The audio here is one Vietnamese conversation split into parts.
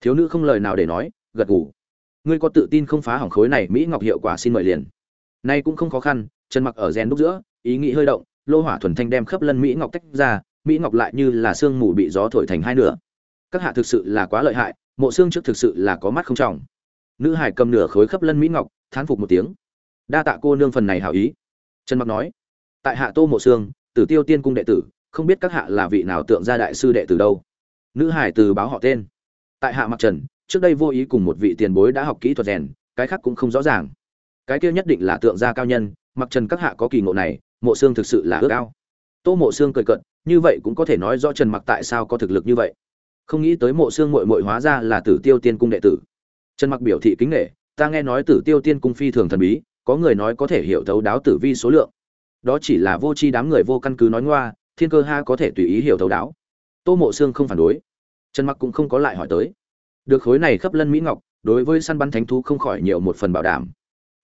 thiếu nữ không lời nào để nói, gật gù. Ngươi có tự tin không phá hỏng khối này mỹ ngọc hiệu quả xin mời liền. Nay cũng không khó khăn chân mặc ở rèn đúc giữa, ý nghĩ hơi động, lô hỏa thuần thanh đem khớp lân mỹ ngọc tách ra, mỹ ngọc lại như là sương mù bị gió thổi thành hai nửa. Các hạ thực sự là quá lợi hại, mộ xương trước thực sự là có mắt không trọng. Nữ hải cầm nửa khối khớp lân mỹ ngọc, thán phục một tiếng. Đa tạ cô nương phần này hảo ý. Trần mặc nói, tại hạ tô mộ xương, tử tiêu tiên cung đệ tử, không biết các hạ là vị nào tượng gia đại sư đệ tử đâu. Nữ hải từ báo họ tên tại hạ mặc trần, trước đây vô ý cùng một vị tiền bối đã học kỹ thuật rèn, cái khác cũng không rõ ràng. Cái kia nhất định là tượng gia cao nhân, mặc trần các hạ có kỳ ngộ này, mộ xương thực sự là ước ao. Tô mộ xương cười cận như vậy cũng có thể nói rõ trần mặc tại sao có thực lực như vậy. Không nghĩ tới mộ xương mội mội hóa ra là tử tiêu tiên cung đệ tử. Trần mặc biểu thị kính nghệ ta nghe nói tử tiêu tiên cung phi thường thần bí, có người nói có thể hiểu thấu đáo tử vi số lượng. Đó chỉ là vô tri đám người vô căn cứ nói ngoa, thiên cơ ha có thể tùy ý hiểu thấu đáo. Tô mộ xương không phản đối trần mặc cũng không có lại hỏi tới. Được khối này khắp lân mỹ ngọc, đối với săn bắn thánh thú không khỏi nhiều một phần bảo đảm.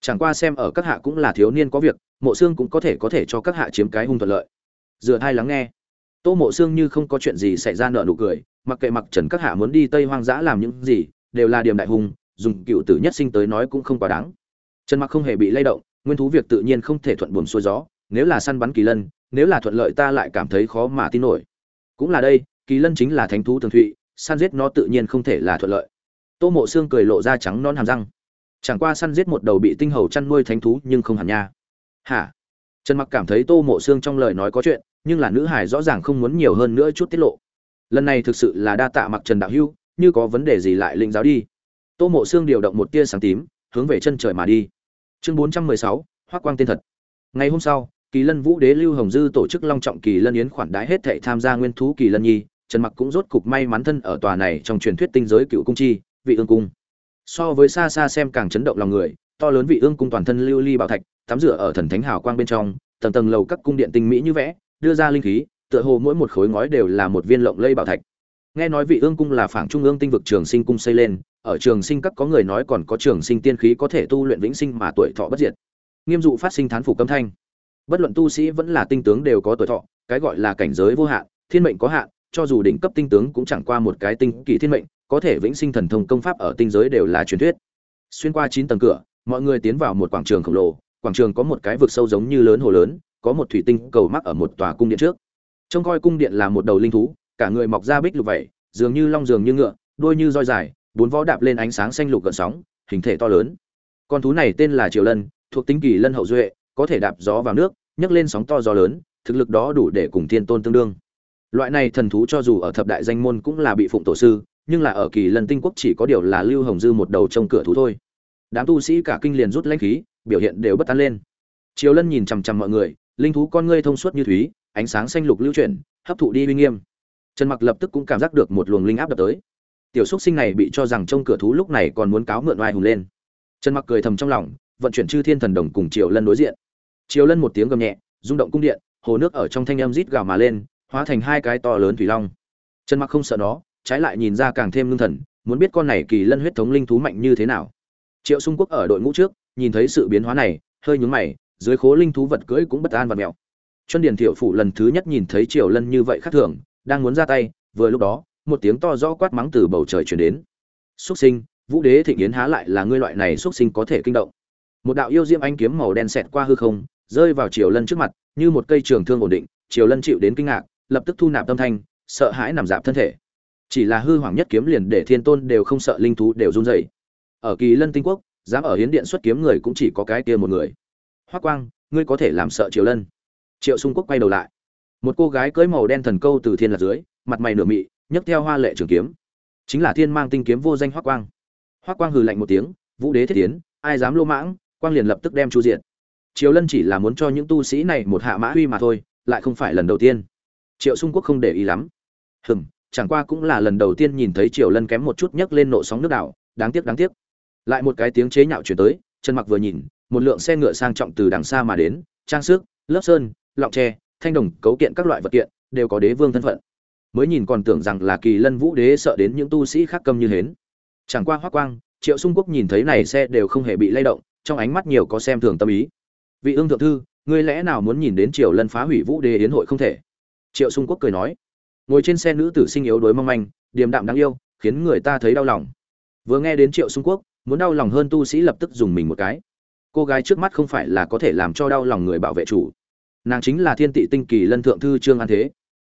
Chẳng qua xem ở các hạ cũng là thiếu niên có việc, mộ xương cũng có thể có thể cho các hạ chiếm cái hung thuận lợi. Dựa hai lắng nghe. Tô mộ xương như không có chuyện gì xảy ra nợ nụ cười, mặc kệ mặc trần các hạ muốn đi tây hoang dã làm những gì, đều là điểm đại hùng dùng cựu tử nhất sinh tới nói cũng không quá đáng. Trần mặc không hề bị lay động, nguyên thú việc tự nhiên không thể thuận buồm xuôi gió, nếu là săn bắn kỳ lân, nếu là thuận lợi ta lại cảm thấy khó mà tin nổi. Cũng là đây, kỳ lân chính là thánh thú thường thụy săn giết nó tự nhiên không thể là thuận lợi. Tô mộ xương cười lộ ra trắng non hàm răng. Chẳng qua săn giết một đầu bị tinh hầu chăn nuôi thánh thú nhưng không hẳn nha. Hả? Trần mặc cảm thấy tô mộ xương trong lời nói có chuyện, nhưng là nữ hải rõ ràng không muốn nhiều hơn nữa chút tiết lộ. Lần này thực sự là đa tạ mặc trần đạo hưu như có vấn đề gì lại linh giáo đi. Tô mộ xương điều động một tia sáng tím, hướng về chân trời mà đi. Chương bốn trăm mười sáu, hoác quang tên thật. Ngày hôm sau, kỳ lân vũ đế lưu hồng dư tổ chức long trọng kỳ lân yến khoản đái hết thệ tham gia nguyên thú kỳ lân nhi trần mặc cũng rốt cục may mắn thân ở tòa này trong truyền thuyết tinh giới cựu cung chi, vị ương cung. So với xa xa xem càng chấn động lòng người, to lớn vị ương cung toàn thân lưu ly bảo thạch, tắm rửa ở thần thánh hào quang bên trong, tầng tầng lầu các cung điện tinh mỹ như vẽ, đưa ra linh khí, tựa hồ mỗi một khối ngói đều là một viên lộng lây bảo thạch. Nghe nói vị ương cung là phảng trung ương tinh vực trường sinh cung xây lên, ở trường sinh các có người nói còn có trường sinh tiên khí có thể tu luyện vĩnh sinh mà tuổi thọ bất diệt. Nghiêm dụ phát sinh thán phục cấm thanh. Bất luận tu sĩ vẫn là tinh tướng đều có tuổi thọ, cái gọi là cảnh giới vô hạn, thiên mệnh có hạn cho dù đỉnh cấp tinh tướng cũng chẳng qua một cái tinh kỳ thiên mệnh, có thể vĩnh sinh thần thông công pháp ở tinh giới đều là truyền thuyết. Xuyên qua chín tầng cửa, mọi người tiến vào một quảng trường khổng lồ, quảng trường có một cái vực sâu giống như lớn hồ lớn, có một thủy tinh cầu mắc ở một tòa cung điện trước. Trông coi cung điện là một đầu linh thú, cả người mọc ra bích lục vậy, dường như long dường như ngựa, đuôi như roi dài, bốn vó đạp lên ánh sáng xanh lục gợn sóng, hình thể to lớn. Con thú này tên là triều lân, thuộc tính kỳ lân hậu duệ, có thể đạp gió vào nước, nhấc lên sóng to gió lớn, thực lực đó đủ để cùng thiên tôn tương đương loại này thần thú cho dù ở thập đại danh môn cũng là bị phụng tổ sư, nhưng là ở kỳ lần tinh quốc chỉ có điều là lưu hồng dư một đầu trong cửa thú thôi. Đám tu sĩ cả kinh liền rút lãnh khí, biểu hiện đều bất an lên. Triều lân nhìn chằm chằm mọi người, linh thú con ngươi thông suốt như thúy, ánh sáng xanh lục lưu chuyển, hấp thụ đi uy nghiêm. Trần mặc lập tức cũng cảm giác được một luồng linh áp đập tới. Tiểu xúc sinh này bị cho rằng trong cửa thú lúc này còn muốn cáo mượn oai hùng lên. Trần mặc cười thầm trong lòng, vận chuyển chư thiên thần đồng cùng triều lân đối diện. Triều lân một tiếng gầm nhẹ, rung động cung điện, hồ nước ở trong thanh âm rít gào mà lên hóa thành hai cái to lớn thủy long. Trần mặc không sợ nó, trái lại nhìn ra càng thêm ngưng thần, muốn biết con này kỳ lân huyết thống linh thú mạnh như thế nào. Triệu xung quốc ở đội ngũ trước, nhìn thấy sự biến hóa này, hơi nhướng mày, dưới khố linh thú vật cưỡi cũng bất an và mèo chuân điền thiệu phủ lần thứ nhất nhìn thấy triều lân như vậy khác thường, đang muốn ra tay, vừa lúc đó, một tiếng to rõ quát mắng từ bầu trời truyền đến. Xuất sinh, vũ đế thịnh yến há lại là ngươi loại này xuất sinh có thể kinh động. Một đạo yêu diễm anh kiếm màu đen xẹt qua hư không, rơi vào triều lân trước mặt, như một cây trường thương ổn định, triều lân chịu đến kinh ngạc lập tức thu nạp tâm thanh, sợ hãi nằm dạp thân thể. Chỉ là hư hoàng nhất kiếm liền để thiên tôn đều không sợ linh thú đều run rẩy. Ở kỳ lân tinh quốc, dám ở hiến điện xuất kiếm người cũng chỉ có cái kia một người. Hoắc quang, ngươi có thể làm sợ triệu lân. Triệu xung quốc quay đầu lại. Một cô gái cưỡi màu đen thần câu từ thiên lạc dưới, mặt mày nửa mị, nhấc theo hoa lệ trường kiếm. Chính là thiên mang tinh kiếm vô danh hoắc quang. Hoắc quang hừ lạnh một tiếng, vũ đế thiết tiến ai dám lô mãng? Quang liền lập tức đem chu diện triều lân chỉ là muốn cho những tu sĩ này một hạ mã uy mà thôi, lại không phải lần đầu tiên triệu xung quốc không để ý lắm. Hừm, chẳng qua cũng là lần đầu tiên nhìn thấy triều lân kém một chút nhấc lên nộ sóng nước đảo, đáng tiếc đáng tiếc. Lại một cái tiếng chế nhạo chuyển tới chân mặc vừa nhìn, một lượng xe ngựa sang trọng từ đằng xa mà đến, trang sức, lớp sơn, lọng tre, thanh đồng, cấu kiện các loại vật kiện, đều có đế vương thân phận. Mới nhìn còn tưởng rằng là kỳ lân vũ đế sợ đến những tu sĩ khác câm như hến. Chẳng qua hoác quang, triệu xung quốc nhìn thấy này xe đều không hề bị lay động, trong ánh mắt nhiều có xem thường tâm ý. Vị ương thượng thư, ngươi lẽ nào muốn nhìn đến triều lân phá hủy vũ đế yến hội không thể? Triệu sung quốc cười nói, ngồi trên xe nữ tử sinh yếu đối mong manh, điềm đạm đáng yêu, khiến người ta thấy đau lòng. Vừa nghe đến triệu sung quốc, muốn đau lòng hơn tu sĩ lập tức dùng mình một cái. Cô gái trước mắt không phải là có thể làm cho đau lòng người bảo vệ chủ. Nàng chính là thiên tị tinh kỳ lân thượng thư trương an thế.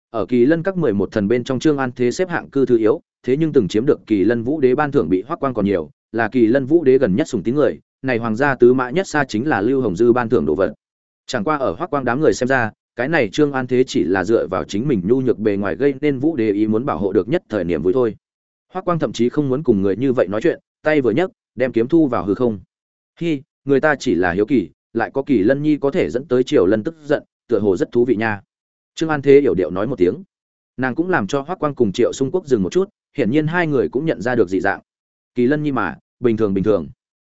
Ở kỳ lân các mười một thần bên trong trương an thế xếp hạng cư thư yếu, thế nhưng từng chiếm được kỳ lân vũ đế ban thưởng bị hoắc quan còn nhiều, là kỳ lân vũ đế gần nhất sùng tín người, này hoàng gia tứ mã nhất xa chính là lưu hồng dư ban thưởng đồ vật. Chẳng qua ở hoắc quang đám người xem ra cái này trương an thế chỉ là dựa vào chính mình nhu nhược bề ngoài gây nên vũ đế ý muốn bảo hộ được nhất thời niềm vui thôi. Hoắc quang thậm chí không muốn cùng người như vậy nói chuyện, tay vừa nhấc, đem kiếm thu vào hư không. Khi người ta chỉ là hiếu kỳ, lại có kỳ lân nhi có thể dẫn tới triều lân tức giận, tựa hồ rất thú vị nha. Trương an thế hiểu điệu nói một tiếng. Nàng cũng làm cho hoắc quang cùng triệu xung quốc dừng một chút, hiển nhiên hai người cũng nhận ra được dị dạng. Kỳ lân nhi mà, bình thường bình thường.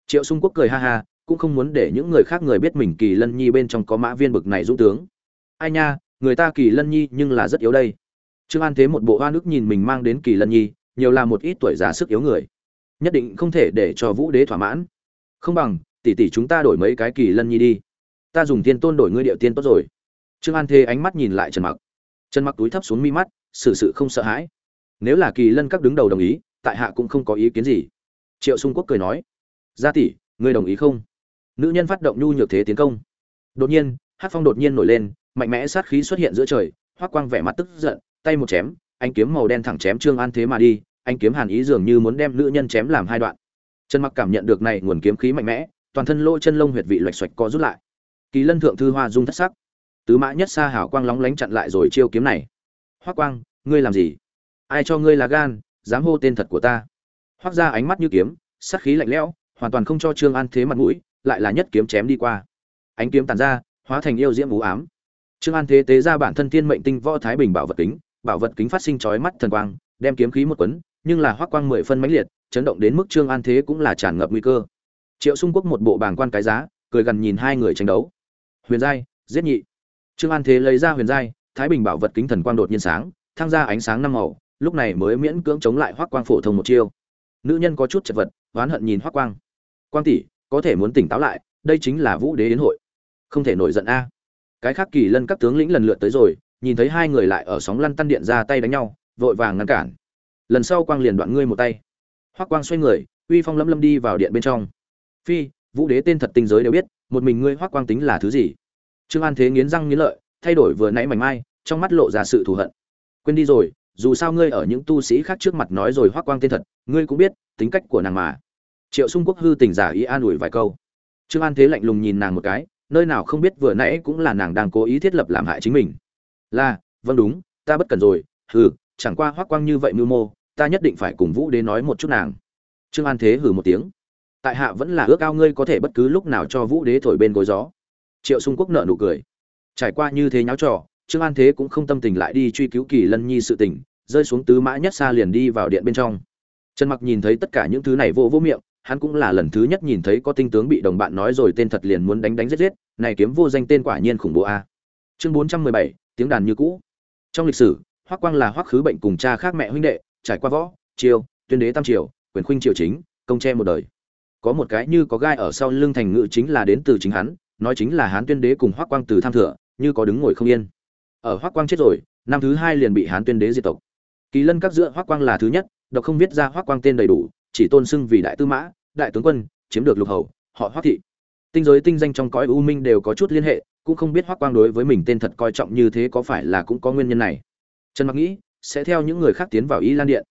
Triệu xung quốc cười ha ha, cũng không muốn để những người khác người biết mình kỳ lân nhi bên trong có mã viên bực này dũng tướng ai nha, người ta kỳ lân nhi nhưng là rất yếu đây. Trương an thế một bộ hoa nước nhìn mình mang đến kỳ lân nhi, nhiều là một ít tuổi già sức yếu người. Nhất định không thể để cho vũ đế thỏa mãn. Không bằng, tỷ tỷ chúng ta đổi mấy cái kỳ lân nhi đi. Ta dùng tiên tôn đổi ngươi điệu tiên tốt rồi. Trương an thế ánh mắt nhìn lại trần mặc. Trần mặc túi thấp xuống mi mắt sự sự không sợ hãi. Nếu là kỳ lân các đứng đầu đồng ý, tại hạ cũng không có ý kiến gì. Triệu xung quốc cười nói, gia tỷ, ngươi đồng ý không? Nữ nhân phát động nhu nhược thế tiến công. Đột nhiên, hát phong đột nhiên nổi lên mạnh mẽ sát khí xuất hiện giữa trời hoắc quang vẻ mặt tức giận, tay một chém anh kiếm màu đen thẳng chém trương an thế mà đi anh kiếm hàn ý dường như muốn đem nữ nhân chém làm hai đoạn. Trần mặc cảm nhận được này nguồn kiếm khí mạnh mẽ, toàn thân lỗ chân lông huyệt vị loạch xoạch co rút lại. Kỳ lân thượng thư hoa dung thất sắc. Tứ mã nhất xa hảo quang lóng lánh chặn lại rồi chiêu kiếm này. Hoắc quang, ngươi làm gì? Ai cho ngươi là gan, dám hô tên thật của ta? Hoắc ra ánh mắt như kiếm, sát khí lạnh lẽo, hoàn toàn không cho trương an thế mặt mũi, lại là nhất kiếm chém đi qua. Ánh kiếm tàn ra, hóa thành yêu diễm vũ ám trương an thế tế ra bản thân thiên mệnh tinh võ thái bình bảo vật kính, bảo vật kính phát sinh chói mắt thần quang, đem kiếm khí một quấn, nhưng là hoắc quang mười phân mãnh liệt, chấn động đến mức trương an thế cũng là tràn ngập nguy cơ. Triệu xung quốc một bộ bảng quan cái giá, cười gần nhìn hai người tranh đấu. Huyền giai, giết nhị. Trương an thế lấy ra huyền giai, thái bình bảo vật kính thần quang đột nhiên sáng, thăng ra ánh sáng năm màu, lúc này mới miễn cưỡng chống lại hoắc quang phổ thông một chiêu. Nữ nhân có chút chật vật, oán hận nhìn hoắc quang. Quang tỷ, có thể muốn tỉnh táo lại, đây chính là vũ đế yến hội. Không thể nổi giận a cái khác kỳ lân các tướng lĩnh lần lượt tới rồi, nhìn thấy hai người lại ở sóng lăn tăn điện ra tay đánh nhau, vội vàng ngăn cản. Lần sau quang liền đoạn ngươi một tay. Hoắc quang xoay người, uy phong lâm lâm đi vào điện bên trong. Phi, vũ đế tên thật tinh giới đều biết, một mình ngươi hoắc quang tính là thứ gì? Trương an thế nghiến răng nghiến lợi, thay đổi vừa nãy mảnh mai, trong mắt lộ ra sự thù hận. Quên đi rồi, dù sao ngươi ở những tu sĩ khác trước mặt nói rồi hoắc quang tên thật, ngươi cũng biết, tính cách của nàng mà. Triệu xung quốc hư tình giả ý an ủi vài câu. Trương an thế lạnh lùng nhìn nàng một cái nơi nào không biết vừa nãy cũng là nàng đang cố ý thiết lập làm hại chính mình. Là vâng đúng, ta bất cần rồi, hừ, chẳng qua hoắc quang như vậy mưu mô, ta nhất định phải cùng vũ đế nói một chút nàng. Trương an thế hừ một tiếng. Tại hạ vẫn là ước ao ngươi có thể bất cứ lúc nào cho vũ đế thổi bên gối gió. Triệu xung quốc nợ nụ cười. Trải qua như thế nháo trò, trương an thế cũng không tâm tình lại đi truy cứu kỳ lân nhi sự tình, rơi xuống tứ mã nhất xa liền đi vào điện bên trong. Trần mặc nhìn thấy tất cả những thứ này vô vô miệng, hắn cũng là lần thứ nhất nhìn thấy có tinh tướng bị đồng bạn nói rồi tên thật liền muốn đánh đánh giết giết này kiếm vô danh tên quả nhiên khủng bố a. Chương 417, tiếng đàn như cũ. Trong lịch sử hoắc quang là hoắc khứ bệnh cùng cha khác mẹ huynh đệ trải qua võ triều tuyên đế tam triều quyền khuynh triều chính công che một đời. Có một cái như có gai ở sau lưng thành ngự chính là đến từ chính hắn nói chính là hán tuyên đế cùng hoắc quang từ tham thừa như có đứng ngồi không yên. Ở hoắc quang chết rồi năm thứ hai liền bị hán tuyên đế diệt tộc. Kỳ lân các giữa hoắc quang là thứ nhất độc không viết ra hoắc quang tên đầy đủ chỉ tôn xưng vì đại tư mã đại tướng quân chiếm được lục hầu họ hoắc thị tinh giới tinh danh trong cõi u minh đều có chút liên hệ, cũng không biết hoắc quang đối với mình tên thật coi trọng như thế có phải là cũng có nguyên nhân này. Trần mặc nghĩ, sẽ theo những người khác tiến vào y lan điện.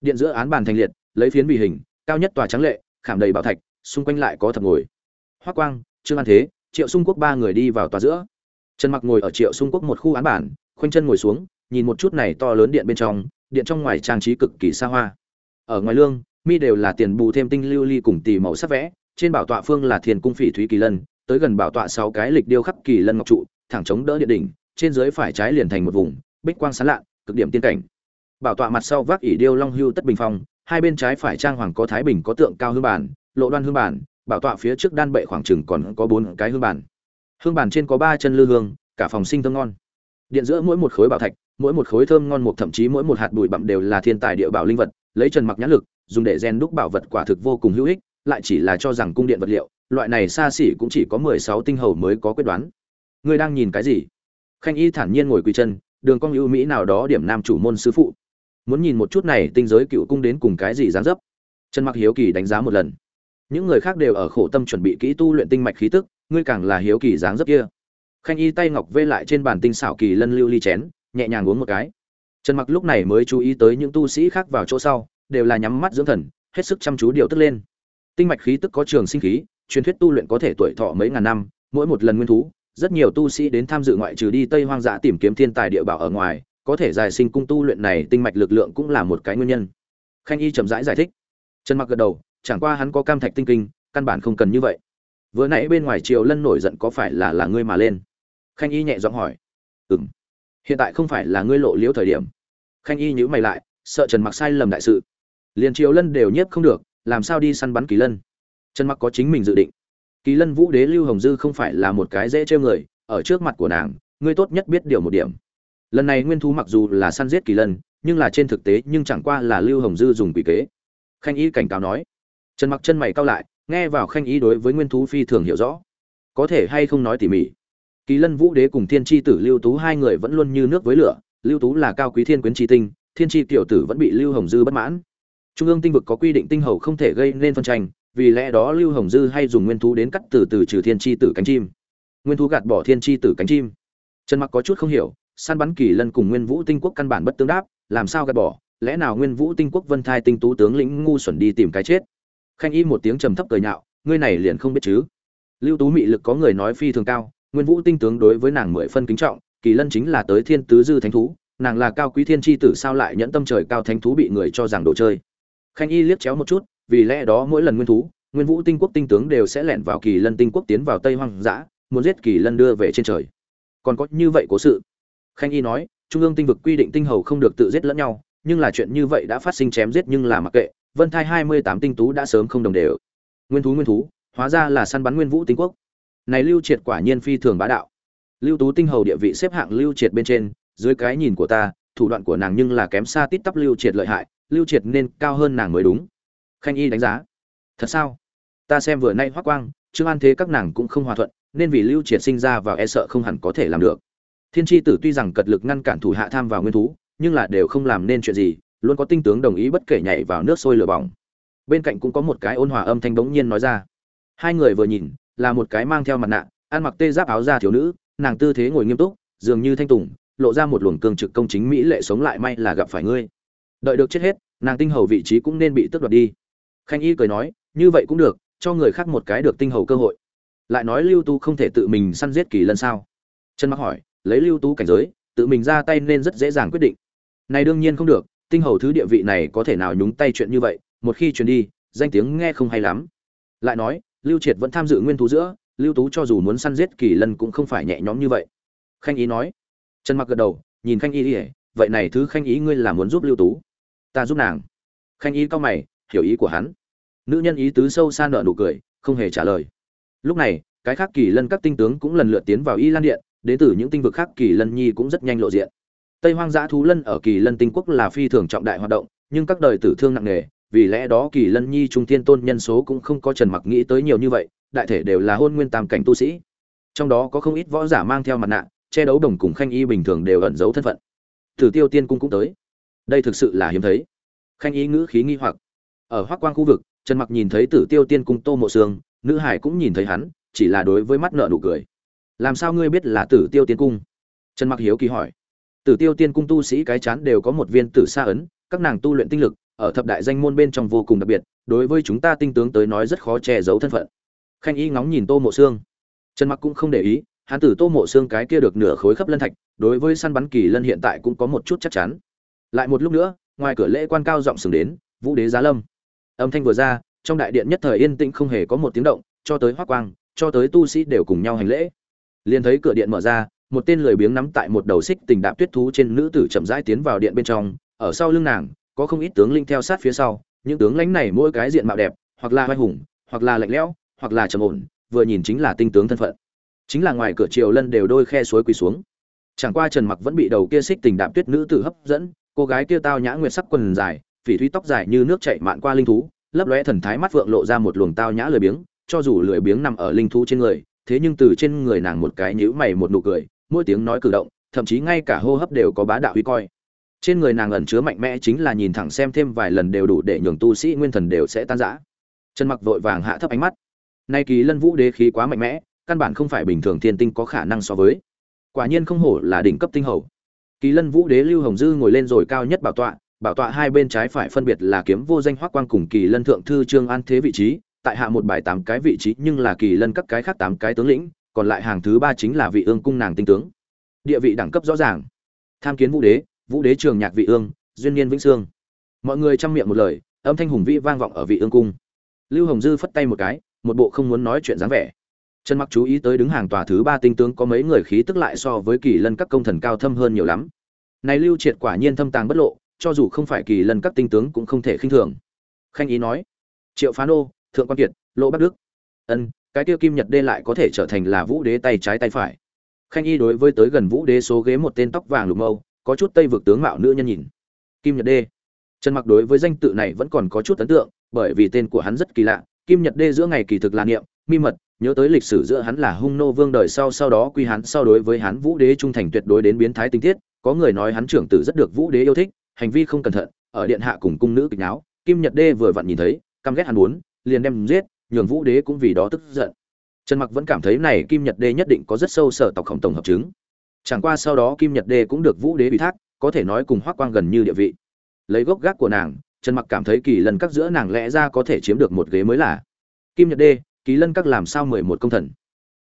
Điện giữa án bàn thành liệt, lấy phiến bì hình, cao nhất tòa trắng lệ, khảm đầy bảo thạch, xung quanh lại có thập ngồi. Hoắc quang trương an thế, triệu xung quốc ba người đi vào tòa giữa. Trần mặc ngồi ở triệu xung quốc một khu án bản khoanh chân ngồi xuống, nhìn một chút này to lớn điện bên trong, điện trong ngoài trang trí cực kỳ xa hoa. Ở ngoài lương, mi đều là tiền bù thêm tinh lưu ly cùng tì màu sắc vẽ trên bảo tọa phương là thiền cung phỉ thúy kỳ lân, tới gần bảo tọa sáu cái lịch điêu khắc kỳ lân ngọc trụ, thẳng chống đỡ điện đỉnh, trên dưới phải trái liền thành một vùng, bích quang sáng lạ cực điểm tiên cảnh. Bảo tọa mặt sau vác ỷ điêu long hưu tất bình phong, hai bên trái phải trang hoàng có thái bình có tượng cao hương bản lộ đoan hương bản bảo tọa phía trước đan bệ khoảng chừng còn có bốn cái hương bản hương bản trên có ba chân lư hương, cả phòng sinh thơm ngon. Điện giữa mỗi một khối bảo thạch, mỗi một khối thơm ngon một thậm chí mỗi một hạt bụi bặm đều là thiên tài địa bảo linh vật, lấy trần mặc nhãn lực, dùng để rèn đúc bảo vật quả thực vô cùng hữu ích lại chỉ là cho rằng cung điện vật liệu, loại này xa xỉ cũng chỉ có mười sáu tinh hầu mới có quyết đoán. Ngươi đang nhìn cái gì? Khanh y thản nhiên ngồi quỳ chân, đường cong ưu mỹ nào đó điểm nam chủ môn sư phụ. Muốn nhìn một chút này, tinh giới cựu cung đến cùng cái gì dáng dấp. Trần mặc hiếu kỳ đánh giá một lần. Những người khác đều ở khổ tâm chuẩn bị kỹ tu luyện tinh mạch khí tức, ngươi càng là hiếu kỳ dáng dấp kia. Khanh y tay ngọc vê lại trên bàn tinh xảo kỳ lân lưu ly chén, nhẹ nhàng uống một cái. Trần mặc lúc này mới chú ý tới những tu sĩ khác vào chỗ sau, đều là nhắm mắt dưỡng thần, hết sức chăm chú điều tức lên tinh mạch khí tức có trường sinh khí truyền thuyết tu luyện có thể tuổi thọ mấy ngàn năm mỗi một lần nguyên thú rất nhiều tu sĩ đến tham dự ngoại trừ đi tây hoang dã tìm kiếm thiên tài địa bảo ở ngoài có thể giải sinh cung tu luyện này tinh mạch lực lượng cũng là một cái nguyên nhân. Khanh y chậm rãi giải, giải thích. Trần mặc gật đầu chẳng qua hắn có cam thạch tinh kinh căn bản không cần như vậy. Vừa nãy bên ngoài triều lân nổi giận có phải là là ngươi mà lên? Khanh y nhẹ giọng hỏi. Ừm. Hiện tại không phải là ngươi lộ liễu thời điểm. Khanh y nhíu mày lại sợ trần mặc sai lầm đại sự. Liền triều lân đều nhiếp không được làm sao đi săn bắn kỳ lân? Trần mặc có chính mình dự định. Kỳ lân vũ đế lưu hồng dư không phải là một cái dễ trêu người, ở trước mặt của nàng, ngươi tốt nhất biết điều một điểm. Lần này nguyên thú mặc dù là săn giết kỳ lân, nhưng là trên thực tế nhưng chẳng qua là lưu hồng dư dùng quỷ kế. Khanh y cảnh cáo nói. Trần mặc chân mày cao lại, nghe vào khanh y đối với nguyên thú phi thường hiểu rõ. Có thể hay không nói tỉ mỉ. Kỳ lân vũ đế cùng thiên tri tử lưu tú hai người vẫn luôn như nước với lửa, lưu tú là cao quý thiên quyến tri tinh, thiên tri tiểu tử vẫn bị lưu hồng dư bất mãn trung ương tinh vực có quy định tinh hầu không thể gây nên phân tranh, vì lẽ đó lưu hồng dư hay dùng nguyên thú đến cắt từ từ trừ thiên tri tử cánh chim. Nguyên thú gạt bỏ thiên tri tử cánh chim. Trần mặc có chút không hiểu, săn bắn kỳ lân cùng nguyên vũ tinh quốc căn bản bất tương đáp, làm sao gạt bỏ? Lẽ nào nguyên vũ tinh quốc vân thai tinh tú tướng lĩnh ngu xuẩn đi tìm cái chết? Khanh y một tiếng trầm thấp cười nhạo, ngươi này liền không biết chứ. Lưu tú mị lực có người nói phi thường cao, nguyên vũ tinh tướng đối với nàng mười phân kính trọng, kỳ lân chính là tới thiên tứ dư thánh thú, nàng là cao quý thiên tri tử sao lại nhẫn tâm trời cao thánh thú bị người cho rằng đồ chơi? Khanh y liếc chéo một chút, vì lẽ đó mỗi lần nguyên thú, nguyên vũ tinh quốc tinh tướng đều sẽ lẻn vào kỳ lân tinh quốc tiến vào tây hoang dã, muốn giết kỳ lân đưa về trên trời. Còn có như vậy cố sự. Khanh y nói, trung ương tinh vực quy định tinh hầu không được tự giết lẫn nhau, nhưng là chuyện như vậy đã phát sinh chém giết nhưng là mặc kệ, vân thai hai mươi tám tinh tú đã sớm không đồng đều. Nguyên thú nguyên thú, hóa ra là săn bắn nguyên vũ tinh quốc. Này lưu triệt quả nhiên phi thường bá đạo. Lưu tú tinh hầu địa vị xếp hạng lưu triệt bên trên, dưới cái nhìn của ta, thủ đoạn của nàng nhưng là kém xa tít tắp lưu triệt lợi hại lưu triệt nên cao hơn nàng mới đúng. Khanh y đánh giá, thật sao? Ta xem vừa nay hoác quang, trương an thế các nàng cũng không hòa thuận, nên vì lưu triệt sinh ra và e sợ không hẳn có thể làm được. Thiên tri tử tuy rằng cật lực ngăn cản thủ hạ tham vào nguyên thú, nhưng là đều không làm nên chuyện gì, luôn có tinh tướng đồng ý bất kể nhảy vào nước sôi lửa bỏng. Bên cạnh cũng có một cái ôn hòa âm thanh bỗng nhiên nói ra. Hai người vừa nhìn, là một cái mang theo mặt nạ, ăn mặc tê giáp áo da thiếu nữ, nàng tư thế ngồi nghiêm túc, dường như thanh tùng, lộ ra một luồng cường trực công chính mỹ lệ sống lại may là gặp phải ngươi đợi được chết hết, nàng tinh hầu vị trí cũng nên bị tước đoạt đi. Khanh y cười nói, như vậy cũng được, cho người khác một cái được tinh hầu cơ hội. Lại nói lưu tú không thể tự mình săn giết kỳ lân sao? Trần mặc hỏi, lấy lưu tú cảnh giới, tự mình ra tay nên rất dễ dàng quyết định. Này đương nhiên không được, tinh hầu thứ địa vị này có thể nào nhúng tay chuyện như vậy, một khi truyền đi, danh tiếng nghe không hay lắm. Lại nói, lưu triệt vẫn tham dự nguyên thú giữa, lưu tú cho dù muốn săn giết kỳ lân cũng không phải nhẹ nhõm như vậy. Khanh ý nói. Trần mặc gật đầu, nhìn khanh ý ỉa vậy này thứ khanh ý ngươi là muốn giúp lưu tú? Ta giúp nàng. Khanh ý cao mày, hiểu ý của hắn. Nữ nhân ý tứ sâu xa nợ nụ cười, không hề trả lời. Lúc này, cái khác kỳ lân các tinh tướng cũng lần lượt tiến vào y lan điện, đến từ những tinh vực khác kỳ lân nhi cũng rất nhanh lộ diện. Tây hoang dã thú lân ở kỳ lân tinh quốc là phi thường trọng đại hoạt động, nhưng các đời tử thương nặng nề, vì lẽ đó kỳ lân nhi trung thiên tôn nhân số cũng không có trần mặc nghĩ tới nhiều như vậy, đại thể đều là hôn nguyên tam cảnh tu sĩ. Trong đó có không ít võ giả mang theo mặt nạ, che đấu đồng cùng khanh y bình thường đều ẩn giấu thân phận. Tử tiêu tiên cung cũng tới đây thực sự là hiếm thấy. Khanh ý ngữ khí nghi hoặc. Ở hoác quang khu vực, trần mặc nhìn thấy tử tiêu tiên cung tô mộ sương, nữ hải cũng nhìn thấy hắn, chỉ là đối với mắt nợ nụ cười. Làm sao ngươi biết là tử tiêu tiên cung? Trần mặc hiếu kỳ hỏi. Tử tiêu tiên cung tu sĩ cái chán đều có một viên tử sa ấn, các nàng tu luyện tinh lực, ở thập đại danh môn bên trong vô cùng đặc biệt, đối với chúng ta tinh tướng tới nói rất khó che giấu thân phận. Khanh y ngóng nhìn tô mộ xương trần mặc cũng không để ý, hắn tử tô mộ xương cái kia được nửa khối khắp lân thạch, đối với săn bắn kỳ lân hiện tại cũng có một chút chắc chắn lại một lúc nữa, ngoài cửa lễ quan cao giọng sừng đến, vũ đế giá lâm. Âm thanh vừa ra, trong đại điện nhất thời yên tĩnh không hề có một tiếng động, cho tới hoác quang, cho tới tu sĩ đều cùng nhau hành lễ. Liền thấy cửa điện mở ra, một tên lười biếng nắm tại một đầu xích tình đạp tuyết thú trên nữ tử chậm rãi tiến vào điện bên trong, ở sau lưng nàng, có không ít tướng linh theo sát phía sau, những tướng lãnh này mỗi cái diện mạo đẹp, hoặc là vai hùng, hoặc là lạnh lẽo, hoặc là trầm ổn, vừa nhìn chính là tinh tướng thân phận. Chính là ngoài cửa triều lân đều đôi khe suối quỳ xuống. Chẳng qua trần mặc vẫn bị đầu kia xích tình đạm tuyết nữ tử hấp dẫn cô gái kia tao nhã nguyệt sắc quần dài, phỉ thúy tóc dài như nước chảy mạn qua linh thú, lấp lóe thần thái mắt vượng lộ ra một luồng tao nhã lười biếng, cho dù lười biếng nằm ở linh thú trên người, thế nhưng từ trên người nàng một cái nhíu mày một nụ cười, mỗi tiếng nói cử động, thậm chí ngay cả hô hấp đều có bá đạo uy coi. Trên người nàng ẩn chứa mạnh mẽ chính là nhìn thẳng xem thêm vài lần đều đủ để nhường tu sĩ nguyên thần đều sẽ tan rã. Trần mặc vội vàng hạ thấp ánh mắt. Nay kỳ lân vũ đế khí quá mạnh mẽ, căn bản không phải bình thường thiên tinh có khả năng so với. Quả nhiên không hổ là đỉnh cấp tinh hầu kỳ lân vũ đế lưu hồng dư ngồi lên rồi cao nhất bảo tọa bảo tọa hai bên trái phải phân biệt là kiếm vô danh hoắc quang cùng kỳ lân thượng thư trương an thế vị trí, tại hạ một bài tám cái vị trí nhưng là kỳ lân các cái khác tám cái tướng lĩnh, còn lại hàng thứ ba chính là vị ương cung nàng tinh tướng. Địa vị đẳng cấp rõ ràng. Tham kiến vũ đế vũ đế trường nhạc vị ương, duyên niên vĩnh sương. Mọi người chăm miệng một lời, âm thanh hùng vĩ vang vọng ở vị ương cung. Lưu hồng dư phất tay một cái, một bộ không muốn nói chuyện dáng vẻ trần mặc chú ý tới đứng hàng tòa thứ ba tinh tướng có mấy người khí tức lại so với kỳ lân các công thần cao thâm hơn nhiều lắm. Này lưu triệt quả nhiên thâm tàng bất lộ, cho dù không phải kỳ lân các tinh tướng cũng không thể khinh thường. Khanh ý nói, triệu phá nô, thượng quan kiệt lỗ bắc đức. Ân, cái tiêu kim nhật đê lại có thể trở thành là vũ đế tay trái tay phải. Khanh y đối với tới gần vũ đế số ghế một tên tóc vàng lục mâu, có chút tây vực tướng mạo nữ nhân nhìn. Kim nhật đê. Trần mặc đối với danh tự này vẫn còn có chút ấn tượng, bởi vì tên của hắn rất kỳ lạ, kim nhật đê giữa ngày kỳ thực là niệm mi mật, nhớ tới lịch sử giữa hắn là hung nô vương đời sau sau đó quy hắn, sau đối với hắn vũ đế trung thành tuyệt đối đến biến thái tinh tiết, có người nói hắn trưởng tử rất được vũ đế yêu thích, hành vi không cẩn thận, ở điện hạ cùng cung nữ kịch náo, kim nhật đê vừa vặn nhìn thấy, căm ghét hắn muốn, liền đem giết, nhường vũ đế cũng vì đó tức giận. Trần mặc vẫn cảm thấy này kim nhật đê nhất định có rất sâu sở tộc khổng tổng hợp chứng. Chẳng qua sau đó kim nhật đê cũng được vũ đế ủy thác, có thể nói cùng hoác quang gần như địa vị. Lấy gốc gác của nàng, trần mặc cảm thấy kỳ lần các giữa nàng lẽ ra có thể chiếm được một ghế mới là. Kim nhật đê kỳ lân các làm sao mười một công thần?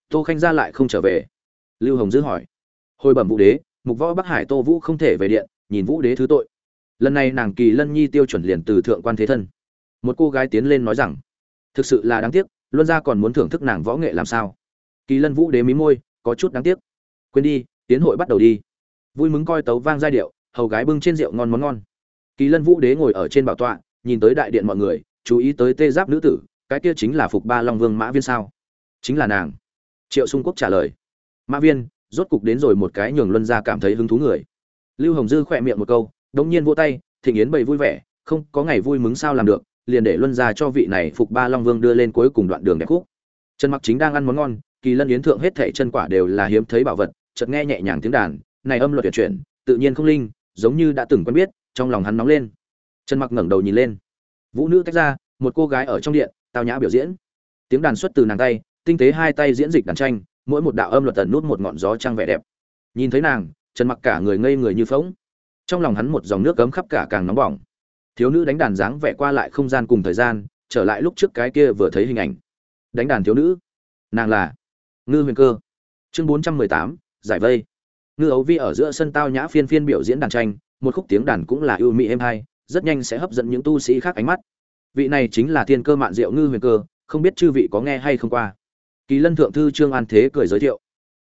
Tô khanh gia lại không trở về. Lưu hồng dữ hỏi. Hồi bẩm vũ đế, mục võ bắc hải tô vũ không thể về điện, nhìn vũ đế thứ tội. Lần này nàng kỳ lân nhi tiêu chuẩn liền từ thượng quan thế thân. Một cô gái tiến lên nói rằng, thực sự là đáng tiếc, luân gia còn muốn thưởng thức nàng võ nghệ làm sao? Kỳ lân vũ đế mí môi, có chút đáng tiếc. Quên đi, tiến hội bắt đầu đi. Vui mừng coi tấu vang giai điệu, hầu gái bưng trên rượu ngon món ngon. Kỳ lân vũ đế ngồi ở trên bảo tọa, nhìn tới đại điện mọi người, chú ý tới tê giáp nữ tử cái kia chính là phục ba long vương mã viên sao? Chính là nàng. Triệu xung quốc trả lời. Mã viên, rốt cục đến rồi một cái nhường luân gia cảm thấy hứng thú người. Lưu hồng dư khỏe miệng một câu, đống nhiên vỗ tay, thịnh yến bày vui vẻ, không có ngày vui mừng sao làm được, liền để luân gia cho vị này phục ba long vương đưa lên cuối cùng đoạn đường đẹp khúc. Trần mặc chính đang ăn món ngon, kỳ lân yến thượng hết thảy chân quả đều là hiếm thấy bảo vật, chợt nghe nhẹ nhàng tiếng đàn, này âm luật tuyệt chuyển, tự nhiên không linh, giống như đã từng quen biết, trong lòng hắn nóng lên. Trần mặc ngẩng đầu nhìn lên. Vũ nữ tách ra, một cô gái ở trong điện tao nhã biểu diễn. Tiếng đàn xuất từ nàng tay, tinh tế hai tay diễn dịch đàn tranh, mỗi một đạo âm luật tần nút một ngọn gió trăng vẻ đẹp. Nhìn thấy nàng, trần mặc cả người ngây người như phóng trong lòng hắn một dòng nước cấm khắp cả càng nóng bỏng. Thiếu nữ đánh đàn dáng vẻ qua lại không gian cùng thời gian, trở lại lúc trước cái kia vừa thấy hình ảnh. Đánh đàn thiếu nữ. Nàng là ngư huyền cơ. Chương bốn trăm mười tám, giải vây. Ngư ấu vi ở giữa sân tao nhã phiên phiên biểu diễn đàn tranh, một khúc tiếng đàn cũng là ưu mỹ êm hay, rất nhanh sẽ hấp dẫn những tu sĩ khác ánh mắt vị này chính là thiên cơ mạn diệu ngư huyền cơ, không biết chư vị có nghe hay không qua. Kỳ lân thượng thư trương an thế cười giới thiệu.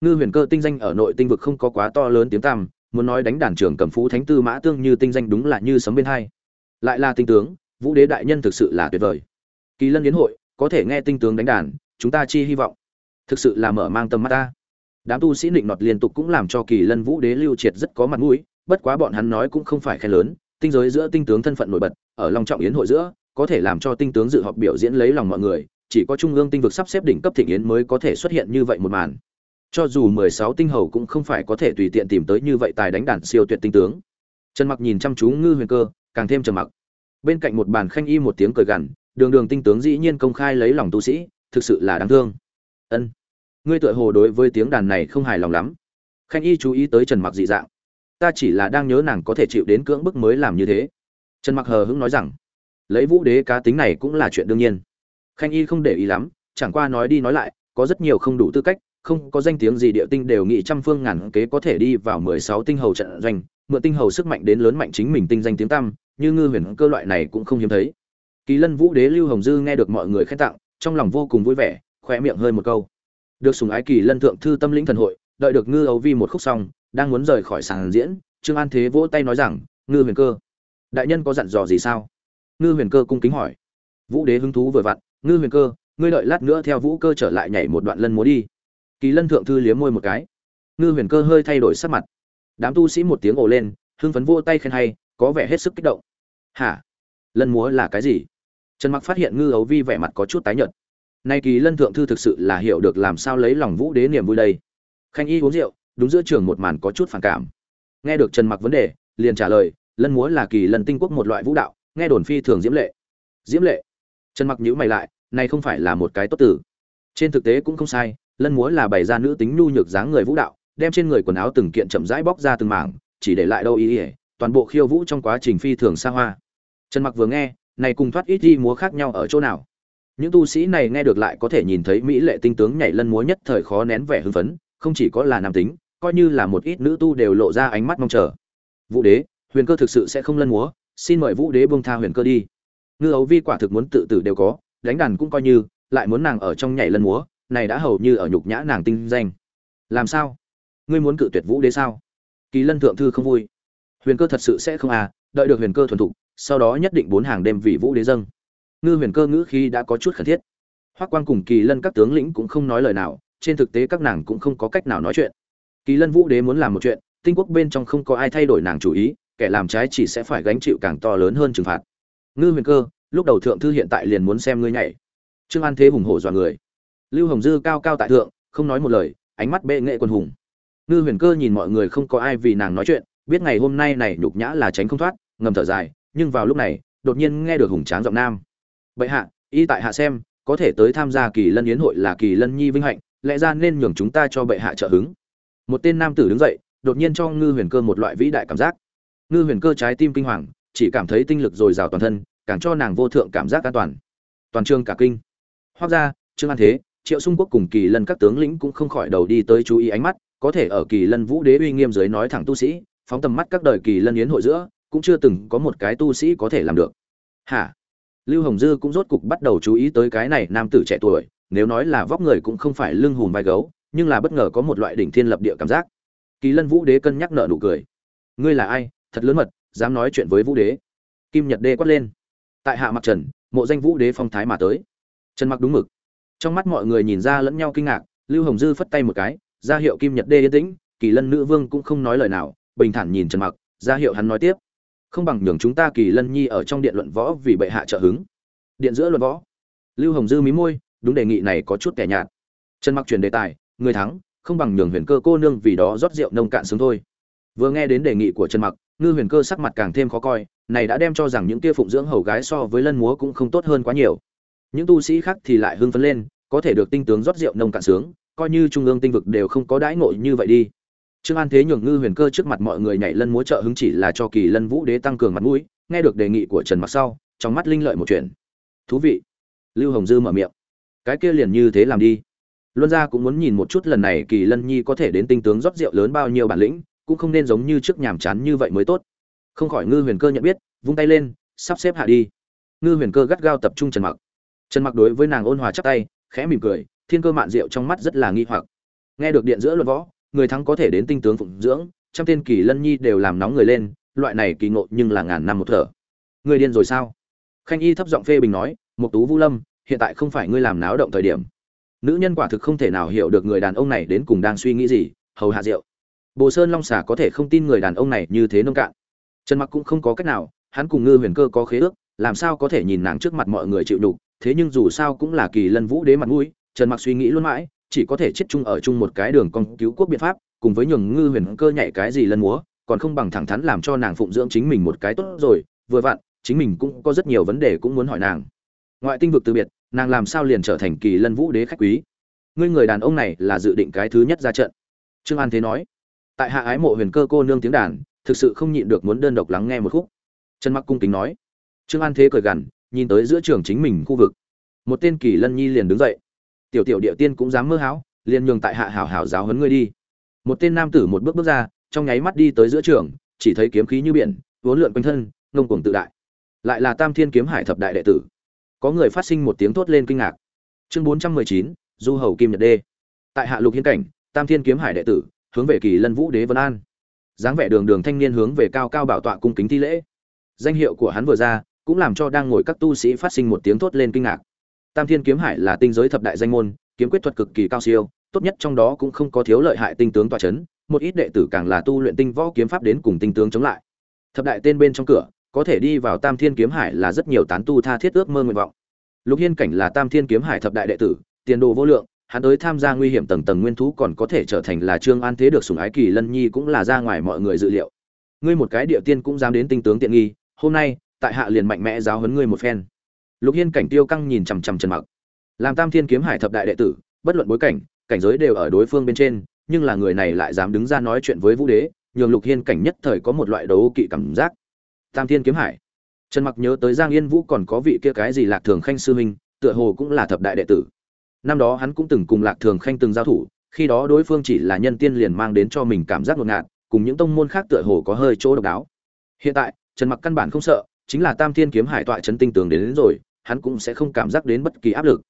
Ngư huyền cơ tinh danh ở nội tinh vực không có quá to lớn tiếng tăm, muốn nói đánh đàn trưởng cầm phú thánh tư mã tương như tinh danh đúng là như sấm bên hai. Lại là tinh tướng, vũ đế đại nhân thực sự là tuyệt vời. Kỳ lân yến hội, có thể nghe tinh tướng đánh đàn, chúng ta chi hy vọng. Thực sự là mở mang tầm mắt ta. Đám tu sĩ định nọt liên tục cũng làm cho kỳ lân vũ đế lưu triệt rất có mặt mũi, bất quá bọn hắn nói cũng không phải khen lớn, tinh giới giữa tinh tướng thân phận nổi bật, ở long trọng yến hội giữa có thể làm cho tinh tướng dự họp biểu diễn lấy lòng mọi người, chỉ có trung ương tinh vực sắp xếp đỉnh cấp thịnh yến mới có thể xuất hiện như vậy một màn. Cho dù mười sáu tinh hầu cũng không phải có thể tùy tiện tìm tới như vậy tài đánh đàn siêu tuyệt tinh tướng. Trần mặc nhìn chăm chú ngư huyền cơ, càng thêm trầm mặc. Bên cạnh một bàn khanh y một tiếng cười gằn, đường đường tinh tướng dĩ nhiên công khai lấy lòng tu sĩ, thực sự là đáng thương. Ân, ngươi tựa hồ đối với tiếng đàn này không hài lòng lắm. Khanh y chú ý tới trần mặc dị dạng. Ta chỉ là đang nhớ nàng có thể chịu đến cưỡng bức mới làm như thế. Trần mặc hờ hững nói rằng lấy vũ đế cá tính này cũng là chuyện đương nhiên. Khanh y không để ý lắm, chẳng qua nói đi nói lại, có rất nhiều không đủ tư cách, không có danh tiếng gì địa tinh đều nghĩ trăm phương ngàn kế có thể đi vào mười sáu tinh hầu trận doanh, mượn tinh hầu sức mạnh đến lớn mạnh chính mình tinh danh tiếng tăm, như ngư huyền cơ loại này cũng không hiếm thấy. Kỳ lân vũ đế lưu hồng dư nghe được mọi người khen tặng, trong lòng vô cùng vui vẻ khoe miệng hơi một câu. Được sùng ái kỳ lân thượng thư tâm lĩnh thần hội, đợi được ngư ấu vi một khúc xong, đang muốn rời khỏi sàn diễn, trương an thế vỗ tay nói rằng, ngư huyền cơ, đại nhân có dặn dò gì sao? Ngư huyền cơ cung kính hỏi. Vũ đế hứng thú vừa vặn, ngư huyền cơ, ngươi đợi lát nữa theo vũ cơ trở lại nhảy một đoạn lân múa đi. Kỳ lân thượng thư liếm môi một cái. Ngư huyền cơ hơi thay đổi sắc mặt. Đám tu sĩ một tiếng ồ lên, hưng phấn vô tay khen hay, có vẻ hết sức kích động. Hả? Lân múa là cái gì? Trần mặc phát hiện ngư ấu vi vẻ mặt có chút tái nhợt. Nay kỳ lân thượng thư thực sự là hiểu được làm sao lấy lòng vũ đế niềm vui đây. Khanh y uống rượu, đúng giữa trường một màn có chút phản cảm. Nghe được trần mặc vấn đề, liền trả lời, lân múa là kỳ lân tinh quốc một loại vũ đạo nghe đồn phi thường diễm lệ. Diễm lệ? Trần mặc nhữ mày lại, này không phải là một cái tốt tử. Trên thực tế cũng không sai, lân múa là bày ra nữ tính nhu nhược dáng người vũ đạo, đem trên người quần áo từng kiện chậm rãi bóc ra từng mảng, chỉ để lại đâu ý ỉa toàn bộ khiêu vũ trong quá trình phi thường xa hoa. Trần mặc vừa nghe, này cùng thoát ít đi múa khác nhau ở chỗ nào? Những tu sĩ này nghe được lại có thể nhìn thấy mỹ lệ tinh tướng nhảy lân múa nhất thời khó nén vẻ hưng phấn, không chỉ có là nam tính, coi như là một ít nữ tu đều lộ ra ánh mắt mong chờ. Vũ đế, huyền cơ thực sự sẽ không lân múa xin mời vũ đế buông tha huyền cơ đi. Ngư ấu vi quả thực muốn tự tử đều có, đánh đàn cũng coi như, lại muốn nàng ở trong nhảy lân múa, này đã hầu như ở nhục nhã nàng tinh danh. Làm sao? Ngươi muốn cự tuyệt vũ đế sao? Kỳ lân thượng thư không vui. Huyền cơ thật sự sẽ không à đợi được huyền cơ thuần thục, sau đó nhất định bốn hàng đêm vị vũ đế dâng. Ngư huyền cơ ngữ khi đã có chút khẩn thiết. Hoác quan cùng kỳ lân các tướng lĩnh cũng không nói lời nào, trên thực tế các nàng cũng không có cách nào nói chuyện. Kỳ lân vũ đế muốn làm một chuyện, tinh quốc bên trong không có ai thay đổi nàng chủ ý kẻ làm trái chỉ sẽ phải gánh chịu càng to lớn hơn trừng phạt. Ngư huyền cơ, lúc đầu thượng thư hiện tại liền muốn xem ngươi nhảy. Trương an thế hùng hổ dọa người. Lưu hồng dư cao cao tại thượng, không nói một lời, ánh mắt bệ nghệ quân hùng. Ngư huyền cơ nhìn mọi người không có ai vì nàng nói chuyện, biết ngày hôm nay này nhục nhã là tránh không thoát, ngầm thở dài, nhưng vào lúc này, đột nhiên nghe được hùng tráng giọng nam. Bệ hạ, y tại hạ xem, có thể tới tham gia kỳ lân yến hội là kỳ lân nhi vinh hạnh, lẽ ra nên nhường chúng ta cho bệ hạ trợ hứng. Một tên nam tử đứng dậy, đột nhiên cho ngư huyền cơ một loại vĩ đại cảm giác ngư huyền cơ trái tim kinh hoàng, chỉ cảm thấy tinh lực dồi dào toàn thân, càng cho nàng vô thượng cảm giác an toàn. Toàn trường cả kinh. Hoác ra trương an thế, triệu xung quốc cùng kỳ lân các tướng lĩnh cũng không khỏi đầu đi tới chú ý ánh mắt, có thể ở kỳ lân vũ đế uy nghiêm dưới nói thẳng tu sĩ, phóng tầm mắt các đời kỳ lân yến hội giữa, cũng chưa từng có một cái tu sĩ có thể làm được. Hả? Lưu hồng dư cũng rốt cục bắt đầu chú ý tới cái này nam tử trẻ tuổi, nếu nói là vóc người cũng không phải lưng hùm vai gấu, nhưng là bất ngờ có một loại đỉnh thiên lập địa cảm giác. Kỳ lân vũ đế cân nhắc nợ nụ cười. Ngươi là ai? Thật lớn mật, dám nói chuyện với vũ đế. Kim nhật đê quát lên. Tại hạ mặc trần, mộ danh vũ đế phong thái mà tới. Trần mặc đúng mực. Trong mắt mọi người nhìn ra lẫn nhau kinh ngạc, lưu hồng dư phất tay một cái, ra hiệu kim nhật đê yên tĩnh, kỳ lân nữ vương cũng không nói lời nào, bình thản nhìn trần mặc, ra hiệu hắn nói tiếp. Không bằng nhường chúng ta kỳ lân nhi ở trong điện luận võ vì bệ hạ trợ hứng. Điện giữa luận võ. Lưu hồng dư mí môi, đúng đề nghị này có chút kẻ nhạt. Trần mặc chuyển đề tài, người thắng, không bằng nhường huyền cơ cô nương vì đó rót rượu nông cạn sướng thôi. Vừa nghe đến đề nghị của trần mặc ngư huyền cơ sắc mặt càng thêm khó coi, này đã đem cho rằng những kia phụng dưỡng hầu gái so với lân múa cũng không tốt hơn quá nhiều. Những tu sĩ khác thì lại hưng phấn lên, có thể được tinh tướng rót rượu nông cạn sướng, coi như trung ương tinh vực đều không có đãi ngộ như vậy đi. Trương an thế nhường ngư huyền cơ trước mặt mọi người nhảy lân múa trợ hứng chỉ là cho kỳ lân vũ đế tăng cường mặt mũi, nghe được đề nghị của trần mặc sau, trong mắt linh lợi một chuyện. Thú vị. Lưu hồng dư mở miệng. Cái kia liền như thế làm đi. Luân gia cũng muốn nhìn một chút lần này kỳ lân nhi có thể đến tinh tướng rót rượu lớn bao nhiêu bản lĩnh cũng không nên giống như trước nhàm chán như vậy mới tốt. Không khỏi ngư huyền cơ nhận biết, vung tay lên, sắp xếp hạ đi. Ngư huyền cơ gắt gao tập trung trần mặc. Trần mặc đối với nàng ôn hòa chắp tay, khẽ mỉm cười, thiên cơ mạn rượu trong mắt rất là nghi hoặc. Nghe được điện giữa luận võ, người thắng có thể đến tinh tướng phụng dưỡng, trăm tên kỳ lân nhi đều làm nóng người lên, loại này kỳ ngộ nhưng là ngàn năm một thở. Người điên rồi sao? Khanh y thấp giọng phê bình nói, mục tú vũ lâm, hiện tại không phải ngươi làm náo động thời điểm. Nữ nhân quả thực không thể nào hiểu được người đàn ông này đến cùng đang suy nghĩ gì, hầu hạ rượu bồ sơn long xà có thể không tin người đàn ông này như thế nông cạn. Trần mặc cũng không có cách nào, hắn cùng ngư huyền cơ có khế ước, làm sao có thể nhìn nàng trước mặt mọi người chịu đục, thế nhưng dù sao cũng là kỳ lân vũ đế mặt mũi, trần mặc suy nghĩ luôn mãi, chỉ có thể chết chung ở chung một cái đường con cứu quốc biện pháp, cùng với nhường ngư huyền cơ nhảy cái gì lân múa, còn không bằng thẳng thắn làm cho nàng phụng dưỡng chính mình một cái tốt rồi, vừa vặn, chính mình cũng có rất nhiều vấn đề cũng muốn hỏi nàng. Ngoại tinh vực từ biệt, nàng làm sao liền trở thành kỳ lân vũ đế khách quý? Ngươi người đàn ông này là dự định cái thứ nhất ra trận. Trương an thế nói tại hạ ái mộ huyền cơ cô nương tiếng đàn, thực sự không nhịn được muốn đơn độc lắng nghe một khúc. Trần mặc cung kính nói. Trương an thế cười gằn, nhìn tới giữa trường chính mình khu vực. Một tên kỳ lân nhi liền đứng dậy. Tiểu tiểu địa tiên cũng dám mơ hão, liền nhường tại hạ hảo hảo giáo huấn ngươi đi. Một tên nam tử một bước bước ra, trong nháy mắt đi tới giữa trường, chỉ thấy kiếm khí như biển vốn lượn quanh thân, ngông cuồng tự đại. Lại là tam thiên kiếm hải thập đại đệ tử. Có người phát sinh một tiếng thốt lên kinh ngạc. Chương bốn trăm mười chín, du hầu kim nhật đê. Tại hạ lục hiên cảnh, tam thiên kiếm hải đệ tử hướng về kỳ lân vũ đế vân an. Dáng vẻ đường đường thanh niên hướng về cao cao bảo tọa cung kính thi lễ. Danh hiệu của hắn vừa ra, cũng làm cho đang ngồi các tu sĩ phát sinh một tiếng thốt lên kinh ngạc. Tam thiên kiếm hải là tinh giới thập đại danh môn, kiếm quyết thuật cực kỳ cao siêu, tốt nhất trong đó cũng không có thiếu lợi hại tinh tướng tọa chấn, một ít đệ tử càng là tu luyện tinh võ kiếm pháp đến cùng tinh tướng chống lại. Thập đại tên bên trong cửa, có thể đi vào tam thiên kiếm hải là rất nhiều tán tu tha thiết ước mơ nguyện vọng. Lục hiên cảnh là tam thiên kiếm hải thập đại đệ tử, tiền đồ vô lượng hắn tới tham gia nguy hiểm tầng tầng nguyên thú còn có thể trở thành là trương an thế được sùng ái kỳ lân nhi cũng là ra ngoài mọi người dự liệu. Ngươi một cái địa tiên cũng dám đến tinh tướng tiện nghi, hôm nay, tại hạ liền mạnh mẽ giáo huấn ngươi một phen. Lục hiên cảnh tiêu căng nhìn chằm chằm trần mặc. Làm tam thiên kiếm hải thập đại đệ tử, bất luận bối cảnh cảnh giới đều ở đối phương bên trên, nhưng là người này lại dám đứng ra nói chuyện với vũ đế, nhường lục hiên cảnh nhất thời có một loại đấu kỵ cảm giác. Tam thiên kiếm hải. Trần mặc nhớ tới giang yên vũ còn có vị kia cái gì lạc thường khanh sư huynh, tựa hồ cũng là thập đại đệ tử năm đó hắn cũng từng cùng lạc thường khanh từng giao thủ khi đó đối phương chỉ là nhân tiên liền mang đến cho mình cảm giác ngột ngạt cùng những tông môn khác tựa hồ có hơi chỗ độc đáo. Hiện tại trần mặc căn bản không sợ chính là tam thiên kiếm hải tọa chấn tinh tường đến, đến rồi hắn cũng sẽ không cảm giác đến bất kỳ áp lực.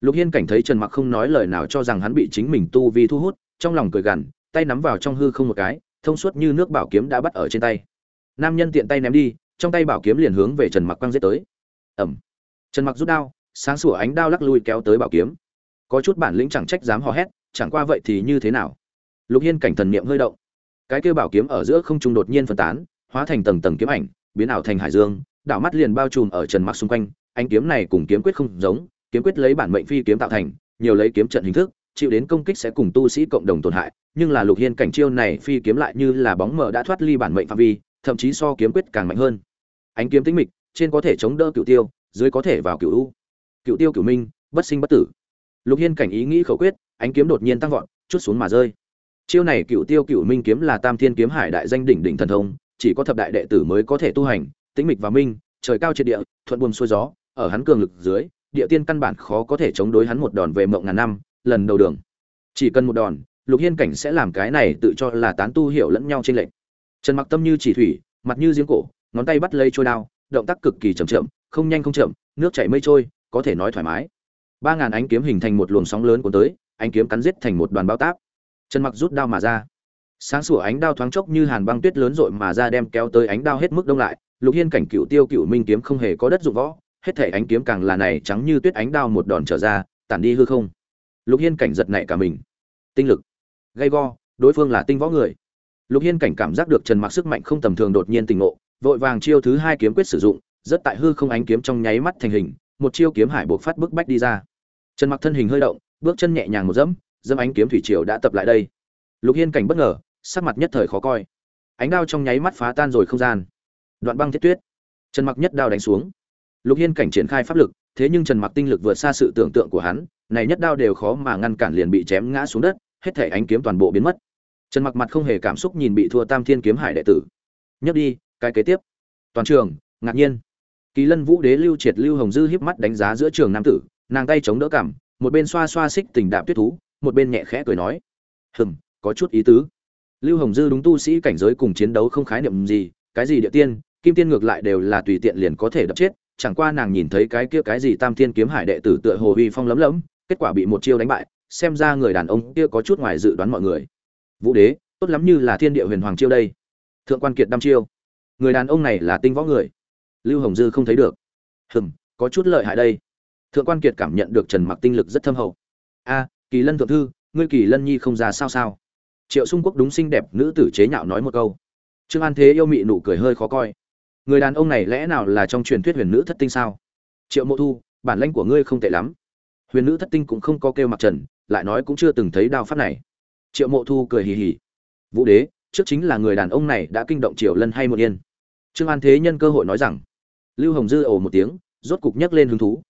Lục hiên cảnh thấy trần mặc không nói lời nào cho rằng hắn bị chính mình tu vi thu hút trong lòng cười gằn tay nắm vào trong hư không một cái thông suốt như nước bảo kiếm đã bắt ở trên tay. Nam nhân tiện tay ném đi trong tay bảo kiếm liền hướng về trần mặc quăng giết tới. Ẩm trần mặc rút đao sáng sủa ánh đao lắc lui kéo tới bảo kiếm có chút bản lĩnh chẳng trách dám hò hét, chẳng qua vậy thì như thế nào? Lục hiên cảnh thần niệm hơi động. Cái kêu bảo kiếm ở giữa không trung đột nhiên phân tán, hóa thành tầng tầng kiếm ảnh, biến ảo thành hải dương, đảo mắt liền bao trùm ở trần mặc xung quanh. Ánh kiếm này cùng kiếm quyết không giống, kiếm quyết lấy bản mệnh phi kiếm tạo thành, nhiều lấy kiếm trận hình thức, chịu đến công kích sẽ cùng tu sĩ cộng đồng tổn hại, nhưng là lục hiên cảnh chiêu này phi kiếm lại như là bóng mờ đã thoát ly bản mệnh phạm vi, thậm chí so kiếm quyết càng mạnh hơn. Ánh kiếm tĩnh mịch, trên có thể chống đỡ cựu tiêu, dưới có thể vào cựu u. Cựu tiêu cựu minh, bất sinh bất tử lục hiên cảnh ý nghĩ khẩu quyết, ánh kiếm đột nhiên tăng vọt, chút xuống mà rơi. Chiêu này cựu tiêu cựu minh kiếm là tam thiên kiếm hải đại danh đỉnh đỉnh thần thông, chỉ có thập đại đệ tử mới có thể tu hành, tĩnh mịch và minh, trời cao trên địa, thuận buồm xuôi gió, ở hắn cường lực dưới, địa tiên căn bản khó có thể chống đối hắn một đòn về mộng ngàn năm, lần đầu đường. Chỉ cần một đòn, lục hiên cảnh sẽ làm cái này tự cho là tán tu hiểu lẫn nhau trên lệnh trần mặc tâm như chỉ thủy, mặt như giếng cổ, ngón tay bắt lấy trôi đao, động tác cực kỳ chậm chậm, không nhanh không chậm, nước chảy mây trôi, có thể nói thoải mái ba ngàn ánh kiếm hình thành một luồng sóng lớn cuốn tới, ánh kiếm cắn giết thành một đoàn bao táp. Trần mặc rút đao mà ra. Sáng sủa ánh đao thoáng chốc như hàn băng tuyết lớn rội mà ra đem kéo tới ánh đao hết mức đông lại. Lục hiên cảnh cựu tiêu cựu minh kiếm không hề có đất dụng võ, hết thể ánh kiếm càng là này trắng như tuyết ánh đao một đòn trở ra, tản đi hư không. Lục hiên cảnh giật nảy cả mình. Tinh lực. Gay go, đối phương là tinh võ người. Lục hiên cảnh cảm giác được trần mặc sức mạnh không tầm thường đột nhiên tình ngộ, vội vàng chiêu thứ hai kiếm quyết sử dụng, rất tại hư không ánh kiếm trong nháy mắt thành hình, một chiêu kiếm hải buộc phát bức bách đi ra trần mặc thân hình hơi động, bước chân nhẹ nhàng một dẫm dẫm ánh kiếm thủy triều đã tập lại đây. Lục hiên cảnh bất ngờ, sắc mặt nhất thời khó coi. Ánh đao trong nháy mắt phá tan rồi không gian. Đoạn băng thiết tuyết. Trần mặc nhất đao đánh xuống. Lục hiên cảnh triển khai pháp lực, thế nhưng trần mặc tinh lực vượt xa sự tưởng tượng của hắn, này nhất đao đều khó mà ngăn cản liền bị chém ngã xuống đất, hết thể ánh kiếm toàn bộ biến mất. Trần mặc mặt không hề cảm xúc nhìn bị thua tam thiên kiếm hải đệ tử. Nhất đi, cái kế tiếp. Toàn trường, ngạc nhiên. Kỳ lân vũ đế lưu triệt lưu hồng dư híp mắt đánh giá giữa trường nam tử nàng tay chống đỡ cảm, một bên xoa xoa xích tình đạm tuyết thú, một bên nhẹ khẽ cười nói, hừm, có chút ý tứ. Lưu hồng dư đúng tu sĩ cảnh giới cùng chiến đấu không khái niệm gì, cái gì địa tiên, kim tiên ngược lại đều là tùy tiện liền có thể đập chết, chẳng qua nàng nhìn thấy cái kia cái gì tam thiên kiếm hải đệ tử tựa hồ huy phong lấm lấm, kết quả bị một chiêu đánh bại, xem ra người đàn ông kia có chút ngoài dự đoán mọi người. Vũ đế, tốt lắm như là thiên địa huyền hoàng chiêu đây. Thượng quan kiệt đăm chiêu. Người đàn ông này là tinh võ người. Lưu hồng dư không thấy được. Hừm, có chút lợi hại đây thượng quan kiệt cảm nhận được trần mặc tinh lực rất thâm hậu. A, kỳ lân thượng thư, ngươi kỳ lân nhi không ra sao sao? Triệu xung quốc đúng xinh đẹp nữ tử chế nhạo nói một câu. Trương an thế yêu mị nụ cười hơi khó coi. Người đàn ông này lẽ nào là trong truyền thuyết huyền nữ thất tinh sao? Triệu mộ thu, bản lãnh của ngươi không tệ lắm. Huyền nữ thất tinh cũng không có kêu mặc trần, lại nói cũng chưa từng thấy đao pháp này. Triệu mộ thu cười hì hì. Vũ đế, trước chính là người đàn ông này đã kinh động triều lân hay một yên. Trương an thế nhân cơ hội nói rằng. Lưu hồng dư ồ một tiếng, rốt cục nhấc lên hứng thú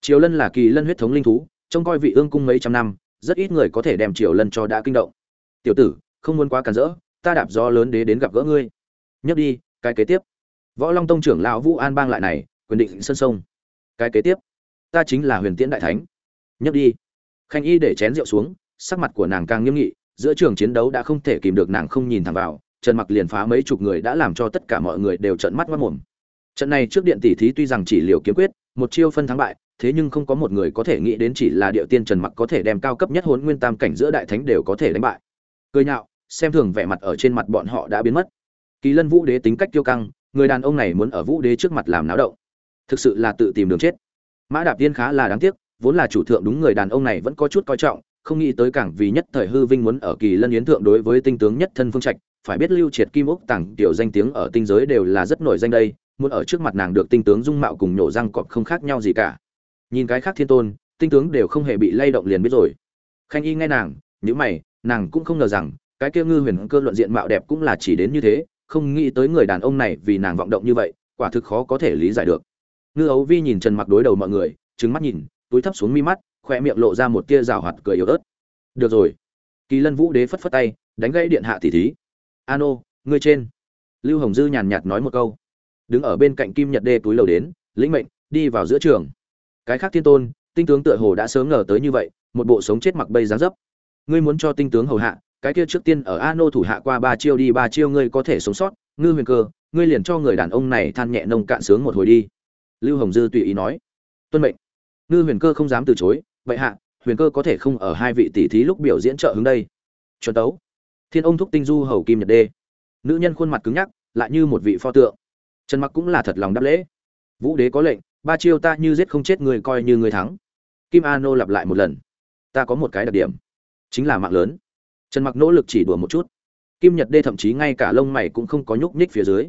triều lân là kỳ lân huyết thống linh thú, trông coi vị ương cung mấy trăm năm, rất ít người có thể đem triều lân cho đã kinh động. Tiểu tử, không muốn quá cản rỡ, ta đạp gió lớn đế đến gặp gỡ ngươi. Nhấc đi, cái kế tiếp. Võ long tông trưởng lão vũ an bang lại này, quyền định sân sông. Cái kế tiếp. Ta chính là huyền tiễn đại thánh. Nhấc đi. Khanh y để chén rượu xuống, sắc mặt của nàng càng nghiêm nghị, giữa trường chiến đấu đã không thể kìm được nàng không nhìn thẳng vào, trần mặc liền phá mấy chục người đã làm cho tất cả mọi người đều trợn mắt mất mồm. Trận này trước điện tỷ thí tuy rằng chỉ liều kiếm quyết, một chiêu phân thắng bại thế nhưng không có một người có thể nghĩ đến chỉ là địa tiên trần mặc có thể đem cao cấp nhất hốn nguyên tam cảnh giữa đại thánh đều có thể đánh bại. Cười nhạo, xem thường vẻ mặt ở trên mặt bọn họ đã biến mất. Kỳ lân vũ đế tính cách kiêu căng, người đàn ông này muốn ở vũ đế trước mặt làm náo động. Thực sự là tự tìm đường chết. Mã đạp tiên khá là đáng tiếc, vốn là chủ thượng đúng người đàn ông này vẫn có chút coi trọng, không nghĩ tới cảng vì nhất thời hư vinh muốn ở kỳ lân yến thượng đối với tinh tướng nhất thân phương trạch, phải biết lưu triệt kim ốc tặng tiểu danh tiếng ở tinh giới đều là rất nổi danh đây, muốn ở trước mặt nàng được tinh tướng dung mạo cùng nhổ răng cọp không khác nhau gì cả nhìn cái khác thiên tôn, tinh tướng đều không hề bị lay động liền biết rồi. Khanh y nghe nàng nhữ mày, nàng cũng không ngờ rằng, cái kia ngư huyền cơ luận diện mạo đẹp cũng là chỉ đến như thế, không nghĩ tới người đàn ông này vì nàng vọng động như vậy, quả thực khó có thể lý giải được. Ngư ấu vi nhìn trần mặc đối đầu mọi người trứng mắt nhìn, túi thấp xuống mi mắt khoe miệng lộ ra một tia rào hoạt cười yếu ớt. Được rồi. Kỳ lân vũ đế phất phất tay, đánh gãy điện hạ tỷ thí. Ano, ngươi trên. Lưu hồng dư nhàn nhạt nói một câu. Đứng ở bên cạnh kim nhật đê túi lầu đến, lĩnh mệnh, đi vào giữa trường cái khác thiên tôn, tinh tướng tựa hồ đã sớm ngờ tới như vậy, một bộ sống chết mặc bây dáng dấp. Ngươi muốn cho tinh tướng hầu hạ, cái kia trước tiên ở ano thủ hạ qua ba chiêu đi, ba chiêu ngươi có thể sống sót. Ngư huyền cơ, ngươi liền cho người đàn ông này than nhẹ nông cạn sướng một hồi đi. Lưu hồng dư tùy ý nói. Tuân mệnh. Ngư huyền cơ không dám từ chối. Vậy hạ, huyền cơ có thể không ở hai vị tỷ thí lúc biểu diễn trợ hướng đây? Chuẩn tấu. Thiên ông thúc tinh du hầu kim nhật đê. Nữ nhân khuôn mặt cứng nhắc, lại như một vị pho tượng. Trần mặc cũng là thật lòng đáp lễ. Vũ đế có lệnh ba chiêu ta như giết không chết người coi như người thắng. Kim a nô lặp lại một lần. Ta có một cái đặc điểm, chính là mạng lớn. Trần mặc nỗ lực chỉ đùa một chút. Kim nhật đê thậm chí ngay cả lông mày cũng không có nhúc nhích phía dưới.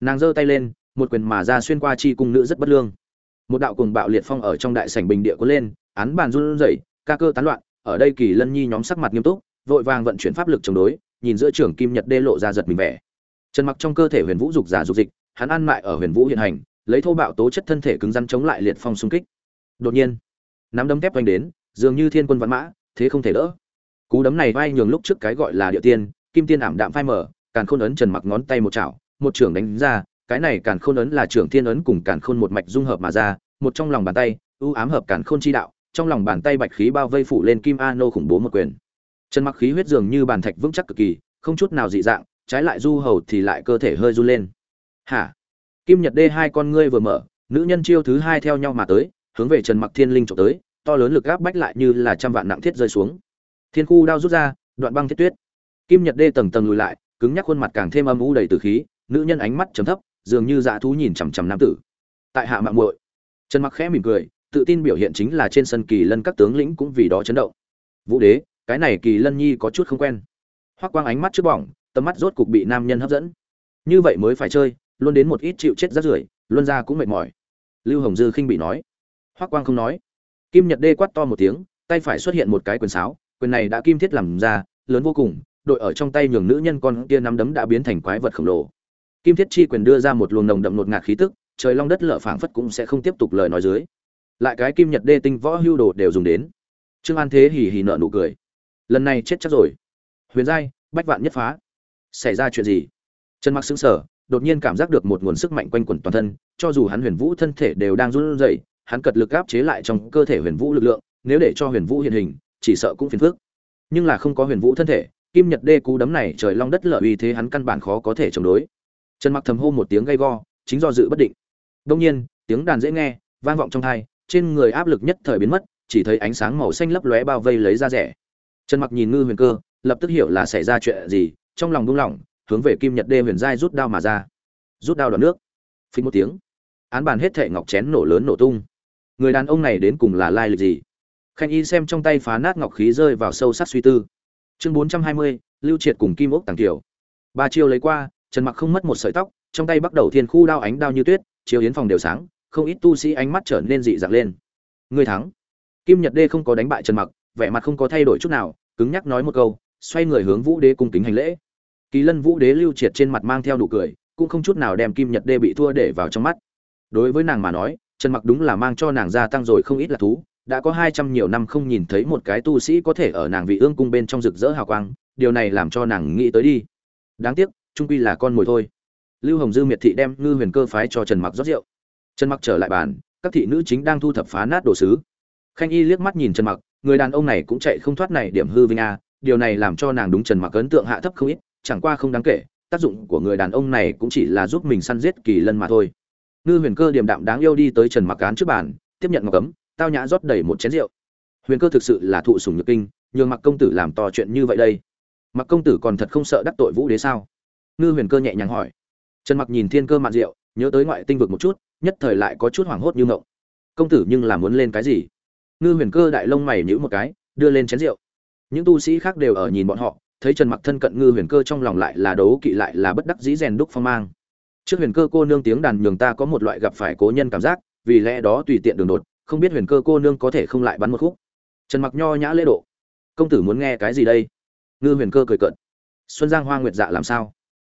Nàng giơ tay lên, một quyền mà ra xuyên qua chi cung nữ rất bất lương. Một đạo cùng bạo liệt phong ở trong đại sảnh bình địa có lên, án bàn run rẩy, ca cơ tán loạn, ở đây kỳ lân nhi nhóm sắc mặt nghiêm túc, vội vàng vận chuyển pháp lực chống đối, nhìn giữa trưởng kim nhật đê lộ ra giật mình vẻ. Trần mặc trong cơ thể huyền vũ dục giả dục dịch, hắn ăn mại ở huyền vũ hiện hành lấy thô bạo tố chất thân thể cứng rắn chống lại liệt phong xung kích. Đột nhiên, nắm đấm thép vành đến, dường như thiên quân văn mã, thế không thể đỡ. Cú đấm này vai nhường lúc trước cái gọi là địa tiên, kim tiên ảm đạm phai mở càn khôn ấn trần mặc ngón tay một chảo, một trưởng đánh ra, cái này càn khôn ấn là trưởng thiên ấn cùng càn khôn một mạch dung hợp mà ra, một trong lòng bàn tay, ưu ám hợp càn khôn chi đạo, trong lòng bàn tay bạch khí bao vây phủ lên kim a nô khủng bố một quyền. Trần mặc khí huyết dường như bàn thạch vững chắc cực kỳ, không chút nào dị dạng, trái lại du hầu thì lại cơ thể hơi run lên. Hả? Kim nhật đê hai con ngươi vừa mở, nữ nhân chiêu thứ hai theo nhau mà tới, hướng về trần mặc thiên linh trộm tới, to lớn lực áp bách lại như là trăm vạn nặng thiết rơi xuống. Thiên khu đao rút ra, đoạn băng thiết tuyết. Kim nhật đê tầng tầng lùi lại, cứng nhắc khuôn mặt càng thêm âm u đầy từ khí, nữ nhân ánh mắt trầm thấp, dường như dạ thú nhìn chằm chằm nam tử. Tại hạ mạng muội. Trần mặc khẽ mỉm cười, tự tin biểu hiện chính là trên sân kỳ lân các tướng lĩnh cũng vì đó chấn động. Vũ đế, cái này kỳ lân nhi có chút không quen. Hoắc quang ánh mắt trước bỏng, tầm mắt rốt cục bị nam nhân hấp dẫn. Như vậy mới phải chơi luôn đến một ít chịu chết rất rưởi, luân ra cũng mệt mỏi. Lưu hồng dư khinh bị nói. Hoắc quang không nói. Kim nhật đê quát to một tiếng, tay phải xuất hiện một cái quyền sáo, quyền này đã kim thiết làm ra, lớn vô cùng, đội ở trong tay nhường nữ nhân con kia nắm đấm đã biến thành quái vật khổng lồ. Kim thiết chi quyền đưa ra một luồng nồng đậm nột ngạt khí tức, trời long đất lở phảng phất cũng sẽ không tiếp tục lời nói dưới. Lại cái kim nhật đê tinh võ hưu đồ đều dùng đến. Trương an thế hì hì nợ nụ cười. Lần này chết chắc rồi. Huyền giai, bách vạn nhất phá. Xảy ra chuyện gì? Trần mặc xứng sở đột nhiên cảm giác được một nguồn sức mạnh quanh quẩn toàn thân, cho dù hắn huyền vũ thân thể đều đang run rẩy, hắn cật lực áp chế lại trong cơ thể huyền vũ lực lượng, nếu để cho huyền vũ hiện hình, chỉ sợ cũng phiền phức. Nhưng là không có huyền vũ thân thể, kim nhật đê cú đấm này trời long đất lở uy thế hắn căn bản khó có thể chống đối. Trần mặc thầm hô một tiếng gay go, chính do dự bất định. Đông nhiên, tiếng đàn dễ nghe, vang vọng trong thai, trên người áp lực nhất thời biến mất, chỉ thấy ánh sáng màu xanh lấp lóe bao vây lấy ra rẻ. Trần mặc nhìn ngư huyền cơ, lập tức hiểu là xảy ra chuyện gì, trong lòng buông lỏng hướng về kim nhật đê huyền giai rút đao mà ra. Rút đao đoạn nước. Phí một tiếng. Án bàn hết thệ ngọc chén nổ lớn nổ tung. Người đàn ông này đến cùng là lai lịch gì? Khanh y xem trong tay phá nát ngọc khí rơi vào sâu sắc suy tư. Chương bốn trăm hai mươi, lưu triệt cùng kim ốc tàng tiểu ba chiêu lấy qua, trần mặc không mất một sợi tóc, trong tay bắt đầu thiên khu đao ánh đao như tuyết chiếu yến phòng đều sáng, không ít tu sĩ ánh mắt trở nên dị dạng lên. Người thắng. Kim nhật đê không có đánh bại trần mặc, vẻ mặt không có thay đổi chút nào, cứng nhắc nói một câu, xoay người hướng vũ đế cung kính hành lễ kỳ lân vũ đế lưu triệt trên mặt mang theo nụ cười, cũng không chút nào đem kim nhật đê bị thua để vào trong mắt. Đối với nàng mà nói, trần mặc đúng là mang cho nàng gia tăng rồi không ít là thú, đã có hai trăm nhiều năm không nhìn thấy một cái tu sĩ có thể ở nàng vị ương cung bên trong rực rỡ hào quang, điều này làm cho nàng nghĩ tới đi. Đáng tiếc trung quy là con mồi thôi. Lưu hồng dư miệt thị đem ngư huyền cơ phái cho trần mặc rót rượu. Trần mặc trở lại bàn, các thị nữ chính đang thu thập phá nát đồ sứ. Khanh y liếc mắt nhìn trần mặc, người đàn ông này cũng chạy không thoát này điểm hư vinh a, điều này làm cho nàng đúng trần mặc ấn tượng hạ thấp không ít chẳng qua không đáng kể, tác dụng của người đàn ông này cũng chỉ là giúp mình săn giết kỳ lân mà thôi. Ngư huyền cơ điềm đạm đáng yêu đi tới trần mặc cán trước bàn, tiếp nhận ngọc cấm, tao nhã rót đầy một chén rượu. Huyền cơ thực sự là thụ sủng nhược kinh, nhường mặc công tử làm to chuyện như vậy đây. Mặc công tử còn thật không sợ đắc tội vũ đế sao? Ngư huyền cơ nhẹ nhàng hỏi. Trần mặc nhìn thiên cơ mạn rượu, nhớ tới ngoại tinh vực một chút, nhất thời lại có chút hoảng hốt như ngộng. Công tử nhưng là muốn lên cái gì? Ngư huyền cơ đại lông mày nhữ một cái, đưa lên chén rượu. Những tu sĩ khác đều ở nhìn bọn họ thấy trần mặc thân cận ngư huyền cơ trong lòng lại là đấu kỵ lại là bất đắc dĩ rèn đúc phong mang. Trước huyền cơ cô nương tiếng đàn nhường ta có một loại gặp phải cố nhân cảm giác, vì lẽ đó tùy tiện đường đột, không biết huyền cơ cô nương có thể không lại bắn một khúc. Trần mặc nho nhã lễ độ. Công tử muốn nghe cái gì đây? Ngư huyền cơ cười cợt. Xuân giang hoa nguyệt dạ làm sao?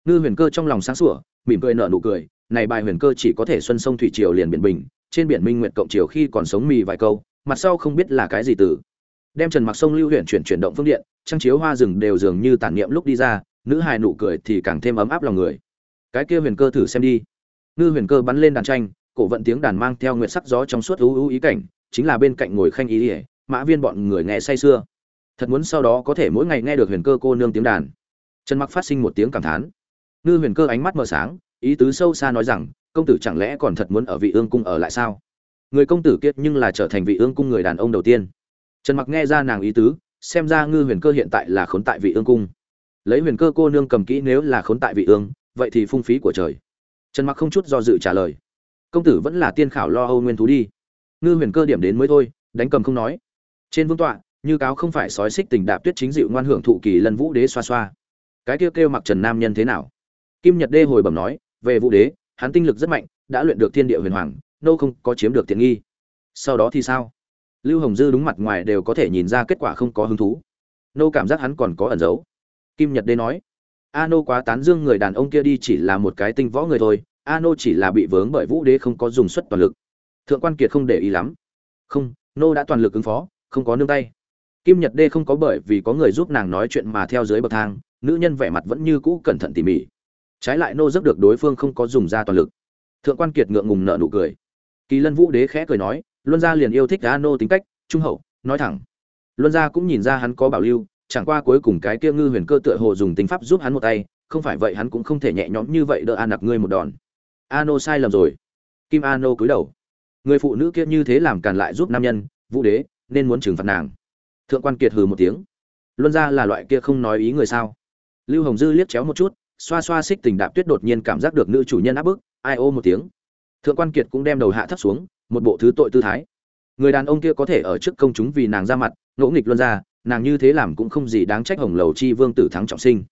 Ngư huyền cơ trong lòng sáng sủa, mỉm cười nở nụ cười, này bài huyền cơ chỉ có thể xuân sông thủy triều liền biển bình, trên biển minh nguyệt cộng triều khi còn sống mì vài câu, mặt sau không biết là cái gì từ đem trần mặc sông lưu huyền chuyển chuyển động phương điện trang chiếu hoa rừng đều dường như tản niệm lúc đi ra, nữ hài nụ cười thì càng thêm ấm áp lòng người. Cái kia huyền cơ thử xem đi. Ngư huyền cơ bắn lên đàn tranh, cổ vận tiếng đàn mang theo nguyệt sắc gió trong suốt ưu ưu ý cảnh, chính là bên cạnh ngồi khanh ý ỉa mã viên bọn người nghe say sưa. Thật muốn sau đó có thể mỗi ngày nghe được huyền cơ cô nương tiếng đàn. Trần mặc phát sinh một tiếng cảm thán. Ngư huyền cơ ánh mắt mờ sáng, ý tứ sâu xa nói rằng, công tử chẳng lẽ còn thật muốn ở vị ương cung ở lại sao? Người công tử kiệt nhưng là trở thành vị ương cung người đàn ông đầu tiên trần mặc nghe ra nàng ý tứ, xem ra ngư huyền cơ hiện tại là khốn tại vị ương cung. Lấy huyền cơ cô nương cầm kỹ nếu là khốn tại vị ương, vậy thì phung phí của trời. Trần mặc không chút do dự trả lời. Công tử vẫn là tiên khảo lo âu nguyên thú đi. Ngư huyền cơ điểm đến mới thôi, đánh cầm không nói. Trên vương tọa, như cáo không phải sói xích tình đạp tuyết chính dịu ngoan hưởng thụ kỳ lân vũ đế xoa xoa. Cái kêu kêu mặc trần nam nhân thế nào? Kim nhật đê hồi bẩm nói, về vũ đế, hắn tinh lực rất mạnh, đã luyện được thiên địa huyền hoàng, nô không có chiếm được tiện nghi. Sau đó thì sao? Lưu hồng dư đúng mặt ngoài đều có thể nhìn ra kết quả không có hứng thú. Nô cảm giác hắn còn có ẩn giấu. Kim nhật đê nói, a nô quá tán dương người đàn ông kia đi chỉ là một cái tinh võ người thôi, a nô chỉ là bị vướng bởi vũ đế không có dùng suất toàn lực. Thượng quan kiệt không để ý lắm. Không, nô đã toàn lực ứng phó, không có nương tay. Kim nhật đê không có bởi vì có người giúp nàng nói chuyện mà theo dưới bậc thang, nữ nhân vẻ mặt vẫn như cũ cẩn thận tỉ mỉ. Trái lại nô giấc được đối phương không có dùng ra toàn lực. Thượng quan kiệt ngượng ngùng nợ nụ cười. Kỳ lân vũ đế khẽ cười nói luân gia liền yêu thích a nô tính cách, trung hậu, nói thẳng. Luân gia cũng nhìn ra hắn có bảo lưu, chẳng qua cuối cùng cái kia ngư huyền cơ tựa hồ dùng tính pháp giúp hắn một tay, không phải vậy hắn cũng không thể nhẹ nhõm như vậy đỡ an nặc ngươi một đòn. A nô sai lầm rồi. Kim a nô cúi đầu. Người phụ nữ kia như thế làm càn lại giúp nam nhân, vũ đế, nên muốn trừng phạt nàng. Thượng quan kiệt hừ một tiếng. Luân ra là loại kia không nói ý người sao? Lưu hồng dư liếc chéo một chút, xoa xoa xích tình đạp tuyết đột nhiên cảm giác được nữ chủ nhân áp bức, ai ô một tiếng. Thượng quan kiệt cũng đem đầu hạ thấp xuống một bộ thứ tội tư thái. Người đàn ông kia có thể ở trước công chúng vì nàng ra mặt, ngỗ nghịch luân ra, nàng như thế làm cũng không gì đáng trách hồng lầu chi vương tử thắng trọng sinh.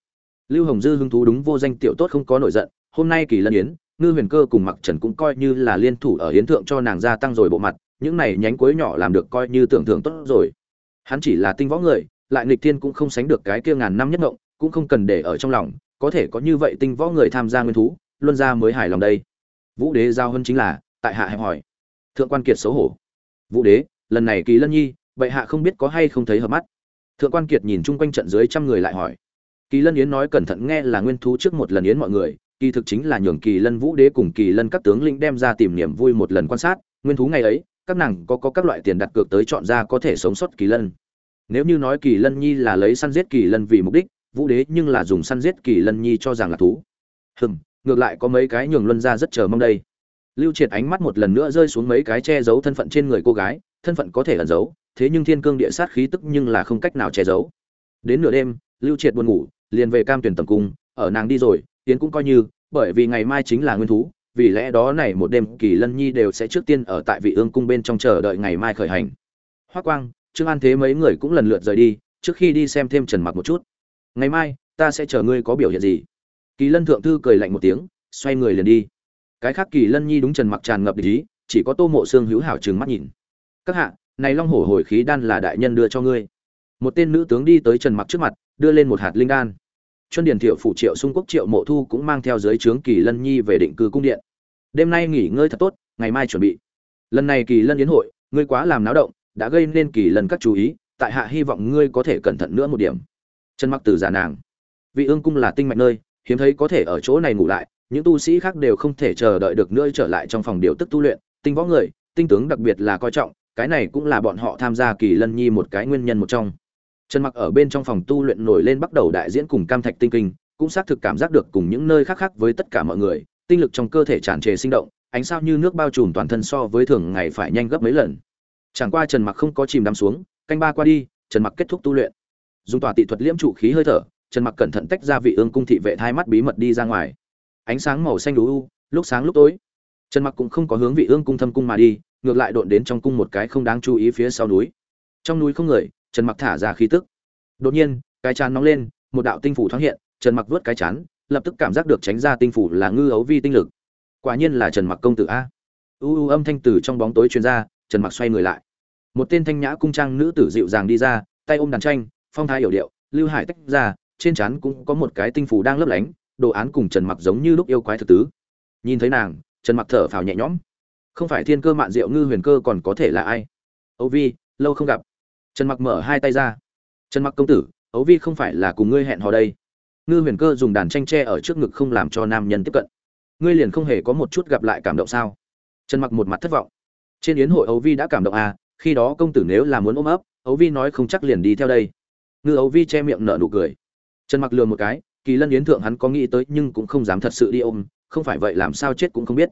Lưu hồng dư hứng thú đúng vô danh tiểu tốt không có nổi giận, hôm nay kỳ lân yến, ngư huyền cơ cùng mặc trần cũng coi như là liên thủ ở hiến thượng cho nàng gia tăng rồi bộ mặt, những này nhánh cuối nhỏ làm được coi như tưởng thưởng tốt rồi. Hắn chỉ là tinh võ người, lại nghịch thiên cũng không sánh được cái kia ngàn năm nhất động cũng không cần để ở trong lòng, có thể có như vậy tinh võ người tham gia nguyên thú, luân ra mới hài lòng đây. Vũ đế giao hơn chính là, tại hạ hẹp hỏi thượng quan kiệt xấu hổ. Vũ đế, lần này kỳ lân nhi, bệ hạ không biết có hay không thấy hợp mắt. Thượng quan kiệt nhìn chung quanh trận dưới trăm người lại hỏi. Kỳ lân yến nói cẩn thận nghe là nguyên thú trước một lần yến mọi người, kỳ thực chính là nhường kỳ lân vũ đế cùng kỳ lân các tướng lĩnh đem ra tìm niềm vui một lần quan sát, nguyên thú ngày ấy, các nàng có có các loại tiền đặt cược tới chọn ra có thể sống sót kỳ lân. Nếu như nói kỳ lân nhi là lấy săn giết kỳ lân vì mục đích, vũ đế nhưng là dùng săn giết kỳ lân nhi cho rằng là thú. Hừm, ngược lại có mấy cái nhường luân ra rất chờ mong đây lưu triệt ánh mắt một lần nữa rơi xuống mấy cái che giấu thân phận trên người cô gái, thân phận có thể ẩn giấu, thế nhưng thiên cương địa sát khí tức nhưng là không cách nào che giấu. Đến nửa đêm, lưu triệt buồn ngủ, liền về cam tuyển tầm cung, ở nàng đi rồi tiến cũng coi như, bởi vì ngày mai chính là nguyên thú, vì lẽ đó này một đêm kỳ lân nhi đều sẽ trước tiên ở tại vị ương cung bên trong chờ đợi ngày mai khởi hành. Hoa quang, trương an thế mấy người cũng lần lượt rời đi, trước khi đi xem thêm trần mặc một chút. Ngày mai, ta sẽ chờ ngươi có biểu hiện gì? Kỳ lân thượng thư cười lạnh một tiếng, xoay người liền đi cái khác kỳ lân nhi đúng trần mặc tràn ngập ý chỉ có tô mộ xương hữu hảo trừng mắt nhìn các hạ này long hổ hồi khí đan là đại nhân đưa cho ngươi một tên nữ tướng đi tới trần mặc trước mặt đưa lên một hạt linh đan Chuân Điền Thiệu phủ Triệu Xung Quốc Triệu Mộ Thu cũng mang theo giới trướng Kỳ Lân Nhi về định cư cung điện. Đêm nay nghỉ ngơi thật tốt, ngày mai chuẩn bị. Lần này Kỳ Lân yến hội, ngươi quá làm náo động, đã gây nên Kỳ Lân các chú ý, tại hạ hy vọng ngươi có thể cẩn thận nữa một điểm. Trần Mặc Tử giả nàng. Vị ương cung là tinh mạnh nơi, hiếm thấy có thể ở chỗ này ngủ lại, những tu sĩ khác đều không thể chờ đợi được nữa trở lại trong phòng điều tức tu luyện, tinh võ người, tinh tướng đặc biệt là coi trọng, cái này cũng là bọn họ tham gia Kỳ Lân Nhi một cái nguyên nhân một trong. Trần Mặc ở bên trong phòng tu luyện nổi lên bắt đầu đại diễn cùng cam thạch tinh kinh, cũng xác thực cảm giác được cùng những nơi khác khác với tất cả mọi người, tinh lực trong cơ thể tràn trề sinh động, ánh sao như nước bao trùm toàn thân so với thường ngày phải nhanh gấp mấy lần. Chẳng qua Trần Mặc không có chìm đắm xuống, canh ba qua đi, Trần Mặc kết thúc tu luyện. Dùng tòa tị thuật liễm trụ khí hơi thở, Trần Mặc cẩn thận tách ra vị ương cung thị vệ thai mắt bí mật đi ra ngoài. Ánh sáng màu xanh u, lúc sáng lúc tối. Trần Mặc cũng không có hướng vị ương cung thâm cung mà đi, ngược lại độn đến trong cung một cái không đáng chú ý phía sau núi. Trong núi không người, trần mặc thả ra khí tức đột nhiên cái chán nóng lên một đạo tinh phủ thoáng hiện trần mặc vớt cái chán lập tức cảm giác được tránh ra tinh phủ là ngư ấu vi tinh lực quả nhiên là trần mặc công tử a u u âm thanh từ trong bóng tối truyền ra trần mặc xoay người lại một tên thanh nhã cung trang nữ tử dịu dàng đi ra tay ôm đàn tranh phong thái hiểu điệu lưu hải tách ra trên chán cũng có một cái tinh phủ đang lấp lánh đồ án cùng trần mặc giống như lúc yêu quái thực tứ. Nhìn thấy nàng, trần mặc thở phào nhẹ nhõm. Không phải thiên cơ mạn diệu ngư huyền cơ còn có thể là ai? Ấu vi, lâu không gặp. Trần mặc mở hai tay ra. Trần mặc công tử ấu vi không phải là cùng ngươi hẹn hò đây. Ngư huyền cơ dùng đàn tranh tre ở trước ngực không làm cho nam nhân tiếp cận. Ngươi liền không hề có một chút gặp lại cảm động sao? Trần mặc một mặt thất vọng. Trên yến hội ấu vi đã cảm động à khi đó công tử nếu là muốn ôm ấp ấu vi nói không chắc liền đi theo đây. Ngư ấu vi che miệng nở nụ cười. Trần mặc lừa một cái kỳ lân yến thượng hắn có nghĩ tới nhưng cũng không dám thật sự đi ôm, không phải vậy làm sao chết cũng không biết.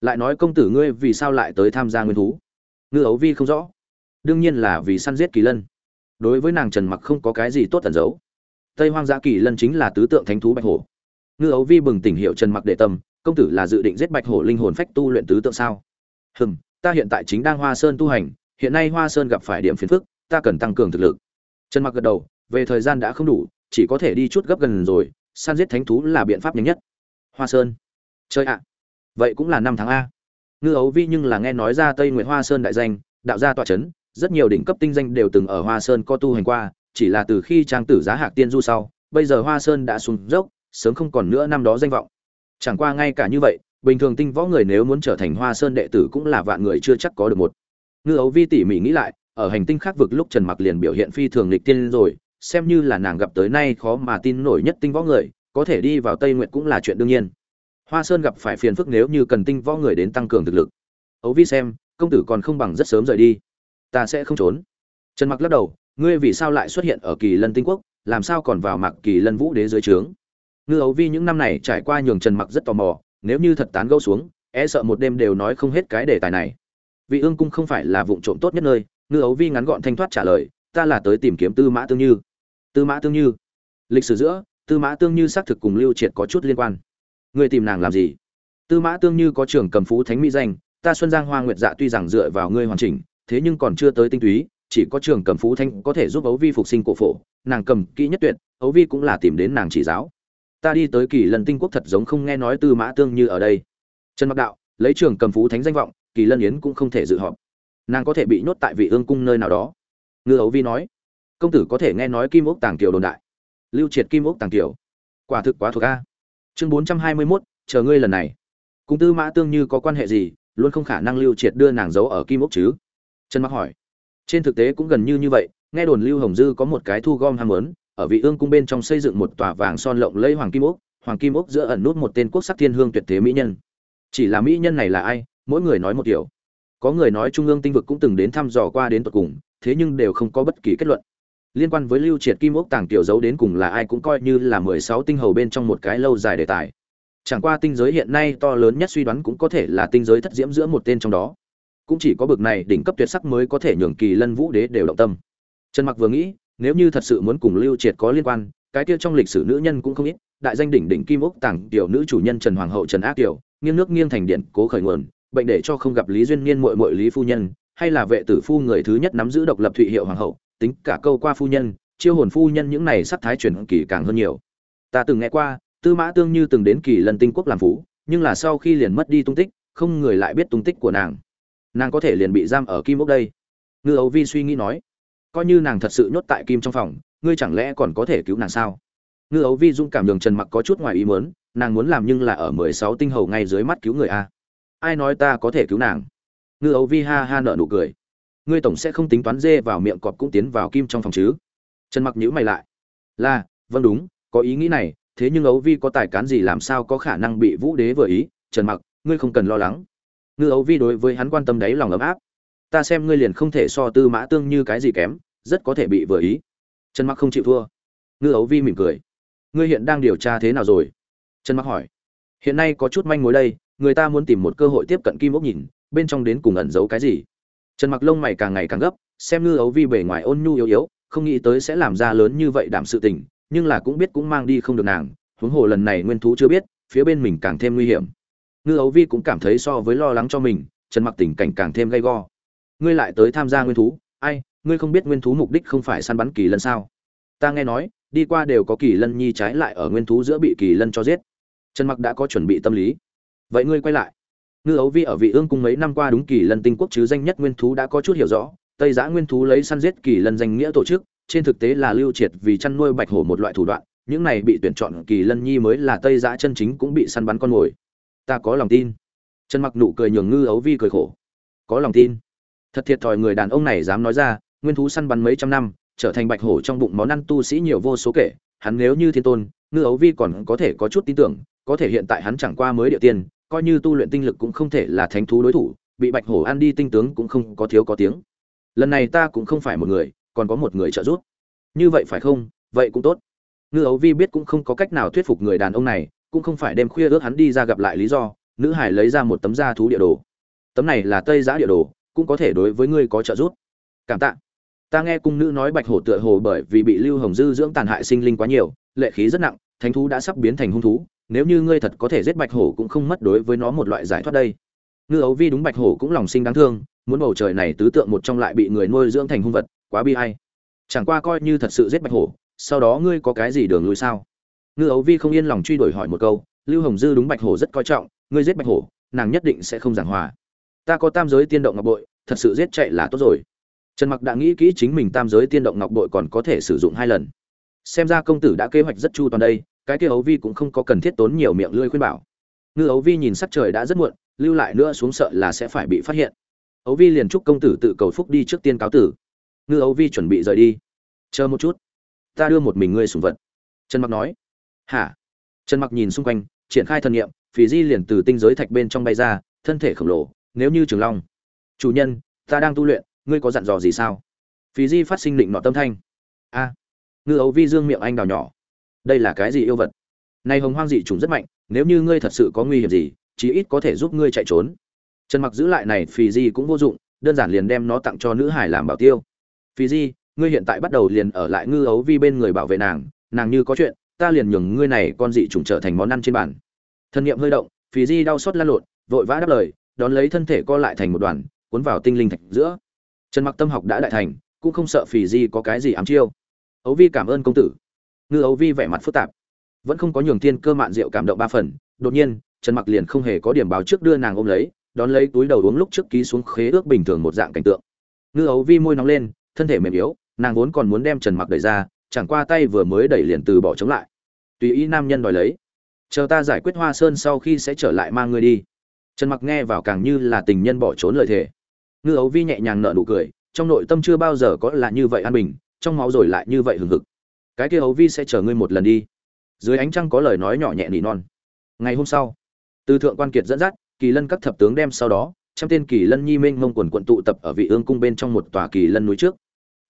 Lại nói công tử ngươi vì sao lại tới tham gia nguyên thú? Ngư ấu vi không rõ. Đương nhiên là vì săn giết kỳ lân. Đối với nàng trần mặc không có cái gì tốt tẩn giấu. Tây hoang dã kỳ lân chính là tứ tượng thánh thú bạch hổ. Ngư ấu vi bừng tỉnh hiệu trần mặc đệ tâm, công tử là dự định giết bạch hổ linh hồn phách tu luyện tứ tượng sao? Hừm, ta hiện tại chính đang hoa sơn tu hành, hiện nay hoa sơn gặp phải điểm phiền phức, ta cần tăng cường thực lực. Trần mặc gật đầu, về thời gian đã không đủ chỉ có thể đi chút gấp gần rồi, săn giết thánh thú là biện pháp nhanh nhất. Hoa sơn. Chơi ạ. Vậy cũng là năm tháng a. Ngư ấu vi nhưng là nghe nói ra tây nguyệt hoa sơn đại danh, đạo gia tọa chấn, rất nhiều đỉnh cấp tinh danh đều từng ở hoa sơn co tu hành qua, chỉ là từ khi trang tử giá hạc tiên du sau, bây giờ hoa sơn đã sùng dốc, sớm không còn nữa năm đó danh vọng. Chẳng qua ngay cả như vậy, bình thường tinh võ người nếu muốn trở thành hoa sơn đệ tử cũng là vạn người chưa chắc có được một. Ngư ấu vi tỉ mỉ nghĩ lại, ở hành tinh khác vực lúc trần mặc liền biểu hiện phi thường lịch tiên rồi xem như là nàng gặp tới nay khó mà tin nổi nhất tinh võ người, có thể đi vào tây nguyện cũng là chuyện đương nhiên. Hoa sơn gặp phải phiền phức nếu như cần tinh võ người đến tăng cường thực lực. Ấu vi xem, công tử còn không bằng rất sớm rời đi. Ta sẽ không trốn. Trần mặc lắc đầu, ngươi vì sao lại xuất hiện ở kỳ lân tinh quốc, làm sao còn vào mặc kỳ lân vũ đế dưới trướng? Ngư ấu vi những năm này trải qua nhường trần mặc rất tò mò, nếu như thật tán gẫu xuống e sợ một đêm đều nói không hết cái đề tài này. Vị ương cung không phải là vụ trộm tốt nhất nơi, ngư ấu vi ngắn gọn thanh thoát trả lời, ta là tới tìm kiếm tư mã tương như tư mã tương như. Lịch sử giữa, tư mã tương như xác thực cùng lưu triệt có chút liên quan. Người tìm nàng làm gì? Tư mã tương như có trưởng cầm phú thánh mỹ danh, ta xuân giang hoa nguyệt dạ tuy rằng dựa vào ngươi hoàn chỉnh, thế nhưng còn chưa tới tinh túy, chỉ có trường cầm phú thanh có thể giúp ấu vi phục sinh cổ phổ, nàng cầm kỹ nhất tuyệt ấu vi cũng là tìm đến nàng chỉ giáo. Ta đi tới kỳ lân tinh quốc thật giống không nghe nói tư mã tương như ở đây. Trần mặc đạo, lấy trường cầm phú thánh danh vọng, kỳ lân yến cũng không thể dự họp. Nàng có thể bị nhốt tại vị ương cung nơi nào đó. Ngư ấu vi nói công tử có thể nghe nói kim ốc tàng tiểu đồn đại. Lưu triệt kim ốc tàng tiểu quả thực quá thuộc a. Chương bốn trăm hai mươi 421, chờ ngươi lần này. Cùng tư mã tương như có quan hệ gì luôn không khả năng lưu triệt đưa nàng giấu ở kim ốc chứ? Trần mặc hỏi. Trên thực tế cũng gần như như vậy nghe đồn lưu hồng dư có một cái thu gom ham muốn ở vị ương cung bên trong xây dựng một tòa vàng son lộng lẫy hoàng kim ốc hoàng kim ốc giữa ẩn nút một tên quốc sắc thiên hương tuyệt thế mỹ nhân. Chỉ là mỹ nhân này là ai mỗi người nói một kiểu. Có người nói trung ương tinh vực cũng từng đến thăm dò qua đến tận cùng thế nhưng đều không có bất kỳ kết luận liên quan với lưu triệt kim ốc tàng tiểu giấu đến cùng là ai cũng coi như là mười sáu tinh hầu bên trong một cái lâu dài đề tài. Chẳng qua tinh giới hiện nay to lớn nhất suy đoán cũng có thể là tinh giới thất diễm giữa một tên trong đó. Cũng chỉ có bực này đỉnh cấp tuyệt sắc mới có thể nhường kỳ lân vũ đế đều động tâm. Trần mặc vừa nghĩ, nếu như thật sự muốn cùng lưu triệt có liên quan, cái kia trong lịch sử nữ nhân cũng không ít, đại danh đỉnh đỉnh kim ốc tàng tiểu nữ chủ nhân trần hoàng hậu trần ác tiểu, nghiêng nước nghiêng thành điện, cố khởi nguồn, bệnh để cho không gặp lý duyên niên muội muội lý phu nhân, hay là vệ tử phu người thứ nhất nắm giữ độc lập thụy hiệu hoàng hậu tính cả câu qua phu nhân, chiêu hồn phu nhân những này sắc thái truyền kỳ càng hơn nhiều. Ta từng nghe qua, tư mã tương như từng đến kỳ lần tinh quốc làm phú, nhưng là sau khi liền mất đi tung tích, không người lại biết tung tích của nàng. Nàng có thể liền bị giam ở kim ốc đây. Ngư ấu vi suy nghĩ nói, coi như nàng thật sự nhốt tại kim trong phòng, ngươi chẳng lẽ còn có thể cứu nàng sao? Ngư ấu vi dung cảm đường trần mặc có chút ngoài ý mớn nàng muốn làm nhưng là ở mười sáu tinh hầu ngay dưới mắt cứu người a. Ai nói ta có thể cứu nàng? Ngư ấu vi ha ha nợ nụ cười ngươi tổng sẽ không tính toán dê vào miệng cọp cũng tiến vào kim trong phòng chứ? Trần mặc nhíu mày lại. Là vâng đúng, có ý nghĩ này, thế nhưng ấu vi có tài cán gì làm sao có khả năng bị vũ đế vừa ý? Trần mặc, ngươi không cần lo lắng. Ngư ấu vi đối với hắn quan tâm đấy lòng ấm áp. Ta xem ngươi liền không thể so tư mã tương như cái gì kém, rất có thể bị vừa ý. Trần mặc không chịu thua. Ngư ấu vi mỉm cười. Ngươi hiện đang điều tra thế nào rồi? Trần mặc hỏi. Hiện nay có chút manh mối đây, người ta muốn tìm một cơ hội tiếp cận kim ốc nhìn, bên trong đến cùng ẩn giấu cái gì? Trần mặc lông mày càng ngày càng gấp, xem ngư ấu vi bề ngoài ôn nhu yếu yếu, không nghĩ tới sẽ làm ra lớn như vậy đảm sự tình, nhưng là cũng biết cũng mang đi không được nàng, huống hồ lần này nguyên thú chưa biết, phía bên mình càng thêm nguy hiểm. Ngư ấu vi cũng cảm thấy so với lo lắng cho mình, trần mặc tình cảnh càng thêm gay go. Ngươi lại tới tham gia nguyên thú, ai, ngươi không biết nguyên thú mục đích không phải săn bắn kỳ lân sao? Ta nghe nói, đi qua đều có kỳ lân nhi trái lại ở nguyên thú giữa bị kỳ lân cho giết. Trần mặc đã có chuẩn bị tâm lý. Vậy ngươi quay lại ngư ấu vi ở vị ương cung mấy năm qua đúng kỳ lân tinh quốc chứ danh nhất nguyên thú đã có chút hiểu rõ, tây giã nguyên thú lấy săn giết kỳ lân danh nghĩa tổ chức, trên thực tế là lưu triệt vì chăn nuôi bạch hổ một loại thủ đoạn, những này bị tuyển chọn kỳ lân nhi mới là tây giã chân chính cũng bị săn bắn con mồi. Ta có lòng tin. Trần mặc nụ cười nhường ngư ấu vi cười khổ. Có lòng tin. Thật thiệt thòi người đàn ông này dám nói ra, nguyên thú săn bắn mấy trăm năm, trở thành bạch hổ trong bụng món ăn tu sĩ nhiều vô số kể, hắn nếu như thiên tôn, ngư ấu vi còn có thể có chút tin tưởng, có thể hiện tại hắn chẳng qua mới địa tiên coi như tu luyện tinh lực cũng không thể là thánh thú đối thủ, bị bạch hổ ăn đi tinh tướng cũng không có thiếu có tiếng. Lần này ta cũng không phải một người, còn có một người trợ giúp. Như vậy phải không? Vậy cũng tốt. Ngư ấu vi biết cũng không có cách nào thuyết phục người đàn ông này, cũng không phải đêm khuya ước hắn đi ra gặp lại lý do, nữ hải lấy ra một tấm da thú địa đồ. Tấm này là tây giã địa đồ, cũng có thể đối với ngươi có trợ giúp. Cảm tạ. Ta nghe cung nữ nói bạch hổ tựa hồ bởi vì bị lưu hồng dư dưỡng tàn hại sinh linh quá nhiều, lệ khí rất nặng, thánh thú đã sắp biến thành hung thú nếu như ngươi thật có thể giết bạch hổ cũng không mất đối với nó một loại giải thoát đây. Ngư ấu vi đúng bạch hổ cũng lòng sinh đáng thương, muốn bầu trời này tứ tượng một trong lại bị người nuôi dưỡng thành hung vật, quá bi hay chẳng qua coi như thật sự giết bạch hổ, sau đó ngươi có cái gì đường lui sao? Ngư ấu vi không yên lòng truy đuổi hỏi một câu, lưu hồng dư đúng bạch hổ rất coi trọng, ngươi giết bạch hổ, nàng nhất định sẽ không giảng hòa. Ta có tam giới tiên động ngọc bội, thật sự giết chạy là tốt rồi. Trần mặc đã nghĩ kỹ chính mình tam giới tiên động ngọc bội còn có thể sử dụng hai lần. Xem ra công tử đã kế hoạch rất chu toàn đây cái kia ấu vi cũng không có cần thiết tốn nhiều miệng lưỡi khuyên bảo. Ngư ấu vi nhìn sắc trời đã rất muộn, lưu lại nữa xuống sợ là sẽ phải bị phát hiện. Ấu vi liền chúc công tử tự cầu phúc đi trước tiên cáo tử. Ngư ấu vi chuẩn bị rời đi. Chờ một chút. Ta đưa một mình ngươi sùng vật. Trần mặc nói. Hả? Trần mặc nhìn xung quanh, triển khai thần nghiệm phì di liền từ tinh giới thạch bên trong bay ra, thân thể khổng lồ, nếu như trường long. Chủ nhân, ta đang tu luyện, ngươi có dặn dò gì sao? Phì di phát sinh định nọ tâm thanh. A. Ngư ấu vi dương miệng anh đào nhỏ đây là cái gì yêu vật? Này hồng hoang dị trùng rất mạnh, nếu như ngươi thật sự có nguy hiểm gì, chí ít có thể giúp ngươi chạy trốn. Trần mặc giữ lại này phì di cũng vô dụng, đơn giản liền đem nó tặng cho nữ hải làm bảo tiêu. Phì di, ngươi hiện tại bắt đầu liền ở lại ngư ấu vi bên người bảo vệ nàng nàng như có chuyện, ta liền nhường ngươi này con dị trùng trở thành món ăn trên bàn. Thân nhiệm hơi động, phì di đau xót lăn lộn, vội vã đáp lời, đón lấy thân thể co lại thành một đoàn, cuốn vào tinh linh thạch giữa. Trần mặc tâm học đã đại thành, cũng không sợ phì di có cái gì ám chiêu. Ấu vi cảm ơn công tử ngư ấu vi vẻ mặt phức tạp. Vẫn không có nhường thiên cơ mạn rượu cảm động ba phần, đột nhiên, trần mặc liền không hề có điểm báo trước đưa nàng ôm lấy, đón lấy túi đầu uống lúc trước ký xuống khế ước bình thường một dạng cảnh tượng. Ngư ấu vi môi nóng lên, thân thể mềm yếu, nàng vốn còn muốn đem trần mặc đẩy ra, chẳng qua tay vừa mới đẩy liền từ bỏ chống lại. Tùy ý nam nhân đòi lấy. Chờ ta giải quyết hoa sơn sau khi sẽ trở lại mang ngươi đi. Trần mặc nghe vào càng như là tình nhân bỏ trốn lời thề. Ngư ấu vi nhẹ nhàng nở nụ cười, trong nội tâm chưa bao giờ có là như vậy an bình, trong máu rồi lại như vậy hừng hực cái kia hấu vi sẽ chờ ngươi một lần đi. Dưới ánh trăng có lời nói nhỏ nhẹ nỉ non. Ngày hôm sau, từ thượng quan kiệt dẫn dắt, kỳ lân các thập tướng đem sau đó, trăm tên kỳ lân nhi minh mông quần quận tụ tập ở vị ương cung bên trong một tòa kỳ lân núi trước.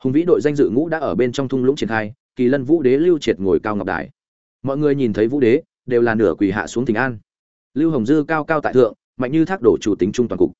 Hùng vĩ đội danh dự ngũ đã ở bên trong thung lũng triển khai, kỳ lân vũ đế lưu triệt ngồi cao ngọc đài. Mọi người nhìn thấy vũ đế, đều là nửa quỳ hạ xuống thỉnh an. Lưu hồng dư cao cao tại thượng, mạnh như thác đổ chủ tính trung toàn cục.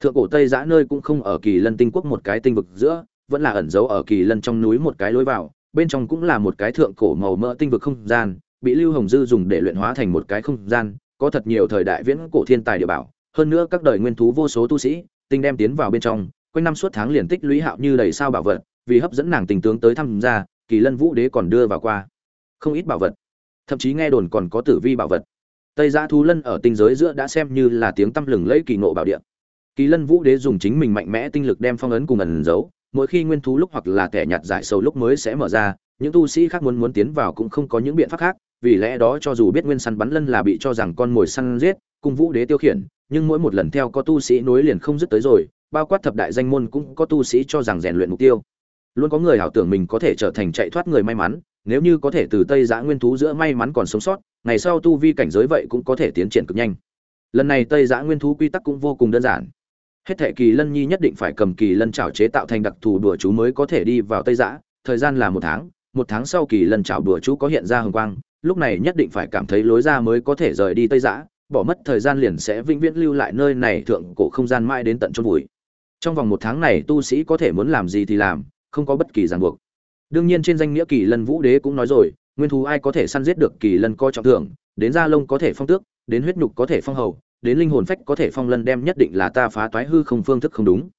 Thượng cổ tây giã nơi cũng không ở kỳ lân tinh quốc một cái tinh vực giữa, vẫn là ẩn giấu ở kỳ lân trong núi một cái lối vào bên trong cũng là một cái thượng cổ màu mỡ tinh vực không gian, bị lưu hồng dư dùng để luyện hóa thành một cái không gian, có thật nhiều thời đại viễn cổ thiên tài địa bảo. Hơn nữa các đời nguyên thú vô số tu sĩ, tinh đem tiến vào bên trong, quanh năm suốt tháng liền tích lũy hạo như đầy sao bảo vật, vì hấp dẫn nàng tình tướng tới tham gia, kỳ lân vũ đế còn đưa vào qua. Không ít bảo vật. Thậm chí nghe đồn còn có tử vi bảo vật. Tây giã thú lân ở tinh giới giữa đã xem như là tiếng tăm lừng lẫy kỳ ngộ bảo địa. Kỳ lân vũ đế dùng chính mình mạnh mẽ tinh lực đem phong ấn cùng ẩn giấu mỗi khi nguyên thú lúc hoặc là kẻ nhặt giải sầu lúc mới sẽ mở ra, những tu sĩ khác muốn muốn tiến vào cũng không có những biện pháp khác, vì lẽ đó cho dù biết nguyên săn bắn lân là bị cho rằng con mồi săn giết cung vũ đế tiêu khiển, nhưng mỗi một lần theo có tu sĩ nối liền không dứt tới rồi, bao quát thập đại danh môn cũng có tu sĩ cho rằng rèn luyện mục tiêu. Luôn có người ảo tưởng mình có thể trở thành chạy thoát người may mắn, nếu như có thể từ tây giã nguyên thú giữa may mắn còn sống sót, ngày sau tu vi cảnh giới vậy cũng có thể tiến triển cực nhanh. Lần này tây giã nguyên thú quy tắc cũng vô cùng đơn giản hết thệ kỳ lân nhi nhất định phải cầm kỳ lân trảo chế tạo thành đặc thù đùa chú mới có thể đi vào tây giã. Thời gian là một tháng một tháng sau kỳ lân trảo đùa chú có hiện ra hồng quang, lúc này nhất định phải cảm thấy lối ra mới có thể rời đi tây giã, bỏ mất thời gian liền sẽ vĩnh viễn lưu lại nơi này thượng cổ không gian mãi đến tận chôn vùi. Trong vòng một tháng này tu sĩ có thể muốn làm gì thì làm, không có bất kỳ ràng buộc. Đương nhiên trên danh nghĩa kỳ lân vũ đế cũng nói rồi, nguyên thú ai có thể săn giết được kỳ lân coi trọng thưởng, đến da lông có thể phong tước, đến huyết nhục có thể phong hầu đến linh hồn phách có thể phong lân đem nhất định là ta phá toái hư không phương thức không đúng.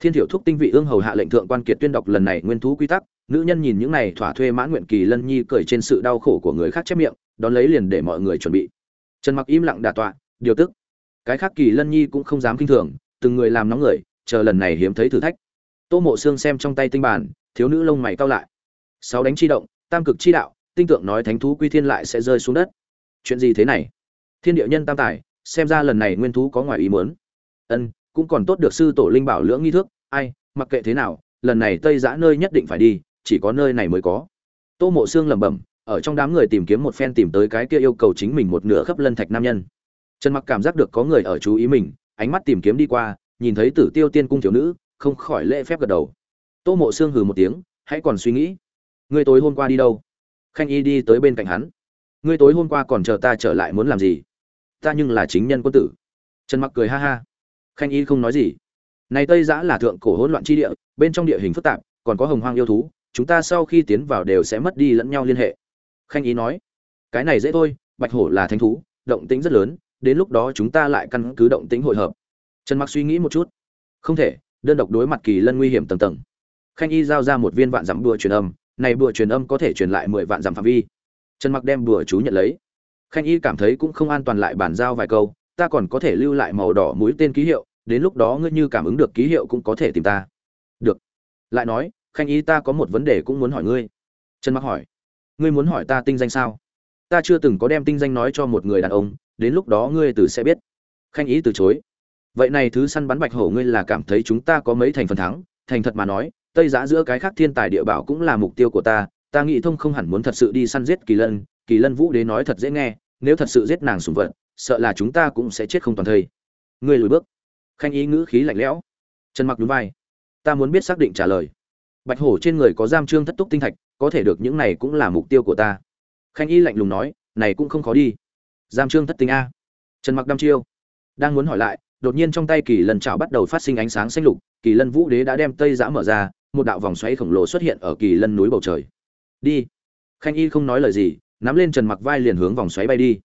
Thiên thiểu thúc tinh vị ương hầu hạ lệnh thượng quan kiệt tuyên đọc lần này nguyên thú quy tắc, nữ nhân nhìn những này thỏa thuê mãn nguyện kỳ lân nhi cười trên sự đau khổ của người khác chép miệng, đón lấy liền để mọi người chuẩn bị. Trần mặc im lặng đả tọa, điều tức. Cái khác kỳ lân nhi cũng không dám kinh thường, từng người làm nóng người, chờ lần này hiếm thấy thử thách. Tô mộ xương xem trong tay tinh bản, thiếu nữ lông mày cao lại. Sáu đánh chi động, tam cực chi đạo, tinh tượng nói thánh thú quy thiên lại sẽ rơi xuống đất. Chuyện gì thế này? Thiên địa nhân tam tài xem ra lần này nguyên thú có ngoài ý muốn. Ân, cũng còn tốt được sư tổ linh bảo lưỡng nghi thức, ai, mặc kệ thế nào, lần này tây dã nơi nhất định phải đi, chỉ có nơi này mới có. Tô mộ xương lẩm bẩm, ở trong đám người tìm kiếm một phen tìm tới cái kia yêu cầu chính mình một nửa khắp lân thạch nam nhân. Trần mặc cảm giác được có người ở chú ý mình, ánh mắt tìm kiếm đi qua, nhìn thấy tử tiêu tiên cung thiếu nữ, không khỏi lễ phép gật đầu. Tô mộ xương hừ một tiếng, hãy còn suy nghĩ. Ngươi tối hôm qua đi đâu? Khanh y đi tới bên cạnh hắn. Ngươi tối hôm qua còn chờ ta trở lại muốn làm gì? Ta nhưng là chính nhân quân tử. Trần mặc cười ha ha. Khanh y không nói gì. Này tây giã là thượng cổ hỗn loạn chi địa, bên trong địa hình phức tạp, còn có hồng hoang yêu thú, chúng ta sau khi tiến vào đều sẽ mất đi lẫn nhau liên hệ. Khanh y nói, cái này dễ thôi, bạch hổ là thánh thú, động tính rất lớn, đến lúc đó chúng ta lại căn cứ động tính hội hợp. Trần mặc suy nghĩ một chút. Không thể, đơn độc đối mặt kỳ lân nguy hiểm tầng tầng. Khanh y giao ra một viên vạn dặm bùa truyền âm, này bùa truyền âm có thể truyền lại mười vạn dặm phạm vi. Trần mặc đem bùa chú nhận lấy khanh y cảm thấy cũng không an toàn lại bàn giao vài câu, ta còn có thể lưu lại màu đỏ mũi tên ký hiệu, đến lúc đó ngươi như cảm ứng được ký hiệu cũng có thể tìm ta. Được. Lại nói, khanh y ta có một vấn đề cũng muốn hỏi ngươi. Trần mặc hỏi, ngươi muốn hỏi ta tinh danh sao? Ta chưa từng có đem tinh danh nói cho một người đàn ông, đến lúc đó ngươi từ sẽ biết. Khanh ý từ chối. Vậy này thứ săn bắn bạch hổ ngươi là cảm thấy chúng ta có mấy thành phần thắng? Thành thật mà nói, tây giã giữa cái khác thiên tài địa bảo cũng là mục tiêu của ta ta nghĩ thông không hẳn muốn thật sự đi săn giết kỳ lân kỳ lân vũ đế nói thật dễ nghe nếu thật sự giết nàng sùng vật, sợ là chúng ta cũng sẽ chết không toàn thây. Ngươi lùi bước. Khanh ý ngữ khí lạnh lẽo. Trần mặc núi vai. Ta muốn biết xác định trả lời. Bạch hổ trên người có giam trương thất túc tinh thạch, có thể được những này cũng là mục tiêu của ta. Khanh y lạnh lùng nói, này cũng không khó đi. Giam trương thất tinh a. Trần mặc đăm chiêu. Đang muốn hỏi lại, đột nhiên trong tay kỳ lân chảo bắt đầu phát sinh ánh sáng xanh lục, kỳ lân vũ đế đã đem tây giã mở ra, một đạo vòng xoáy khổng lồ xuất hiện ở kỳ lân núi bầu trời. Đi. Khanh y không nói lời gì nắm lên trần mặc vai liền hướng vòng xoáy bay đi.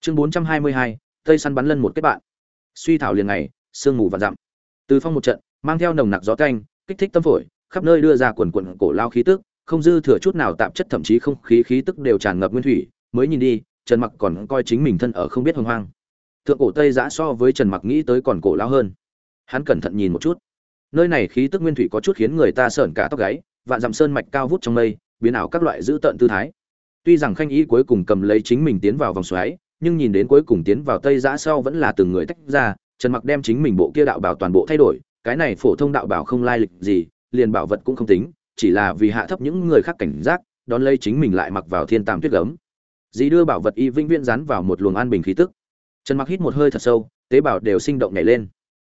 Chương 422, tây săn bắn lân một kết bạn. Suy thảo liền ngày sương mù và dặm. Từ phong một trận mang theo nồng nặc gió canh kích thích tâm phổi khắp nơi đưa ra quần quần cổ lao khí tức không dư thừa chút nào tạp chất thậm chí không khí khí tức đều tràn ngập nguyên thủy. Mới nhìn đi trần mặc còn coi chính mình thân ở không biết hồng hoang. Thượng cổ tây giã so với trần mặc nghĩ tới còn cổ lao hơn. Hắn cẩn thận nhìn một chút. Nơi này khí tức nguyên thủy có chút khiến người ta sởn cả tóc gáy vạn dặm sơn mạch cao vút trong mây biến ảo các loại dữ tợn tư thái tuy rằng khanh ý cuối cùng cầm lấy chính mình tiến vào vòng xoáy, nhưng nhìn đến cuối cùng tiến vào tây giã sau vẫn là từng người tách ra, trần mặc đem chính mình bộ kia đạo bảo toàn bộ thay đổi, cái này phổ thông đạo bảo không lai lịch gì, liền bảo vật cũng không tính, chỉ là vì hạ thấp những người khác cảnh giác, đón lấy chính mình lại mặc vào thiên tam tuyết gấm. Dì đưa bảo vật y vĩnh viễn dán vào một luồng an bình khí tức. Trần mặc hít một hơi thật sâu, tế bào đều sinh động nhảy lên.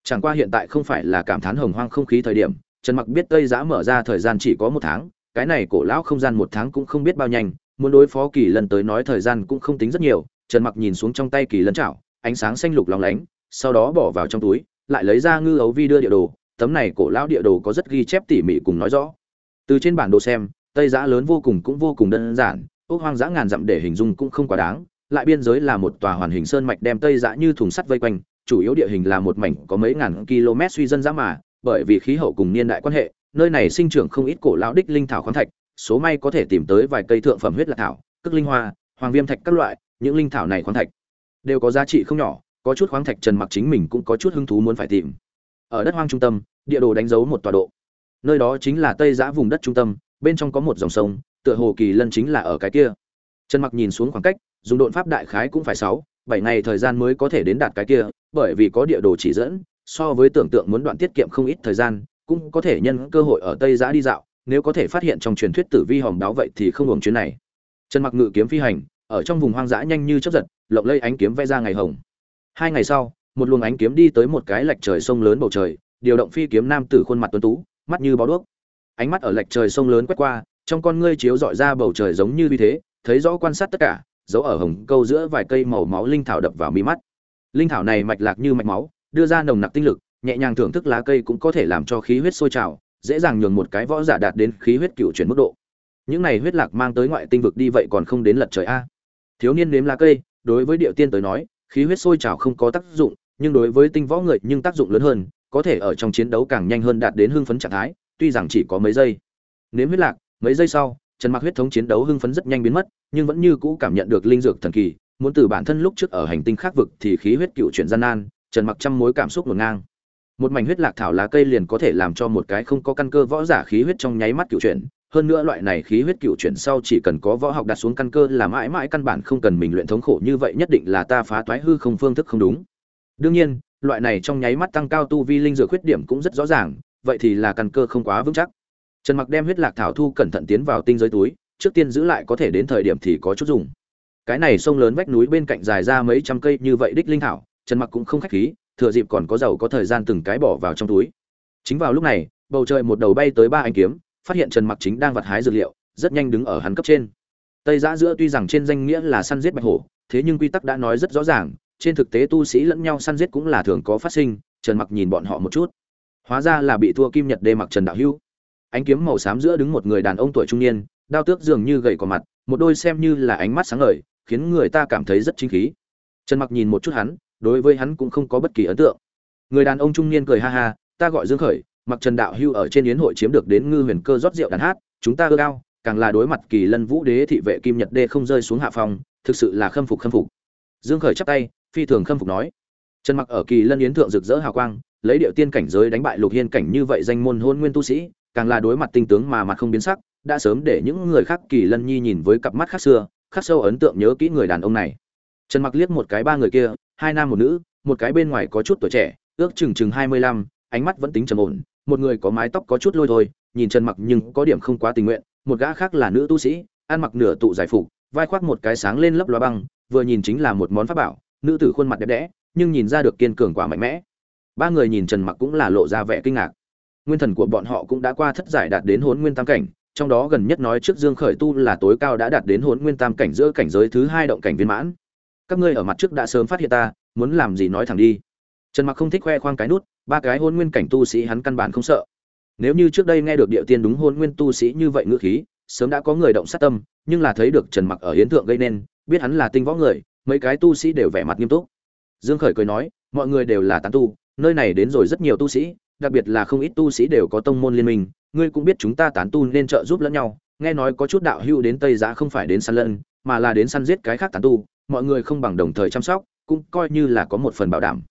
Chẳng qua hiện tại không phải là cảm thán hồng hoang không khí thời điểm, trần mặc biết tây giã mở ra thời gian chỉ có một tháng, cái này cổ lão không gian một tháng cũng không biết bao nhanh muốn đối phó kỳ lần tới nói thời gian cũng không tính rất nhiều, trần mặc nhìn xuống trong tay kỳ lân chảo, ánh sáng xanh lục lóng lánh, sau đó bỏ vào trong túi, lại lấy ra ngư ấu vi đưa địa đồ, tấm này cổ lão địa đồ có rất ghi chép tỉ mỉ cùng nói rõ. Từ trên bản đồ xem, tây giã lớn vô cùng cũng vô cùng đơn giản ốc hoang dã ngàn dặm để hình dung cũng không quá đáng, lại biên giới là một tòa hoàn hình sơn mạch đem tây giã như thùng sắt vây quanh, chủ yếu địa hình là một mảnh có mấy ngàn km suy dân dã mà, bởi vì khí hậu cùng niên đại quan hệ, nơi này sinh trưởng không ít cổ lão đích linh thảo khoáng thạch số may có thể tìm tới vài cây thượng phẩm huyết lạc thảo, cước linh hoa, hoàng viêm thạch các loại, những linh thảo này khoáng thạch đều có giá trị không nhỏ, có chút khoáng thạch trần mặc chính mình cũng có chút hứng thú muốn phải tìm. Ở đất hoang trung tâm, địa đồ đánh dấu một tọa độ. Nơi đó chính là tây giã vùng đất trung tâm, bên trong có một dòng sông, tựa hồ kỳ lân chính là ở cái kia. Trần mặc nhìn xuống khoảng cách, dùng độn pháp đại khái cũng phải sáu, bảy ngày thời gian mới có thể đến đạt cái kia, bởi vì có địa đồ chỉ dẫn, so với tưởng tượng muốn đoạn tiết kiệm không ít thời gian, cũng có thể nhân cơ hội ở tây giã đi dạo nếu có thể phát hiện trong truyền thuyết tử vi hòm đáo vậy thì không hưởng chuyến này. Trần mặc ngự kiếm phi hành, ở trong vùng hoang dã nhanh như chớp giật, lộng lây ánh kiếm vẽ ra ngày hồng. Hai ngày sau, một luồng ánh kiếm đi tới một cái lạch trời sông lớn bầu trời, điều động phi kiếm nam tử khuôn mặt tuấn tú, mắt như bó đuốc. Ánh mắt ở lệch trời sông lớn quét qua, trong con ngươi chiếu dọi ra bầu trời giống như vì thế, thấy rõ quan sát tất cả, dấu ở hồng câu giữa vài cây màu máu linh thảo đập vào mi mắt. Linh thảo này mạch lạc như mạch máu, đưa ra nồng nặc tinh lực, nhẹ nhàng thưởng thức lá cây cũng có thể làm cho khí huyết sôi trào dễ dàng nhường một cái võ giả đạt đến khí huyết cựu chuyển mức độ. Những này huyết lạc mang tới ngoại tinh vực đi vậy còn không đến lật trời a. Thiếu niên nếm lá cây, đối với địa tiên tới nói, khí huyết sôi trào không có tác dụng, nhưng đối với tinh võ người nhưng tác dụng lớn hơn, có thể ở trong chiến đấu càng nhanh hơn đạt đến hưng phấn trạng thái, tuy rằng chỉ có mấy giây. Nếm huyết lạc, mấy giây sau, trần mặc huyết thống chiến đấu hưng phấn rất nhanh biến mất, nhưng vẫn như cũ cảm nhận được linh dược thần kỳ, muốn từ bản thân lúc trước ở hành tinh khác vực thì khí huyết cựu chuyển gian nan, trần mặc trăm mối cảm xúc ngổn ngang một mảnh huyết lạc thảo lá cây liền có thể làm cho một cái không có căn cơ võ giả khí huyết trong nháy mắt cựu chuyển. Hơn nữa loại này khí huyết cựu chuyển sau chỉ cần có võ học đặt xuống căn cơ là mãi mãi căn bản không cần mình luyện thống khổ như vậy, nhất định là ta phá toái hư không phương thức không đúng. Đương nhiên, loại này trong nháy mắt tăng cao tu vi linh dược khuyết điểm cũng rất rõ ràng, vậy thì là căn cơ không quá vững chắc. Trần mặc đem huyết lạc thảo thu cẩn thận tiến vào tinh giới túi, trước tiên giữ lại có thể đến thời điểm thì có chút dùng. Cái này sông lớn vách núi bên cạnh dài ra mấy trăm cây như vậy đích linh thảo, trần mặc cũng không khách khí thừa dịp còn có dầu có thời gian từng cái bỏ vào trong túi. Chính vào lúc này, bầu trời một đầu bay tới ba anh kiếm, phát hiện trần mặc chính đang vặt hái dược liệu, rất nhanh đứng ở hắn cấp trên. Tây giã giữa tuy rằng trên danh nghĩa là săn giết bạch hổ, thế nhưng quy tắc đã nói rất rõ ràng, trên thực tế tu sĩ lẫn nhau săn giết cũng là thường có phát sinh, trần mặc nhìn bọn họ một chút. Hóa ra là bị thua kim nhật đê mặc trần đạo hữu. Ánh kiếm màu xám giữa đứng một người đàn ông tuổi trung niên, đao tước dường như gầy cò mặt, một đôi xem như là ánh mắt sáng ngời, khiến người ta cảm thấy rất chính khí. Trần mặc nhìn một chút hắn đối với hắn cũng không có bất kỳ ấn tượng. Người đàn ông trung niên cười ha ha, ta gọi dương khởi, mặc trần đạo hưu ở trên yến hội chiếm được đến ngư huyền cơ rót rượu đàn hát, chúng ta ưa cao, càng là đối mặt kỳ lân vũ đế thị vệ kim nhật đê không rơi xuống hạ phòng, thực sự là khâm phục khâm phục. Dương khởi chắp tay, phi thường khâm phục nói. Trần mặc ở kỳ lân yến thượng rực rỡ hào quang, lấy điệu tiên cảnh giới đánh bại lục hiên cảnh như vậy danh môn hôn nguyên tu sĩ, càng là đối mặt tinh tướng mà mặt không biến sắc, đã sớm để những người khác kỳ lân nhi nhìn với cặp mắt khác xưa, khắc sâu ấn tượng nhớ kỹ người đàn ông này. Trần mặc liếc một cái ba người kia hai nam một nữ, một cái bên ngoài có chút tuổi trẻ, ước chừng chừng hai mươi lăm, ánh mắt vẫn tính trầm ổn, một người có mái tóc có chút lôi thôi, nhìn trần mặc nhưng có điểm không quá tình nguyện, một gã khác là nữ tu sĩ, ăn mặc nửa tụ giải phục, vai khoác một cái sáng lên lấp loa băng, vừa nhìn chính là một món pháp bảo, nữ tử khuôn mặt đẹp đẽ, nhưng nhìn ra được kiên cường quả mạnh mẽ. Ba người nhìn trần mặc cũng là lộ ra vẻ kinh ngạc. Nguyên thần của bọn họ cũng đã qua thất giải đạt đến hồn nguyên tam cảnh, trong đó gần nhất nói trước dương khởi tu là tối cao đã đạt đến hồn nguyên tam cảnh giữa cảnh giới thứ hai động cảnh viên mãn các ngươi ở mặt trước đã sớm phát hiện ta, muốn làm gì nói thẳng đi. Trần mặc không thích khoe khoang cái nút, ba cái hôn nguyên cảnh tu sĩ hắn căn bản không sợ. Nếu như trước đây nghe được địa tiên đúng hôn nguyên tu sĩ như vậy ngữ khí, sớm đã có người động sát tâm, nhưng là thấy được trần mặc ở hiến thượng gây nên, biết hắn là tinh võ người, mấy cái tu sĩ đều vẻ mặt nghiêm túc. Dương khởi cười nói, mọi người đều là tán tu, nơi này đến rồi rất nhiều tu sĩ, đặc biệt là không ít tu sĩ đều có tông môn liên minh, ngươi cũng biết chúng ta tán tu nên trợ giúp lẫn nhau, nghe nói có chút đạo hưu đến tây giá không phải đến săn lân, mà là đến săn giết cái khác tán tu mọi người không bằng đồng thời chăm sóc, cũng coi như là có một phần bảo đảm.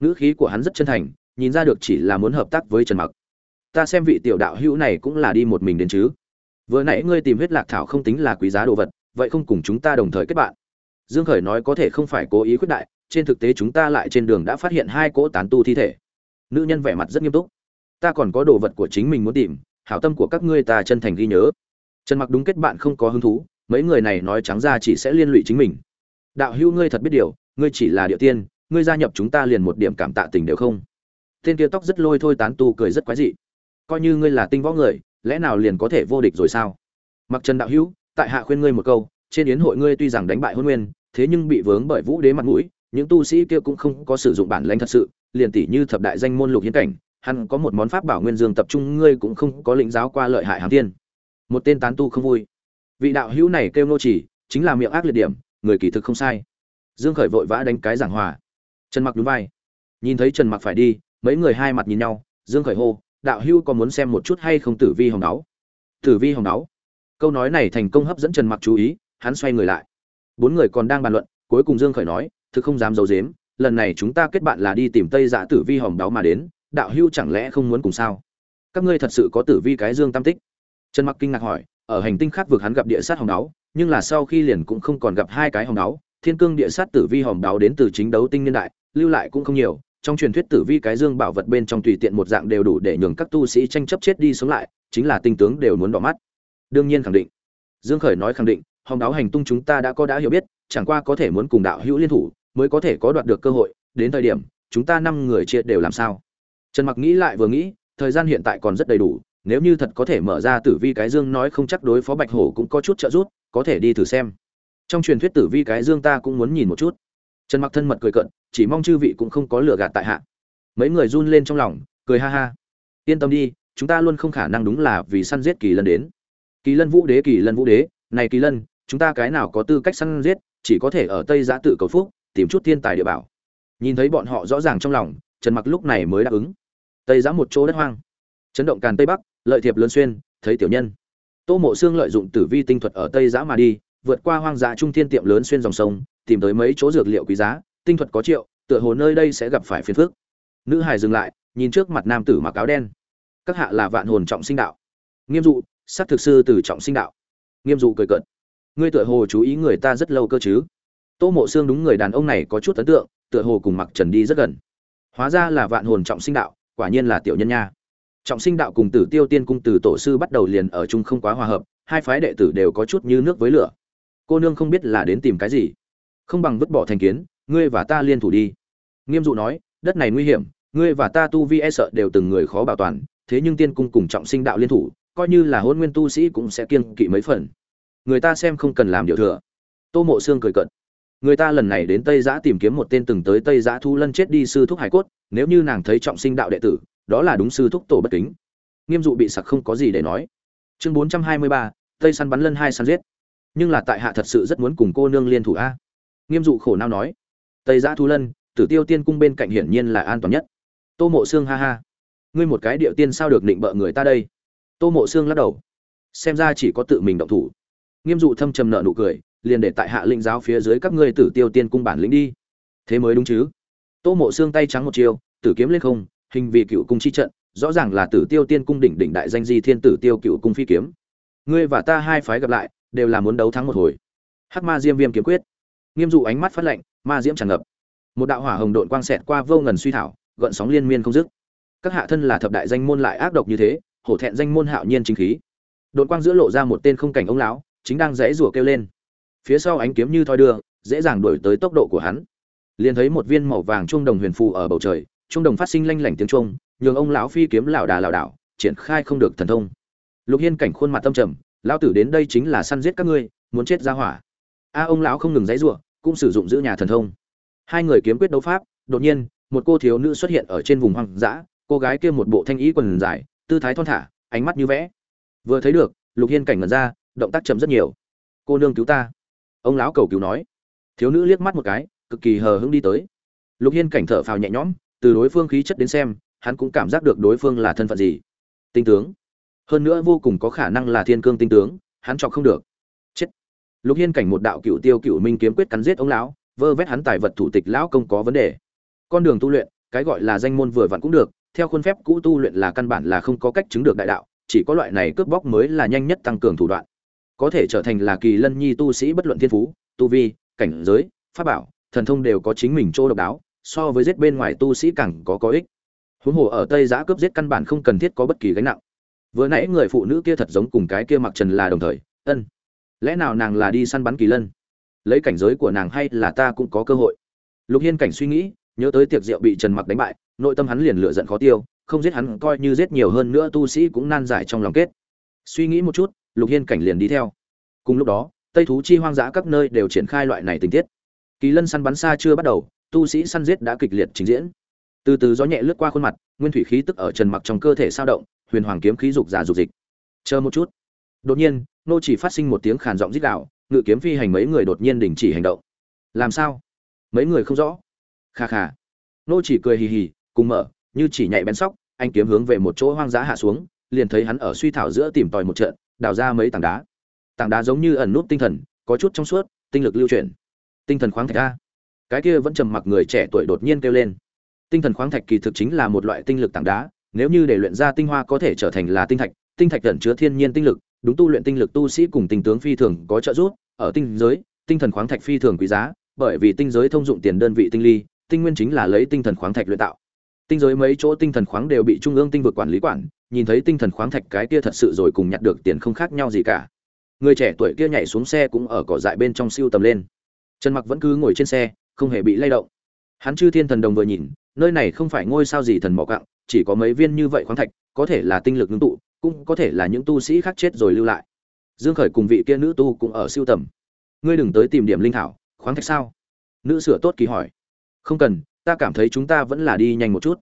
Ngữ khí của hắn rất chân thành, nhìn ra được chỉ là muốn hợp tác với trần mặc. Ta xem vị tiểu đạo hữu này cũng là đi một mình đến chứ. Vừa nãy ngươi tìm huyết lạc thảo không tính là quý giá đồ vật, vậy không cùng chúng ta đồng thời kết bạn. Dương khởi nói có thể không phải cố ý khuyết đại, trên thực tế chúng ta lại trên đường đã phát hiện hai cỗ tán tu thi thể. Nữ nhân vẻ mặt rất nghiêm túc. Ta còn có đồ vật của chính mình muốn tìm, hảo tâm của các ngươi ta chân thành ghi nhớ. Trần mặc đúng kết bạn không có hứng thú, mấy người này nói trắng ra chỉ sẽ liên lụy chính mình đạo hữu ngươi thật biết điều, ngươi chỉ là địa tiên, ngươi gia nhập chúng ta liền một điểm cảm tạ tình đều không. Tên kia tóc rất lôi thôi tán tu cười rất quái dị. Coi như ngươi là tinh võ người, lẽ nào liền có thể vô địch rồi sao? Mặc trần đạo hữu, tại hạ khuyên ngươi một câu, trên yến hội ngươi tuy rằng đánh bại hôn nguyên, thế nhưng bị vướng bởi vũ đế mặt mũi, những tu sĩ kia cũng không có sử dụng bản lãnh thật sự, liền tỷ như thập đại danh môn lục hiến cảnh, hắn có một món pháp bảo nguyên dương tập trung, ngươi cũng không có lĩnh giáo qua lợi hại hàm tiên. Một tên tán tu không vui. Vị đạo hữu này kêu nô chỉ, chính là miệng ác liệt điểm người kỳ thực không sai. Dương khởi vội vã đánh cái giảng hòa. Trần mặc đúng vai. Nhìn thấy trần mặc phải đi, mấy người hai mặt nhìn nhau, dương khởi hô, đạo Hưu có muốn xem một chút hay không tử vi hồng đáo? Tử vi hồng đáo? Câu nói này thành công hấp dẫn trần mặc chú ý, hắn xoay người lại. Bốn người còn đang bàn luận, cuối cùng dương khởi nói, thực không dám giấu dếm lần này chúng ta kết bạn là đi tìm tây dạ tử vi hồng đáo mà đến, đạo hưu chẳng lẽ không muốn cùng sao? Các ngươi thật sự có tử vi cái dương tam tích? Trần mặc kinh ngạc hỏi ở hành tinh khác vực hắn gặp địa sát hồng đáo, nhưng là sau khi liền cũng không còn gặp hai cái hồng đáo. Thiên cương địa sát tử vi hồng đáo đến từ chính đấu tinh niên đại, lưu lại cũng không nhiều. Trong truyền thuyết tử vi cái dương bảo vật bên trong tùy tiện một dạng đều đủ để nhường các tu sĩ tranh chấp chết đi sống lại, chính là tinh tướng đều muốn đỏ mắt. Đương nhiên khẳng định. Dương khởi nói khẳng định, hồng đáo hành tung chúng ta đã có đã hiểu biết, chẳng qua có thể muốn cùng đạo hữu liên thủ mới có thể có đoạt được cơ hội. Đến thời điểm, chúng ta năm người chia đều làm sao? Trần mặc nghĩ lại vừa nghĩ, thời gian hiện tại còn rất đầy đủ nếu như thật có thể mở ra tử vi cái dương nói không chắc đối phó bạch hổ cũng có chút trợ giúp, có thể đi thử xem. Trong truyền thuyết tử vi cái dương ta cũng muốn nhìn một chút. Trần mặc thân mật cười cận chỉ mong chư vị cũng không có lừa gạt tại hạ. Mấy người run lên trong lòng, cười ha ha. Yên tâm đi, chúng ta luôn không khả năng đúng là vì săn giết kỳ lân đến. Kỳ lân vũ đế, kỳ lân vũ đế, này kỳ lân, chúng ta cái nào có tư cách săn giết, chỉ có thể ở tây giã tự cầu phúc, tìm chút thiên tài địa bảo. Nhìn thấy bọn họ rõ ràng trong lòng, trần mặc lúc này mới đáp ứng. Tây giã một chỗ đất hoang. Chấn động càn tây bắc lợi thiệp lớn xuyên, thấy tiểu nhân. Tô mộ xương lợi dụng tử vi tinh thuật ở tây giã mà đi, vượt qua hoang dã trung thiên tiệm lớn xuyên dòng sông, tìm tới mấy chỗ dược liệu quý giá, tinh thuật có triệu, tựa hồ nơi đây sẽ gặp phải phiền phức. Nữ hải dừng lại, nhìn trước mặt nam tử mặc áo đen. Các hạ là vạn hồn trọng sinh đạo. Nghiêm dụ sắc thực sư từ trọng sinh đạo. Nghiêm dụ cười cợt. Ngươi tựa hồ chú ý người ta rất lâu cơ chứ? Tô mộ xương đúng người đàn ông này có chút ấn tượng, tựa hồ cùng mặc trần đi rất gần. Hóa ra là vạn hồn trọng sinh đạo, quả nhiên là tiểu nhân nha trọng sinh đạo cùng tử tiêu tiên cung từ tổ sư bắt đầu liền ở chung không quá hòa hợp, hai phái đệ tử đều có chút như nước với lửa. Cô nương không biết là đến tìm cái gì. Không bằng vứt bỏ thành kiến, ngươi và ta liên thủ đi. Nghiêm dụ nói, đất này nguy hiểm, ngươi và ta tu vi e sợ đều từng người khó bảo toàn, thế nhưng tiên cung cùng trọng sinh đạo liên thủ, coi như là hôn nguyên tu sĩ cũng sẽ kiêng kỵ mấy phần. Người ta xem không cần làm điều thừa. Tô mộ xương cười cận người ta lần này đến tây giã tìm kiếm một tên từng tới tây giã thu lân chết đi sư thúc hải cốt, nếu như nàng thấy trọng sinh đạo đệ tử đó là đúng sư thúc tổ bất kính. Nghiêm dụ bị sặc không có gì để nói. Chương bốn trăm hai mươi ba, tây săn bắn lân hai săn giết. Nhưng là tại hạ thật sự rất muốn cùng cô nương liên thủ a. Nghiêm dụ khổ nao nói. Tây giã thu lân, tử tiêu tiên cung bên cạnh hiển nhiên là an toàn nhất. Tô mộ xương ha ha. Ngươi một cái điệu tiên sao được định bợ người ta đây? Tô mộ xương lắc đầu. Xem ra chỉ có tự mình động thủ. Nghiêm dụ thâm trầm nợ nụ cười, liền để tại hạ lĩnh giáo phía dưới các ngươi tử tiêu tiên cung bản lĩnh đi. Thế mới đúng chứ? Tô mộ xương tay trắng một chiều, tử kiếm lên không hình vì cựu cung chi trận, rõ ràng là tử tiêu tiên cung đỉnh đỉnh đại danh di thiên tử tiêu cựu cung phi kiếm. Ngươi và ta hai phái gặp lại, đều là muốn đấu thắng một hồi. Hắc ma diêm viêm kiếm quyết. Nghiêm dụ ánh mắt phát lạnh, ma diễm tràn ngập. Một đạo hỏa hồng đội quang xẹt qua vô ngần suy thảo, gợn sóng liên miên không dứt. Các hạ thân là thập đại danh môn lại ác độc như thế, hổ thẹn danh môn hạo nhiên chính khí. Đội quang giữa lộ ra một tên không cảnh ông lão, chính đang rẽ rủa kêu lên. Phía sau ánh kiếm như thoi đưa, dễ dàng đuổi tới tốc độ của hắn. Liền thấy một viên màu vàng trung đồng huyền phù ở bầu trời trung đồng phát sinh lanh lảnh tiếng trung nhường ông lão phi kiếm lảo đà lảo đảo, triển khai không được thần thông. Lục hiên cảnh khuôn mặt tâm trầm, lão tử đến đây chính là săn giết các ngươi, muốn chết ra hỏa. A, ông lão không ngừng dãy rủa cũng sử dụng giữ nhà thần thông. Hai người kiếm quyết đấu pháp, đột nhiên, một cô thiếu nữ xuất hiện ở trên vùng hoang dã, cô gái kia một bộ thanh ý quần dài, tư thái thon thả, ánh mắt như vẽ. Vừa thấy được, lục hiên cảnh ngẩn ra, động tác chậm rất nhiều. Cô nương cứu ta. Ông lão cầu cứu nói. Thiếu nữ liếc mắt một cái, cực kỳ hờ hững đi tới. Lục hiên cảnh thở phào nhẹ nhõm từ đối phương khí chất đến xem, hắn cũng cảm giác được đối phương là thân phận gì. Tinh tướng. Hơn nữa vô cùng có khả năng là thiên cương tinh tướng, hắn chọc không được. Chết. Lục hiên cảnh một đạo cựu tiêu cựu minh kiếm quyết cắn giết ông lão, vơ vét hắn tài vật thủ tịch lão công có vấn đề. Con đường tu luyện, cái gọi là danh môn vừa vặn cũng được, theo khuôn phép cũ tu luyện là căn bản là không có cách chứng được đại đạo, chỉ có loại này cướp bóc mới là nhanh nhất tăng cường thủ đoạn. Có thể trở thành là kỳ lân nhi tu sĩ bất luận thiên phú, tu vi, cảnh giới, pháp bảo, thần thông đều có chính mình chỗ độc đáo so với giết bên ngoài tu sĩ càng có có ích. Huống hồ ở tây giã cướp giết căn bản không cần thiết có bất kỳ gánh nặng. Vừa nãy người phụ nữ kia thật giống cùng cái kia mặc trần là đồng thời, ân, lẽ nào nàng là đi săn bắn kỳ lân? Lấy cảnh giới của nàng hay là ta cũng có cơ hội? Lục hiên cảnh suy nghĩ, nhớ tới tiệc rượu bị trần mặc đánh bại, nội tâm hắn liền lựa giận khó tiêu, không giết hắn coi như giết nhiều hơn nữa tu sĩ cũng nan giải trong lòng kết. Suy nghĩ một chút, lục hiên cảnh liền đi theo. Cùng lúc đó, tây thú chi hoang dã các nơi đều triển khai loại này tình tiết. Kỳ lân săn bắn xa chưa bắt đầu tu sĩ săn giết đã kịch liệt trình diễn. Từ từ gió nhẹ lướt qua khuôn mặt, nguyên thủy khí tức ở trần mặc trong cơ thể sao động, huyền hoàng kiếm khí dục già dục dịch. Chờ một chút. Đột nhiên, nô chỉ phát sinh một tiếng khàn giọng rít gạo ngự kiếm phi hành mấy người đột nhiên đình chỉ hành động. Làm sao? Mấy người không rõ. Kha kha. Nô chỉ cười hì hì, cùng mở, như chỉ nhạy bén sóc, anh kiếm hướng về một chỗ hoang dã hạ xuống, liền thấy hắn ở suy thảo giữa tìm tòi một trận, đào ra mấy tảng đá. Tảng đá giống như ẩn nút tinh thần, có chút trong suốt, tinh lực lưu chuyển. Tinh thần khoáng thạch a cái kia vẫn trầm mặc người trẻ tuổi đột nhiên kêu lên. Tinh thần khoáng thạch kỳ thực chính là một loại tinh lực tảng đá, nếu như để luyện ra tinh hoa có thể trở thành là tinh thạch tinh thạch ẩn chứa thiên nhiên tinh lực, đúng tu luyện tinh lực tu sĩ cùng tinh tướng phi thường có trợ giúp, ở tinh giới, tinh thần khoáng thạch phi thường quý giá, bởi vì tinh giới thông dụng tiền đơn vị tinh ly, tinh nguyên chính là lấy tinh thần khoáng thạch luyện tạo. Tinh giới mấy chỗ tinh thần khoáng đều bị trung ương tinh vực quản lý quản, nhìn thấy tinh thần khoáng thạch cái kia thật sự rồi cùng nhặt được tiền không khác nhau gì cả. Người trẻ tuổi kia nhảy xuống xe cũng ở cỏ dại bên trong siêu tầm lên. Trần mặc vẫn cứ ngồi trên xe không hề bị lay động. Hắn chư thiên thần đồng vừa nhìn, nơi này không phải ngôi sao gì thần mỏ cặng, chỉ có mấy viên như vậy khoáng thạch, có thể là tinh lực ngưng tụ, cũng có thể là những tu sĩ khác chết rồi lưu lại. Dương khởi cùng vị kia nữ tu cũng ở siêu tầm. Ngươi đừng tới tìm điểm linh thảo, khoáng thạch sao? Nữ sửa tốt kỳ hỏi. Không cần, ta cảm thấy chúng ta vẫn là đi nhanh một chút.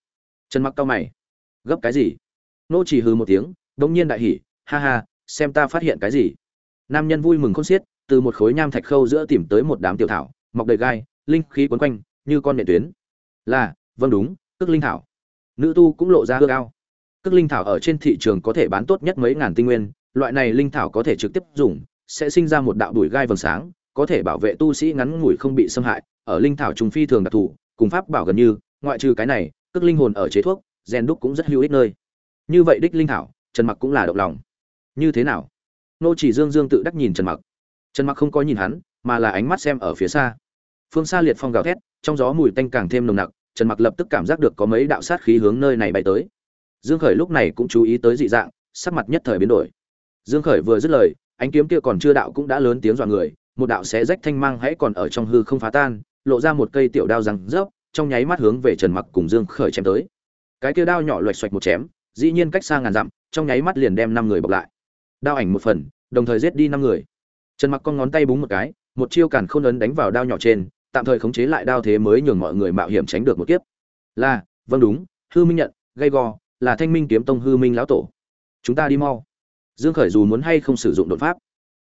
Trần mặc cao mày. Gấp cái gì? Nô chỉ hừ một tiếng, đống nhiên đại hỉ, ha ha, xem ta phát hiện cái gì. Nam nhân vui mừng khôn xiết, từ một khối nham thạch khâu giữa tìm tới một đám tiểu thảo, mọc đầy gai linh khí quấn quanh, như con nệ tuyến. Là vâng đúng, cước linh thảo. Nữ tu cũng lộ ra ước ao. Cước linh thảo ở trên thị trường có thể bán tốt nhất mấy ngàn tinh nguyên, loại này linh thảo có thể trực tiếp dùng, sẽ sinh ra một đạo đùi gai vầng sáng, có thể bảo vệ tu sĩ ngắn ngủi không bị xâm hại, ở linh thảo trùng phi thường đặc thù, cùng pháp bảo gần như, ngoại trừ cái này, cước linh hồn ở chế thuốc gen đúc cũng rất hữu ích nơi. Như vậy đích linh thảo, trần mặc cũng là động lòng. Như thế nào? Nô chỉ dương dương tự đắc nhìn trần mặc. Trần mặc không có nhìn hắn, mà là ánh mắt xem ở phía xa phương xa liệt phong gào thét, trong gió mùi tanh càng thêm nồng nặc, trần mặc lập tức cảm giác được có mấy đạo sát khí hướng nơi này bay tới. Dương khởi lúc này cũng chú ý tới dị dạng, sắc mặt nhất thời biến đổi. Dương khởi vừa dứt lời, ánh kiếm kia còn chưa đạo cũng đã lớn tiếng dọa người, một đạo xé rách thanh mang hãy còn ở trong hư không phá tan, lộ ra một cây tiểu đao răng rớp, trong nháy mắt hướng về trần mặc cùng dương khởi chém tới. Cái kia đao nhỏ loạch xoạch một chém, dĩ nhiên cách xa ngàn dặm, trong nháy mắt liền đem năm người bọc lại. Đao ảnh một phần, đồng thời giết đi năm người. Trần mặc con ngón tay búng một cái, một chiêu càn khôn ấn đánh vào đao nhỏ trên tạm thời khống chế lại đao thế mới nhường mọi người mạo hiểm tránh được một kiếp. Là vâng đúng hư minh nhận gây gò, là thanh minh kiếm tông hư minh lão tổ. Chúng ta đi mau. Dương khởi dù muốn hay không sử dụng đột pháp.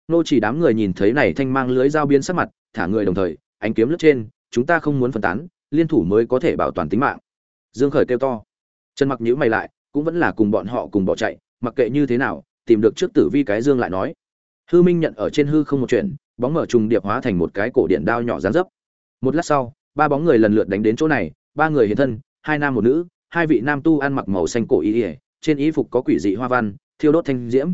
Nô chỉ đám người nhìn thấy này thanh mang lưới dao biến sắc mặt thả người đồng thời ánh kiếm lướt trên chúng ta không muốn phân tán liên thủ mới có thể bảo toàn tính mạng. Dương khởi kêu to. Trần mặc nhíu mày lại cũng vẫn là cùng bọn họ cùng bỏ chạy mặc kệ như thế nào tìm được trước tử vi cái dương lại nói. Hư minh nhận ở trên hư không một chuyện bóng mở trùng điệp hóa thành một cái cổ điện đao nhỏ dán dấp một lát sau, ba bóng người lần lượt đánh đến chỗ này, ba người hiện thân, hai nam một nữ, hai vị nam tu ăn mặc màu xanh cổ y ỉa trên y phục có quỷ dị hoa văn, thiêu đốt thanh diễm.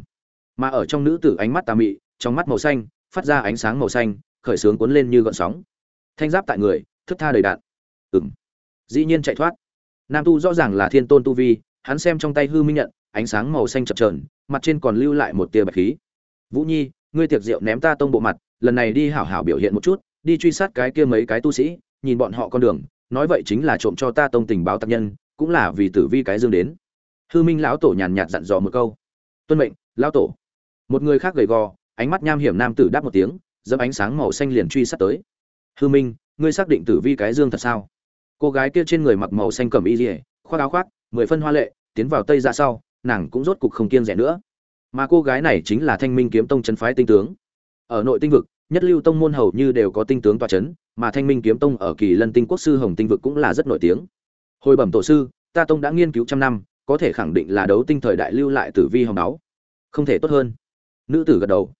Mà ở trong nữ tử ánh mắt tà mị, trong mắt màu xanh, phát ra ánh sáng màu xanh, khởi sướng cuốn lên như gợn sóng. Thanh giáp tại người, thức tha đầy đạn. Ừng dĩ nhiên chạy thoát. Nam tu rõ ràng là thiên tôn tu vi, hắn xem trong tay hư minh nhận, ánh sáng màu xanh chập trờn mặt trên còn lưu lại một tia bạch khí. Vũ nhi, ngươi tiệc rượu ném ta tông bộ mặt, lần này đi hảo hảo biểu hiện một chút đi truy sát cái kia mấy cái tu sĩ, nhìn bọn họ con đường, nói vậy chính là trộm cho ta tông tình báo tác nhân, cũng là vì tử vi cái dương đến. Hư minh lão tổ nhàn nhạt dặn dò một câu. Tuân mệnh, lão tổ. Một người khác gầy gò, ánh mắt nham hiểm nam tử đáp một tiếng, dẫm ánh sáng màu xanh liền truy sát tới. Hư minh, ngươi xác định tử vi cái dương thật sao? Cô gái kia trên người mặc màu xanh cầm y dỉa khoác áo khoác, mười phân hoa lệ, tiến vào tây ra sau, nàng cũng rốt cục không kiên rẻ nữa. Mà cô gái này chính là thanh minh kiếm tông chân phái tinh tướng. Ở nội tinh vực nhất lưu tông môn hầu như đều có tinh tướng tòa chấn, mà thanh minh kiếm tông ở kỳ lân tinh quốc sư hồng tinh vực cũng là rất nổi tiếng. Hồi bẩm tổ sư, ta tông đã nghiên cứu trăm năm, có thể khẳng định là đấu tinh thời đại lưu lại tử vi hồng đáo không thể tốt hơn. Nữ tử gật đầu.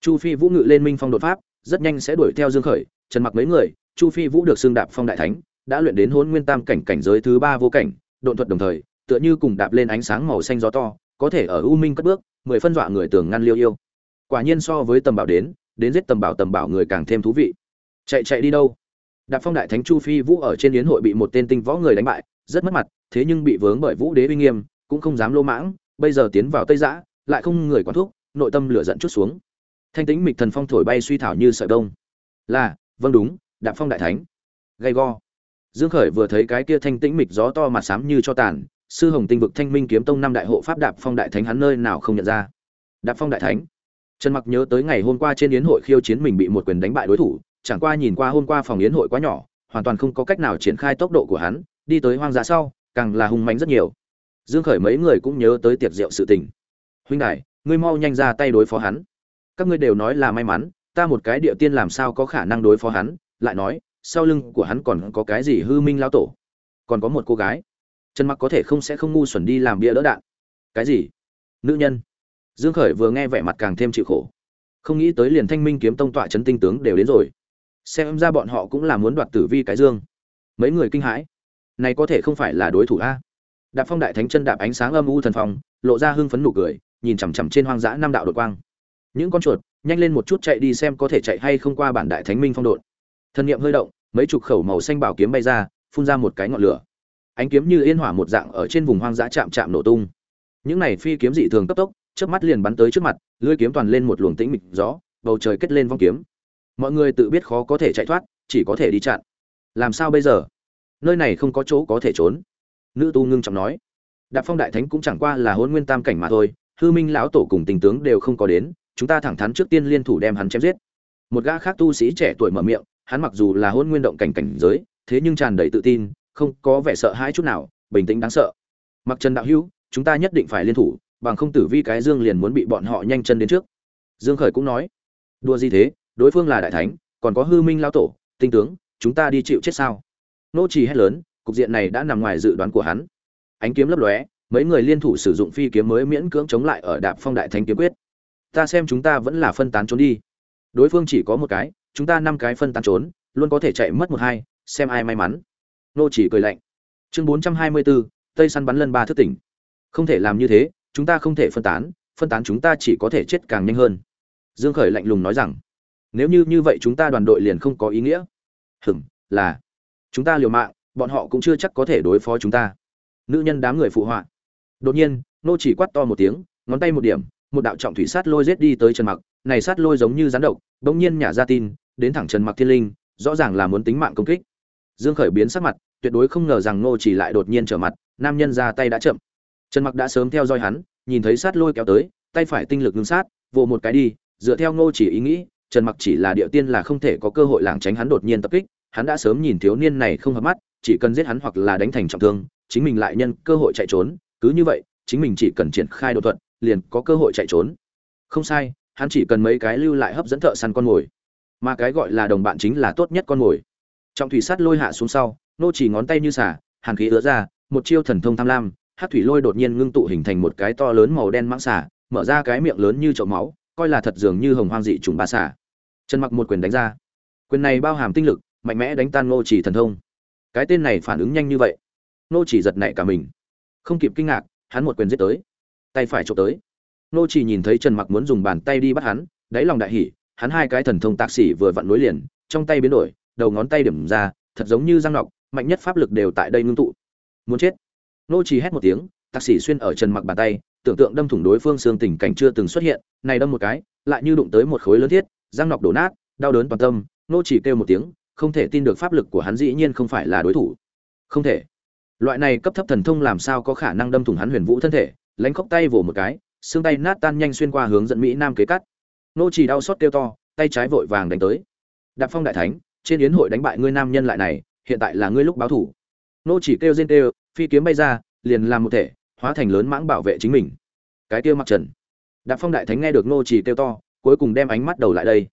Chu phi vũ ngự lên minh phong đột pháp, rất nhanh sẽ đuổi theo dương khởi, trần mặc mấy người, chu phi vũ được xưng đạp phong đại thánh, đã luyện đến hôn nguyên tam cảnh cảnh giới thứ ba vô cảnh, độn thuật đồng thời, tựa như cùng đạp lên ánh sáng màu xanh gió to, có thể ở u minh cất bước, mười phân dọa người tưởng ngăn liêu yêu. Quả nhiên so với tầm bảo đến đến giết tầm bảo tầm bảo người càng thêm thú vị. Chạy chạy đi đâu? Đạp phong đại thánh chu phi vũ ở trên yến hội bị một tên tinh võ người đánh bại, rất mất mặt, thế nhưng bị vướng bởi vũ đế uy nghiêm, cũng không dám lô mãng, bây giờ tiến vào tây giã, lại không người quán thuốc nội tâm lửa giận chút xuống. Thanh tĩnh mịch thần phong thổi bay suy thảo như sợi đông là vâng đúng, đạp phong đại thánh. Gay go. Dương khởi vừa thấy cái kia thanh tĩnh mịch gió to mà xám như cho tàn, sư hồng tinh vực thanh minh kiếm tông năm đại hộ pháp đạp phong đại thánh hắn nơi nào không nhận ra. Đạp phong đại thánh trần mặc nhớ tới ngày hôm qua trên yến hội khiêu chiến mình bị một quyền đánh bại đối thủ, chẳng qua nhìn qua hôm qua phòng yến hội quá nhỏ, hoàn toàn không có cách nào triển khai tốc độ của hắn, đi tới hoang dã sau, càng là hung mạnh rất nhiều. Dương khởi mấy người cũng nhớ tới tiệc rượu sự tình. Huynh đại ngươi mau nhanh ra tay đối phó hắn. Các ngươi đều nói là may mắn, ta một cái địa tiên làm sao có khả năng đối phó hắn, lại nói, sau lưng của hắn còn có cái gì hư minh lao tổ? Còn có một cô gái. Trần mặc có thể không sẽ không ngu xuẩn đi làm bia đỡ đạn. Cái gì? Nữ nhân dương khởi vừa nghe vẻ mặt càng thêm chịu khổ. Không nghĩ tới liền thanh minh kiếm tông tọa chấn tinh tướng đều đến rồi. Xem ra bọn họ cũng là muốn đoạt tử vi cái dương. Mấy người kinh hãi. Này có thể không phải là đối thủ a? Đạp phong đại thánh chân đạp ánh sáng âm u thần phòng, lộ ra hưng phấn nụ cười nhìn chằm chằm trên hoang dã năm đạo đột quang. Những con chuột nhanh lên một chút chạy đi xem có thể chạy hay không qua bản đại thánh minh phong độn thân niệm hơi động mấy chục khẩu màu xanh bảo kiếm bay ra phun ra một cái ngọn lửa. Ánh kiếm như yên hỏa một dạng ở trên vùng hoang dã chạm chạm nổ tung. Những này phi kiếm dị thường cấp tốc chớp mắt liền bắn tới trước mặt, lưỡi kiếm toàn lên một luồng tĩnh mịch gió, bầu trời kết lên vong kiếm. Mọi người tự biết khó có thể chạy thoát, chỉ có thể đi chặn. Làm sao bây giờ? Nơi này không có chỗ có thể trốn. Nữ tu ngưng trọng nói. Đạp phong đại thánh cũng chẳng qua là hôn nguyên tam cảnh mà thôi, hư minh lão tổ cùng tình tướng đều không có đến, chúng ta thẳng thắn trước tiên liên thủ đem hắn chém giết. Một gã khác tu sĩ trẻ tuổi mở miệng, hắn mặc dù là hôn nguyên động cảnh cảnh giới, thế nhưng tràn đầy tự tin, không có vẻ sợ hãi chút nào, bình tĩnh đáng sợ. Mặc trần đạo hữu, chúng ta nhất định phải liên thủ bằng không tử vi cái dương liền muốn bị bọn họ nhanh chân đến trước. Dương khởi cũng nói đua gì thế? Đối phương là đại thánh, còn có hư minh lao tổ, tinh tướng, chúng ta đi chịu chết sao? Nô trì hét lớn, cục diện này đã nằm ngoài dự đoán của hắn. Ánh kiếm lấp lóe, mấy người liên thủ sử dụng phi kiếm mới miễn cưỡng chống lại ở đạp phong đại thánh kiếm quyết. Ta xem chúng ta vẫn là phân tán trốn đi. Đối phương chỉ có một cái, chúng ta năm cái phân tán trốn, luôn có thể chạy mất một hai, xem ai may mắn. Nô chỉ cười lạnh. Chương bốn trăm hai mươi bốn, tây săn bắn lân ba thức tỉnh. Không thể làm như thế chúng ta không thể phân tán phân tán chúng ta chỉ có thể chết càng nhanh hơn. Dương khởi lạnh lùng nói rằng, nếu như như vậy chúng ta đoàn đội liền không có ý nghĩa. Hừm, là, chúng ta liều mạng, bọn họ cũng chưa chắc có thể đối phó chúng ta. Nữ nhân đám người phụ họa. Đột nhiên, nô chỉ quát to một tiếng, ngón tay một điểm, một đạo trọng thủy sát lôi giết đi tới trần mặc. Này sát lôi giống như rắn độc, bỗng nhiên nhả ra tin, đến thẳng trần mặc thiên linh, rõ ràng là muốn tính mạng công kích. Dương khởi biến sắc mặt, tuyệt đối không ngờ rằng nô chỉ lại đột nhiên trở mặt, nam nhân ra tay đã chậm trần mặc đã sớm theo dõi hắn, nhìn thấy sát lôi kéo tới, tay phải tinh lực ngưng sát, vồ một cái đi, dựa theo Ngô chỉ ý nghĩ, trần mặc chỉ là địa tiên là không thể có cơ hội lảng tránh hắn đột nhiên tập kích, hắn đã sớm nhìn thiếu niên này không hợp mắt, chỉ cần giết hắn hoặc là đánh thành trọng thương, chính mình lại nhân cơ hội chạy trốn, cứ như vậy, chính mình chỉ cần triển khai đột thuận liền có cơ hội chạy trốn. Không sai, hắn chỉ cần mấy cái lưu lại hấp dẫn thợ săn con mồi. Mà cái gọi là đồng bạn chính là tốt nhất con mồi. Trọng thủy sát lôi hạ xuống sau nô chỉ ngón tay như xả hàn khí ứa ra, một chiêu thần thông tham lam hát thủy lôi đột nhiên ngưng tụ hình thành một cái to lớn màu đen mãng xả mở ra cái miệng lớn như chậu máu, coi là thật dường như hồng hoang dị trùng ba xả Trần mặc một quyền đánh ra. Quyền này bao hàm tinh lực, mạnh mẽ đánh tan Ngô chỉ thần thông. Cái tên này phản ứng nhanh như vậy. Ngô chỉ giật nảy cả mình. Không kịp kinh ngạc, hắn một quyền giết tới. Tay phải chụp tới. Ngô chỉ nhìn thấy trần mặc muốn dùng bàn tay đi bắt hắn, đáy lòng đại hỉ, hắn hai cái thần thông tạc sĩ vừa vặn nối liền, trong tay biến đổi, đầu ngón tay điểm ra, thật giống như răng nọc, mạnh nhất pháp lực đều tại đây ngưng tụ. Muốn chết nô chỉ hét một tiếng, tạc sĩ xuyên ở trần mặc bàn tay, tưởng tượng đâm thủng đối phương xương tình cảnh chưa từng xuất hiện, này đâm một cái, lại như đụng tới một khối lớn thiết, răng nọc đổ nát, đau đớn toàn tâm, nô chỉ kêu một tiếng, không thể tin được pháp lực của hắn dĩ nhiên không phải là đối thủ. Không thể. Loại này cấp thấp thần thông làm sao có khả năng đâm thủng hắn huyền vũ thân thể, lánh khóc tay vỗ một cái, xương tay nát tan nhanh xuyên qua hướng dẫn mỹ nam kế cắt. Nô chỉ đau xót kêu to, tay trái vội vàng đánh tới. Đạp phong đại thánh, trên yến hội đánh bại ngươi nam nhân lại này, hiện tại là ngươi lúc báo thủ. Nô chỉ kêu rên kêu phi kiếm bay ra, liền làm một thể, hóa thành lớn mãng bảo vệ chính mình. Cái kia mặc trần. Đạp phong đại thánh nghe được nô chỉ kêu to, cuối cùng đem ánh mắt đầu lại đây.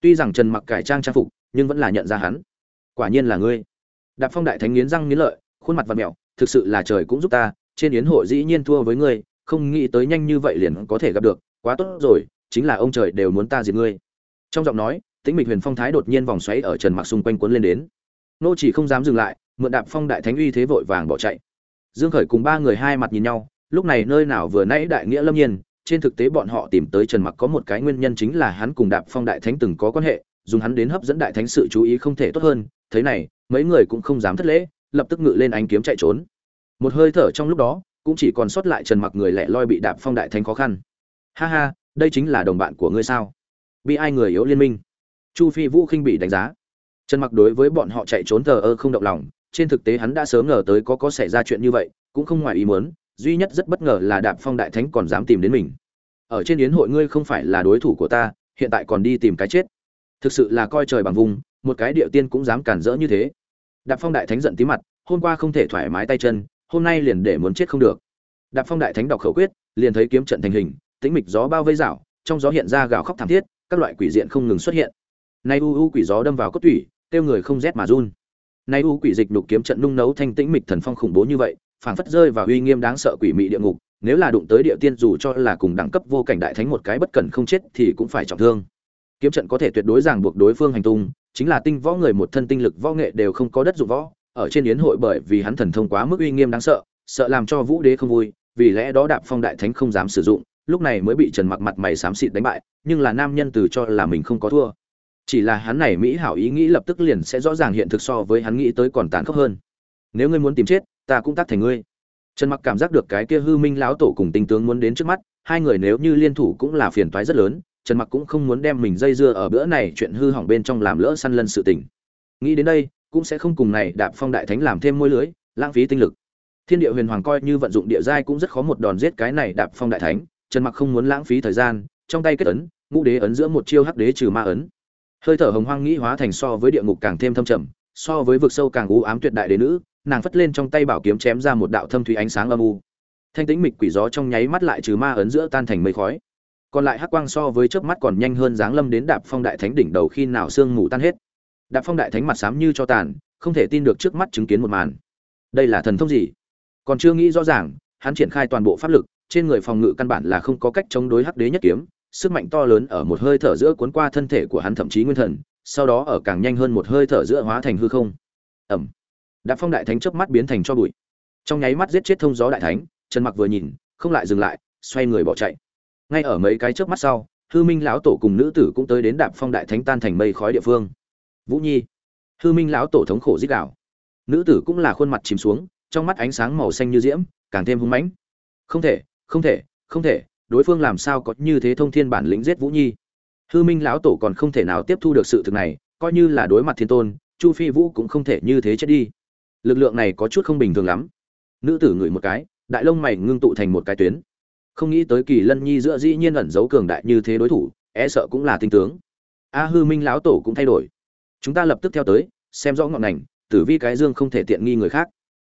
Tuy rằng trần mặc cải trang trang phục, nhưng vẫn là nhận ra hắn. Quả nhiên là ngươi. Đạp phong đại thánh nghiến răng nghiến lợi, khuôn mặt và mẹo, thực sự là trời cũng giúp ta, trên yến hội dĩ nhiên thua với ngươi, không nghĩ tới nhanh như vậy liền có thể gặp được, quá tốt rồi, chính là ông trời đều muốn ta diệt ngươi. Trong giọng nói, tĩnh mịch huyền phong thái đột nhiên vòng xoáy ở trần mặc xung quanh cuốn lên đến. Nô chỉ không dám dừng lại mượn đạp phong đại thánh uy thế vội vàng bỏ chạy. Dương khởi cùng ba người hai mặt nhìn nhau, lúc này nơi nào vừa nãy đại nghĩa lâm nhiên, trên thực tế bọn họ tìm tới trần mặc có một cái nguyên nhân chính là hắn cùng đạp phong đại thánh từng có quan hệ, dùng hắn đến hấp dẫn đại thánh sự chú ý không thể tốt hơn, thế này, mấy người cũng không dám thất lễ, lập tức ngự lên ánh kiếm chạy trốn. Một hơi thở trong lúc đó, cũng chỉ còn sót lại trần mặc người lẻ loi bị đạp phong đại thánh khó khăn. Ha ha, đây chính là đồng bạn của ngươi sao? Bị ai người yếu liên minh? Chu phi vũ khinh bị đánh giá. Trần mặc đối với bọn họ chạy trốn thờ ơ không động lòng trên thực tế hắn đã sớm ngờ tới có có xảy ra chuyện như vậy, cũng không ngoài ý muốn, duy nhất rất bất ngờ là đạp phong đại thánh còn dám tìm đến mình. Ở trên yến hội ngươi không phải là đối thủ của ta, hiện tại còn đi tìm cái chết. Thực sự là coi trời bằng vùng, một cái địa tiên cũng dám cản rỡ như thế. Đạp phong đại thánh giận tí mặt, hôm qua không thể thoải mái tay chân, hôm nay liền để muốn chết không được. Đạp phong đại thánh đọc khẩu quyết, liền thấy kiếm trận thành hình, tĩnh mịch gió bao vây rảo, trong gió hiện ra gào khóc thảm thiết, các loại quỷ diện không ngừng xuất hiện. Nay u u quỷ gió đâm vào cốt tủy tiêu người không rét mà run nay u quỷ dịch đục kiếm trận nung nấu thanh tĩnh mịch thần phong khủng bố như vậy, phảng phất rơi vào uy nghiêm đáng sợ quỷ mị địa ngục, nếu là đụng tới địa tiên dù cho là cùng đẳng cấp vô cảnh đại thánh một cái bất cần không chết thì cũng phải trọng thương. Kiếm trận có thể tuyệt đối ràng buộc đối phương hành tung, chính là tinh võ người một thân tinh lực võ nghệ đều không có đất dụng võ, ở trên yến hội bởi vì hắn thần thông quá mức uy nghiêm đáng sợ sợ làm cho vũ đế không vui, vì lẽ đó đạp phong đại thánh không dám sử dụng, lúc này mới bị trần mặc mặt mày xám xịt đánh bại, nhưng là nam nhân từ cho là mình không có thua chỉ là hắn này mỹ hảo ý nghĩ lập tức liền sẽ rõ ràng hiện thực so với hắn nghĩ tới còn tàn khốc hơn. Nếu ngươi muốn tìm chết, ta cũng tác thành ngươi. Trần mặc cảm giác được cái kia hư minh lão tổ cùng tinh tướng muốn đến trước mắt, hai người nếu như liên thủ cũng là phiền toái rất lớn, trần mặc cũng không muốn đem mình dây dưa ở bữa này chuyện hư hỏng bên trong làm lỡ săn lân sự tình. Nghĩ đến đây, cũng sẽ không cùng này đạp phong đại thánh làm thêm môi lưới, lãng phí tinh lực. Thiên địa huyền hoàng coi như vận dụng địa giai cũng rất khó một đòn giết cái này đạp phong đại thánh, trần mặc không muốn lãng phí thời gian, trong tay kết ấn, ngũ đế ấn giữa một chiêu hắc đế trừ ma ấn hơi thở hồng hoang nghĩ hóa thành so với địa ngục càng thêm thâm trầm, so với vực sâu càng u ám tuyệt đại đế nữ, nàng phất lên trong tay bảo kiếm chém ra một đạo thâm thủy ánh sáng âm u. Thanh tĩnh mịch quỷ gió trong nháy mắt lại trừ ma ấn giữa tan thành mây khói. Còn lại hắc quang so với chớp mắt còn nhanh hơn dáng lâm đến đạp phong đại thánh đỉnh đầu khi nào sương mù tan hết. Đạp phong đại thánh mặt xám như cho tàn, không thể tin được trước mắt chứng kiến một màn. Đây là thần thông gì? Còn chưa nghĩ rõ ràng, hắn triển khai toàn bộ pháp lực, trên người phòng ngự căn bản là không có cách chống đối hắc đế nhất kiếm sức mạnh to lớn ở một hơi thở giữa cuốn qua thân thể của hắn thậm chí nguyên thần, sau đó ở càng nhanh hơn một hơi thở giữa hóa thành hư không. Ẩm. Đạp phong đại thánh chớp mắt biến thành cho bụi. Trong nháy mắt giết chết thông gió đại thánh, trần mặc vừa nhìn, không lại dừng lại, xoay người bỏ chạy. Ngay ở mấy cái trước mắt sau, hư minh lão tổ cùng nữ tử cũng tới đến đạp phong đại thánh tan thành mây khói địa phương. Vũ nhi. Hư minh lão tổ thống khổ rít gào. nữ tử cũng là khuôn mặt chìm xuống, trong mắt ánh sáng màu xanh như diễm, càng thêm hung mãnh. Không thể không thể không thể đối phương làm sao có như thế thông thiên bản lĩnh giết vũ nhi? Hư minh lão tổ còn không thể nào tiếp thu được sự thực này, coi như là đối mặt thiên tôn, chu phi vũ cũng không thể như thế chết đi. Lực lượng này có chút không bình thường lắm. Nữ tử ngửi một cái, đại lông mày ngưng tụ thành một cái tuyến. Không nghĩ tới kỳ lân nhi giữa dĩ nhiên ẩn giấu cường đại như thế đối thủ e sợ cũng là tinh tướng. A hư minh lão tổ cũng thay đổi. Chúng ta lập tức theo tới, xem rõ ngọn ngành, tử vi cái dương không thể tiện nghi người khác.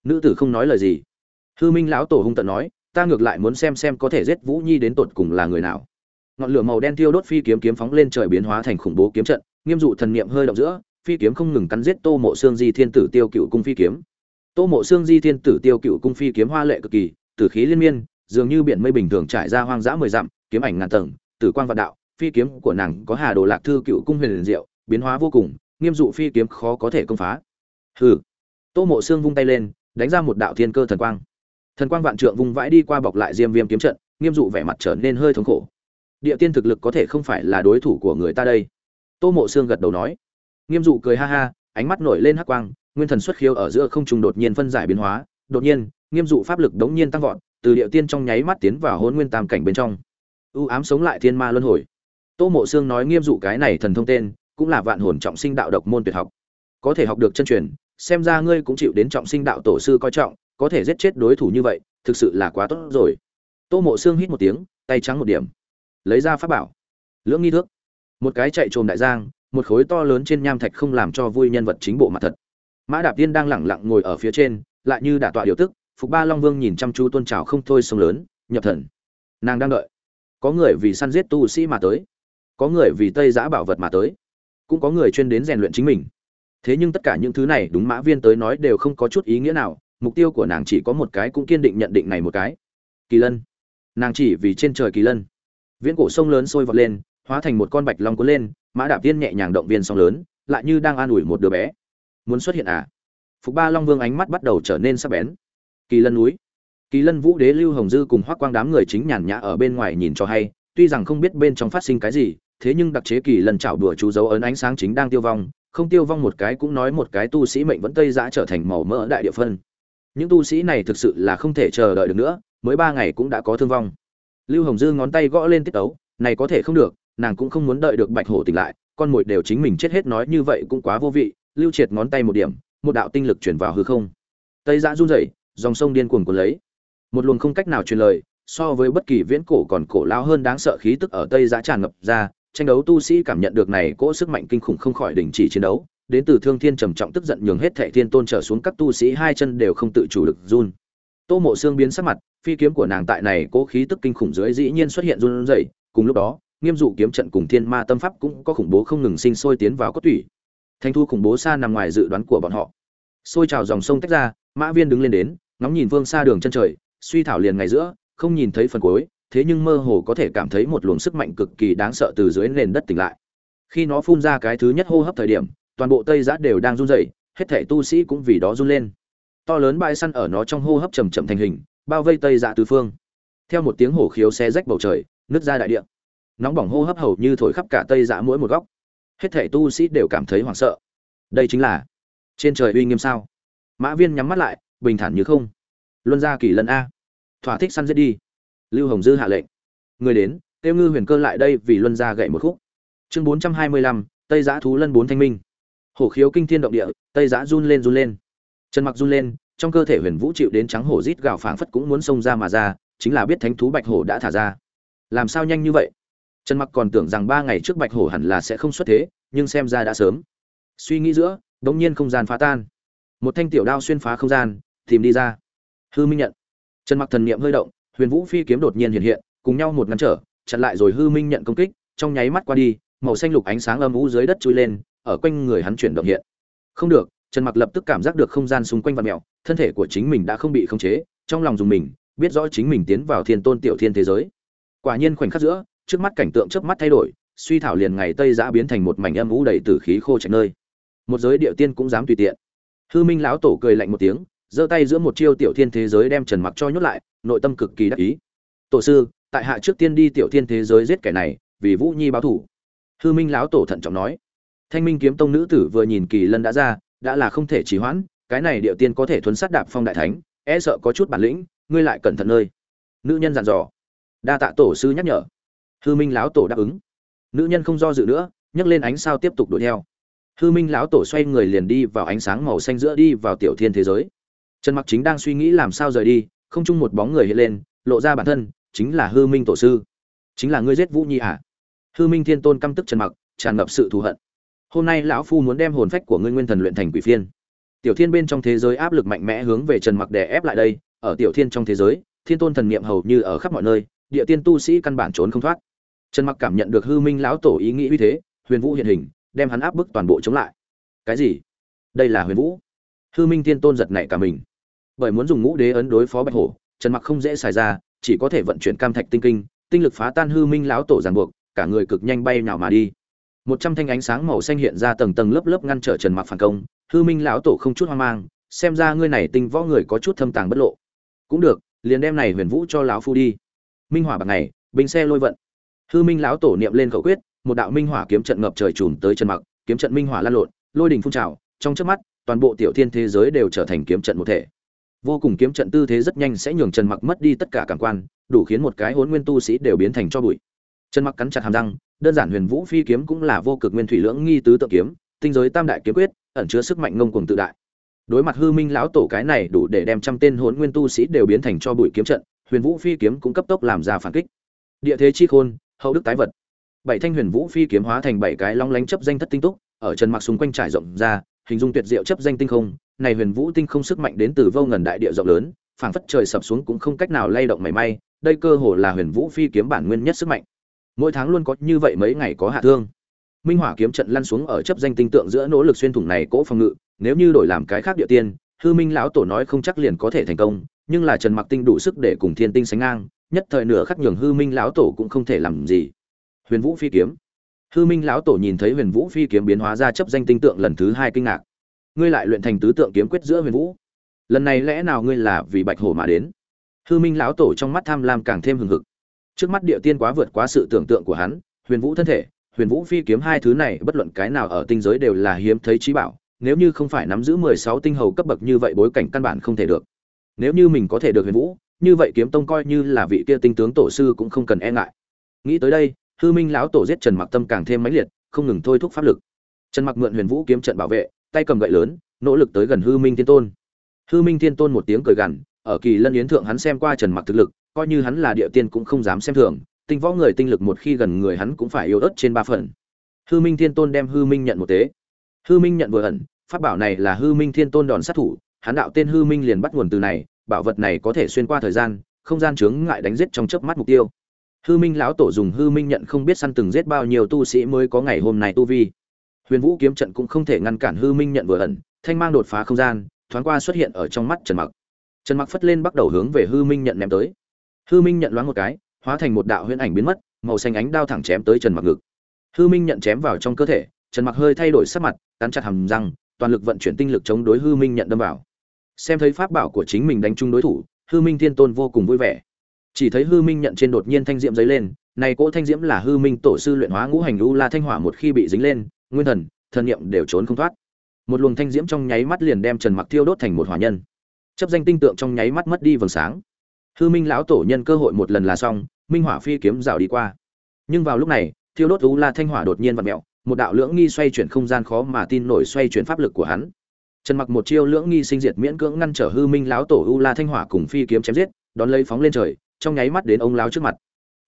Nữ tử không nói lời gì. Hư minh lão tổ hung tận nói ta ngược lại muốn xem xem có thể giết vũ nhi đến tột cùng là người nào. Ngọn lửa màu đen thiêu đốt phi kiếm kiếm phóng lên trời biến hóa thành khủng bố kiếm trận, nghiêm dụ thần niệm hơi động giữa, phi kiếm không ngừng cắn giết tô mộ xương di thiên tử tiêu cựu cung phi kiếm. Tô mộ xương di thiên tử tiêu cựu cung phi kiếm hoa lệ cực kỳ, tử khí liên miên, dường như biển mây bình thường trải ra hoang dã mười dặm, kiếm ảnh ngàn tầng, tử quang vạn đạo, phi kiếm của nàng có hà đồ lạc thư cựu cung huyền diệu, biến hóa vô cùng, nghiêm dụ phi kiếm khó có thể công phá. Hừ. Tô mộ xương vung tay lên, đánh ra một đạo thiên cơ thần quang thần quang vạn trượng vung vãi đi qua bọc lại diêm viêm kiếm trận, nghiêm dụ vẻ mặt trở nên hơi thống khổ. Địa tiên thực lực có thể không phải là đối thủ của người ta đây. Tô mộ xương gật đầu nói. Nghiêm dụ cười ha ha, ánh mắt nổi lên hắc quang, nguyên thần xuất khiếu ở giữa không trùng đột nhiên phân giải biến hóa. Đột nhiên, nghiêm dụ pháp lực đống nhiên tăng vọt, từ địa tiên trong nháy mắt tiến vào hôn nguyên tam cảnh bên trong. Ưu ám sống lại thiên ma luân hồi. Tô mộ xương nói nghiêm dụ cái này thần thông tên, cũng là vạn hồn trọng sinh đạo độc môn tuyệt học. Có thể học được chân truyền, xem ra ngươi cũng chịu đến trọng sinh đạo tổ sư coi trọng có thể giết chết đối thủ như vậy, thực sự là quá tốt rồi. Tô mộ xương hít một tiếng, tay trắng một điểm. Lấy ra pháp bảo. Lưỡng nghi thước. Một cái chạy trồm đại giang, một khối to lớn trên nham thạch không làm cho vui nhân vật chính bộ mặt thật. Mã đạp tiên đang lẳng lặng ngồi ở phía trên, lại như đả tọa điều tức, phục ba long vương nhìn chăm chú tôn trào không thôi sông lớn, nhập thần. Nàng đang đợi. Có người vì săn giết tu sĩ mà tới. Có người vì tây giã bảo vật mà tới. Cũng có người chuyên đến rèn luyện chính mình. Thế nhưng tất cả những thứ này đúng mã viên tới nói đều không có chút ý nghĩa nào mục tiêu của nàng chỉ có một cái cũng kiên định nhận định này một cái. Kỳ lân. Nàng chỉ vì trên trời kỳ lân. Viễn cổ sông lớn sôi vọt lên, hóa thành một con bạch long cuốn lên, mã đạp viên nhẹ nhàng động viên sông lớn, lại như đang an ủi một đứa bé. Muốn xuất hiện à? Phục ba long vương ánh mắt bắt đầu trở nên sắc bén. Kỳ lân núi. Kỳ lân vũ đế lưu hồng dư cùng hoác quang đám người chính nhàn nhã ở bên ngoài nhìn cho hay, tuy rằng không biết bên trong phát sinh cái gì, thế nhưng đặc chế kỳ lân chảo đùa chú dấu ấn ánh sáng chính đang tiêu vong, không tiêu vong một cái cũng nói một cái tu sĩ mệnh vẫn tây giã trở thành màu mỡ đại địa phân những tu sĩ này thực sự là không thể chờ đợi được nữa, mới ba ngày cũng đã có thương vong. Lưu hồng dư ngón tay gõ lên tiết tấu, này có thể không được, nàng cũng không muốn đợi được bạch hổ tỉnh lại, con mồi đều chính mình chết hết nói như vậy cũng quá vô vị, lưu triệt ngón tay một điểm, một đạo tinh lực chuyển vào hư không. Tây giã run rẩy, dòng sông điên cuồng cuốn lấy. Một luồng không cách nào truyền lời, so với bất kỳ viễn cổ còn cổ lao hơn đáng sợ khí tức ở tây giã tràn ngập ra, tranh đấu tu sĩ cảm nhận được này cỗ sức mạnh kinh khủng không khỏi đình chỉ chiến đấu đến từ thương thiên trầm trọng tức giận nhường hết thệ thiên tôn trở xuống các tu sĩ hai chân đều không tự chủ được run. Tô mộ xương biến sắc mặt, phi kiếm của nàng tại này cố khí tức kinh khủng dưới dĩ nhiên xuất hiện run rẩy, cùng lúc đó, nghiêm dụ kiếm trận cùng thiên ma tâm pháp cũng có khủng bố không ngừng sinh sôi tiến vào cốt tủy. Thanh thu khủng bố xa nằm ngoài dự đoán của bọn họ. Xôi trào dòng sông tách ra, mã viên đứng lên đến, ngóng nhìn vương xa đường chân trời, suy thảo liền ngày giữa, không nhìn thấy phần cuối, thế nhưng mơ hồ có thể cảm thấy một luồng sức mạnh cực kỳ đáng sợ từ dưới nền đất tỉnh lại. Khi nó phun ra cái thứ nhất hô hấp thời điểm toàn bộ tây giã đều đang run rẩy, hết thể tu sĩ cũng vì đó run lên. To lớn bãi săn ở nó trong hô hấp chầm chậm thành hình, bao vây tây dạ tứ phương. Theo một tiếng hổ khiếu xé rách bầu trời, nứt ra đại địa. Nóng bỏng hô hấp hầu như thổi khắp cả tây dạ mỗi một góc. Hết thể tu sĩ đều cảm thấy hoảng sợ. Đây chính là trên trời uy nghiêm sao? Mã viên nhắm mắt lại, bình thản như không. Luân ra kỳ lần a. Thỏa thích săn giết đi. Lưu hồng dư hạ lệnh. Người đến, tiêu ngư huyền cơ lại đây vì luân ra gậy một khúc. Chương bốn trăm hai mươi lăm, tây giã thú lân bốn thanh minh hổ khiếu kinh thiên động địa, tây giã run lên run lên. Chân mặc run lên, trong cơ thể huyền vũ chịu đến trắng hổ rít gào phảng phất cũng muốn xông ra mà ra, chính là biết thánh thú bạch hổ đã thả ra. Làm sao nhanh như vậy? Trần mặc còn tưởng rằng ba ngày trước bạch hổ hẳn là sẽ không xuất thế, nhưng xem ra đã sớm. Suy nghĩ giữa, đống nhiên không gian phá tan. Một thanh tiểu đao xuyên phá không gian, tìm đi ra. Hư minh nhận. Trần mặc thần niệm hơi động, huyền vũ phi kiếm đột nhiên hiện hiện, cùng nhau một ngăn trở, chặn lại rồi hư minh nhận công kích, trong nháy mắt qua đi, màu xanh lục ánh sáng âm u dưới đất trôi lên ở quanh người hắn chuyển động hiện. Không được, trần mặc lập tức cảm giác được không gian xung quanh vặn mèo, thân thể của chính mình đã không bị khống chế, trong lòng dùng mình, biết rõ chính mình tiến vào thiên tôn tiểu thiên thế giới. Quả nhiên khoảnh khắc giữa, trước mắt cảnh tượng chớp mắt thay đổi, suy thảo liền ngày tây giã biến thành một mảnh âm u đầy tử khí khô chạy nơi. Một giới địa tiên cũng dám tùy tiện. Hư minh lão tổ cười lạnh một tiếng, giơ tay giữa một chiêu tiểu thiên thế giới đem trần mặc cho nhốt lại, nội tâm cực kỳ đắc ý. Tổ sư, tại hạ trước tiên đi tiểu thiên thế giới giết kẻ này, vì vũ nhi báo thủ hư minh lão tổ thận trọng nói thanh minh kiếm tông nữ tử vừa nhìn kỳ lân đã ra, đã là không thể trì hoãn, cái này điệu tiên có thể thuấn sát đạp phong đại thánh e sợ có chút bản lĩnh, ngươi lại cẩn thận nơi. Nữ nhân dặn dò. Đa tạ tổ sư nhắc nhở. Hư minh lão tổ đáp ứng. Nữ nhân không do dự nữa, nhấc lên ánh sao tiếp tục đuổi theo. Hư minh lão tổ xoay người liền đi vào ánh sáng màu xanh giữa đi vào tiểu thiên thế giới. Trần mặc chính đang suy nghĩ làm sao rời đi, không chung một bóng người hiện lên, lộ ra bản thân, chính là hư minh tổ sư. Chính là ngươi giết vũ nhi à? hư minh thiên tôn căm tức trần mặc, tràn ngập sự thù hận hôm nay lão phu muốn đem hồn phách của ngươi nguyên thần luyện thành quỷ phiên. Tiểu thiên bên trong thế giới áp lực mạnh mẽ hướng về trần mặc đè ép lại đây, ở tiểu thiên trong thế giới, thiên tôn thần niệm hầu như ở khắp mọi nơi, địa tiên tu sĩ căn bản trốn không thoát. Trần mặc cảm nhận được hư minh lão tổ ý nghĩ uy thế, huyền vũ hiện hình, đem hắn áp bức toàn bộ chống lại. Cái gì? Đây là huyền vũ. Hư minh tiên tôn giật nảy cả mình. Bởi muốn dùng ngũ đế ấn đối phó bạch hổ, trần mặc không dễ xài ra, chỉ có thể vận chuyển cam thạch tinh kinh, tinh lực phá tan hư minh lão tổ ràng buộc, cả người cực nhanh bay nhào mà đi một trăm thanh ánh sáng màu xanh hiện ra tầng tầng lớp lớp ngăn trở trần mặc phản công. Hư minh lão tổ không chút hoang mang, xem ra ngươi này tinh võ người có chút thâm tàng bất lộ. Cũng được, liền đem này huyền vũ cho lão phu đi. Minh hỏa bạc này binh xe lôi vận. Hư minh lão tổ niệm lên khẩu quyết, một đạo minh hỏa kiếm trận ngập trời trùm tới trần mặc kiếm trận minh hỏa lan lộn, lôi đình phun trào, trong chớp mắt, toàn bộ tiểu thiên thế giới đều trở thành kiếm trận một thể. Vô cùng kiếm trận tư thế rất nhanh sẽ nhường trần mặc mất đi tất cả cảm quan, đủ khiến một cái hốn nguyên tu sĩ đều biến thành cho bụi. Trần mặc cắn chặt hàm răng đơn giản huyền vũ phi kiếm cũng là vô cực nguyên thủy lưỡng nghi tứ tự kiếm, tinh giới tam đại kiếm quyết, ẩn chứa sức mạnh ngông cuồng tự đại. Đối mặt hư minh lão tổ cái này đủ để đem trăm tên hỗn nguyên tu sĩ đều biến thành cho bụi kiếm trận, huyền vũ phi kiếm cũng cấp tốc làm ra phản kích. Địa thế chi khôn, hậu đức tái vật. Bảy thanh huyền vũ phi kiếm hóa thành bảy cái long lánh chấp danh thất tinh túc, ở trần mặc xung quanh trải rộng ra, hình dung tuyệt diệu chấp danh tinh không. Này huyền vũ tinh không sức mạnh đến từ vô ngần đại địa rộng lớn, phảng phất trời sập xuống cũng không cách nào lay động mảy may, đây cơ hồ là huyền vũ phi kiếm bản nguyên nhất sức mạnh mỗi tháng luôn có như vậy mấy ngày có hạ thương. Minh hỏa kiếm trận lăn xuống ở chấp danh tinh tượng giữa nỗ lực xuyên thủng này cỗ phòng ngự, nếu như đổi làm cái khác địa tiên, hư minh lão tổ nói không chắc liền có thể thành công, nhưng là trần mặc tinh đủ sức để cùng thiên tinh sánh ngang, nhất thời nửa khắc nhường hư minh lão tổ cũng không thể làm gì. Huyền vũ phi kiếm. Hư minh lão tổ nhìn thấy huyền vũ phi kiếm biến hóa ra chấp danh tinh tượng lần thứ hai kinh ngạc. Ngươi lại luyện thành tứ tượng kiếm quyết giữa huyền vũ. Lần này lẽ nào ngươi là vì bạch hổ mà đến? Hư minh lão tổ trong mắt tham lam càng thêm hừng hực trước mắt địa tiên quá vượt quá sự tưởng tượng của hắn, huyền vũ thân thể, huyền vũ phi kiếm hai thứ này bất luận cái nào ở tinh giới đều là hiếm thấy trí bảo, nếu như không phải nắm giữ mười sáu tinh hầu cấp bậc như vậy bối cảnh căn bản không thể được. Nếu như mình có thể được huyền vũ, như vậy kiếm tông coi như là vị kia tinh tướng tổ sư cũng không cần e ngại. Nghĩ tới đây, hư minh lão tổ giết trần mặc tâm càng thêm mãnh liệt, không ngừng thôi thúc pháp lực. Trần mặc mượn huyền vũ kiếm trận bảo vệ, tay cầm gậy lớn, nỗ lực tới gần hư minh thiên tôn. Hư minh thiên tôn một tiếng cười gằn, ở kỳ lân yến thượng hắn xem qua trần mặc thực lực coi như hắn là địa tiên cũng không dám xem thường, tinh võ người tinh lực một khi gần người hắn cũng phải yếu ớt trên ba phần. Hư minh thiên tôn đem hư minh nhận một tế. Hư minh nhận vừa ẩn, pháp bảo này là hư minh thiên tôn đòn sát thủ, hắn đạo tên hư minh liền bắt nguồn từ này, bảo vật này có thể xuyên qua thời gian, không gian chướng ngại đánh giết trong chớp mắt mục tiêu. Hư minh lão tổ dùng hư minh nhận không biết săn từng giết bao nhiêu tu sĩ mới có ngày hôm nay tu vi. Huyền vũ kiếm trận cũng không thể ngăn cản hư minh nhận vừa ẩn, thanh mang đột phá không gian, thoáng qua xuất hiện ở trong mắt trần mặc. Trần mặc phất lên bắt đầu hướng về hư minh nhận ném tới hư minh nhận loáng một cái, hóa thành một đạo huyễn ảnh biến mất, màu xanh ánh đao thẳng chém tới trần mặc ngực. Hư minh nhận chém vào trong cơ thể, trần mặc hơi thay đổi sắc mặt, cắn chặt hàm răng, toàn lực vận chuyển tinh lực chống đối hư minh nhận đâm vào. Xem thấy pháp bảo của chính mình đánh trúng đối thủ, hư minh thiên tôn vô cùng vui vẻ. Chỉ thấy hư minh nhận trên đột nhiên thanh diễm giấy lên, này cỗ thanh diễm là hư minh tổ sư luyện hóa ngũ hành u la thanh hỏa một khi bị dính lên, nguyên thần thần niệm đều trốn không thoát. Một luồng thanh diễm trong nháy mắt liền đem trần mặc thiêu đốt thành một hỏa nhân. Chấp danh tinh tượng trong nháy mắt mất đi vầng sáng hư minh lão tổ nhân cơ hội một lần là xong, minh hỏa phi kiếm rào đi qua. Nhưng vào lúc này, thiêu đốt u la thanh hỏa đột nhiên vặn mẹo, một đạo lưỡng nghi xoay chuyển không gian khó mà tin nổi xoay chuyển pháp lực của hắn. Trần mặc một chiêu lưỡng nghi sinh diệt miễn cưỡng ngăn trở hư minh lão tổ u la thanh hỏa cùng phi kiếm chém giết, đón lấy phóng lên trời, trong nháy mắt đến ông lão trước mặt.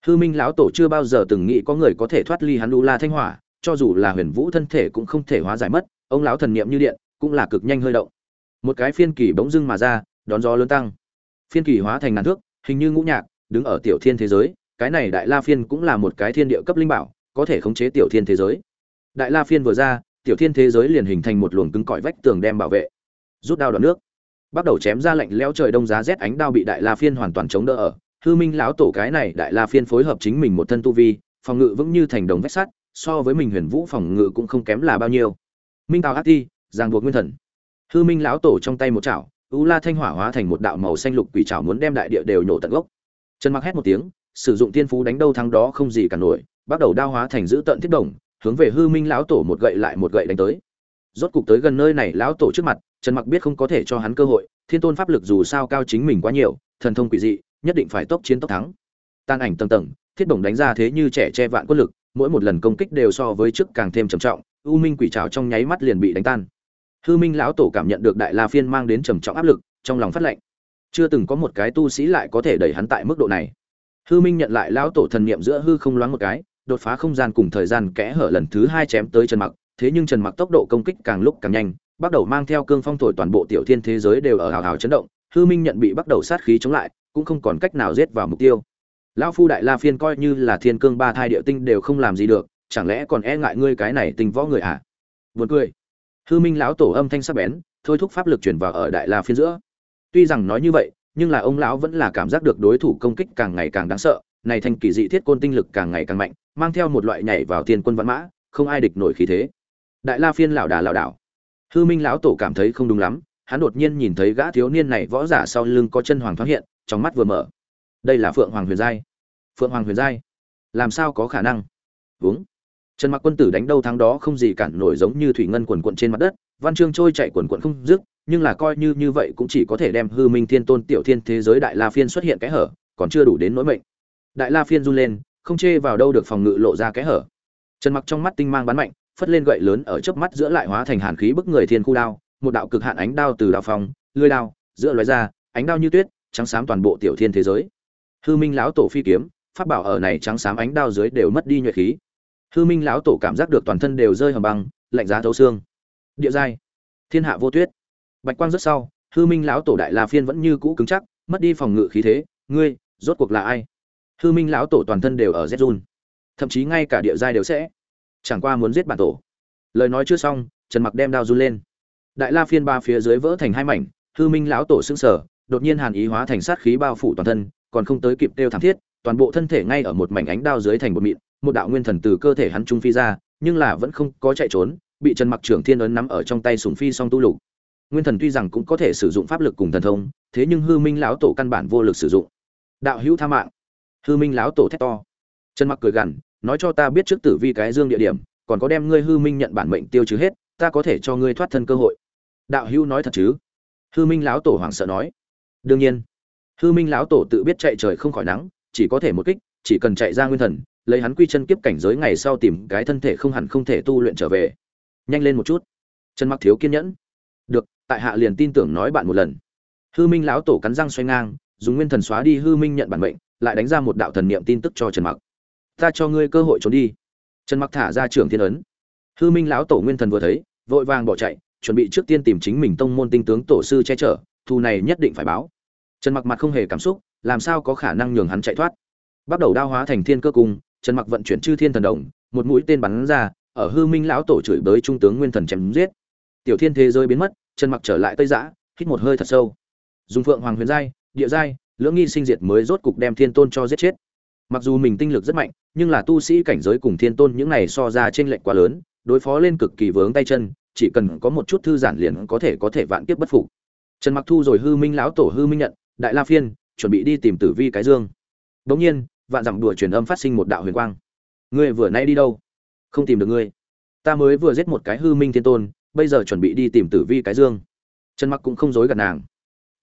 Hư minh lão tổ chưa bao giờ từng nghĩ có người có thể thoát ly hắn u la thanh hỏa, cho dù là huyền vũ thân thể cũng không thể hóa giải mất, ông lão thần niệm như điện, cũng là cực nhanh hơi động. Một cái phiên kỳ bỗng dưng mà ra, đón gió lớn tăng phiên kỳ hóa thành ngàn thước, hình như ngũ nhạc, đứng ở tiểu thiên thế giới, cái này đại la phiên cũng là một cái thiên địa cấp linh bảo, có thể khống chế tiểu thiên thế giới. Đại la phiên vừa ra, tiểu thiên thế giới liền hình thành một luồng cứng cỏi vách tường đem bảo vệ, rút đao đoạn nước. Bắt đầu chém ra lạnh lẽo trời đông giá rét ánh đao bị đại la phiên hoàn toàn chống đỡ ở. Hư minh lão tổ cái này đại la phiên phối hợp chính mình một thân tu vi, phòng ngự vững như thành đồng vách sắt, so với mình huyền vũ phòng ngự cũng không kém là bao nhiêu. Minh tào ác ti, giang buộc nguyên thần. Hư minh lão tổ trong tay một chảo u la thanh hỏa hóa thành một đạo màu xanh lục quỷ chảo muốn đem đại địa đều nhổ tận gốc. Trần mặc hét một tiếng, sử dụng tiên phú đánh đâu thắng đó không gì cả nổi, bắt đầu đao hóa thành giữ tận thiết đồng, hướng về hư minh lão tổ một gậy lại một gậy đánh tới. Rốt cục tới gần nơi này lão tổ trước mặt, trần mặc biết không có thể cho hắn cơ hội, thiên tôn pháp lực dù sao cao chính mình quá nhiều, thần thông quỷ dị, nhất định phải tốc chiến tốc thắng. Tan ảnh tầng tầng, thiết bổng đánh ra thế như trẻ che vạn quân lực, mỗi một lần công kích đều so với trước càng thêm trầm trọng, u minh quỷ trào trong nháy mắt liền bị đánh tan hư minh lão tổ cảm nhận được đại la phiên mang đến trầm trọng áp lực, trong lòng phát lệnh. Chưa từng có một cái tu sĩ lại có thể đẩy hắn tại mức độ này. Hư minh nhận lại lão tổ thần niệm giữa hư không loáng một cái, đột phá không gian cùng thời gian kẽ hở lần thứ hai chém tới trần mặc, thế nhưng trần mặc tốc độ công kích càng lúc càng nhanh, bắt đầu mang theo cương phong thổi toàn bộ tiểu thiên thế giới đều ở hào hào chấn động, hư minh nhận bị bắt đầu sát khí chống lại, cũng không còn cách nào giết vào mục tiêu. Lão phu đại la phiên coi như là thiên cương ba thai địa tinh đều không làm gì được, chẳng lẽ còn e ngại ngươi cái này tình võ người à? Buồn cười hư minh lão tổ âm thanh sắc bén, thôi thúc pháp lực chuyển vào ở đại la phiên giữa. Tuy rằng nói như vậy, nhưng là ông lão vẫn là cảm giác được đối thủ công kích càng ngày càng đáng sợ, này thành kỳ dị thiết côn tinh lực càng ngày càng mạnh, mang theo một loại nhảy vào thiên quân văn mã, không ai địch nổi khí thế. Đại la phiên lão đà lão đảo. Hư minh lão tổ cảm thấy không đúng lắm, hắn đột nhiên nhìn thấy gã thiếu niên này võ giả sau lưng có chân hoàng thoáng hiện, trong mắt vừa mở. Đây là phượng hoàng huyền giai. Phượng hoàng huyền giai. Làm sao có khả năng? Uống trần mặc quân tử đánh đâu thắng đó không gì cản nổi giống như thủy ngân quần quận trên mặt đất, văn chương trôi chạy quần quận không dứt, nhưng là coi như như vậy cũng chỉ có thể đem hư minh thiên tôn tiểu thiên thế giới đại la phiên xuất hiện cái hở, còn chưa đủ đến nỗi mệnh. Đại la phiên run lên, không chê vào đâu được phòng ngự lộ ra cái hở. Trần mặc trong mắt tinh mang bắn mạnh, phất lên gậy lớn ở chớp mắt giữa lại hóa thành hàn khí bức người thiên khu đao, một đạo cực hạn ánh đao từ đạo phòng, lưỡi đao, giữa lóe ra, ánh đao như tuyết, trắng xám toàn bộ tiểu thiên thế giới. Hư minh lão tổ phi kiếm, pháp bảo ở này trắng xám ánh đao dưới đều mất đi nhuệ khí hư minh lão tổ cảm giác được toàn thân đều rơi hầm băng, lạnh giá thấu xương. Địa giai. Thiên hạ vô tuyết. Bạch quang rất sau, hư minh lão tổ đại la phiên vẫn như cũ cứng chắc, mất đi phòng ngự khí thế. Ngươi, rốt cuộc là ai? Hư minh lão tổ toàn thân đều ở rét run. Thậm chí ngay cả địa giai đều sẽ. Chẳng qua muốn giết bản tổ. Lời nói chưa xong, trần mặc đem đao run lên. Đại la phiên ba phía dưới vỡ thành hai mảnh, hư minh lão tổ sững sờ, đột nhiên hàn ý hóa thành sát khí bao phủ toàn thân, còn không tới kịp tiêu thảm thiết, toàn bộ thân thể ngay ở một mảnh ánh đao dưới thành một mịn một đạo nguyên thần từ cơ thể hắn trung phi ra, nhưng là vẫn không có chạy trốn, bị trần mặc trưởng thiên ấn nắm ở trong tay sủng phi song tu lục. Nguyên thần tuy rằng cũng có thể sử dụng pháp lực cùng thần thông, thế nhưng hư minh lão tổ căn bản vô lực sử dụng. Đạo hữu tha mạng. Hư minh lão tổ thét to. Trần mặc cười gằn, nói cho ta biết trước tử vi cái dương địa điểm, còn có đem ngươi hư minh nhận bản mệnh tiêu trừ hết, ta có thể cho ngươi thoát thân cơ hội. Đạo hữu nói thật chứ? Hư minh lão tổ hoảng sợ nói. Đương nhiên. Hư minh lão tổ tự biết chạy trời không khỏi nắng, chỉ có thể một kích, chỉ cần chạy ra nguyên thần lấy hắn quy chân kiếp cảnh giới ngày sau tìm cái thân thể không hẳn không thể tu luyện trở về. Nhanh lên một chút. Trần mặc thiếu kiên nhẫn. Được, tại hạ liền tin tưởng nói bạn một lần. Hư minh lão tổ cắn răng xoay ngang, dùng nguyên thần xóa đi hư minh nhận bản mệnh, lại đánh ra một đạo thần niệm tin tức cho trần mặc. Ta cho ngươi cơ hội trốn đi. Trần mặc thả ra trưởng thiên ấn. Hư minh lão tổ nguyên thần vừa thấy, vội vàng bỏ chạy, chuẩn bị trước tiên tìm chính mình tông môn tinh tướng tổ sư che chở, thù này nhất định phải báo. Trần mặc mặt không hề cảm xúc, làm sao có khả năng nhường hắn chạy thoát? Bắt đầu đao hóa thành thiên cơ cung trần mặc vận chuyển chư thiên thần đồng, một mũi tên bắn ra, ở hư minh lão tổ chửi bới trung tướng nguyên thần chém giết. Tiểu thiên thế giới biến mất, trần mặc trở lại tây giã, hít một hơi thật sâu. Dùng phượng hoàng huyền giai, địa giai, lưỡng nghi sinh diệt mới rốt cục đem thiên tôn cho giết chết. Mặc dù mình tinh lực rất mạnh, nhưng là tu sĩ cảnh giới cùng thiên tôn những này so ra trên lệnh quá lớn, đối phó lên cực kỳ vướng tay chân, chỉ cần có một chút thư giản liền có thể có thể vạn kiếp bất phục. Trần mặc thu rồi hư minh lão tổ hư minh nhận, đại la phiên, chuẩn bị đi tìm tử vi cái dương. Bỗng nhiên vạn dặm đùa truyền âm phát sinh một đạo huyền quang. Ngươi vừa nay đi đâu? Không tìm được ngươi. Ta mới vừa giết một cái hư minh thiên tôn, bây giờ chuẩn bị đi tìm tử vi cái dương. Trần mặc cũng không dối gạt nàng.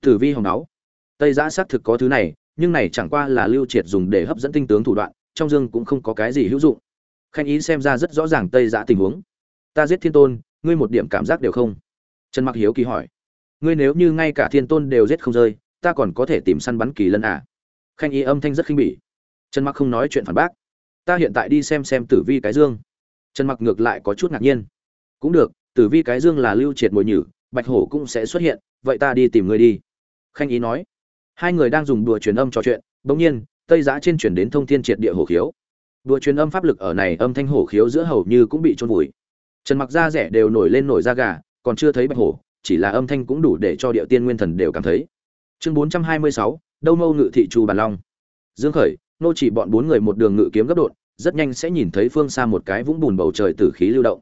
Tử vi hồng náu tây giã xác thực có thứ này, nhưng này chẳng qua là lưu triệt dùng để hấp dẫn tinh tướng thủ đoạn, trong dương cũng không có cái gì hữu dụng. Khanh ý xem ra rất rõ ràng tây giã tình huống. Ta giết thiên tôn, ngươi một điểm cảm giác đều không? Trần mặc hiếu kỳ hỏi. Ngươi nếu như ngay cả thiên tôn đều giết không rơi, ta còn có thể tìm săn bắn kỳ lân à? Khanh ý âm thanh rất khinh bỉ trần mặc không nói chuyện phản bác. Ta hiện tại đi xem xem tử vi cái dương. Trần mặc ngược lại có chút ngạc nhiên. Cũng được tử vi cái dương là lưu triệt mồi nhử bạch hổ cũng sẽ xuất hiện vậy ta đi tìm người đi. Khanh ý nói. Hai người đang dùng đùa truyền âm trò chuyện bỗng nhiên tây giã trên chuyển đến thông thiên triệt địa hổ khiếu. Đùa truyền âm pháp lực ở này âm thanh hổ khiếu giữa hầu như cũng bị trôn vùi. Trần mặc da rẻ đều nổi lên nổi da gà còn chưa thấy bạch hổ chỉ là âm thanh cũng đủ để cho địa tiên nguyên thần đều cảm thấy. Chương 426, đâu mâu ngự thị chu bản long. Dương khởi nô chỉ bọn bốn người một đường ngự kiếm gấp đột, rất nhanh sẽ nhìn thấy phương xa một cái vũng bùn bầu trời tử khí lưu động.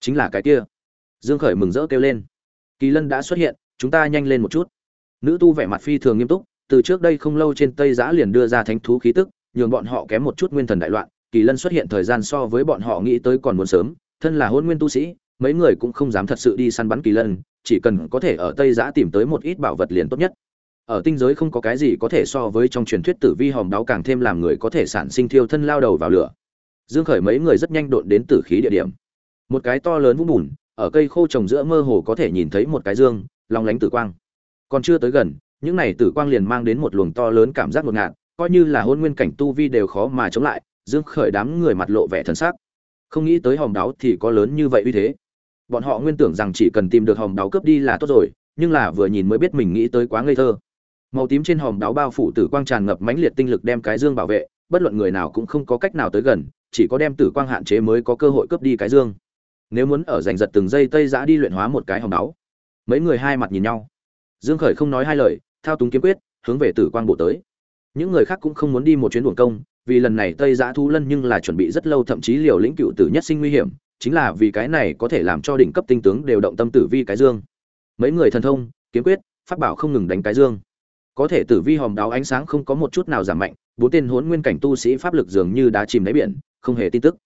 Chính là cái kia. Dương khởi mừng rỡ kêu lên. Kỳ lân đã xuất hiện, chúng ta nhanh lên một chút. Nữ tu vẻ mặt phi thường nghiêm túc, từ trước đây không lâu trên tây giã liền đưa ra thánh thú khí tức, nhường bọn họ kém một chút nguyên thần đại loạn. Kỳ lân xuất hiện thời gian so với bọn họ nghĩ tới còn muốn sớm, thân là hôn nguyên tu sĩ, mấy người cũng không dám thật sự đi săn bắn kỳ lân, chỉ cần có thể ở tây giã tìm tới một ít bảo vật liền tốt nhất ở tinh giới không có cái gì có thể so với trong truyền thuyết tử vi hòm đáo càng thêm làm người có thể sản sinh thiêu thân lao đầu vào lửa. Dương khởi mấy người rất nhanh độn đến tử khí địa điểm. Một cái to lớn vũng bùn, ở cây khô trồng giữa mơ hồ có thể nhìn thấy một cái dương, long lánh tử quang. Còn chưa tới gần, những này tử quang liền mang đến một luồng to lớn cảm giác ngột ngạt, coi như là hôn nguyên cảnh tu vi đều khó mà chống lại, dương khởi đám người mặt lộ vẻ thần sắc. Không nghĩ tới hòm đáo thì có lớn như vậy uy thế. Bọn họ nguyên tưởng rằng chỉ cần tìm được hòm đáo cướp đi là tốt rồi, nhưng là vừa nhìn mới biết mình nghĩ tới quá ngây thơ màu tím trên hòm đáo bao phủ tử quang tràn ngập mãnh liệt tinh lực đem cái dương bảo vệ, bất luận người nào cũng không có cách nào tới gần, chỉ có đem tử quang hạn chế mới có cơ hội cướp đi cái dương. Nếu muốn ở giành giật từng giây tây giã đi luyện hóa một cái hòm đáo, mấy người hai mặt nhìn nhau. Dương khởi không nói hai lời, thao túng kiếm quyết, hướng về tử quang bộ tới. Những người khác cũng không muốn đi một chuyến buồng công, vì lần này tây giã thu lân nhưng là chuẩn bị rất lâu, thậm chí liều lĩnh cựu tử nhất sinh nguy hiểm, chính là vì cái này có thể làm cho đỉnh cấp tinh tướng đều động tâm tử vi cái dương. Mấy người thần thông, kiếm quyết phát bảo không ngừng đánh cái dương có thể tử vi hòm đáo ánh sáng không có một chút nào giảm mạnh, bốn tên hốn nguyên cảnh tu sĩ pháp lực dường như đã chìm đáy biển, không hề tin tức.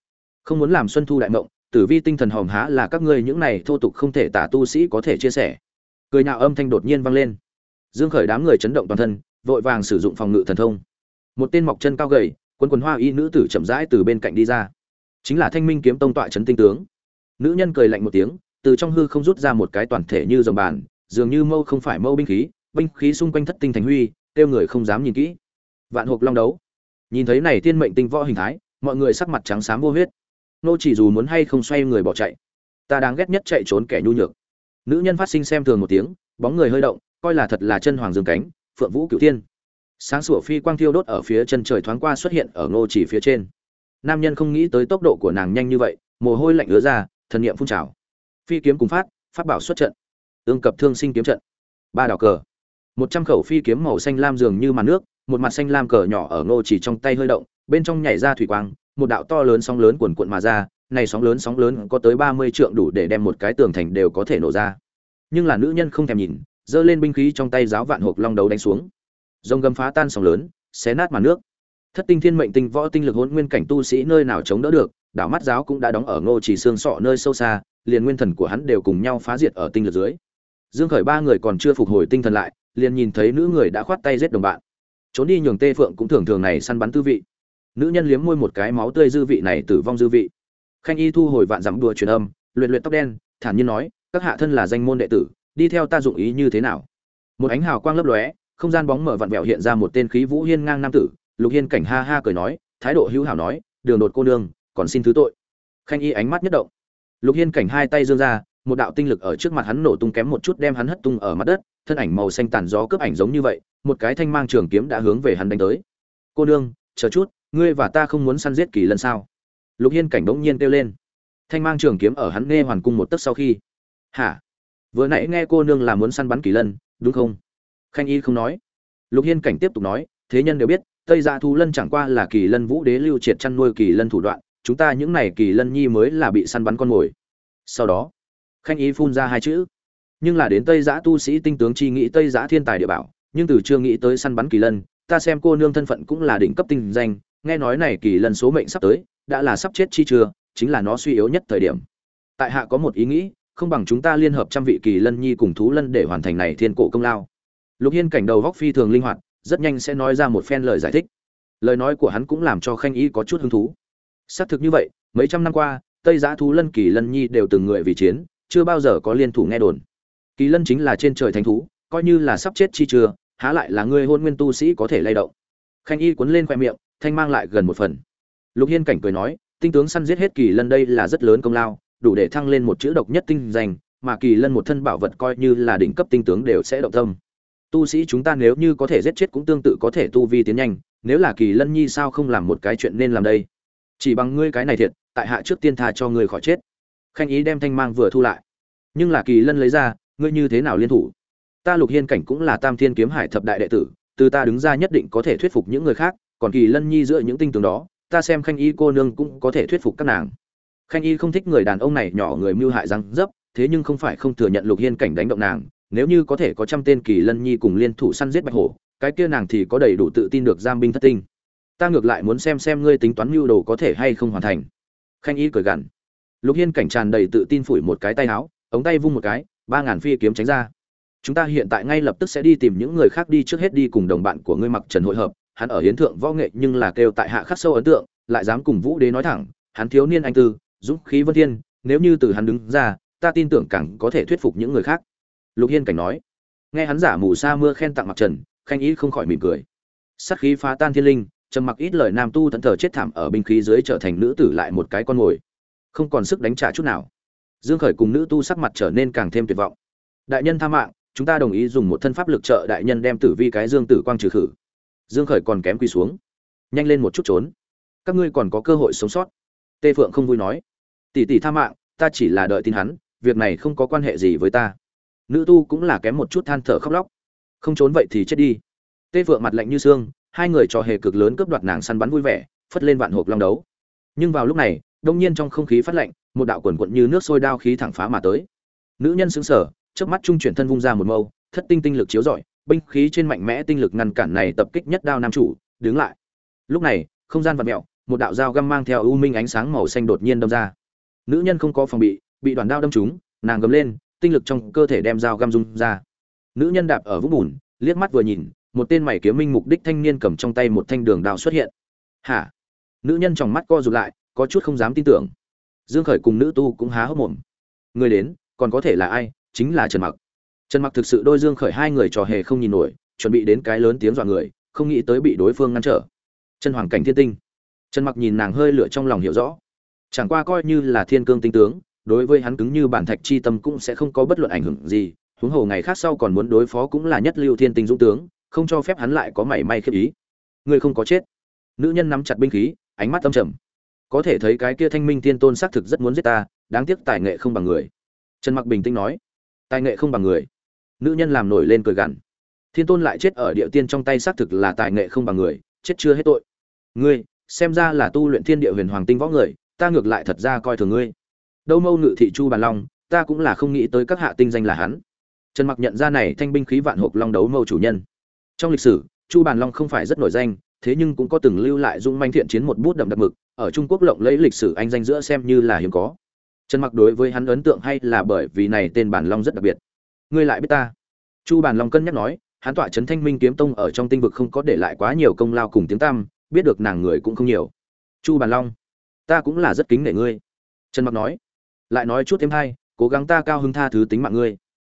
Không muốn làm xuân thu đại mộng, tử vi tinh thần hòm há là các ngươi những này thô tục không thể tả tu sĩ có thể chia sẻ. Cười nhạo âm thanh đột nhiên vang lên. Dương khởi đám người chấn động toàn thân, vội vàng sử dụng phòng ngự thần thông. Một tên mọc chân cao gầy quân quần hoa y nữ tử chậm rãi từ bên cạnh đi ra. Chính là thanh minh kiếm tông tọa trấn tinh tướng. Nữ nhân cười lạnh một tiếng, từ trong hư không rút ra một cái toàn thể như dòng bàn, dường như mâu không phải mâu binh khí binh khí xung quanh thất tinh thành huy tiêu người không dám nhìn kỹ. Vạn hộp long đấu. Nhìn thấy này tiên mệnh tinh võ hình thái, mọi người sắc mặt trắng xám vô huyết. Nô chỉ dù muốn hay không xoay người bỏ chạy, ta đáng ghét nhất chạy trốn kẻ nhu nhược. Nữ nhân phát sinh xem thường một tiếng, bóng người hơi động, coi là thật là chân hoàng dương cánh, phượng vũ cửu tiên sáng sủa phi quang thiêu đốt ở phía chân trời thoáng qua xuất hiện ở ngô chỉ phía trên. Nam nhân không nghĩ tới tốc độ của nàng nhanh như vậy, mồ hôi lạnh ứa ra, thần niệm phun trào. Phi kiếm cùng phát phát bảo xuất trận. Ương cập thương sinh kiếm trận. Ba đảo cờ một trăm khẩu phi kiếm màu xanh lam dường như màn nước, một mặt xanh lam cờ nhỏ ở ngô chỉ trong tay hơi động, bên trong nhảy ra thủy quang, một đạo to lớn sóng lớn cuồn cuộn mà ra, này sóng lớn sóng lớn có tới ba mươi trượng đủ để đem một cái tường thành đều có thể nổ ra. Nhưng là nữ nhân không thèm nhìn, giơ lên binh khí trong tay giáo vạn hộp long đấu đánh xuống. Rồng gầm phá tan sóng lớn, xé nát màn nước. Thất tinh thiên mệnh tinh võ tinh lực hỗn nguyên cảnh tu sĩ nơi nào chống đỡ được, đảo mắt giáo cũng đã đóng ở ngô chỉ xương sọ nơi sâu xa, liền nguyên thần của hắn đều cùng nhau phá diệt ở tinh lực dưới. Dương khởi ba người còn chưa phục hồi tinh thần lại liền nhìn thấy nữ người đã khoát tay giết đồng bạn. Trốn đi nhường tê phượng cũng thường thường này săn bắn tư vị. Nữ nhân liếm môi một cái máu tươi dư vị này tử vong dư vị. Khanh y thu hồi vạn dặm đùa truyền âm, luyện luyện tóc đen, thản nhiên nói, các hạ thân là danh môn đệ tử, đi theo ta dụng ý như thế nào? Một ánh hào quang lấp lóe, không gian bóng mở vặn vẹo hiện ra một tên khí vũ hiên ngang nam tử. Lục hiên cảnh ha ha cười nói, thái độ hữu hảo nói, đường đột cô nương, còn xin thứ tội. Khanh y ánh mắt nhất động. Lục hiên cảnh hai tay giương ra, một đạo tinh lực ở trước mặt hắn nổ tung kém một chút đem hắn hất tung ở mặt đất thân ảnh màu xanh tàn gió cướp ảnh giống như vậy, một cái thanh mang trường kiếm đã hướng về hắn đánh tới. Cô nương, chờ chút, ngươi và ta không muốn săn giết kỳ lần sao? Lục hiên cảnh bỗng nhiên kêu lên. Thanh mang trường kiếm ở hắn nghe hoàn cung một tấc sau khi. Hả? Vừa nãy nghe cô nương là muốn săn bắn kỳ lân, đúng không? Khanh y không nói. Lục hiên cảnh tiếp tục nói, thế nhân đều biết, tây dạ thú lân chẳng qua là kỳ lân vũ đế lưu triệt chăn nuôi kỳ lân thủ đoạn, chúng ta những này kỳ lân nhi mới là bị săn bắn con mồi. Sau đó, khanh y phun ra hai chữ nhưng là đến tây giã tu sĩ tinh tướng chi nghĩ tây giã thiên tài địa bảo, nhưng từ chưa nghĩ tới săn bắn kỳ lân, ta xem cô nương thân phận cũng là đỉnh cấp tinh danh, nghe nói này kỳ lân số mệnh sắp tới, đã là sắp chết chi chưa, chính là nó suy yếu nhất thời điểm. Tại hạ có một ý nghĩ, không bằng chúng ta liên hợp trăm vị kỳ lân nhi cùng thú lân để hoàn thành này thiên cổ công lao. Lục hiên cảnh đầu góc phi thường linh hoạt, rất nhanh sẽ nói ra một phen lời giải thích. Lời nói của hắn cũng làm cho khanh y có chút hứng thú. Xác thực như vậy, mấy trăm năm qua, tây giã thú lân kỳ lân nhi đều từng người vì chiến, chưa bao giờ có liên thủ nghe đồn kỳ lân chính là trên trời thánh thú, coi như là sắp chết chi chưa, há lại là ngươi hôn nguyên tu sĩ có thể lay động. Khanh y cuốn lên khoe miệng, thanh mang lại gần một phần. Lục hiên cảnh cười nói, tinh tướng săn giết hết kỳ lân đây là rất lớn công lao, đủ để thăng lên một chữ độc nhất tinh danh, mà kỳ lân một thân bảo vật coi như là đỉnh cấp tinh tướng đều sẽ động tâm. Tu sĩ chúng ta nếu như có thể giết chết cũng tương tự có thể tu vi tiến nhanh, nếu là kỳ lân nhi sao không làm một cái chuyện nên làm đây? Chỉ bằng ngươi cái này thiệt, tại hạ trước tiên tha cho ngươi khỏi chết. Khanh ý đem thanh mang vừa thu lại. Nhưng là kỳ lân lấy ra ngươi như thế nào liên thủ? Ta lục hiên cảnh cũng là tam thiên kiếm hải thập đại đệ tử, từ ta đứng ra nhất định có thể thuyết phục những người khác, còn kỳ lân nhi giữa những tinh tường đó, ta xem khanh y cô nương cũng có thể thuyết phục các nàng. Khanh y không thích người đàn ông này nhỏ người mưu hại răng dấp, thế nhưng không phải không thừa nhận lục hiên cảnh đánh động nàng, nếu như có thể có trăm tên kỳ lân nhi cùng liên thủ săn giết bạch hổ, cái kia nàng thì có đầy đủ tự tin được giam binh thất tinh. Ta ngược lại muốn xem xem ngươi tính toán mưu đồ có thể hay không hoàn thành. Khanh y cười gằn. Lục hiên cảnh tràn đầy tự tin phủi một cái tay áo, ống tay vung một cái ba ngàn phi kiếm tránh ra. Chúng ta hiện tại ngay lập tức sẽ đi tìm những người khác đi trước hết đi cùng đồng bạn của ngươi mặc trần hội hợp. Hắn ở hiến thượng võ nghệ nhưng là kêu tại hạ khắc sâu ấn tượng, lại dám cùng vũ đế nói thẳng, hắn thiếu niên anh tư, dũng khí vân thiên, nếu như từ hắn đứng ra, ta tin tưởng càng có thể thuyết phục những người khác. Lục hiên cảnh nói. Nghe hắn giả mù sa mưa khen tặng mặc trần, khanh ý không khỏi mỉm cười. Sát khí phá tan thiên linh, trầm mặc ít lời nam tu thẫn thờ chết thảm ở binh khí dưới trở thành nữ tử lại một cái con mồi. Không còn sức đánh trả chút nào dương khởi cùng nữ tu sắc mặt trở nên càng thêm tuyệt vọng. Đại nhân tha mạng, chúng ta đồng ý dùng một thân pháp lực trợ đại nhân đem tử vi cái dương tử quang trừ khử. Dương khởi còn kém quỳ xuống. Nhanh lên một chút trốn. Các ngươi còn có cơ hội sống sót. Tê phượng không vui nói. Tỷ tỷ tha mạng, ta chỉ là đợi tin hắn, việc này không có quan hệ gì với ta. Nữ tu cũng là kém một chút than thở khóc lóc. Không trốn vậy thì chết đi. Tê phượng mặt lạnh như xương, hai người trò hề cực lớn cướp đoạt nàng săn bắn vui vẻ, phất lên vạn hộp long đấu. Nhưng vào lúc này đông nhiên trong không khí phát lạnh, một đạo quần quận như nước sôi đao khí thẳng phá mà tới. Nữ nhân xứng sở trước mắt trung chuyển thân vung ra một mâu, thất tinh tinh lực chiếu rọi, binh khí trên mạnh mẽ tinh lực ngăn cản này tập kích nhất đao nam chủ, đứng lại. Lúc này, không gian vật mẹo một đạo dao găm mang theo u minh ánh sáng màu xanh đột nhiên đâm ra. Nữ nhân không có phòng bị bị đoàn đao đâm trúng, nàng gầm lên, tinh lực trong cơ thể đem dao găm rung ra. Nữ nhân đạp ở vũng bùn, liếc mắt vừa nhìn, một tên mày kiếm minh mục đích thanh niên cầm trong tay một thanh đường đao xuất hiện. Hả? Nữ nhân trong mắt co rụt lại có chút không dám tin tưởng. Dương khởi cùng nữ tu cũng há hốc mồm. Người đến, còn có thể là ai? Chính là trần mặc. Trần mặc thực sự đôi dương khởi hai người trò hề không nhìn nổi, chuẩn bị đến cái lớn tiếng dọa người, không nghĩ tới bị đối phương ngăn trở. Chân hoàng cảnh thiên tinh. Trần mặc nhìn nàng hơi lửa trong lòng hiểu rõ. Chẳng qua coi như là thiên cương tinh tướng, đối với hắn cứng như bản thạch chi tâm cũng sẽ không có bất luận ảnh hưởng gì, huống hồ ngày khác sau còn muốn đối phó cũng là nhất lưu thiên tinh dũng tướng, không cho phép hắn lại có mảy may khiếp ý. Người không có chết. Nữ nhân nắm chặt binh khí, ánh mắt âm trầm có thể thấy cái kia thanh minh thiên tôn xác thực rất muốn giết ta, đáng tiếc tài nghệ không bằng người. Trần mặc bình tĩnh nói, tài nghệ không bằng người. Nữ nhân làm nổi lên cười gằn. Thiên tôn lại chết ở địa tiên trong tay xác thực là tài nghệ không bằng người, chết chưa hết tội. Ngươi, xem ra là tu luyện thiên địa huyền hoàng tinh võ người, ta ngược lại thật ra coi thường ngươi. Đâu mâu ngự thị chu bàn long, ta cũng là không nghĩ tới các hạ tinh danh là hắn. Trần mặc nhận ra này thanh binh khí vạn hộp long đấu mâu chủ nhân. Trong lịch sử, chu bàn long không phải rất nổi danh thế nhưng cũng có từng lưu lại dung manh thiện chiến một bút đậm đặc mực, ở trung quốc lộng lẫy lịch sử anh danh giữa xem như là hiếm có. Trần mặc đối với hắn ấn tượng hay là bởi vì này tên bàn long rất đặc biệt. Ngươi lại biết ta? Chu bàn long cân nhắc nói, hắn tọa trấn thanh minh kiếm tông ở trong tinh vực không có để lại quá nhiều công lao cùng tiếng tam biết được nàng người cũng không nhiều. Chu bàn long, ta cũng là rất kính nể ngươi. Trần mặc nói, lại nói chút thêm hai, cố gắng ta cao hứng tha thứ tính mạng ngươi.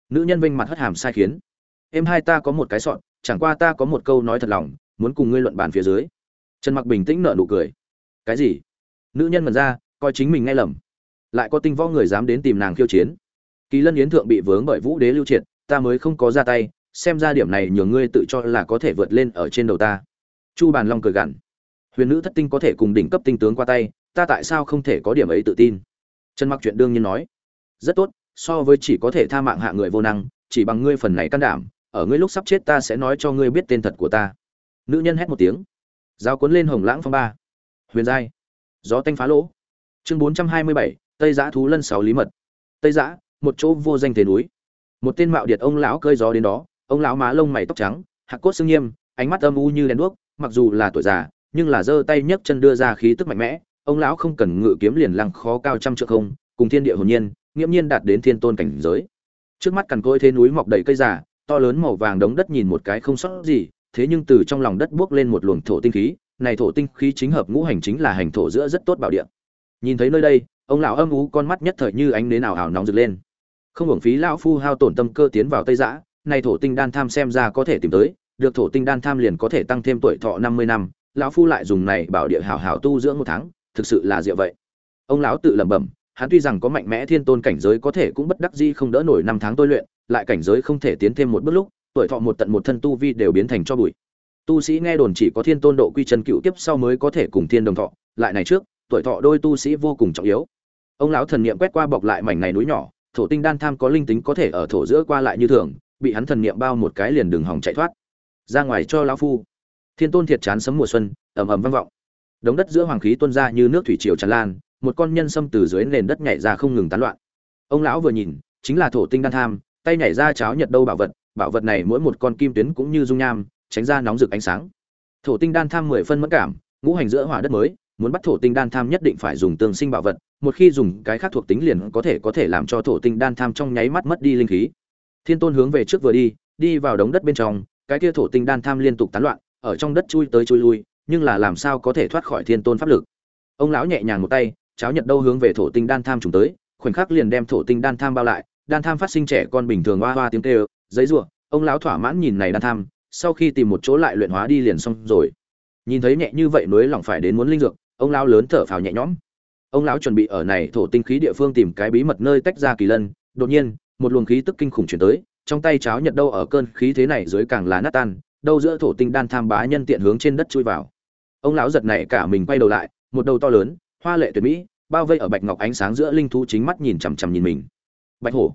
Nữ nhân vinh mặt hất hàm sai khiến. Em hai ta có một cái sọn, chẳng qua ta có một câu nói thật lòng muốn cùng ngươi luận bàn phía dưới. Trần mặc bình tĩnh nở nụ cười. Cái gì? Nữ nhân mần ra, coi chính mình nghe lầm. Lại có tinh võ người dám đến tìm nàng khiêu chiến. Kỳ lân yến thượng bị vướng bởi vũ đế lưu triệt, ta mới không có ra tay, xem ra điểm này nhường ngươi tự cho là có thể vượt lên ở trên đầu ta. Chu bàn long cười gằn. Huyền nữ thất tinh có thể cùng đỉnh cấp tinh tướng qua tay, ta tại sao không thể có điểm ấy tự tin? Trần mặc chuyện đương nhiên nói. Rất tốt, so với chỉ có thể tha mạng hạ người vô năng, chỉ bằng ngươi phần này can đảm, ở ngươi lúc sắp chết ta sẽ nói cho ngươi biết tên thật của ta nữ nhân hét một tiếng. Giao cuốn lên hồng lãng phong ba. Huyền giai. Gió tanh phá lỗ. Chương bốn trăm hai mươi bảy, tây giã thú lân sáu lý mật. Tây giã, một chỗ vô danh thế núi. Một tên mạo điệt ông lão cơi gió đến đó. Ông lão má lông mày tóc trắng, hạc cốt xương nghiêm, ánh mắt âm u như đèn đuốc, mặc dù là tuổi già, nhưng là giơ tay nhấc chân đưa ra khí tức mạnh mẽ. Ông lão không cần ngự kiếm liền lăng khó cao trăm trượng không, cùng thiên địa hồn nhiên, nghiễm nhiên đạt đến thiên tôn cảnh giới. Trước mắt cằn côi thế núi mọc đầy cây già, to lớn màu vàng đống đất nhìn một cái không sót gì thế nhưng từ trong lòng đất buốc lên một luồng thổ tinh khí này thổ tinh khí chính hợp ngũ hành chính là hành thổ giữa rất tốt bảo địa. Nhìn thấy nơi đây ông lão âm ú con mắt nhất thời như ánh nến nào ảo nóng rực lên. Không hưởng phí lão phu hao tổn tâm cơ tiến vào tây dã, này thổ tinh đan tham xem ra có thể tìm tới được thổ tinh đan tham liền có thể tăng thêm tuổi thọ năm mươi năm lão phu lại dùng này bảo địa hảo hảo tu dưỡng một tháng thực sự là diệu vậy. Ông lão tự lẩm bẩm hắn tuy rằng có mạnh mẽ thiên tôn cảnh giới có thể cũng bất đắc dĩ không đỡ nổi năm tháng tôi luyện lại cảnh giới không thể tiến thêm một bước lúc tuổi thọ một tận một thân tu vi đều biến thành cho bụi. Tu sĩ nghe đồn chỉ có thiên tôn độ quy chân cựu kiếp sau mới có thể cùng thiên đồng thọ, lại này trước, tuổi thọ đôi tu sĩ vô cùng trọng yếu. Ông lão thần niệm quét qua bọc lại mảnh này núi nhỏ, thổ tinh đan tham có linh tính có thể ở thổ giữa qua lại như thường, bị hắn thần niệm bao một cái liền đường hỏng chạy thoát. Ra ngoài cho lão phu. Thiên tôn thiệt chán sấm mùa xuân, ầm ầm vang vọng. Đống đất giữa hoàng khí tuôn ra như nước thủy triều tràn lan, một con nhân sâm từ dưới nền đất nhảy ra không ngừng tán loạn. Ông lão vừa nhìn, chính là thổ tinh đan tham, tay nhảy ra cháo nhật đâu bảo vật bảo vật này mỗi một con kim tuyến cũng như dung nham, tránh ra nóng rực ánh sáng. Thổ tinh đan tham mười phân mất cảm, ngũ hành giữa hỏa đất mới, muốn bắt thổ tinh đan tham nhất định phải dùng tương sinh bảo vật, một khi dùng cái khác thuộc tính liền có thể có thể làm cho thổ tinh đan tham trong nháy mắt mất đi linh khí. Thiên tôn hướng về trước vừa đi đi vào đống đất bên trong, cái kia thổ tinh đan tham liên tục tán loạn, ở trong đất chui tới chui lui, nhưng là làm sao có thể thoát khỏi thiên tôn pháp lực? Ông lão nhẹ nhàng một tay, cháo nhật đâu hướng về thổ tinh đan tham trùng tới, khoảnh khắc liền đem thổ tinh đan tham bao lại, đan tham phát sinh trẻ con bình thường hoa hoa tiếng kêu giấy rùa, ông lão thỏa mãn nhìn này đan tham, sau khi tìm một chỗ lại luyện hóa đi liền xong rồi. Nhìn thấy nhẹ như vậy nối lòng phải đến muốn linh dược, ông lão lớn thở phào nhẹ nhõm. Ông lão chuẩn bị ở này thổ tinh khí địa phương tìm cái bí mật nơi tách ra kỳ lân, đột nhiên, một luồng khí tức kinh khủng chuyển tới, trong tay cháo nhật đâu ở cơn khí thế này dưới càng là nát tan, đâu giữa thổ tinh đan tham bá nhân tiện hướng trên đất chui vào. Ông lão giật này cả mình quay đầu lại, một đầu to lớn, hoa lệ tuyệt mỹ, bao vây ở bạch ngọc ánh sáng giữa linh thú chính mắt nhìn chằm chằm nhìn mình. Bạch hổ.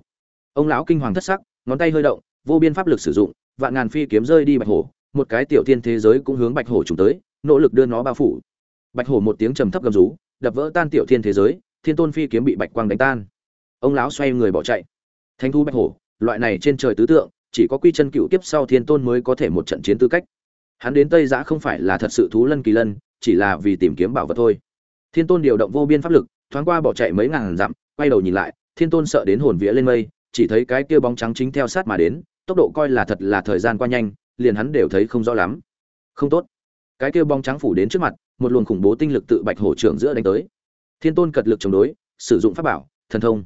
Ông lão kinh hoàng thất sắc, ngón tay hơi động vô biên pháp lực sử dụng, vạn ngàn phi kiếm rơi đi bạch hổ, một cái tiểu thiên thế giới cũng hướng bạch hổ trùng tới, nỗ lực đưa nó bao phủ. Bạch hổ một tiếng trầm thấp gầm rú, đập vỡ tan tiểu thiên thế giới, thiên tôn phi kiếm bị bạch quang đánh tan. Ông lão xoay người bỏ chạy. Thánh thu bạch hổ, loại này trên trời tứ tượng, chỉ có quy chân cựu kiếp sau thiên tôn mới có thể một trận chiến tư cách. Hắn đến tây giã không phải là thật sự thú lân kỳ lân, chỉ là vì tìm kiếm bảo vật thôi. Thiên tôn điều động vô biên pháp lực, thoáng qua bỏ chạy mấy ngàn dặm, quay đầu nhìn lại, thiên tôn sợ đến hồn vía lên mây, chỉ thấy cái kia bóng trắng chính theo sát mà đến tốc độ coi là thật là thời gian qua nhanh, liền hắn đều thấy không rõ lắm. Không tốt. Cái kêu bóng trắng phủ đến trước mặt, một luồng khủng bố tinh lực tự bạch hổ trưởng giữa đánh tới. Thiên tôn cật lực chống đối, sử dụng pháp bảo, thần thông.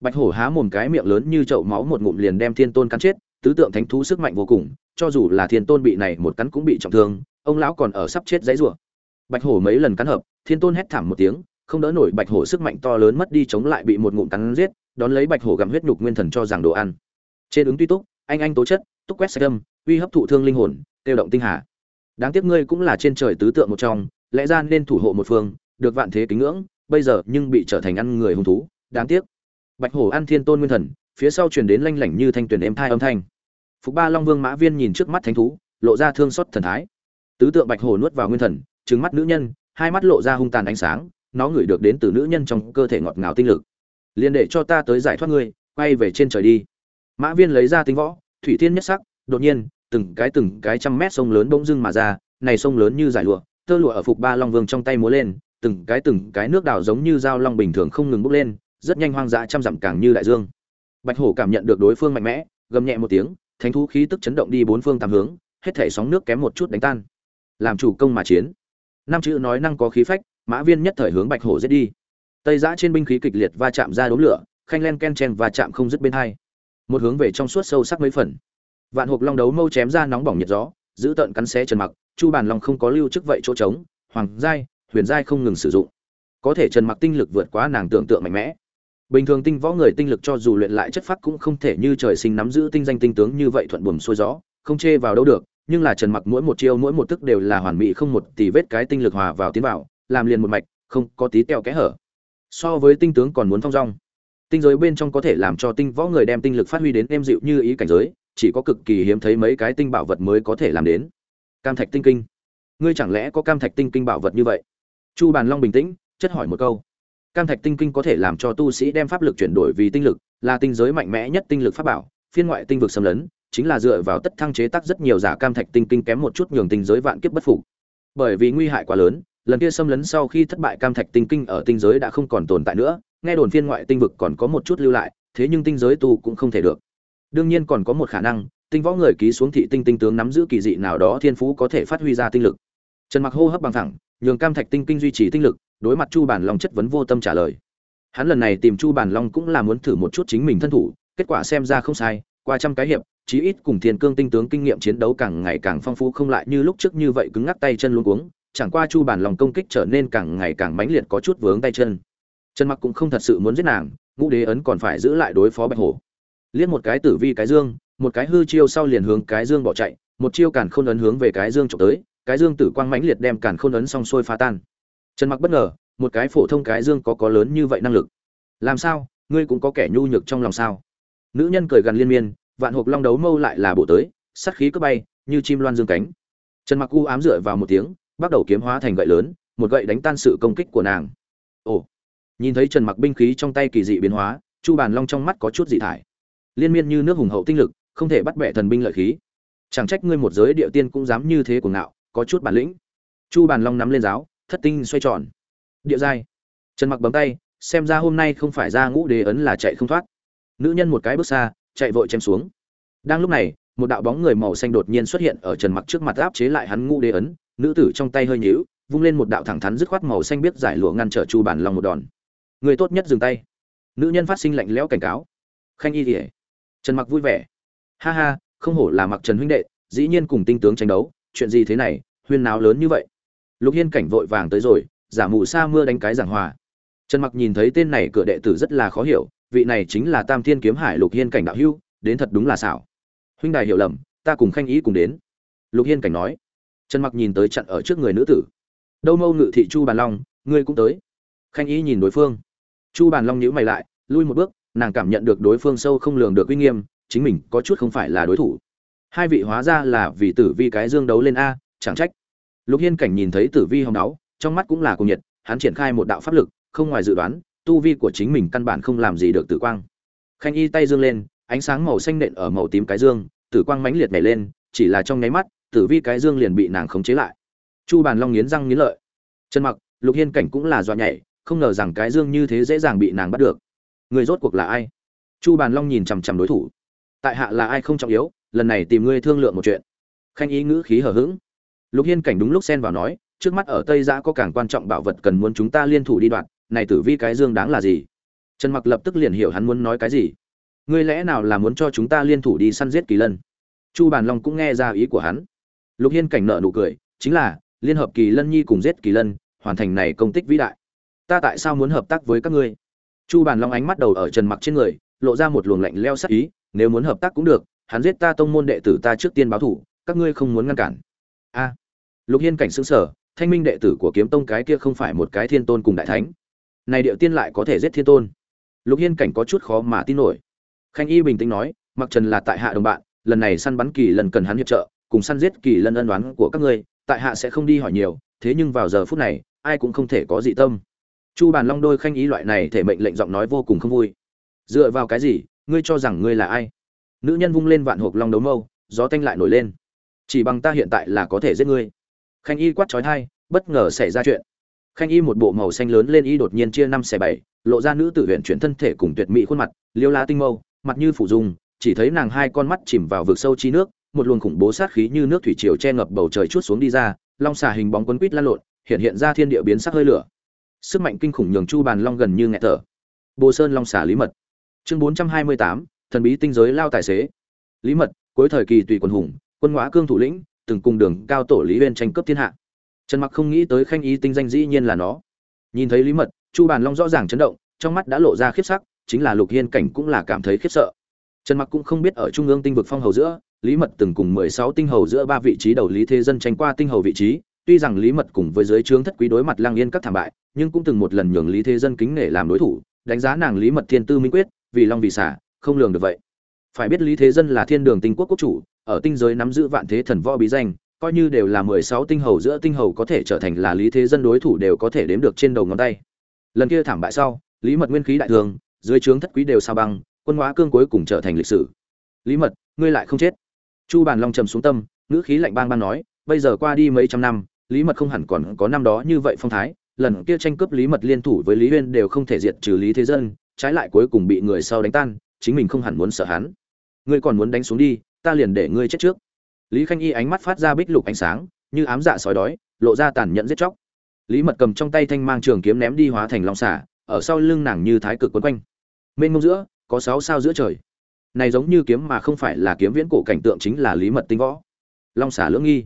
Bạch hổ há mồm cái miệng lớn như chậu máu một ngụm liền đem thiên tôn cắn chết, tứ tượng thánh thú sức mạnh vô cùng, cho dù là thiên tôn bị này một cắn cũng bị trọng thương, ông lão còn ở sắp chết dãy rủa. Bạch hổ mấy lần cắn hợp, thiên tôn hét thảm một tiếng, không đỡ nổi bạch hổ sức mạnh to lớn mất đi chống lại bị một ngụm cắn giết, đón lấy bạch hổ gặm huyết nhục nguyên thần cho rằng đồ ăn. Trên ứng tuy túc anh anh tố chất, túc quét sạch âm, uy hấp thụ thương linh hồn tiêu động tinh hà. Đáng tiếc ngươi cũng là trên trời tứ tượng một trong, lẽ ra nên thủ hộ một phương, được vạn thế kính ngưỡng, bây giờ nhưng bị trở thành ăn người hung thú, đáng tiếc. Bạch hổ ăn thiên tôn nguyên thần, phía sau truyền đến lanh lảnh như thanh tuyển êm thai âm thanh. Phục ba long vương mã viên nhìn trước mắt thánh thú, lộ ra thương xót thần thái. Tứ tượng bạch hổ nuốt vào nguyên thần trứng mắt nữ nhân, hai mắt lộ ra hung tàn ánh sáng, nó ngửi được đến từ nữ nhân trong cơ thể ngọt ngào tinh lực. Liền để cho ta tới giải thoát ngươi, quay về trên trời đi mã viên lấy ra tinh võ, thủy thiên nhất sắc, đột nhiên, từng cái từng cái trăm mét sông lớn bỗng dưng mà ra, này sông lớn như giải lụa, tơ lụa ở phục ba long vương trong tay múa lên, từng cái từng cái nước đảo giống như dao long bình thường không ngừng bốc lên, rất nhanh hoang dã trăm dặm càng như đại dương. Bạch hổ cảm nhận được đối phương mạnh mẽ, gầm nhẹ một tiếng, thánh thú khí tức chấn động đi bốn phương tám hướng, hết thể sóng nước kém một chút đánh tan. Làm chủ công mà chiến. Năm chữ nói năng có khí phách, mã viên nhất thời hướng bạch hổ giết đi. Tây giã trên binh khí kịch liệt va chạm ra đốm lửa, khanh len ken chen và chạm không dứt bên hai một hướng về trong suốt sâu sắc mấy phần. Vạn hộp long đấu mâu chém ra nóng bỏng nhiệt gió, giữ tận cắn xé trần mặc, chu bàn long không có lưu chức vậy chỗ trống, hoàng giai, huyền giai không ngừng sử dụng. Có thể trần mặc tinh lực vượt quá nàng tưởng tượng mạnh mẽ. Bình thường tinh võ người tinh lực cho dù luyện lại chất phát cũng không thể như trời sinh nắm giữ tinh danh tinh tướng như vậy thuận buồm xuôi gió, không chê vào đâu được, nhưng là trần mặc mỗi một chiêu mỗi một tức đều là hoàn mỹ không một tỷ vết cái tinh lực hòa vào tiến vào, làm liền một mạch, không có tí teo kẽ hở. So với tinh tướng còn muốn thong dong tinh giới bên trong có thể làm cho tinh võ người đem tinh lực phát huy đến êm dịu như ý cảnh giới, chỉ có cực kỳ hiếm thấy mấy cái tinh bảo vật mới có thể làm đến. Cam thạch tinh kinh. Ngươi chẳng lẽ có cam thạch tinh kinh bảo vật như vậy? Chu bàn long bình tĩnh, chất hỏi một câu. Cam thạch tinh kinh có thể làm cho tu sĩ đem pháp lực chuyển đổi vì tinh lực, là tinh giới mạnh mẽ nhất tinh lực pháp bảo, phiên ngoại tinh vực xâm lấn, chính là dựa vào tất thăng chế tác rất nhiều giả cam thạch tinh kinh kém một chút nhường tinh giới vạn kiếp bất phục. Bởi vì nguy hại quá lớn, lần kia xâm lấn sau khi thất bại cam thạch tinh kinh ở tinh giới đã không còn tồn tại nữa nghe đồn phiên ngoại tinh vực còn có một chút lưu lại, thế nhưng tinh giới tu cũng không thể được. Đương nhiên còn có một khả năng, tinh võ người ký xuống thị tinh tinh tướng nắm giữ kỳ dị nào đó thiên phú có thể phát huy ra tinh lực. Trần mặc hô hấp bằng thẳng nhường cam thạch tinh kinh duy trì tinh lực, đối mặt chu bản long chất vấn vô tâm trả lời. Hắn lần này tìm chu bản long cũng là muốn thử một chút chính mình thân thủ, kết quả xem ra không sai, qua trăm cái hiệp, chí ít cùng thiên cương tinh tướng kinh nghiệm chiến đấu càng ngày càng phong phú không lại như lúc trước như vậy cứng ngắc tay chân luôn cuống, chẳng qua chu bản lòng công kích trở nên càng ngày càng mãnh liệt có chút vướng tay chân trần mặc cũng không thật sự muốn giết nàng, ngũ đế ấn còn phải giữ lại đối phó bạch hổ. Liếc một cái tử vi cái dương, một cái hư chiêu sau liền hướng cái dương bỏ chạy, một chiêu càn khôn ấn hướng về cái dương trộm tới, cái dương tử quang mãnh liệt đem càn khôn ấn xong xuôi phá tan. Trần mặc bất ngờ, một cái phổ thông cái dương có có lớn như vậy năng lực. Làm sao, ngươi cũng có kẻ nhu nhược trong lòng sao? Nữ nhân cười gần liên miên, vạn hộp long đấu mâu lại là bộ tới sắt khí cướp bay, như chim loan dương cánh. Trần mặc u ám dựa vào một tiếng, bắt đầu kiếm hóa thành gậy lớn, một gậy đánh tan sự công kích của nàng. Ồ nhìn thấy trần mặc binh khí trong tay kỳ dị biến hóa, chu bàn long trong mắt có chút dị thải. Liên miên như nước hùng hậu tinh lực, không thể bắt bẻ thần binh lợi khí. Chẳng trách ngươi một giới địa tiên cũng dám như thế của ngạo, có chút bản lĩnh. Chu bàn long nắm lên giáo, thất tinh xoay tròn. Địa giai. Trần mặc bấm tay, xem ra hôm nay không phải ra ngũ đế ấn là chạy không thoát. Nữ nhân một cái bước xa, chạy vội chém xuống. Đang lúc này, một đạo bóng người màu xanh đột nhiên xuất hiện ở trần mặc trước mặt áp chế lại hắn ngũ đế ấn. Nữ tử trong tay hơi nhíu, vung lên một đạo thẳng thắn dứt khoát màu xanh biết giải lụa ngăn trở chu bàn long một đòn người tốt nhất dừng tay. Nữ nhân phát sinh lạnh lẽo cảnh cáo. Khanh y ỉa trần mặc vui vẻ. Ha ha, không hổ là mặc trần huynh đệ, dĩ nhiên cùng tinh tướng tranh đấu, chuyện gì thế này, huyên náo lớn như vậy. Lục hiên cảnh vội vàng tới rồi, giả mù sa mưa đánh cái giảng hòa. Trần mặc nhìn thấy tên này cửa đệ tử rất là khó hiểu, vị này chính là tam thiên kiếm hải lục hiên cảnh đạo hưu đến thật đúng là xảo. Huynh đài hiểu lầm, ta cùng khanh ý cùng đến. Lục hiên cảnh nói. Trần mặc nhìn tới chặn ở trước người nữ tử. Đâu mâu ngự thị chu bàn long, ngươi cũng tới. Khanh ý nhìn đối phương chu bàn long nhíu mày lại, lui một bước, nàng cảm nhận được đối phương sâu không lường được uy nghiêm, chính mình có chút không phải là đối thủ. Hai vị hóa ra là vì tử vi cái dương đấu lên a, chẳng trách. Lục hiên cảnh nhìn thấy tử vi hồng đáo trong mắt cũng là cùng nhiệt, hắn triển khai một đạo pháp lực, không ngoài dự đoán, tu vi của chính mình căn bản không làm gì được tử quang. Khanh y tay dương lên, ánh sáng màu xanh nện ở màu tím cái dương, tử quang mãnh liệt nhảy lên, chỉ là trong nháy mắt, tử vi cái dương liền bị nàng khống chế lại. Chu bàn long nghiến răng nghiến lợi. Chân mặc, lục hiên cảnh cũng là dọa nhảy không ngờ rằng cái dương như thế dễ dàng bị nàng bắt được. Người rốt cuộc là ai? Chu bàn long nhìn chằm chằm đối thủ. Tại hạ là ai không trọng yếu, lần này tìm ngươi thương lượng một chuyện. Khanh ý ngữ khí hở h ữ g lục hiên cảnh đúng lúc xen vào nói, trước mắt ở tây giã có càng quan trọng bảo vật cần muốn chúng ta liên thủ đi đoạt, này tử vi cái dương đáng là gì? Trần mặc lập tức liền hiểu hắn muốn nói cái gì. Ngươi lẽ nào là muốn cho chúng ta liên thủ đi săn giết kỳ lân? Chu bàn long cũng nghe ra ý của hắn. Lục hiên cảnh nợ nụ cười, chính là, liên hợp kỳ lân nhi cùng giết kỳ lân, hoàn thành này công tích vĩ đại ta tại sao muốn hợp tác với các ngươi? Chu bàn long ánh mắt đầu ở trần mặc trên người, lộ ra một luồng lạnh leo sắc ý, nếu muốn hợp tác cũng được, hắn giết ta tông môn đệ tử ta trước tiên báo thủ, các ngươi không muốn ngăn cản. A. Lục hiên cảnh xứng sở thanh minh đệ tử của kiếm tông cái kia không phải một cái thiên tôn cùng đại thánh. Này điệu tiên lại có thể giết thiên tôn? Lục hiên cảnh có chút khó mà tin nổi. Khanh y bình tĩnh nói, mặc trần là tại hạ đồng bạn, lần này săn bắn kỳ lần cần hắn hiệp trợ, cùng săn giết kỳ lần ân đoán của các ngươi, tại hạ sẽ không đi hỏi nhiều, thế nhưng vào giờ phút này, ai cũng không thể có dị tâm chu bàn long đôi khanh ý loại này thể mệnh lệnh giọng nói vô cùng không vui. Dựa vào cái gì? Ngươi cho rằng ngươi là ai? Nữ nhân vung lên vạn hộp long đấu mâu, gió tanh lại nổi lên. Chỉ bằng ta hiện tại là có thể giết ngươi. Khanh y quát trói thai bất ngờ xảy ra chuyện. Khanh y một bộ màu xanh lớn lên y đột nhiên chia năm xẻ bảy, lộ ra nữ tử huyện chuyển thân thể cùng tuyệt mỹ khuôn mặt, liêu la tinh mâu, mặt như phủ dung, chỉ thấy nàng hai con mắt chìm vào vực sâu chi nước, một luồng khủng bố sát khí như nước thủy triều che ngập bầu trời chút xuống đi ra, long xà hình bóng quấn quít lan lộn, hiện hiện ra thiên địa biến sắc hơi lửa sức mạnh kinh khủng nhường chu bàn long gần như nghẹt thở. Bồ sơn long xả lý mật. Chương bốn trăm hai mươi tám, thần bí tinh giới lao tài xế. Lý mật, cuối thời kỳ tùy quân hùng, quân hóa cương thủ lĩnh, từng cùng đường cao tổ lý uyên tranh cướp thiên hạ. Trần mặc không nghĩ tới khanh ý tinh danh dĩ nhiên là nó. Nhìn thấy lý mật, chu bàn long rõ ràng chấn động, trong mắt đã lộ ra khiếp sắc, chính là lục hiên cảnh cũng là cảm thấy khiếp sợ. Trần mặc cũng không biết ở trung ương tinh vực phong hầu giữa, lý mật từng cùng mười sáu tinh hầu giữa ba vị trí đầu lý thế dân tranh qua tinh hầu vị trí tuy rằng lý mật cùng với giới trướng thất quý đối mặt lang yên các thảm bại, nhưng cũng từng một lần nhường lý thế dân kính nể làm đối thủ, đánh giá nàng lý mật thiên tư minh quyết, vì long vì xả, không lường được vậy. Phải biết lý thế dân là thiên đường tinh quốc quốc chủ, ở tinh giới nắm giữ vạn thế thần võ bí danh, coi như đều là mười sáu tinh hầu giữa tinh hầu có thể trở thành là lý thế dân đối thủ đều có thể đếm được trên đầu ngón tay. Lần kia thảm bại sau, lý mật nguyên khí đại thường, dưới trướng thất quý đều sao băng, quân hóa cương cuối cùng trở thành lịch sử. Lý mật, ngươi lại không chết. Chu bàn long trầm xuống tâm, ngữ khí lạnh bang bang nói, bây giờ qua đi mấy trăm năm lý mật không hẳn còn có năm đó như vậy phong thái, lần kia tranh cướp lý mật liên thủ với lý uyên đều không thể diệt trừ lý thế dân, trái lại cuối cùng bị người sau đánh tan, chính mình không hẳn muốn sợ hắn. Ngươi còn muốn đánh xuống đi, ta liền để ngươi chết trước. Lý khanh y ánh mắt phát ra bích lục ánh sáng, như ám dạ sói đói, lộ ra tàn nhẫn giết chóc. Lý mật cầm trong tay thanh mang trường kiếm ném đi hóa thành long xả ở sau lưng nàng như thái cực quấn quanh. Mênh mông giữa, có sáu sao giữa trời. Này giống như kiếm mà không phải là kiếm viễn cổ cảnh tượng chính là lý mật tinh võ. Long xả lưỡng nghi.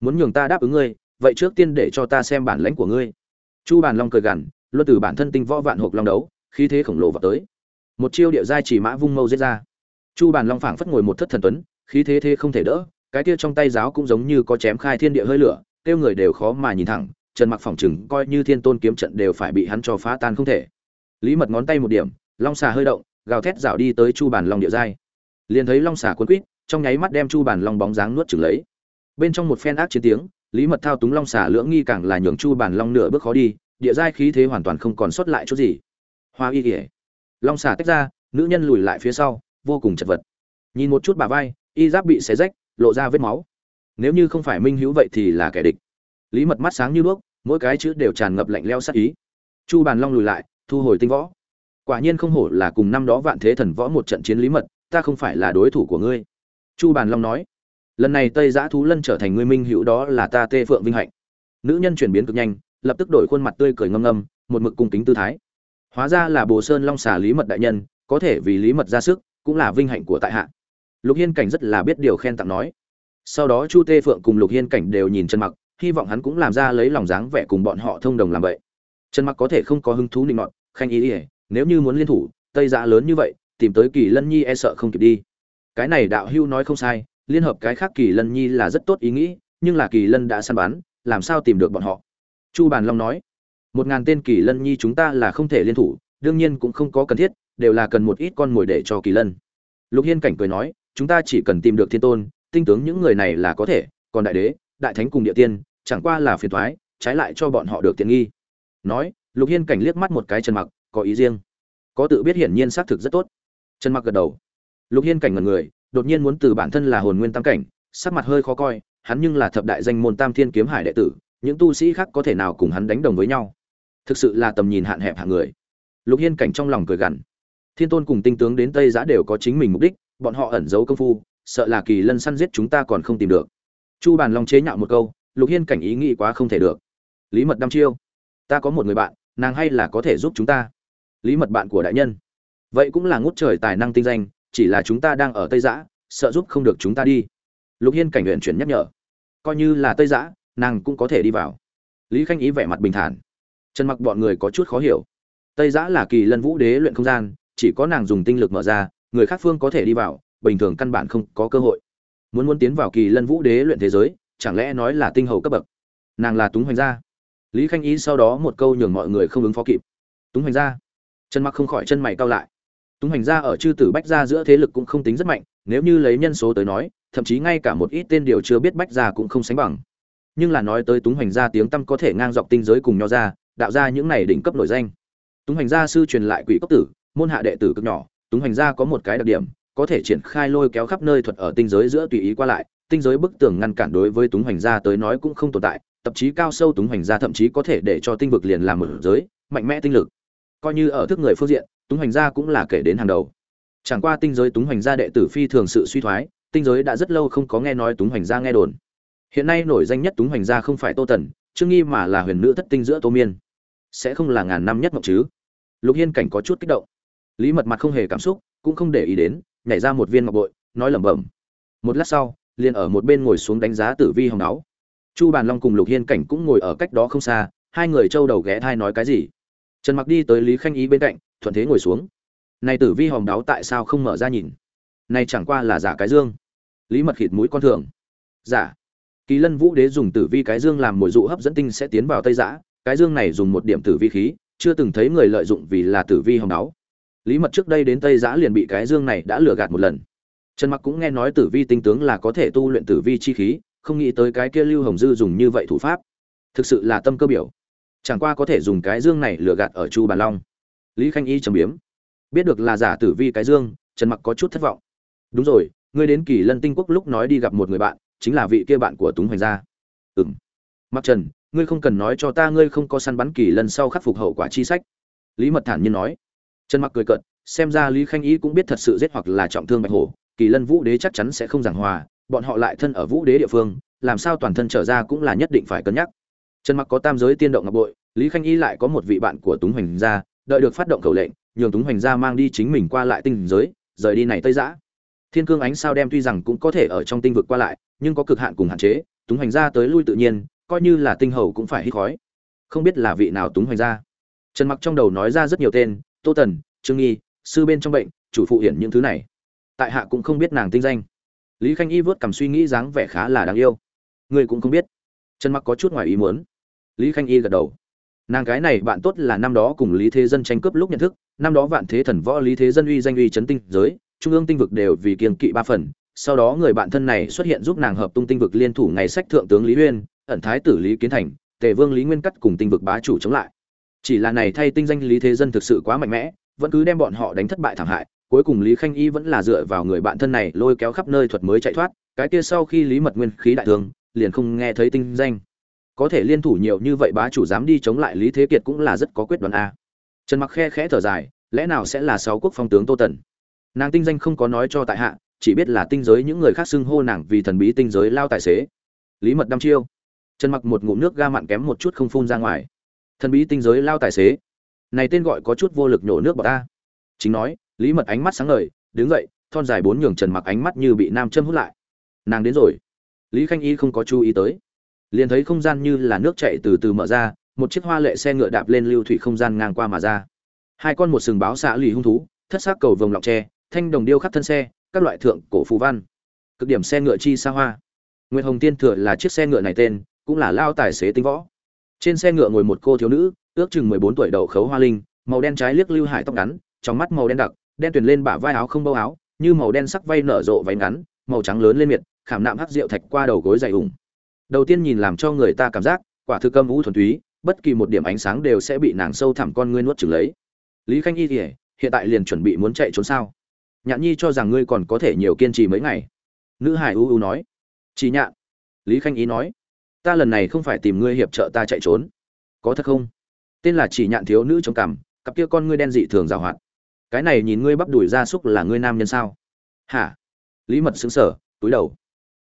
Muốn nhường ta đáp ứng ngươi vậy trước tiên để cho ta xem bản lãnh của ngươi. Chu bàn long cười gằn, luân từ bản thân tinh võ vạn hộp long đấu, khí thế khổng lồ vào tới. Một chiêu địa giai chỉ mã vung mâu giết ra. Chu bàn long phảng phất ngồi một thất thần tuấn, khí thế thế không thể đỡ, cái kia trong tay giáo cũng giống như có chém khai thiên địa hơi lửa tiêu người đều khó mà nhìn thẳng, trần mặc phỏng chừng coi như thiên tôn kiếm trận đều phải bị hắn cho phá tan không thể. Lý mật ngón tay một điểm, long xà hơi động, gào thét rảo đi tới chu bàn long địa giai. Liền thấy long xà cuốn quýt, trong nháy mắt đem chu bàn long bóng dáng nuốt chửng lấy. Bên trong một phen ác chiến tiếng lý mật thao túng long xả lưỡng nghi càng là nhường chu bàn long nửa bước khó đi, địa giai khí thế hoàn toàn không còn sót lại chút gì. Hoa y kỉa long xả tách ra, nữ nhân lùi lại phía sau, vô cùng chật vật. Nhìn một chút bà vai, y giáp bị xé rách, lộ ra vết máu. Nếu như không phải minh hữu vậy thì là kẻ địch. Lý mật mắt sáng như đuốc, mỗi cái chữ đều tràn ngập lạnh leo sắc ý. Chu bàn long lùi lại, thu hồi tinh võ. Quả nhiên không hổ là cùng năm đó vạn thế thần võ một trận chiến lý mật, ta không phải là đối thủ của ngươi. Chu bàn long nói lần này tây giã thú lân trở thành người minh hữu đó là ta tê phượng vinh hạnh. Nữ nhân chuyển biến cực nhanh, lập tức đổi khuôn mặt tươi cười ngâm ngâm, một mực cung kính tư thái. Hóa ra là bồ sơn long xà lý mật đại nhân, có thể vì lý mật ra sức, cũng là vinh hạnh của tại hạ. Lục hiên cảnh rất là biết điều khen tặng nói. Sau đó chu tê phượng cùng lục hiên cảnh đều nhìn trần mặc, hy vọng hắn cũng làm ra lấy lòng dáng vẻ cùng bọn họ thông đồng làm vậy. Trần mặc có thể không có hứng thú định nọt, khanh ý ỉa nếu như muốn liên thủ, tây giã lớn như vậy, tìm tới kỳ lân nhi e sợ không kịp đi. Cái này đạo hưu nói không sai liên hợp cái khác kỳ lân nhi là rất tốt ý nghĩ, nhưng là kỳ lân đã săn bắn, làm sao tìm được bọn họ? Chu bàn long nói, một ngàn tên kỳ lân nhi chúng ta là không thể liên thủ, đương nhiên cũng không có cần thiết, đều là cần một ít con mồi để cho kỳ lân. Lục hiên cảnh cười nói, chúng ta chỉ cần tìm được thiên tôn, tinh tướng những người này là có thể, còn đại đế, đại thánh cùng địa tiên, chẳng qua là phiền thoái, trái lại cho bọn họ được tiện nghi. Nói, lục hiên cảnh liếc mắt một cái trần mặc, có ý riêng. Có tự biết hiển nhiên xác thực rất tốt. Trần mặc gật đầu. Lục hiên cảnh ngần người đột nhiên muốn từ bản thân là hồn nguyên tam cảnh, sắc mặt hơi khó coi, hắn nhưng là thập đại danh môn tam thiên kiếm hải đệ tử, những tu sĩ khác có thể nào cùng hắn đánh đồng với nhau? Thực sự là tầm nhìn hạn hẹp hạng người. Lục hiên cảnh trong lòng cười gằn. Thiên tôn cùng tinh tướng đến tây giã đều có chính mình mục đích, bọn họ ẩn giấu công phu, sợ là kỳ lân săn giết chúng ta còn không tìm được. Chu bàn long chế nhạo một câu, lục hiên cảnh ý nghĩ quá không thể được. Lý mật đăm chiêu, ta có một người bạn, nàng hay là có thể giúp chúng ta? Lý mật bạn của đại nhân. Vậy cũng là ngút trời tài năng tinh danh chỉ là chúng ta đang ở tây giã, sợ giúp không được chúng ta đi. Lục hiên cảnh luyện chuyển nhắc nhở. Coi như là tây giã, nàng cũng có thể đi vào. Lý khanh ý vẻ mặt bình thản. Trần mặc bọn người có chút khó hiểu. Tây giã là kỳ lân vũ đế luyện không gian, chỉ có nàng dùng tinh lực mở ra, người khác phương có thể đi vào, bình thường căn bản không có cơ hội. Muốn muốn tiến vào kỳ lân vũ đế luyện thế giới, chẳng lẽ nói là tinh hầu cấp bậc? Nàng là túng hoành gia. Lý khanh ý sau đó một câu nhường mọi người không ứng phó kịp. Túng hoành gia. Trần mặc không khỏi chân mày cao lại túng Hành gia ở chư tử bách gia giữa thế lực cũng không tính rất mạnh, nếu như lấy nhân số tới nói, thậm chí ngay cả một ít tên điều chưa biết bách gia cũng không sánh bằng. Nhưng là nói tới túng Hành gia tiếng tăm có thể ngang dọc tinh giới cùng nho ra đạo ra những này đỉnh cấp nổi danh. Túng Hành gia sư truyền lại quỷ cốc tử, môn hạ đệ tử cực nhỏ, túng Hành gia có một cái đặc điểm, có thể triển khai lôi kéo khắp nơi thuật ở tinh giới giữa tùy ý qua lại, tinh giới bức tường ngăn cản đối với túng hoành gia tới nói cũng không tồn tại tập chí cao sâu túng hoành gia thậm chí có thể để cho tinh vực liền làm mở giới, mạnh mẽ tinh lực. Coi như ở thức người phương diện túng hoành gia cũng là kể đến hàng đầu. Chẳng qua tinh giới túng hoành gia đệ tử phi thường sự suy thoái tinh giới đã rất lâu không có nghe nói túng hoành gia nghe đồn. Hiện nay nổi danh nhất túng hoành gia không phải tô tần trương nghi mà là huyền nữ thất tinh giữa tô miên. Sẽ không là ngàn năm nhất mộng chứ? Lục hiên cảnh có chút kích động. Lý mật mặt không hề cảm xúc cũng không để ý đến nhảy ra một viên ngọc bội nói lẩm bẩm. Một lát sau liền ở một bên ngồi xuống đánh giá tử vi hồng áo, chu bàn long cùng lục hiên cảnh cũng ngồi ở cách đó không xa hai người trâu đầu ghé thai nói cái gì. Trần mặc đi tới lý khanh ý bên cạnh thuận thế ngồi xuống. Này tử vi hồng đáo tại sao không mở ra nhìn? Này chẳng qua là giả cái dương. Lý mật khịt mũi con thường. Giả. Kỳ lân vũ đế dùng tử vi cái dương làm mồi dụ hấp dẫn tinh sẽ tiến vào tây giã. Cái dương này dùng một điểm tử vi khí, chưa từng thấy người lợi dụng vì là tử vi hồng đáo. Lý mật trước đây đến tây giã liền bị cái dương này đã lừa gạt một lần. Trần mặc cũng nghe nói tử vi tinh tướng là có thể tu luyện tử vi chi khí, không nghĩ tới cái kia lưu hồng dư dùng như vậy thủ pháp. Thực sự là tâm cơ biểu. Chẳng qua có thể dùng cái dương này lừa gạt ở chu bàn long lý khanh y trầm biếm. Biết được là giả tử vi cái dương, trần mặc có chút thất vọng. Đúng rồi, ngươi đến kỳ lân tinh quốc lúc nói đi gặp một người bạn, chính là vị kia bạn của túng hoành gia. Ừm. Mặc trần, ngươi không cần nói cho ta ngươi không có săn bắn kỳ lân sau khắc phục hậu quả chi sách. Lý mật thản nhiên nói. Trần mặc cười cợt, xem ra lý khanh y cũng biết thật sự giết hoặc là trọng thương bạch hổ, kỳ lân vũ đế chắc chắn sẽ không giảng hòa, bọn họ lại thân ở vũ đế địa phương, làm sao toàn thân trở ra cũng là nhất định phải cân nhắc. Trần mặc có tam giới tiên động ngọc bội, lý khanh y lại có một vị bạn của túng hoành gia đợi được phát động khẩu lệnh, nhường túng hoành gia mang đi chính mình qua lại tinh giới, rời đi này tây giã. Thiên cương ánh sao đem tuy rằng cũng có thể ở trong tinh vực qua lại, nhưng có cực hạn cùng hạn chế, túng hoành gia tới lui tự nhiên, coi như là tinh hầu cũng phải hít khói. Không biết là vị nào túng hoành gia. Trần mặc trong đầu nói ra rất nhiều tên, tô tần, trương nghi, sư bên trong bệnh, chủ phụ hiển những thứ này. Tại hạ cũng không biết nàng tinh danh. Lý khanh y vớt cầm suy nghĩ dáng vẻ khá là đáng yêu. Người cũng không biết. Trần mặc có chút ngoài ý muốn. Lý khanh y gật đầu nàng cái này bạn tốt là năm đó cùng lý thế dân tranh cướp lúc nhận thức, năm đó vạn thế thần võ lý thế dân uy danh uy chấn tinh giới, trung ương tinh vực đều vì kiên kỵ ba phần. Sau đó người bạn thân này xuất hiện giúp nàng hợp tung tinh vực liên thủ ngày sách thượng tướng lý uyên, ẩn thái tử lý kiến thành, tề vương lý nguyên cắt cùng tinh vực bá chủ chống lại. Chỉ là này thay tinh danh lý thế dân thực sự quá mạnh mẽ, vẫn cứ đem bọn họ đánh thất bại thảm hại, cuối cùng lý khanh y vẫn là dựa vào người bạn thân này lôi kéo khắp nơi thuật mới chạy thoát, cái kia sau khi lý mật nguyên khí đại thương, liền không nghe thấy tinh danh có thể liên thủ nhiều như vậy bá chủ dám đi chống lại lý thế kiệt cũng là rất có quyết đoán a. Trần mặc khe khẽ thở dài, lẽ nào sẽ là sáu quốc phong tướng tô tần? Nàng tinh danh không có nói cho tại hạ, chỉ biết là tinh giới những người khác xưng hô nàng vì thần bí tinh giới lao tài xế. Lý mật đăm chiêu. Trần mặc một ngụm nước ga mặn kém một chút không phun ra ngoài. Thần bí tinh giới lao tài xế. Này tên gọi có chút vô lực nhổ nước bọt ta chính nói, lý mật ánh mắt sáng ngời, đứng dậy, thon dài bốn nhường trần mặc ánh mắt như bị nam châm hút lại. Nàng đến rồi. Lý khanh y không có chú ý tới liền thấy không gian như là nước chảy từ từ mở ra, một chiếc hoa lệ xe ngựa đạp lên lưu thủy không gian ngang qua mà ra. Hai con một sừng báo xạ lì hung thú, thất xác cầu vồng lọc tre, thanh đồng điêu khắc thân xe, các loại thượng cổ phù văn. Cực điểm xe ngựa chi xa hoa. Nguyệt hồng tiên thừa là chiếc xe ngựa này tên, cũng là lao tài xế tinh võ. Trên xe ngựa ngồi một cô thiếu nữ, ước chừng mười bốn tuổi đầu khấu hoa linh, màu đen trái liếc lưu hải tóc ngắn, trong mắt màu đen đặc, đen tuyền lên bả vai áo không bâu áo, như màu đen sắc vay nở rộ váy ngắn, màu trắng lớn lên miệt, khảm nạm hắc rượu thạch qua đầu gối dày ủng đầu tiên nhìn làm cho người ta cảm giác, quả thực âm vũ thuần túy, bất kỳ một điểm ánh sáng đều sẽ bị nàng sâu thẳm con ngươi nuốt chửng lấy. Lý khanh y kỉa hiện tại liền chuẩn bị muốn chạy trốn sao? Nhạn nhi cho rằng ngươi còn có thể nhiều kiên trì mấy ngày. Nữ hải u u nói. Chỉ nhạn. Lý khanh ý nói. Ta lần này không phải tìm ngươi hiệp trợ ta chạy trốn. Có thật không? Tên là chỉ nhạn thiếu nữ trong cằm, cặp kia con ngươi đen dị thường rào hoạt. Cái này nhìn ngươi bắp đùi ra súc là ngươi nam nhân sao? Hả? Lý mật xứng sở túi đầu.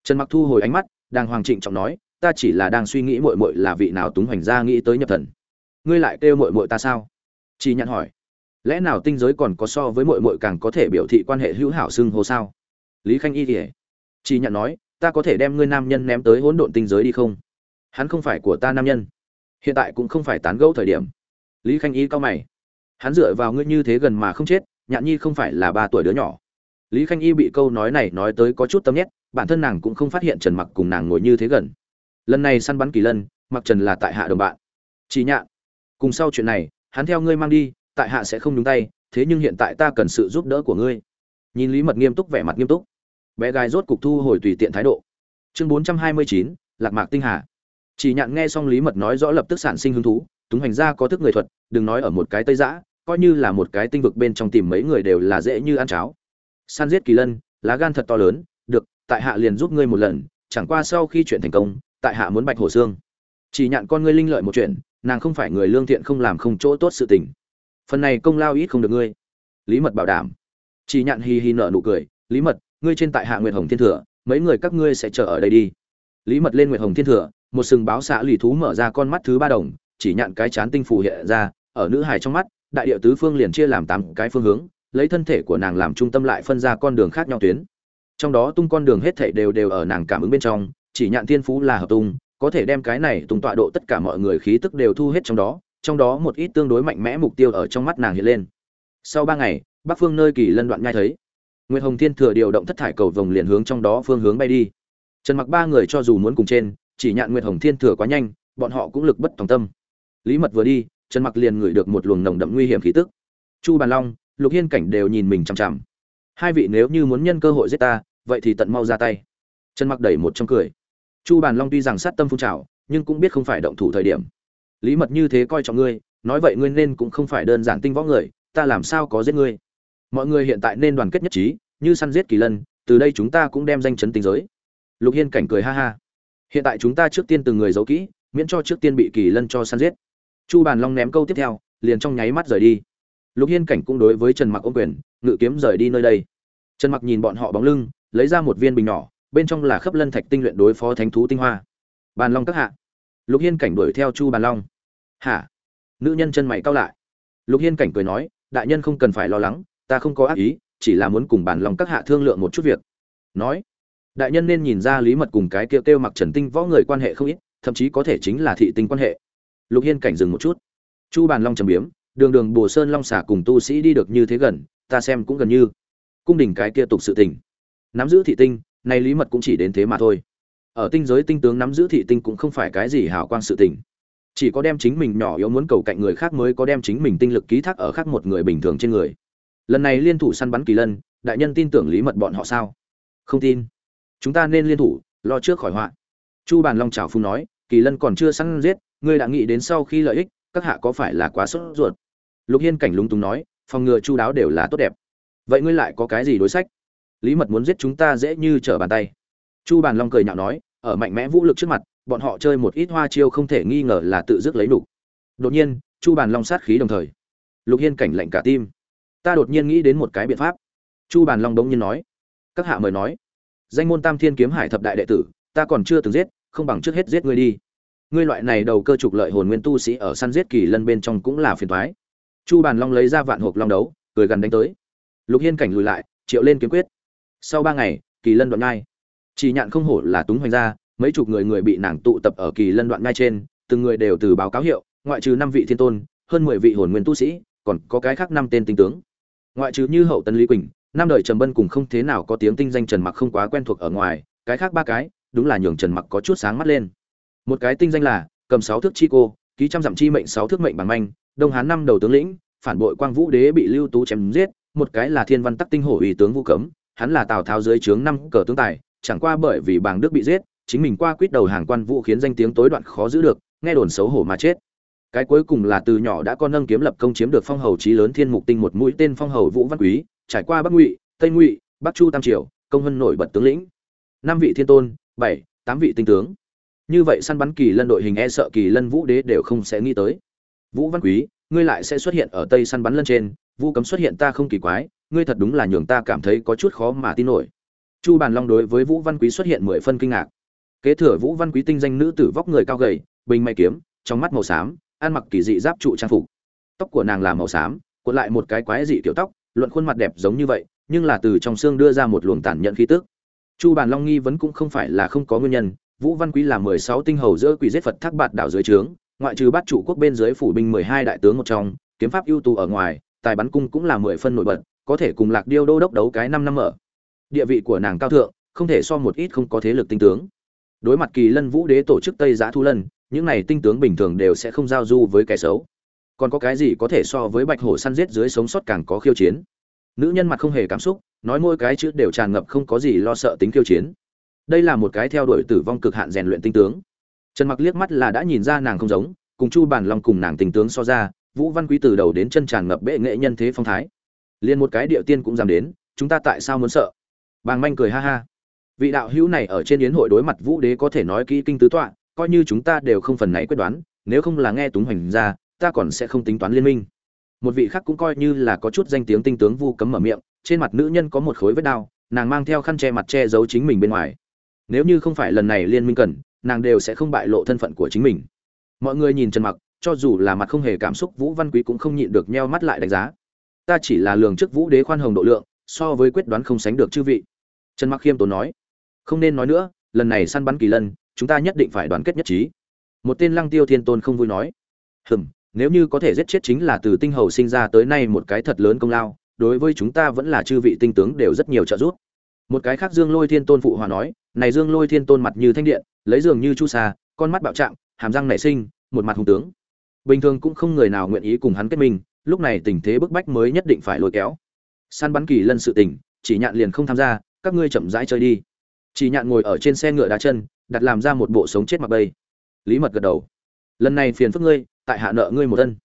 Trần mặc thu hồi ánh mắt đang hoàng trịnh trọng nói, ta chỉ là đang suy nghĩ mội mội là vị nào túng hoành gia nghĩ tới nhập thần. Ngươi lại kêu mội mội ta sao? Chỉ nhận hỏi. Lẽ nào tinh giới còn có so với mội mội càng có thể biểu thị quan hệ hữu hảo xưng hô sao? Lý khanh y kể chỉ nhận nói, ta có thể đem ngươi nam nhân ném tới hỗn độn tinh giới đi không? Hắn không phải của ta nam nhân. Hiện tại cũng không phải tán gẫu thời điểm. Lý khanh y cao mày. Hắn dựa vào ngươi như thế gần mà không chết nhạn nhi không phải là ba tuổi đứa nhỏ lý khanh y bị câu nói này nói tới có chút tâm nhét, bản thân nàng cũng không phát hiện trần mặc cùng nàng ngồi như thế gần. Lần này săn bắn kỳ lân, mặc trần là tại hạ đồng bạn. Chỉ nhạn cùng sau chuyện này, hắn theo ngươi mang đi, tại hạ sẽ không nhúng tay, thế nhưng hiện tại ta cần sự giúp đỡ của ngươi. Nhìn lý mật nghiêm túc vẻ mặt nghiêm túc. Bé gái rốt cục thu hồi tùy tiện thái độ. Chương bốn trăm hai mươi chín, lạc mạc tinh hà. Chỉ nhạn nghe xong lý mật nói rõ lập tức sản sinh hứng thú, túng hành gia có thức người thuật, đừng nói ở một cái tây giã, coi như là một cái tinh vực bên trong tìm mấy người đều là dễ như ăn cháo san giết kỳ lân, lá gan thật to lớn, được, tại hạ liền giúp ngươi một lần, chẳng qua sau khi chuyện thành công, tại hạ muốn bạch hổ xương. Chỉ nhạn con ngươi linh lợi một chuyện, nàng không phải người lương thiện không làm không chỗ tốt sự tình. Phần này công lao ít không được ngươi. Lý mật bảo đảm. Chỉ nhạn hì hì nở nụ cười, lý mật, ngươi trên tại hạ nguyệt hồng thiên thừa, mấy người các ngươi sẽ chờ ở đây đi. Lý mật lên nguyệt hồng thiên thừa, một sừng báo xạ lì thú mở ra con mắt thứ ba đồng, chỉ nhạn cái chán tinh phù hiện ra, ở nữ hài trong mắt, đại địa tứ phương liền chia làm tám cái phương hướng lấy thân thể của nàng làm trung tâm lại phân ra con đường khác nhau tuyến. Trong đó tung con đường hết thảy đều đều ở nàng cảm ứng bên trong, chỉ nhạn thiên phú là hợp tung, có thể đem cái này tung tọa độ tất cả mọi người khí tức đều thu hết trong đó trong đó một ít tương đối mạnh mẽ mục tiêu ở trong mắt nàng hiện lên. Sau ba ngày, bắc phương nơi kỳ lân đoạn nhai thấy. Nguyệt hồng thiên thừa điều động thất thải cầu vồng liền hướng trong đó phương hướng bay đi. Trần mặc ba người cho dù muốn cùng trên, chỉ nhạn nguyệt hồng thiên thừa quá nhanh, bọn họ cũng lực bất tòng tâm. Lý mật vừa đi, trần mặc liền ngửi được một luồng nồng đậm nguy hiểm khí tức. Chu bàn long lục hiên cảnh đều nhìn mình chằm chằm. Hai vị nếu như muốn nhân cơ hội giết ta, vậy thì tận mau ra tay. Trần mặc đẩy một trong cười. Chu bàn long tuy rằng sát tâm phun trào, nhưng cũng biết không phải động thủ thời điểm. Lý mật như thế coi trọng ngươi, nói vậy ngươi nên cũng không phải đơn giản tinh võ người, ta làm sao có giết ngươi? Mọi người hiện tại nên đoàn kết nhất trí, như săn giết kỳ lân, từ đây chúng ta cũng đem danh chấn tinh giới. Lục hiên cảnh cười ha ha. Hiện tại chúng ta trước tiên từng người giấu kỹ, miễn cho trước tiên bị kỳ lân cho săn giết. Chu bàn long ném câu tiếp theo, liền trong nháy mắt rời đi lục hiên cảnh cũng đối với trần mặc ôm quyền, ngự kiếm rời đi nơi đây. Trần mặc nhìn bọn họ bóng lưng, lấy ra một viên bình nhỏ, bên trong là khắp lân thạch tinh luyện đối phó thánh thú tinh hoa. Bàn long các hạ. Lục hiên cảnh đuổi theo chu bàn long. Hả? Nữ nhân chân mày cao lại. Lục hiên cảnh cười nói, đại nhân không cần phải lo lắng, ta không có ác ý, chỉ là muốn cùng bàn long các hạ thương lượng một chút việc. Nói, đại nhân nên nhìn ra lý mật cùng cái kêu kêu mặc trần tinh võ người quan hệ không ít, thậm chí có thể chính là thị tinh quan hệ. Lục hiên cảnh dừng một chút. Chu bàn long trầm biếm đường đường bồ sơn long xả cùng tu sĩ đi được như thế gần, ta xem cũng gần như. Cung đình cái kia tục sự tình. Nắm giữ thị tinh, nay lý mật cũng chỉ đến thế mà thôi. Ở tinh giới tinh tướng nắm giữ thị tinh cũng không phải cái gì hào quang sự tình. Chỉ có đem chính mình nhỏ yếu muốn cầu cạnh người khác mới có đem chính mình tinh lực ký thác ở khác một người bình thường trên người. Lần này liên thủ săn bắn kỳ lân, đại nhân tin tưởng lý mật bọn họ sao? Không tin. Chúng ta nên liên thủ, lo trước khỏi họa. Chu bàn long trào phung nói, kỳ lân còn chưa săn giết, ngươi đã nghĩ đến sau khi lợi ích, các hạ có phải là quá sốt ruột? Lục hiên cảnh lúng túng nói, phòng ngừa chu đáo đều là tốt đẹp. Vậy ngươi lại có cái gì đối sách? Lý mật muốn giết chúng ta dễ như trở bàn tay. Chu bàn long cười nhạo nói, ở mạnh mẽ vũ lực trước mặt, bọn họ chơi một ít hoa chiêu không thể nghi ngờ là tự dứt lấy đủ. đột nhiên, chu bàn long sát khí đồng thời. Lục hiên cảnh lạnh cả tim. Ta đột nhiên nghĩ đến một cái biện pháp. Chu bàn long đống nhiên nói. Các hạ mời nói. Danh môn tam thiên kiếm hải thập đại đệ tử, ta còn chưa từng giết, không bằng trước hết giết ngươi đi. Ngươi loại này đầu cơ trục lợi hồn nguyên tu sĩ ở săn giết kỳ lân bên trong cũng là phiền toái chu bàn long lấy ra vạn hộp long đấu, cười gần đánh tới. Lục hiên cảnh lùi lại, triệu lên kiếm quyết. Sau ba ngày, kỳ lân đoạn ngai chỉ nhạn không hổ là túng hoành ra mấy chục người người bị nàng tụ tập ở kỳ lân đoạn ngai trên, từng người đều từ báo cáo hiệu, ngoại trừ năm vị thiên tôn, hơn mười vị hồn nguyên tu sĩ, còn có cái khác năm tên tinh tướng. Ngoại trừ như hậu tân lý quỳnh, năm đời trầm bân cùng không thế nào có tiếng tinh danh trần mặc không quá quen thuộc ở ngoài, cái khác ba cái, đúng là nhường trần mặc có chút sáng mắt lên. Một cái tinh danh là cầm sáu thước chi cô, ký trăm dặm chi mệnh sáu thước mệnh bằng manh đông hán năm đầu tướng lĩnh, phản bội quang vũ đế bị lưu tú chém giết, một cái là thiên văn tắc tinh hổ ủy tướng vũ cấm, hắn là tào tháo dưới trướng năm cờ tướng tài, chẳng qua bởi vì bàng đức bị giết, chính mình qua quýt đầu hàng quan vũ khiến danh tiếng tối đoạn khó giữ được, nghe đồn xấu hổ mà chết. Cái cuối cùng là từ nhỏ đã con nâng kiếm lập công chiếm được phong hầu trí lớn thiên mục tinh một mũi tên phong hầu vũ văn quý, trải qua bắc ngụy, tây ngụy, bắc chu tam triều, công hân nổi bật tướng lĩnh. Năm vị thiên tôn, bảy, tám vị tinh tướng. Như vậy săn bắn kỳ lân đội hình e sợ kỳ lân vũ đế đều không sẽ nghĩ tới vũ văn quý, ngươi lại sẽ xuất hiện ở tây săn bắn lân trên vu cấm xuất hiện ta không kỳ quái, ngươi thật đúng là nhường ta cảm thấy có chút khó mà tin nổi. Chu bàn long đối với vũ văn quý xuất hiện mười phân kinh ngạc. Kế thừa vũ văn quý tinh danh nữ tử vóc người cao gầy, bình may kiếm, trong mắt màu xám, ăn mặc kỳ dị giáp trụ trang phục. Tóc của nàng là màu xám, cuộn lại một cái quái dị kiểu tóc, luận khuôn mặt đẹp giống như vậy, nhưng là từ trong xương đưa ra một luồng tản nhận khí tức. Chu bàn long nghi vấn cũng không phải là không có nguyên nhân, vũ văn quý là mười sáu tinh hầu giữa quỷ giết phật thác bạt đảo dưới trướng ngoại trừ bát chủ quốc bên dưới phủ binh mười hai đại tướng một trong, kiếm pháp ưu tú ở ngoài, tài bắn cung cũng là mười phân nổi bật, có thể cùng lạc điêu đô đốc đấu cái năm năm ở địa vị của nàng cao thượng, không thể so một ít không có thế lực tinh tướng. Đối mặt kỳ lân vũ đế tổ chức tây Giá thu lân, những này tinh tướng bình thường đều sẽ không giao du với kẻ xấu. Còn có cái gì có thể so với bạch hổ săn giết dưới sống sót càng có khiêu chiến? Nữ nhân mặt không hề cảm xúc, nói mỗi cái chữ đều tràn ngập không có gì lo sợ tính khiêu chiến. Đây là một cái theo đuổi tử vong cực hạn rèn luyện tinh tướng trần mặc liếc mắt là đã nhìn ra nàng không giống, cùng chu bản long cùng nàng tình tướng so ra, vũ văn quý từ đầu đến chân tràn ngập bệ nghệ nhân thế phong thái. Liền một cái địa tiên cũng dám đến, chúng ta tại sao muốn sợ? Bàng manh cười ha ha. Vị đạo hữu này ở trên yến hội đối mặt vũ đế có thể nói kỹ kinh tứ tọa, coi như chúng ta đều không phần nãy quyết đoán, nếu không là nghe túng hoành ra, ta còn sẽ không tính toán liên minh. Một vị khác cũng coi như là có chút danh tiếng tinh tướng vu cấm mở miệng, trên mặt nữ nhân có một khối vết đau, nàng mang theo khăn che mặt che giấu chính mình bên ngoài. Nếu như không phải lần này liên minh cần nàng đều sẽ không bại lộ thân phận của chính mình. Mọi người nhìn trần mặc, cho dù là mặt không hề cảm xúc, vũ văn quý cũng không nhịn được nheo mắt lại đánh giá. Ta chỉ là lường trước vũ đế khoan hồng độ lượng, so với quyết đoán không sánh được chư vị. Trần mặc khiêm tốn nói. Không nên nói nữa, lần này săn bắn kỳ lân, chúng ta nhất định phải đoàn kết nhất trí. Một tên lăng tiêu thiên tôn không vui nói. Hừm, nếu như có thể giết chết chính là từ tinh hầu sinh ra tới nay một cái thật lớn công lao, đối với chúng ta vẫn là chư vị tinh tướng đều rất nhiều trợ giúp một cái khác dương lôi thiên tôn phụ hòa nói, này dương lôi thiên tôn mặt như thanh điện, lấy giường như chu sa, con mắt bạo trạng hàm răng nảy sinh, một mặt hùng tướng. Bình thường cũng không người nào nguyện ý cùng hắn kết minh, lúc này tình thế bức bách mới nhất định phải lôi kéo. Săn bắn kỳ lân sự tình, chỉ nhạn liền không tham gia, các ngươi chậm rãi chơi đi. Chỉ nhạn ngồi ở trên xe ngựa đá chân, đặt làm ra một bộ sống chết mặc bây lý mật gật đầu. Lần này phiền phức ngươi, tại hạ nợ ngươi một ân.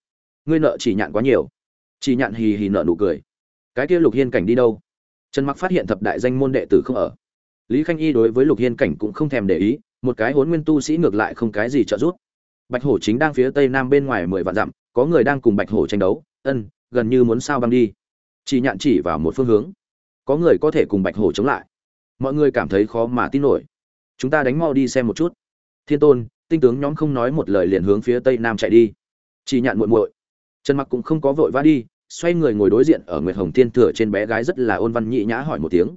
Ngươi nợ chỉ nhạn quá nhiều. Chỉ nhạn hì hì nợ nụ cười. Cái kia lục hiên cảnh đi đâu? Trần mặc phát hiện thập đại danh môn đệ tử không ở. Lý khanh y đối với lục hiên cảnh cũng không thèm để ý, một cái hốn nguyên tu sĩ ngược lại không cái gì trợ giúp. Bạch hổ chính đang phía tây nam bên ngoài mười vạn dặm, có người đang cùng bạch hổ tranh đấu, ân, gần như muốn sao băng đi. Chỉ nhạn chỉ vào một phương hướng. Có người có thể cùng bạch hổ chống lại. Mọi người cảm thấy khó mà tin nổi. Chúng ta đánh mau đi xem một chút. Thiên tôn, tinh tướng nhóm không nói một lời liền hướng phía tây nam chạy đi. Chỉ nhạn muội muội. Trần mặc cũng không có vội vã đi xoay người ngồi đối diện ở nguyệt hồng thiên thừa trên bé gái rất là ôn văn nhị nhã hỏi một tiếng.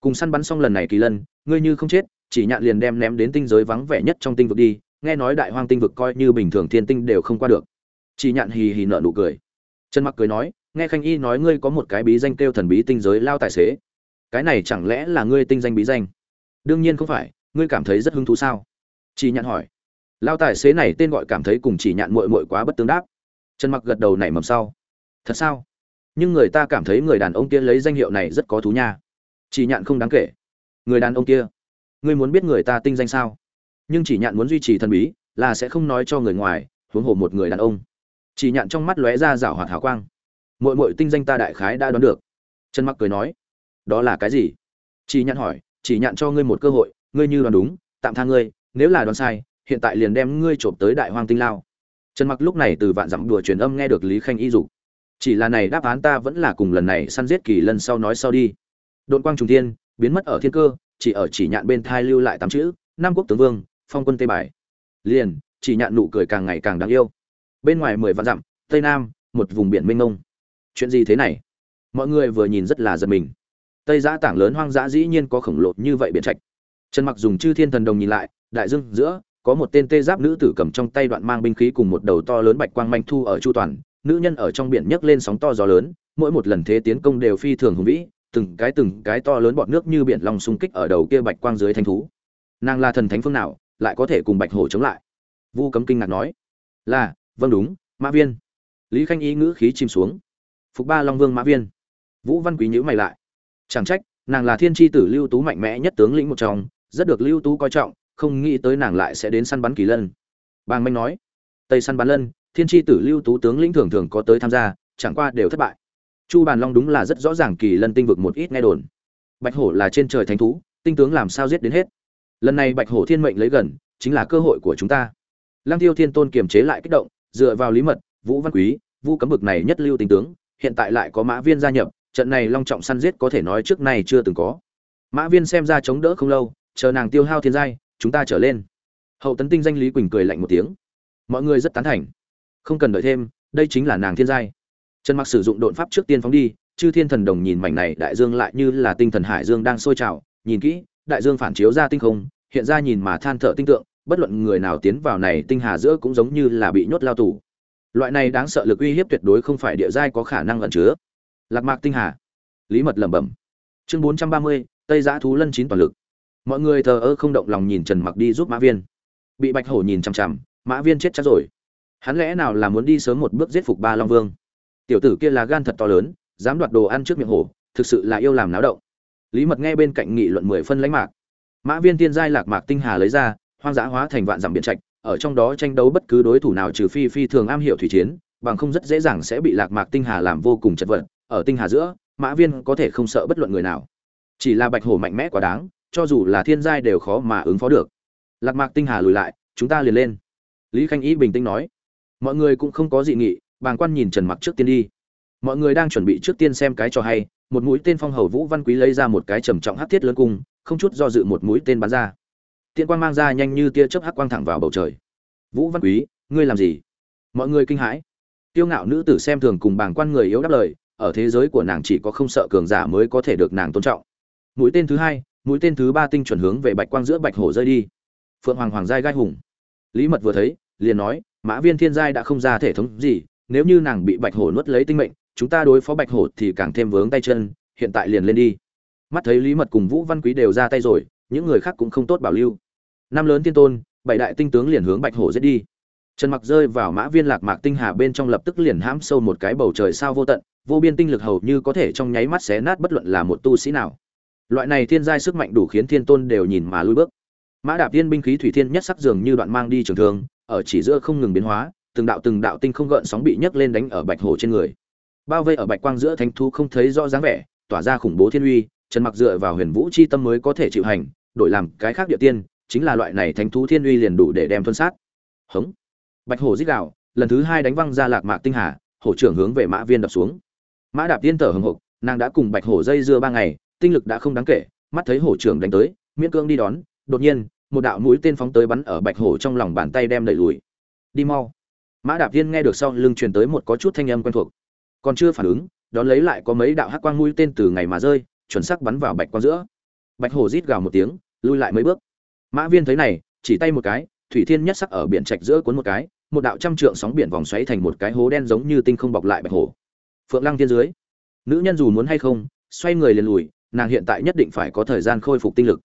Cùng săn bắn xong lần này kỳ lân, ngươi như không chết, chỉ nhạn liền đem ném đến tinh giới vắng vẻ nhất trong tinh vực đi, nghe nói đại hoang tinh vực coi như bình thường thiên tinh đều không qua được. Chỉ nhạn hì hì nở nụ cười. Trần mặc cười nói, nghe khanh y nói ngươi có một cái bí danh kêu thần bí tinh giới lao tài xế. Cái này chẳng lẽ là ngươi tinh danh bí danh? Đương nhiên không phải, ngươi cảm thấy rất hứng thú sao? Chỉ nhạn hỏi. Lao tài xế này tên gọi cảm thấy cùng chỉ nhạn muội muội quá bất tương đáp. Trần mặc gật đầu nảy mầm sau thật sao? Nhưng người ta cảm thấy người đàn ông kia lấy danh hiệu này rất có thú nha. Chỉ nhạn không đáng kể. Người đàn ông kia, ngươi muốn biết người ta tinh danh sao? Nhưng chỉ nhạn muốn duy trì thần bí, là sẽ không nói cho người ngoài, huống hồ một người đàn ông. Chỉ nhạn trong mắt lóe ra rảo hoạt hào quang. Mội mội tinh danh ta đại khái đã đoán được. Trần mặc cười nói, đó là cái gì? Chỉ nhạn hỏi, chỉ nhạn cho ngươi một cơ hội, ngươi như đoán đúng, tạm tha ngươi, nếu là đoán sai, hiện tại liền đem ngươi trộm tới đại hoang tinh lao. Trần mặc lúc này từ vạn dặm đùa truyền âm nghe được lý khanh y dục chỉ là này đáp án ta vẫn là cùng lần này săn giết kỳ lần sau nói sau đi. Đột quang trùng thiên, biến mất ở thiên cơ, chỉ ở chỉ nhạn bên thai lưu lại tám chữ, nam quốc tướng vương, phong quân tây bài. Liền, chỉ nhạn nụ cười càng ngày càng đáng yêu. Bên ngoài mười vạn dặm, tây nam, một vùng biển mênh mông. Chuyện gì thế này? Mọi người vừa nhìn rất là giật mình. Tây giã tảng lớn hoang dã dĩ nhiên có khổng lồ như vậy biển trạch. Trần mặc dùng chư thiên thần đồng nhìn lại, đại dương giữa, có một tên tê giáp nữ tử cầm trong tay đoạn mang binh khí cùng một đầu to lớn bạch quang manh thu ở chu toàn nữ nhân ở trong biển nhấc lên sóng to gió lớn, mỗi một lần thế tiến công đều phi thường hùng vĩ, từng cái từng cái to lớn bọt nước như biển long xung kích ở đầu kia bạch quang dưới thanh thú. Nàng là thần thánh phương nào, lại có thể cùng bạch hổ chống lại? Vu cấm kinh ngạc nói. Là vâng đúng, mã viên. Lý khanh ý ngữ khí chìm xuống. Phục ba long vương mã viên. Vũ văn quý nhíu mày lại. Chẳng trách, nàng là thiên chi tử lưu tú mạnh mẽ nhất tướng lĩnh một trong, rất được lưu tú coi trọng, không nghĩ tới nàng lại sẽ đến săn bắn kỳ lân. Bàng minh nói. Tây săn bắn lân thiên tri tử lưu tú tướng lĩnh thường thường có tới tham gia, chẳng qua đều thất bại. Chu bàn long đúng là rất rõ ràng kỳ lân tinh vực một ít nghe đồn. Bạch hổ là trên trời thánh thú, tinh tướng làm sao giết đến hết? Lần này bạch hổ thiên mệnh lấy gần, chính là cơ hội của chúng ta. Lăng tiêu thiên tôn kiềm chế lại kích động, dựa vào lý mật, vũ văn quý Vũ cấm bực này nhất lưu tinh tướng, hiện tại lại có mã viên gia nhập, trận này long trọng săn giết có thể nói trước nay chưa từng có. Mã viên xem ra chống đỡ không lâu, chờ nàng tiêu hao thiên giai, chúng ta trở lên. Hậu tấn tinh danh lý quỳnh cười lạnh một tiếng. Mọi người rất tán thành không cần đợi thêm, đây chính là nàng thiên giai. Trần mặc sử dụng độn pháp trước tiên phóng đi, chư thiên thần đồng nhìn mảnh này, đại dương lại như là tinh thần hải dương đang sôi trào, nhìn kỹ, đại dương phản chiếu ra tinh không, hiện ra nhìn mà than thở tinh tượng, bất luận người nào tiến vào này tinh hà giữa cũng giống như là bị nhốt lao tù. Loại này đáng sợ lực uy hiếp tuyệt đối không phải địa giai có khả năng ẩn chứa. Lạc mạc tinh hà. Lý mật lẩm bẩm. Chương bốn trăm ba mươi, tây giã thú lân chín toàn lực. Mọi người thờ ơ không động lòng nhìn trần mặc đi giúp mã viên. Bị bạch hổ nhìn chằm chằm, mã viên chết chắc rồi hắn lẽ nào là muốn đi sớm một bước giết phục ba long vương? Tiểu tử kia là gan thật to lớn, dám đoạt đồ ăn trước miệng hổ, thực sự là yêu làm náo động. Lý mật nghe bên cạnh nghị luận mười phân lãnh mạc. Mã viên tiên giai lạc mạc tinh hà lấy ra, hoang dã hóa thành vạn dặm biển trạch, ở trong đó tranh đấu bất cứ đối thủ nào trừ phi phi thường am hiểu thủy chiến, bằng không rất dễ dàng sẽ bị lạc mạc tinh hà làm vô cùng chật vật. Ở tinh hà giữa, mã viên có thể không sợ bất luận người nào. Chỉ là bạch hổ mạnh mẽ quá đáng, cho dù là thiên giai đều khó mà ứng phó được. Lạc mạc tinh hà lùi lại, chúng ta liền lên. Lý khanh ý bình tĩnh nói mọi người cũng không có dị nghị, bàng quan nhìn trần mặc trước tiên đi. Mọi người đang chuẩn bị trước tiên xem cái trò hay, một mũi tên phong hầu vũ văn quý lấy ra một cái trầm trọng hắc thiết lớn cung, không chút do dự một mũi tên bắn ra. Tiên quang mang ra nhanh như tia chớp hắc quang thẳng vào bầu trời. Vũ văn quý, ngươi làm gì? Mọi người kinh hãi. Tiêu ngạo nữ tử xem thường cùng bàng quan người yếu đáp lời, ở thế giới của nàng chỉ có không sợ cường giả mới có thể được nàng tôn trọng. Mũi tên thứ hai, mũi tên thứ ba tinh chuẩn hướng về bạch quang giữa bạch hổ rơi đi. Phượng hoàng hoàng giai gai hùng. Lý mật vừa thấy liền nói, mã viên thiên giai đã không ra thể thống gì, nếu như nàng bị bạch hổ nuốt lấy tinh mệnh, chúng ta đối phó bạch hổ thì càng thêm vướng tay chân, hiện tại liền lên đi. Mắt thấy lý mật cùng vũ văn quý đều ra tay rồi, những người khác cũng không tốt bảo lưu. Năm lớn tiên tôn, bảy đại tinh tướng liền hướng bạch hổ giết đi. Trần mặc rơi vào mã viên lạc mạc tinh hà bên trong lập tức liền hãm sâu một cái bầu trời sao vô tận, vô biên tinh lực hầu như có thể trong nháy mắt xé nát bất luận là một tu sĩ nào. Loại này thiên giai sức mạnh đủ khiến thiên tôn đều nhìn mà lui bước. Mã đạp tiên binh khí thủy thiên nhất sắc dường như đoạn mang đi trường thường ở chỉ giữa không ngừng biến hóa, từng đạo từng đạo tinh không gợn sóng bị nhấc lên đánh ở bạch hổ trên người. Bao vây ở bạch quang giữa thánh thú không thấy rõ dáng vẻ, tỏa ra khủng bố thiên uy, trần mặc dựa vào huyền vũ chi tâm mới có thể chịu hành, đổi làm cái khác địa tiên, chính là loại này thánh thú thiên uy liền đủ để đem tuân sát. Hống. Bạch hổ dích đạo lần thứ hai đánh văng ra lạc mạc tinh hà, hổ trưởng hướng về mã viên đập xuống. Mã đạp tiên thở hồng hộc nàng đã cùng bạch hổ dây dưa ba ngày, tinh lực đã không đáng kể, mắt thấy hổ trưởng đánh tới, miễn cương đi đón, đột nhiên một đạo mũi tên phóng tới bắn ở bạch hổ trong lòng bàn tay đem đẩy lùi. Đi mau. Mã đạp viên nghe được sau lưng truyền tới một có chút thanh âm quen thuộc. Còn chưa phản ứng, đón lấy lại có mấy đạo hắc quang mũi tên từ ngày mà rơi, chuẩn xác bắn vào bạch quang giữa. Bạch hổ rít gào một tiếng, lui lại mấy bước. Mã viên thấy này, chỉ tay một cái, thủy thiên nhất sắc ở biển trạch giữa cuốn một cái, một đạo trăm trượng sóng biển vòng xoáy thành một cái hố đen giống như tinh không bọc lại bạch hổ. Phượng lăng thiên dưới, nữ nhân dù muốn hay không, xoay người liền lùi, nàng hiện tại nhất định phải có thời gian khôi phục tinh lực.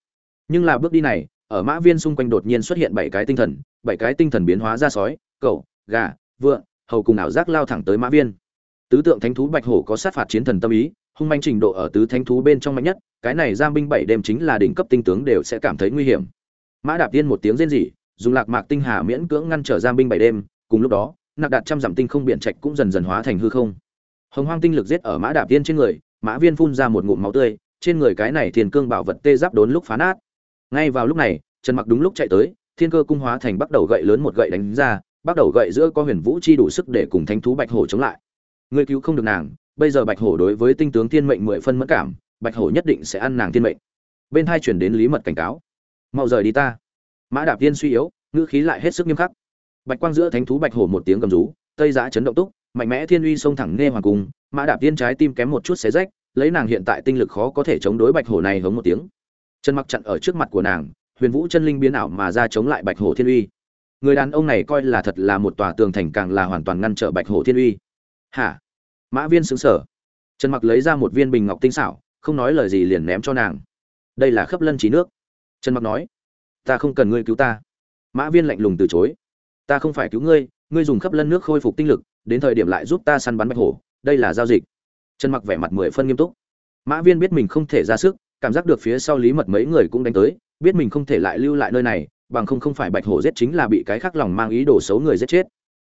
Nhưng là bước đi này ở mã viên xung quanh đột nhiên xuất hiện bảy cái tinh thần, bảy cái tinh thần biến hóa ra sói, cẩu, gà, vượn, hầu cùng ảo giác lao thẳng tới mã viên. Tứ tượng thánh thú bạch hổ có sát phạt chiến thần tâm ý, hung manh trình độ ở tứ thánh thú bên trong mạnh nhất, cái này giam binh bảy đêm chính là đỉnh cấp tinh tướng đều sẽ cảm thấy nguy hiểm. Mã đạp tiên một tiếng rên rỉ, dùng lạc mạc tinh hà miễn cưỡng ngăn trở giam binh bảy đêm, cùng lúc đó, nạp đạt trăm dặm tinh không biển trạch cũng dần dần hóa thành hư không. Hồng hoang tinh lực giết ở mã đạp tiên trên người, mã viên phun ra một ngụm máu tươi, trên người cái này thiền cương bảo vật tê giáp đốn lúc phá nát ngay vào lúc này, trần mặc đúng lúc chạy tới, thiên cơ cung hóa thành bắt đầu gậy lớn một gậy đánh ra, bắt đầu gậy giữa có huyền vũ chi đủ sức để cùng thánh thú bạch hổ chống lại. Người cứu không được nàng, bây giờ bạch hổ đối với tinh tướng thiên mệnh mười phân mất cảm, bạch hổ nhất định sẽ ăn nàng thiên mệnh. Bên hai chuyển đến lý mật cảnh cáo. Mau rời đi ta. Mã đạp tiên suy yếu, ngữ khí lại hết sức nghiêm khắc. Bạch quang giữa thánh thú bạch hổ một tiếng gầm rú, tây giã chấn động túc, mạnh mẽ thiên uy xông thẳng nê hoàng cung. Mã đạp tiên trái tim kém một chút xé rách, lấy nàng hiện tại tinh lực khó có thể chống đối bạch hổ này hống một tiếng chân mặc chặn ở trước mặt của nàng, huyền vũ chân linh biến ảo mà ra chống lại bạch hổ thiên uy. Người đàn ông này coi là thật là một tòa tường thành càng là hoàn toàn ngăn trở bạch hổ thiên uy. Hả? Mã viên xứng sở trần mặc lấy ra một viên bình ngọc tinh xảo, không nói lời gì liền ném cho nàng. Đây là khấp lân trí nước. Trần mặc nói, ta không cần ngươi cứu ta. Mã viên lạnh lùng từ chối, ta không phải cứu ngươi ngươi dùng khắp lân nước khôi phục tinh lực, đến thời điểm lại giúp ta săn bắn bạch hổ, đây là giao dịch. Trần mặc vẻ mặt mười phân nghiêm túc. Mã viên biết mình không thể ra sức cảm giác được phía sau lý mật mấy người cũng đánh tới, biết mình không thể lại lưu lại nơi này, bằng không không phải bạch hổ giết chính là bị cái khác lòng mang ý đồ xấu người giết chết.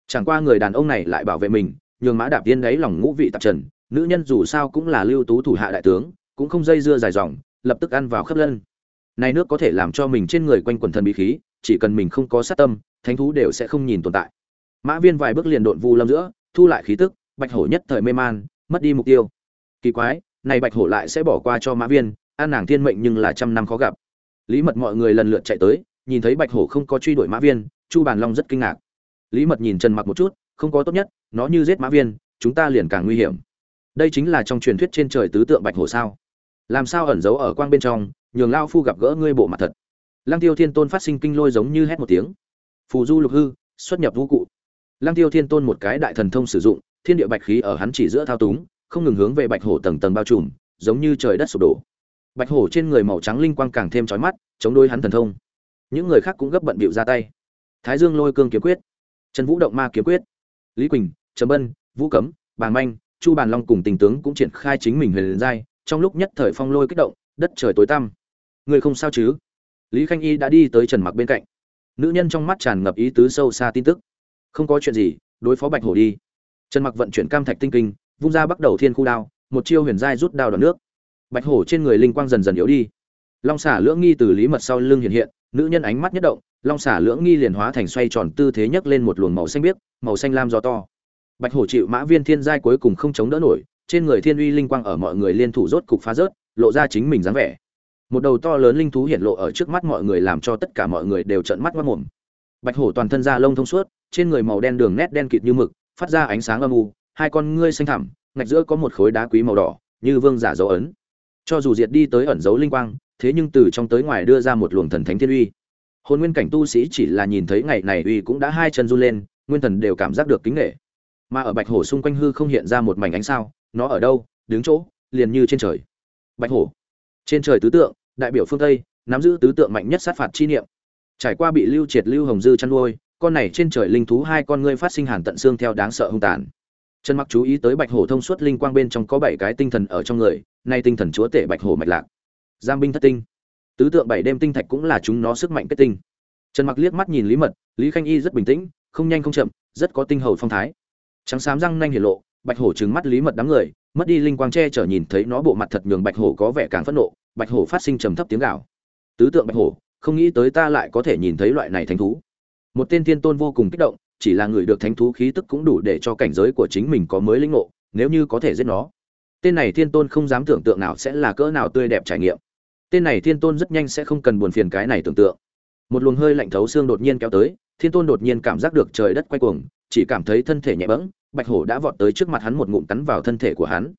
Chẳng qua người đàn ông này lại bảo vệ mình, nhường mã đạp tiên đấy lòng ngũ vị tạp trần, nữ nhân dù sao cũng là lưu tú thủ hạ đại tướng, cũng không dây dưa dài dòng, lập tức ăn vào khớp lân. Này nước có thể làm cho mình trên người quanh quần thần bí khí, chỉ cần mình không có sát tâm, thánh thú đều sẽ không nhìn tồn tại. Mã viên vài bước liền độn vu lâm giữa, thu lại khí tức, bạch hổ nhất thời mê man, mất đi mục tiêu. Kỳ quái, này bạch hổ lại sẽ bỏ qua cho mã viên an nàng thiên mệnh nhưng là trăm năm khó gặp. Lý mật mọi người lần lượt chạy tới, nhìn thấy bạch hổ không có truy đuổi mã viên, chu bàn long rất kinh ngạc. Lý mật nhìn trần mặc một chút, không có tốt nhất, nó như giết mã viên, chúng ta liền càng nguy hiểm. Đây chính là trong truyền thuyết trên trời tứ tượng bạch hổ sao? Làm sao ẩn giấu ở quang bên trong, nhường lao phu gặp gỡ ngươi bộ mặt thật? Lăng tiêu thiên tôn phát sinh kinh lôi giống như hét một tiếng. Phù du lục hư, xuất nhập vũ cụ. Lăng tiêu thiên tôn một cái đại thần thông sử dụng, thiên địa bạch khí ở hắn chỉ giữa thao túng, không ngừng hướng về bạch hổ tầng tầng bao trùm, giống như trời đất sụp đổ bạch hổ trên người màu trắng linh quang càng thêm chói mắt, chống đối hắn thần thông. Những người khác cũng gấp bận bịu ra tay. Thái dương lôi cương kiếm quyết, trần vũ động ma kiếm quyết, lý quỳnh trầm bân, vũ cấm Bàn manh, chu bàn long cùng tình tướng cũng triển khai chính mình huyền giai, trong lúc nhất thời phong lôi kích động, đất trời tối tăm. Người không sao chứ? Lý khanh y đã đi tới trần mặc bên cạnh. Nữ nhân trong mắt tràn ngập ý tứ sâu xa tin tức. Không có chuyện gì, đối phó bạch hổ đi. Trần mặc vận chuyển cam thạch tinh kinh, vung ra bắt đầu thiên khu đao, một chiêu huyền giai rút đao đòn nước bạch hổ trên người linh quang dần dần yếu đi. Long xả lưỡng nghi từ lý mật sau lưng hiện hiện, nữ nhân ánh mắt nhất động, long xả lưỡng nghi liền hóa thành xoay tròn tư thế nhấc lên một luồng màu xanh biếc, màu xanh lam gió to. Bạch hổ chịu mã viên thiên giai cuối cùng không chống đỡ nổi, trên người thiên uy linh quang ở mọi người liên thủ rốt cục phá rớt, lộ ra chính mình dáng vẻ. Một đầu to lớn linh thú hiện lộ ở trước mắt mọi người làm cho tất cả mọi người đều trợn mắt mắt mồm bạch hổ toàn thân da lông thông suốt, trên người màu đen đường nét đen kịt như mực, phát ra ánh sáng âm u, hai con ngươi xanh thẳm, ngạch giữa có một khối đá quý màu đỏ, như vương giả dấu ấn cho dù diệt đi tới ẩn dấu linh quang, thế nhưng từ trong tới ngoài đưa ra một luồng thần thánh thiên uy. Hồn nguyên cảnh tu sĩ chỉ là nhìn thấy ngày này uy cũng đã hai chân run lên, nguyên thần đều cảm giác được kính nghệ mà ở bạch hổ xung quanh hư không hiện ra một mảnh ánh sao, nó ở đâu, đứng chỗ, liền như trên trời. Bạch hổ. Trên trời tứ tượng, đại biểu phương tây, nắm giữ tứ tượng mạnh nhất sát phạt chi niệm. Trải qua bị lưu triệt lưu hồng dư chăn nuôi, con này trên trời linh thú hai con ngươi phát sinh hàn tận xương theo đáng sợ hung tàn trần mặc chú ý tới bạch hổ thông suốt linh quang bên trong có bảy cái tinh thần ở trong người, nay tinh thần chúa tể bạch hổ mạch lạc. Giam binh thất tinh. Tứ tượng bảy đêm tinh thạch cũng là chúng nó sức mạnh kết tinh. Trần mặc liếc mắt nhìn lý mật, lý khanh y rất bình tĩnh, không nhanh không chậm, rất có tinh hầu phong thái. Trắng xám răng nanh hiển lộ, bạch hổ trừng mắt lý mật đám người, mất đi linh quang che chở nhìn thấy nó bộ mặt thật nhường bạch hổ có vẻ càng phẫn nộ, bạch hổ phát sinh trầm thấp tiếng gào. Tứ tượng bạch hổ, không nghĩ tới ta lại có thể nhìn thấy loại này thánh thú. Một tên thiên tôn vô cùng kích động chỉ là người được thánh thú khí tức cũng đủ để cho cảnh giới của chính mình có mới linh ngộ, nếu như có thể giết nó. Tên này thiên tôn không dám tưởng tượng nào sẽ là cỡ nào tươi đẹp trải nghiệm. Tên này thiên tôn rất nhanh sẽ không cần buồn phiền cái này tưởng tượng. Một luồng hơi lạnh thấu xương đột nhiên kéo tới, thiên tôn đột nhiên cảm giác được trời đất quay cuồng, chỉ cảm thấy thân thể nhẹ bẫng, bạch hổ đã vọt tới trước mặt hắn một ngụm cắn vào thân thể của hắn.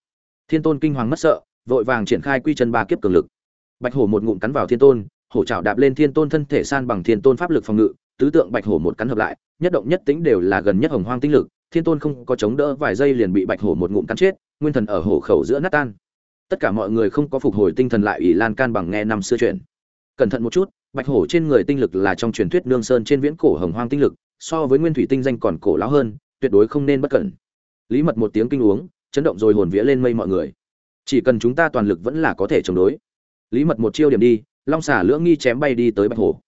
Thiên tôn kinh hoàng mất sợ, vội vàng triển khai quy chân ba kiếp cường lực. Bạch hổ một ngụm cắn vào thiên tôn, hổ trảo đạp lên thiên tôn thân thể san bằng thiên tôn pháp lực phòng ngự tứ tượng bạch hổ một cắn hợp lại, nhất động nhất tính đều là gần nhất hồng hoang tinh lực, thiên tôn không có chống đỡ vài giây liền bị bạch hổ một ngụm cắn chết, nguyên thần ở hổ khẩu giữa nát tan. Tất cả mọi người không có phục hồi tinh thần lại ỷ lan can bằng nghe năm xưa chuyện. Cẩn thận một chút, bạch hổ trên người tinh lực là trong truyền thuyết nương sơn trên viễn cổ hồng hoang tinh lực, so với nguyên thủy tinh danh còn cổ lão hơn, tuyệt đối không nên bất cẩn. Lý mật một tiếng kinh uống, chấn động rồi hồn vía lên mây mọi người. Chỉ cần chúng ta toàn lực vẫn là có thể chống đối. Lý mật một chiêu điểm đi, long xả lưỡng nghi chém bay đi tới bạch hổ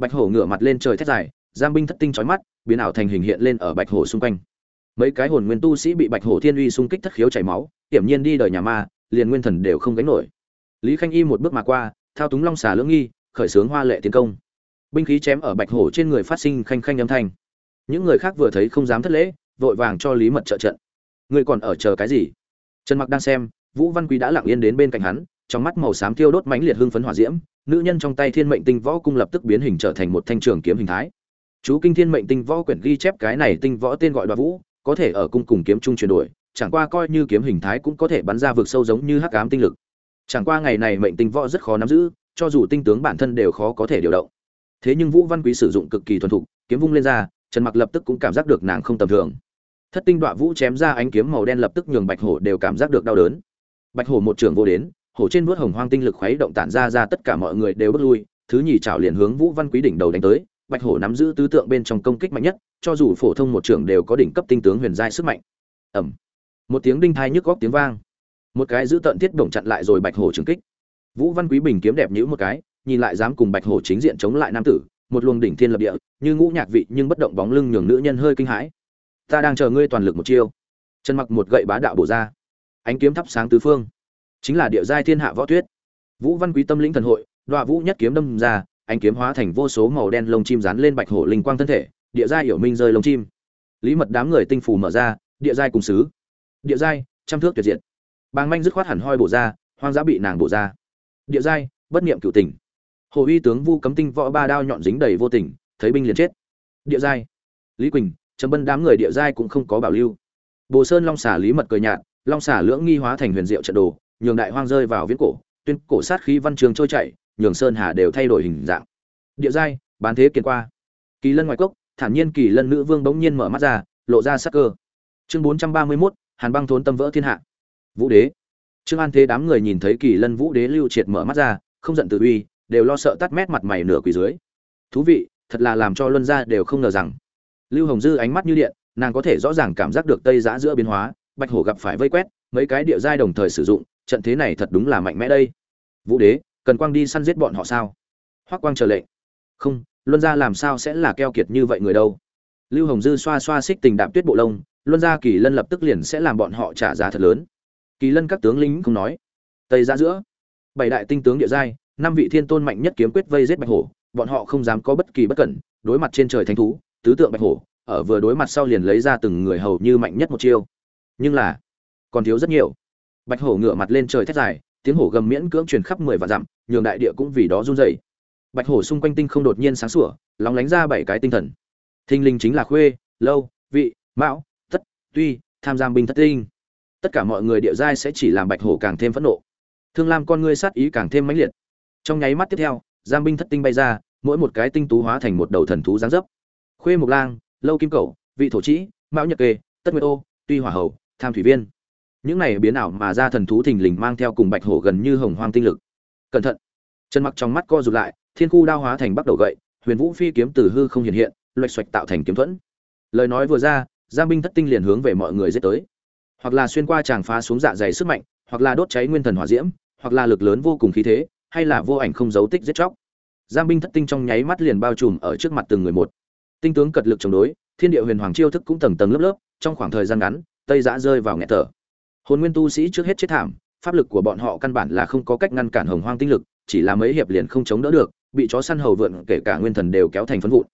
bạch hổ ngửa mặt lên trời thét dài giam binh thất tinh chói mắt, biến ảo thành hình hiện lên ở bạch hổ xung quanh. Mấy cái hồn nguyên tu sĩ bị bạch hổ thiên uy xung kích thất khiếu chảy máu, hiểm nhiên đi đời nhà ma, liền nguyên thần đều không gánh nổi. Lý khanh y một bước mà qua, thao túng long xà lưỡng nghi, khởi xướng hoa lệ tiến công. Binh khí chém ở bạch hổ trên người phát sinh khanh khanh âm thanh. Những người khác vừa thấy không dám thất lễ, vội vàng cho lý mật trợ trận. Ngươi còn ở chờ cái gì? Trần mặc đang xem, vũ văn quý đã lặng yên đến bên cạnh hắn, trong mắt màu xám thiêu đốt mãnh liệt hưng phấn hỏa diễm nữ nhân trong tay thiên mệnh tinh võ cung lập tức biến hình trở thành một thanh trường kiếm hình thái. Chú kinh thiên mệnh tinh võ quyển ghi chép cái này tinh võ tên gọi đoạt vũ, có thể ở cung cùng kiếm trung chuyển đổi, chẳng qua coi như kiếm hình thái cũng có thể bắn ra vực sâu giống như hắc ám tinh lực. Chẳng qua ngày này mệnh tinh võ rất khó nắm giữ, cho dù tinh tướng bản thân đều khó có thể điều động. Thế nhưng vũ văn quý sử dụng cực kỳ thuần thục, kiếm vung lên ra, trần mặc lập tức cũng cảm giác được nàng không tầm thường. Thất tinh đoạ vũ chém ra ánh kiếm màu đen lập tức nhường bạch hổ đều cảm giác được đau đớn. Bạch hổ một trường vô đến hổ trên vuốt hồng hoang tinh lực khuấy động tản ra ra tất cả mọi người đều bước lui thứ nhì chảo liền hướng vũ văn quý đỉnh đầu đánh tới bạch hổ nắm giữ tứ tượng bên trong công kích mạnh nhất cho dù phổ thông một trưởng đều có đỉnh cấp tinh tướng huyền giai sức mạnh. Ầm, một tiếng đinh thai nhức góc tiếng vang. Một cái giữ tận thiết động chặn lại rồi bạch hổ trường kích. Vũ văn quý bình kiếm đẹp nhíu một cái nhìn lại dám cùng bạch hổ chính diện chống lại nam tử một luồng đỉnh thiên lập địa như ngũ nhạc vị nhưng bất động bóng lưng nhường nữ nhân hơi kinh hãi. Ta đang chờ ngươi toàn lực một chiêu. Chân mặc một gậy bá đạo bổ ra. Ánh kiếm thắp sáng tứ phương chính là địa giai thiên hạ võ tuyết vũ văn quý tâm lĩnh thần hội đoạ vũ nhất kiếm đâm ra anh kiếm hóa thành vô số màu đen lông chim dán lên bạch hổ linh quang thân thể, địa giai hiểu minh rơi lông chim. Lý mật đám người tinh phủ mở ra, địa giai cùng xứ địa giai, trăm thước tuyệt diện bàng manh dứt khoát hẳn hoi bổ ra, hoang dã bị nàng bổ ra. Địa giai, bất niệm cựu tình hồ uy tướng vu cấm tinh võ ba đao nhọn dính đầy vô tình, thấy binh liền chết. Địa giai. Lý quỳnh, trầm bân đám người địa giai cũng không có bảo lưu. Bồ sơn long xả lý mật cười nhạt, long xả lưỡng nghi hóa thành huyền diệu trận đồ nhường đại hoang rơi vào viễn cổ tuyên cổ sát khí văn trường trôi chảy nhường sơn hà đều thay đổi hình dạng. Địa giai bán thế kiên qua. Kỳ lân ngoài cốc thản nhiên kỳ lân nữ vương bỗng nhiên mở mắt ra lộ ra sắc cơ. Chương bốn trăm ba mươi 431, hàn băng thốn tâm vỡ thiên hạ. Vũ đế. Trương an thế đám người nhìn thấy kỳ lân vũ đế lưu triệt mở mắt ra không giận tự uy đều lo sợ tắt mét mặt mày nửa quỳ dưới. Thú vị thật là làm cho luân gia đều không ngờ rằng lưu hồng dư ánh mắt như điện nàng có thể rõ ràng cảm giác được tây giã giữa biến hóa bạch hổ gặp phải vây quét mấy cái địa giai đồng thời sử dụng trận thế này thật đúng là mạnh mẽ đây. Vũ đế, cần quang đi săn giết bọn họ sao? Hoắc quang chờ lệnh. Không, luân gia làm sao sẽ là keo kiệt như vậy người đâu? Lưu hồng dư xoa xoa xích tình đạm tuyết bộ lông, luân gia kỳ lân lập tức liền sẽ làm bọn họ trả giá thật lớn. Kỳ lân các tướng lính không nói. Tây ra giữa, bảy đại tinh tướng địa giai, năm vị thiên tôn mạnh nhất kiếm quyết vây giết bạch hổ, bọn họ không dám có bất kỳ bất cẩn, đối mặt trên trời thánh thú, tứ tượng bạch hổ, ở vừa đối mặt sau liền lấy ra từng người hầu như mạnh nhất một chiêu. Nhưng là, còn thiếu rất nhiều bạch hổ ngửa mặt lên trời thét dài, tiếng hổ gầm miễn cưỡng truyền khắp mười vạn dặm, nhường đại địa cũng vì đó run rẩy. Bạch hổ xung quanh tinh không đột nhiên sáng sủa, lóng lánh ra bảy cái tinh thần. Thinh linh chính là khuê, lâu, vị, mão tất tuy, tham gia binh thất tinh. Tất cả mọi người địa giai sẽ chỉ làm bạch hổ càng thêm phẫn nộ. Thương lam con ngươi sát ý càng thêm mãnh liệt. Trong nháy mắt tiếp theo giam binh thất tinh bay ra, mỗi một cái tinh tú hóa thành một đầu thần thú giáng dấp. Khuê mục lang, lâu kim cẩu, vị thổ trĩ mão nhật kê, tất nguyệt ô, tuy hỏa hầu, tham thủy viên những này biến ảo mà ra thần thú thình lình mang theo cùng bạch hổ gần như hồng hoang tinh lực. Cẩn thận. Chân mặc trong mắt co rụt lại, thiên khu đao hóa thành bắt đầu gậy, huyền vũ phi kiếm từ hư không hiện hiện, loạch xoạch tạo thành kiếm thuẫn. Lời nói vừa ra, giang binh thất tinh liền hướng về mọi người giết tới. Hoặc là xuyên qua tràng phá xuống dạ dày sức mạnh, hoặc là đốt cháy nguyên thần hỏa diễm, hoặc là lực lớn vô cùng khí thế, hay là vô ảnh không dấu tích giết chóc. Giang binh thất tinh trong nháy mắt liền bao trùm ở trước mặt từng người một. Tinh tướng cật lực chống đối, thiên địa huyền hoàng chiêu thức cũng tầng tầng lớp lớp, trong khoảng thời gian ngắn, tây giã rơi vào nghẹt thở hồn nguyên tu sĩ trước hết chết thảm, pháp lực của bọn họ căn bản là không có cách ngăn cản hồng hoang tinh lực, chỉ là mấy hiệp liền không chống đỡ được, bị chó săn hầu vượn, kể cả nguyên thần đều kéo thành phấn vụn.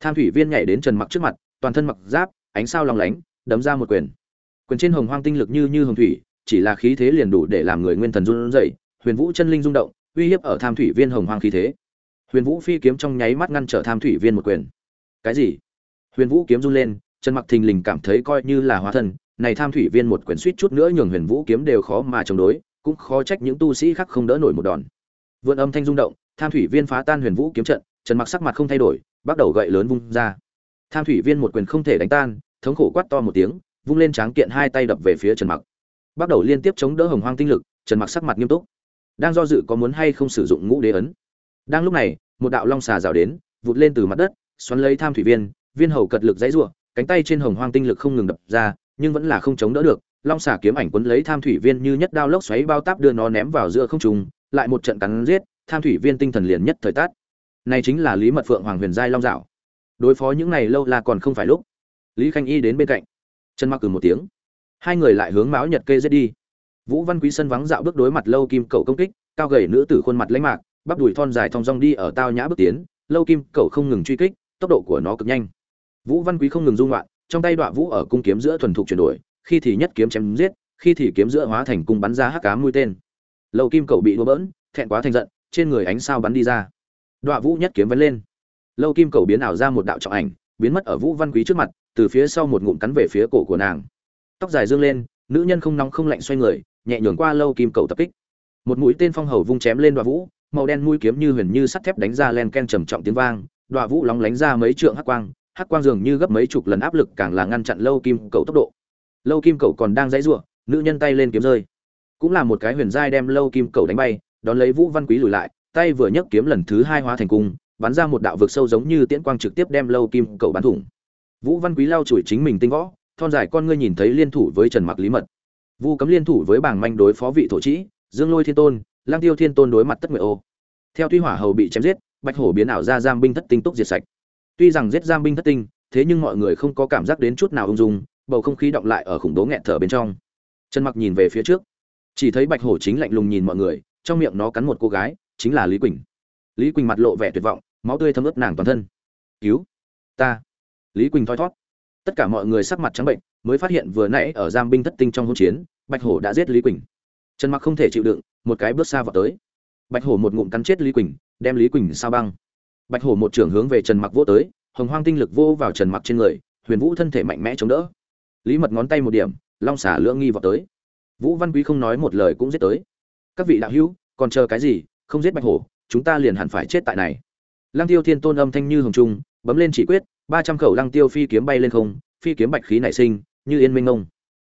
Tham thủy viên nhảy đến trần mặc trước mặt, toàn thân mặc giáp, ánh sao lòng lánh, đấm ra một quyền. Quyền trên hồng hoang tinh lực như như hồng thủy, chỉ là khí thế liền đủ để làm người nguyên thần run rẩy, huyền vũ chân linh rung động, uy hiếp ở tham thủy viên hồng hoang khí thế. Huyền vũ phi kiếm trong nháy mắt ngăn trở tham thủy viên một quyền. Cái gì? Huyền vũ kiếm run lên, trần mặc thình lình cảm thấy coi như là hóa thân này tham thủy viên một quyển suýt chút nữa nhường huyền vũ kiếm đều khó mà chống đối, cũng khó trách những tu sĩ khác không đỡ nổi một đòn. Vượn âm thanh rung động, tham thủy viên phá tan huyền vũ kiếm trận, trần mặc sắc mặt không thay đổi, bắt đầu gậy lớn vung ra. Tham thủy viên một quyền không thể đánh tan, thống khổ quát to một tiếng, vung lên tráng kiện hai tay đập về phía trần mặc. Bắt đầu liên tiếp chống đỡ hồng hoang tinh lực, trần mặc sắc mặt nghiêm túc. Đang do dự có muốn hay không sử dụng ngũ đế ấn. Đang lúc này, một đạo long xà rào đến, vụt lên từ mặt đất, xoắn lấy tham thủy viên viên hầu cật lực dãy rủa, cánh tay trên hồng hoang tinh lực không ngừng đập ra nhưng vẫn là không chống đỡ được, long xà kiếm ảnh quấn lấy tham thủy viên như nhất đao lốc xoáy bao táp đưa nó ném vào giữa không trung, lại một trận cắn giết, tham thủy viên tinh thần liền nhất thời tát. Này chính là lý mật phượng hoàng huyền giai long dạo. Đối phó những này lâu là còn không phải lúc. Lý khanh y đến bên cạnh. Chân mặc cử một tiếng. Hai người lại hướng máu nhật kê giết đi. Vũ văn quý sân vắng dạo bước đối mặt lâu kim cầu công kích, cao gầy nữ tử khuôn mặt lãnh mạc, bắp đùi thon dài thong dong đi ở tao nhã bước tiến, lâu kim cầu không ngừng truy kích, tốc độ của nó cực nhanh. Vũ văn quý không ngừng dung loạn trong tay đọa vũ ở cung kiếm giữa thuần thục chuyển đổi, khi thì nhất kiếm chém giết, khi thì kiếm giữa hóa thành cung bắn ra hắc cá mũi tên. Lâu kim cầu bị đua bỡn, thẹn quá thành giận, trên người ánh sao bắn đi ra. Đọa vũ nhất kiếm vấn lên. Lâu kim cầu biến ảo ra một đạo trọng ảnh, biến mất ở vũ văn quý trước mặt, từ phía sau một ngụm cắn về phía cổ của nàng. Tóc dài dương lên, nữ nhân không nóng không lạnh xoay người, nhẹ nhường qua lâu kim cầu tập kích. Một mũi tên phong hầu vung chém lên đoạn vũ, màu đen mũi kiếm như huyền như sắt thép đánh ra len ken trầm trọng tiếng vang đoạn vũ lóng lánh ra mấy trượng hắc quang hắc quang dường như gấp mấy chục lần áp lực càng là ngăn chặn lâu kim cầu tốc độ. Lâu kim cầu còn đang dãy rủa, nữ nhân tay lên kiếm rơi. Cũng là một cái huyền giai đem lâu kim cầu đánh bay, đón lấy vũ văn quý lùi lại, tay vừa nhấc kiếm lần thứ hai hóa thành cung, bắn ra một đạo vực sâu giống như tiễn quang trực tiếp đem lâu kim cầu bắn thủng. Vũ văn quý lao chùi chính mình tinh võ, thon dài con ngươi nhìn thấy liên thủ với trần mặc lý mật. Vu cấm liên thủ với bảng manh đối phó vị thổ trĩ dương lôi thiên tôn lang tiêu thiên tôn đối mặt tất nguyện ô. Theo tuy hỏa hầu bị chém giết, bạch hổ biến ảo ra giam binh thất tinh túc diệt sạch tuy rằng giết giam binh thất tinh, thế nhưng mọi người không có cảm giác đến chút nào ung dung, bầu không khí động lại ở khủng bố nghẹn thở bên trong. Trần mặc nhìn về phía trước. Chỉ thấy bạch hổ chính lạnh lùng nhìn mọi người, trong miệng nó cắn một cô gái, chính là lý quỳnh. Lý quỳnh mặt lộ vẻ tuyệt vọng, máu tươi thấm ướt nàng toàn thân. Cứu ta. Lý quỳnh thoi thót. Tất cả mọi người sắc mặt trắng bệnh, mới phát hiện vừa nãy ở giam binh thất tinh trong hỗn chiến, bạch hổ đã giết lý quỳnh. Trần mặc không thể chịu đựng, một cái bước xa vào tới. Bạch hổ một ngụm cắn chết lý quỳnh, đem lý quỳnh sao băng bạch hổ một trưởng hướng về trần mặc vô tới, hồng hoang tinh lực vô vào trần mặc trên người, huyền vũ thân thể mạnh mẽ chống đỡ. Lý mật ngón tay một điểm, long xả lưỡng nghi vào tới. Vũ văn quý không nói một lời cũng giết tới. Các vị đạo hữu, còn chờ cái gì? Không giết bạch hổ, chúng ta liền hẳn phải chết tại này. Lăng tiêu thiên tôn âm thanh như hồng trung, bấm lên chỉ quyết, ba trăm khẩu lăng tiêu phi kiếm bay lên không, phi kiếm bạch khí nảy sinh, như yên minh ngông.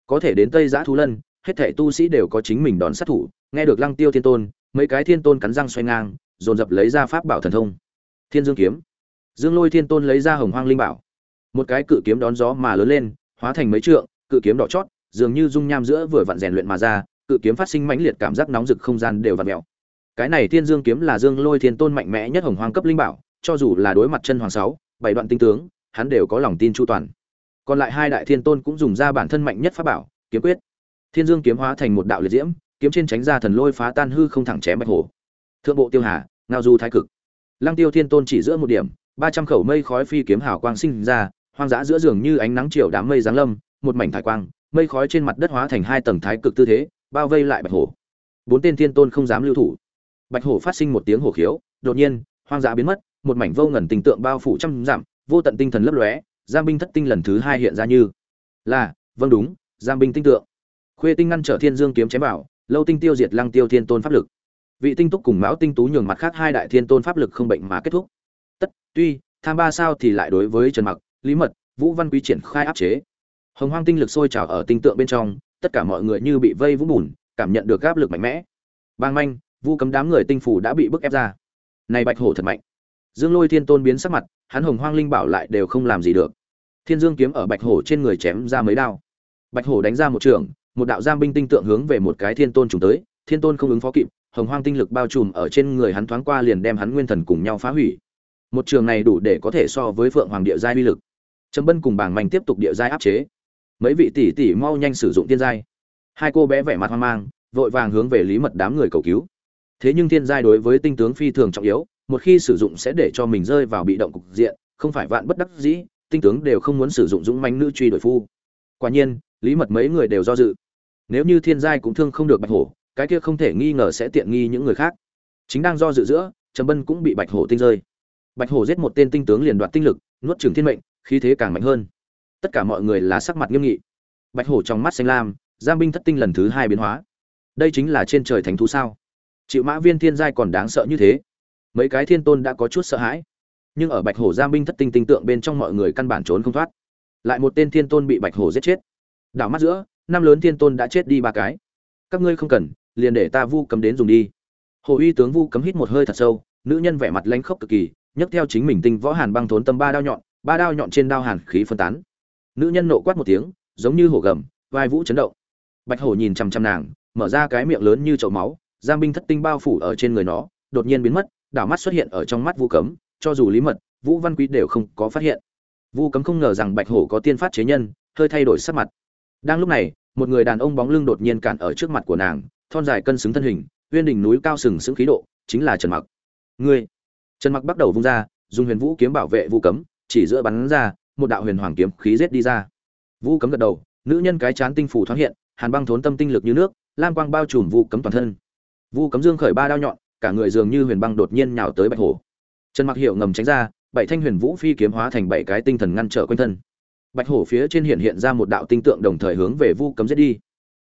Có thể đến tây giã thú lân, hết thể tu sĩ đều có chính mình đón sát thủ, nghe được lăng tiêu thiên tôn, mấy cái thiên tôn cắn răng xoay ngang, dồn dập lấy ra pháp bảo thần thông thiên dương kiếm. Dương lôi thiên tôn lấy ra hồng hoang linh bảo. Một cái cự kiếm đón gió mà lớn lên, hóa thành mấy trượng, cự kiếm đỏ chót, dường như dung nham giữa vừa vặn rèn luyện mà ra, cự kiếm phát sinh mãnh liệt cảm giác nóng rực không gian đều vặn mèo. Cái này thiên dương kiếm là dương lôi thiên tôn mạnh mẽ nhất hồng hoang cấp linh bảo, cho dù là đối mặt chân hoàng sáu, bảy đoạn tinh tướng, hắn đều có lòng tin chu toàn. Còn lại hai đại thiên tôn cũng dùng ra bản thân mạnh nhất pháp bảo, kiếm quyết. Thiên dương kiếm hóa thành một đạo liệt diễm, kiếm trên tránh ra thần lôi phá tan hư không thẳng chém bạch hổ. Thượng bộ tiêu hà, ngao du thái cực lăng tiêu thiên tôn chỉ giữa một điểm, ba trăm khẩu mây khói phi kiếm hào quang sinh ra, hoang dã giữa giường như ánh nắng chiều đám mây giáng lâm, một mảnh thải quang, mây khói trên mặt đất hóa thành hai tầng thái cực tư thế, bao vây lại bạch hổ. Bốn tên thiên tôn không dám lưu thủ. Bạch hổ phát sinh một tiếng hổ khiếu, đột nhiên, hoang dã biến mất, một mảnh vô ngần tình tượng bao phủ trăm dặm, vô tận tinh thần lấp lóe, giang binh thất tinh lần thứ hai hiện ra như là vâng đúng, giang binh tinh tượng. Khuê tinh ngăn trở thiên dương kiếm chém bảo lâu tinh tiêu diệt lăng tiêu thiên tôn pháp lực vị tinh túc cùng mão tinh tú nhường mặt khác hai đại thiên tôn pháp lực không bệnh mà kết thúc. Tất, tuy, tham ba sao thì lại đối với trần mặc, lý mật, vũ văn quý triển khai áp chế. Hồng hoang tinh lực sôi trào ở tinh tượng bên trong, tất cả mọi người như bị vây vũng bùn, cảm nhận được áp lực mạnh mẽ. Bang manh, vu cấm đám người tinh phủ đã bị bức ép ra. Này bạch hổ thật mạnh. Dương lôi thiên tôn biến sắc mặt, hắn hồng hoang linh bảo lại đều không làm gì được. Thiên dương kiếm ở bạch hổ trên người chém ra mấy đao. Bạch hổ đánh ra một trường, một đạo giam binh tinh tượng hướng về một cái thiên tôn trùng tới, thiên tôn không ứng phó kịp hồng hoang tinh lực bao trùm ở trên người hắn thoáng qua liền đem hắn nguyên thần cùng nhau phá hủy. Một trường này đủ để có thể so với phượng hoàng địa giai uy lực. Trầm bân cùng bảng mạnh tiếp tục địa giai áp chế. Mấy vị tỷ tỷ mau nhanh sử dụng tiên giai. Hai cô bé vẻ mặt hoang mang, vội vàng hướng về lý mật đám người cầu cứu. Thế nhưng thiên giai đối với tinh tướng phi thường trọng yếu, một khi sử dụng sẽ để cho mình rơi vào bị động cục diện, không phải vạn bất đắc dĩ, tinh tướng đều không muốn sử dụng dũng manh nữ truy đổi phu. Quả nhiên, lý mật mấy người đều do dự. Nếu như thiên giai cũng thương không được bạch hổ cái kia không thể nghi ngờ sẽ tiện nghi những người khác. Chính đang do dự giữa, trầm bân cũng bị bạch hổ tinh rơi. Bạch hổ giết một tên tinh tướng liền đoạt tinh lực, nuốt trường thiên mệnh, khí thế càng mạnh hơn. Tất cả mọi người là sắc mặt nghiêm nghị. Bạch hổ trong mắt xanh lam, giam binh thất tinh lần thứ hai biến hóa. Đây chính là trên trời thánh thú sao? Chịu mã viên thiên giai còn đáng sợ như thế. Mấy cái thiên tôn đã có chút sợ hãi. Nhưng ở bạch hổ giam binh thất tinh tinh tượng bên trong mọi người căn bản trốn không thoát. Lại một tên thiên tôn bị bạch hổ giết chết. Đảo mắt giữa, năm lớn thiên tôn đã chết đi ba cái. Các ngươi không cần liền để ta vu cấm đến dùng đi. Hồ uy tướng vu cấm hít một hơi thật sâu, nữ nhân vẻ mặt lanh khốc cực kỳ, nhấc theo chính mình tinh võ hàn băng thốn tâm ba đao nhọn, ba đao nhọn trên đao hàn khí phân tán. Nữ nhân nộ quát một tiếng, giống như hổ gầm, vai vũ chấn động. Bạch hổ nhìn chằm chằm nàng, mở ra cái miệng lớn như chậu máu, giang binh thất tinh bao phủ ở trên người nó, đột nhiên biến mất, đảo mắt xuất hiện ở trong mắt vu cấm, cho dù lý mật, vũ văn quý đều không có phát hiện. Vu cấm không ngờ rằng bạch hổ có tiên phát chế nhân, hơi thay đổi sắc mặt. Đang lúc này, một người đàn ông bóng lưng đột nhiên cản ở trước mặt của nàng thon dài cân xứng thân hình, uyên đỉnh núi cao sừng sững khí độ, chính là trần mặc. Ngươi. Trần mặc bắt đầu vung ra, dùng huyền vũ kiếm bảo vệ vu cấm, chỉ giữa bắn ra, một đạo huyền hoàng kiếm khí giết đi ra. Vu cấm gật đầu, nữ nhân cái chán tinh phủ thoáng hiện, hàn băng thốn tâm tinh lực như nước, lam quang bao trùm vu cấm toàn thân. Vu cấm dương khởi ba đao nhọn, cả người dường như huyền băng đột nhiên nhào tới bạch hổ. Trần mặc hiệu ngầm tránh ra, bảy thanh huyền vũ phi kiếm hóa thành bảy cái tinh thần ngăn trở quanh thân. Bạch hổ phía trên hiện hiện ra một đạo tinh tượng đồng thời hướng về vu cấm giết đi.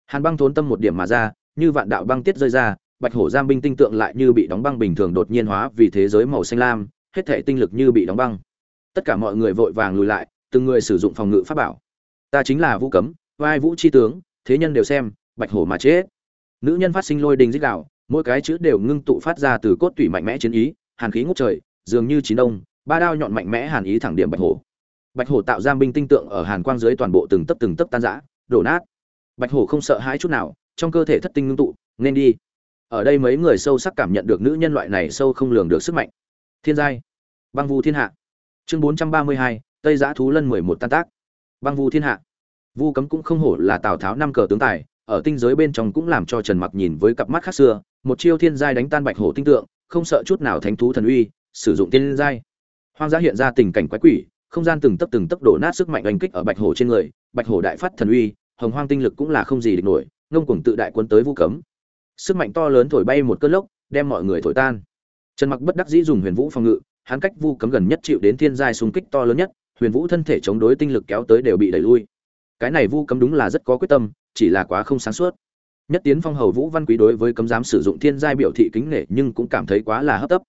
Hàn băng thốn tâm một điểm mà ra như vạn đạo băng tiết rơi ra, bạch hổ giam binh tinh tượng lại như bị đóng băng bình thường đột nhiên hóa vì thế giới màu xanh lam, hết thể tinh lực như bị đóng băng. Tất cả mọi người vội vàng lùi lại, từng người sử dụng phòng ngự pháp bảo. Ta chính là vũ cấm vai vũ chi tướng, thế nhân đều xem, bạch hổ mà chết. Nữ nhân phát sinh lôi đình dích đạo mỗi cái chữ đều ngưng tụ phát ra từ cốt tủy mạnh mẽ chiến ý, hàn khí ngút trời, dường như chín đông, ba đao nhọn mạnh mẽ hàn ý thẳng điểm bạch hổ. Bạch hổ tạo giam binh tinh tượng ở hàn quang dưới toàn bộ từng tấc từng tấc tan rã, đổ nát. Bạch hổ không sợ hãi chút nào trong cơ thể thất tinh ngưng tụ, nên đi. Ở đây mấy người sâu sắc cảm nhận được nữ nhân loại này sâu không lường được sức mạnh. Thiên giai. Băng vu thiên hạ. Chương bốn trăm ba mươi hai, tây giã thú lân mười một tan tác. Băng vu thiên hạ. Vu cấm cũng không hổ là tào tháo năm cờ tướng tài, ở tinh giới bên trong cũng làm cho trần mặc nhìn với cặp mắt khác xưa, một chiêu thiên giai đánh tan bạch hổ tinh tượng, không sợ chút nào thánh thú thần uy, sử dụng tiên giai. Hoang dã hiện ra tình cảnh quái quỷ, không gian từng tấp từng tấp đổ nát sức mạnh oanh kích ở bạch hổ trên người, bạch hổ đại phát thần uy, hồng hoang tinh lực cũng là không gì địch nổi ngông cuồng tự đại quân tới vu cấm. Sức mạnh to lớn thổi bay một cơn lốc, đem mọi người thổi tan. Trần mặc bất đắc dĩ dùng huyền vũ phòng ngự, hắn cách vu cấm gần nhất chịu đến thiên giai xung kích to lớn nhất, huyền vũ thân thể chống đối tinh lực kéo tới đều bị đẩy lui. Cái này vu cấm đúng là rất có quyết tâm, chỉ là quá không sáng suốt. Nhất tiến phong hầu vũ văn quý đối với cấm giám sử dụng thiên giai biểu thị kính nể nhưng cũng cảm thấy quá là hấp tấp.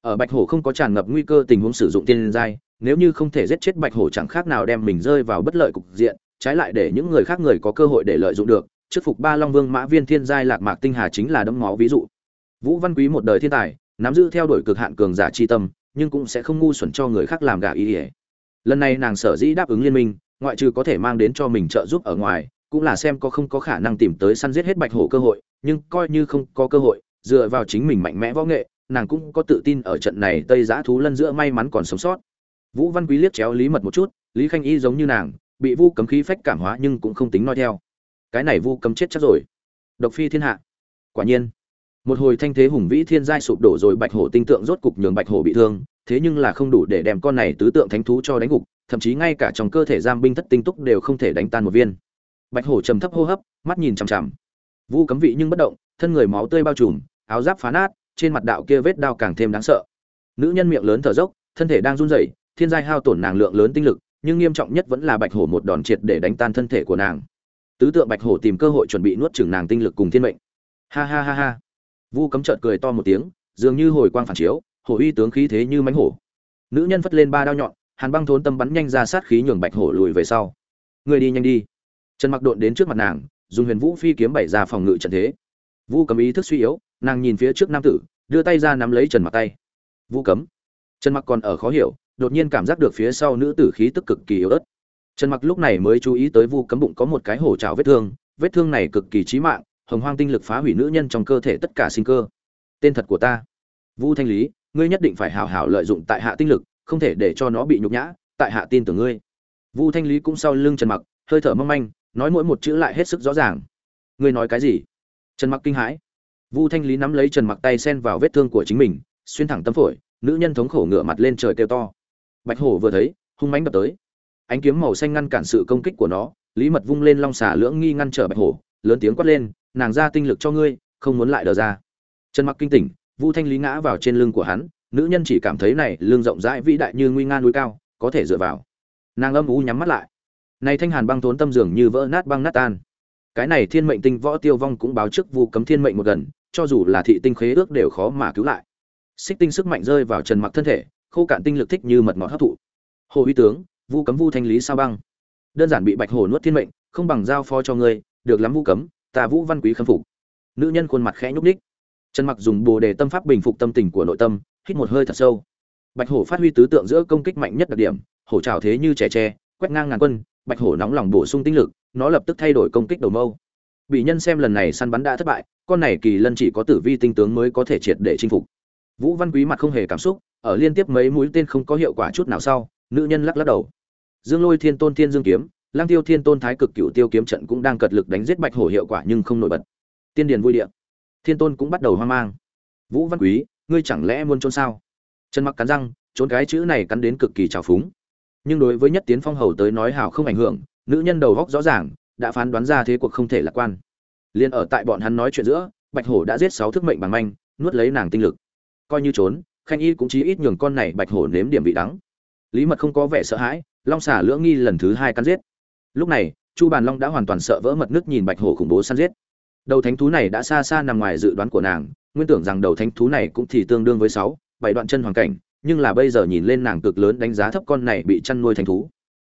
Ở bạch hổ không có tràn ngập nguy cơ tình huống sử dụng thiên giai, nếu như không thể giết chết bạch hổ chẳng khác nào đem mình rơi vào bất lợi cục diện, trái lại để những người khác người có cơ hội để lợi dụng được trước phục ba long vương mã viên thiên giai lạc mạc tinh hà chính là đấm máu ví dụ. Vũ văn quý một đời thiên tài, nắm giữ theo đuổi cực hạn cường giả chi tâm, nhưng cũng sẽ không ngu xuẩn cho người khác làm gà ý ỉa. Lần này nàng sở dĩ đáp ứng liên minh, ngoại trừ có thể mang đến cho mình trợ giúp ở ngoài, cũng là xem có không có khả năng tìm tới săn giết hết bạch hổ cơ hội, nhưng coi như không có cơ hội, dựa vào chính mình mạnh mẽ võ nghệ, nàng cũng có tự tin ở trận này tây giã thú lân giữa may mắn còn sống sót. Vũ văn quý liếc chéo lý mật một chút, lý khanh y giống như nàng, bị vu cấm khí phách cảm hóa nhưng cũng không tính nói theo cái này vu cấm chết chắc rồi. Độc phi thiên hạ. Quả nhiên, một hồi thanh thế hùng vĩ thiên giai sụp đổ rồi bạch hổ tinh tượng rốt cục nhường bạch hổ bị thương, thế nhưng là không đủ để đem con này tứ tượng thánh thú cho đánh gục, thậm chí ngay cả trong cơ thể giam binh thất tinh túc đều không thể đánh tan một viên. Bạch hổ trầm thấp hô hấp, mắt nhìn chằm chằm. Vu cấm vị nhưng bất động, thân người máu tươi bao trùm, áo giáp phá nát, trên mặt đạo kia vết đao càng thêm đáng sợ. Nữ nhân miệng lớn thở dốc, thân thể đang run rẩy, thiên giai hao tổn nàng lượng lớn tinh lực, nhưng nghiêm trọng nhất vẫn là bạch hổ một đòn triệt để đánh tan thân thể của nàng tứ tượng bạch hổ tìm cơ hội chuẩn bị nuốt chửng nàng tinh lực cùng thiên mệnh. Ha ha ha ha. Vu cấm trợt cười to một tiếng, dường như hồi quang phản chiếu, hổ uy tướng khí thế như mánh hổ. Nữ nhân phất lên ba đao nhọn, hàn băng thốn tâm bắn nhanh ra sát khí nhường bạch hổ lùi về sau. Người đi nhanh đi. Trần mặc độn đến trước mặt nàng, dùng huyền vũ phi kiếm bày ra phòng ngự trận thế. Vu cấm ý thức suy yếu, nàng nhìn phía trước nam tử, đưa tay ra nắm lấy trần mặc tay. Vu cấm. Trần mặc còn ở khó hiểu, đột nhiên cảm giác được phía sau nữ tử khí tức cực kỳ yếu ớt trần mặc lúc này mới chú ý tới vu cấm bụng có một cái hổ trào vết thương vết thương này cực kỳ chí mạng, hồng hoang tinh lực phá hủy nữ nhân trong cơ thể tất cả sinh cơ. Tên thật của ta. Vu thanh lý, ngươi nhất định phải hảo hảo lợi dụng tại hạ tinh lực, không thể để cho nó bị nhục nhã, tại hạ tin tưởng ngươi. Vu thanh lý cũng sau lưng trần mặc, hơi thở mong manh, nói mỗi một chữ lại hết sức rõ ràng. Ngươi nói cái gì? Trần mặc kinh hãi. Vu thanh lý nắm lấy trần mặc tay xen vào vết thương của chính mình, xuyên thẳng tâm phổi, nữ nhân thống khổ ngửa mặt lên trời kêu to. Bạch hổ vừa thấy, hung mãnh đập tới ánh kiếm màu xanh ngăn cản sự công kích của nó, lý mật vung lên long xà lưỡng nghi ngăn trở bạch hổ, lớn tiếng quát lên, nàng ra tinh lực cho ngươi, không muốn lại đờ ra. Trần mặc kinh tỉnh, vu thanh lý ngã vào trên lưng của hắn, nữ nhân chỉ cảm thấy này lưng rộng rãi vĩ đại như nguy nga núi cao, có thể dựa vào. Nàng âm u nhắm mắt lại. Này thanh hàn băng thốn tâm dường như vỡ nát băng nát tan. Cái này thiên mệnh tinh võ tiêu vong cũng báo trước vu cấm thiên mệnh một gần, cho dù là thị tinh khế ước đều khó mà cứu lại. Xích tinh sức mạnh rơi vào trần mặc thân thể, khô cạn tinh lực thích như mật ngọt hấp thụ. Hồ uy tướng vu cấm vu thanh lý sao băng? Đơn giản bị bạch hồ nuốt thiên mệnh, không bằng giao phó cho ngươi, được lắm vu cấm, ta vũ văn quý khâm phục. Nữ nhân khuôn mặt khẽ nhúc ních trần mặc dùng bồ đề tâm pháp bình phục tâm tình của nội tâm, hít một hơi thật sâu. Bạch hổ phát huy tứ tượng giữa công kích mạnh nhất đặc điểm, hổ trào thế như trẻ tre, quét ngang ngàn quân, bạch hổ nóng lòng bổ sung tinh lực, nó lập tức thay đổi công kích đầu mâu. Bị nhân xem lần này săn bắn đã thất bại, con này kỳ lân chỉ có tử vi tinh tướng mới có thể triệt để chinh phục. Vũ văn quý mặt không hề cảm xúc, ở liên tiếp mấy mũi tên không có hiệu quả chút nào sau, nữ nhân lắc lắc đầu dương lôi thiên tôn thiên dương kiếm lang tiêu thiên tôn thái cực cựu tiêu kiếm trận cũng đang cật lực đánh giết bạch hổ hiệu quả nhưng không nổi bật. Tiên điền vui địa. Thiên tôn cũng bắt đầu hoang mang. Vũ văn quý, ngươi chẳng lẽ muốn trốn sao? Trần mặc cắn răng, trốn cái chữ này cắn đến cực kỳ trào phúng. Nhưng đối với nhất tiến phong hầu tới nói hảo không ảnh hưởng, nữ nhân đầu góc rõ ràng, đã phán đoán ra thế cuộc không thể lạc quan. Liên ở tại bọn hắn nói chuyện giữa, bạch hổ đã giết sáu thước mệnh bằng manh, nuốt lấy nàng tinh lực. Coi như trốn, khanh y cũng chí ít nhường con này bạch hổ nếm điểm vị đắng. Lý mật không có vẻ sợ hãi long xả lưỡng nghi lần thứ hai cắn giết. Lúc này, chu bàn long đã hoàn toàn sợ vỡ mật nước nhìn bạch hổ khủng bố săn giết. Đầu thánh thú này đã xa xa nằm ngoài dự đoán của nàng, nguyên tưởng rằng đầu thánh thú này cũng thì tương đương với sáu, bảy đoạn chân hoàn cảnh, nhưng là bây giờ nhìn lên nàng cực lớn đánh giá thấp con này bị chăn nuôi thánh thú.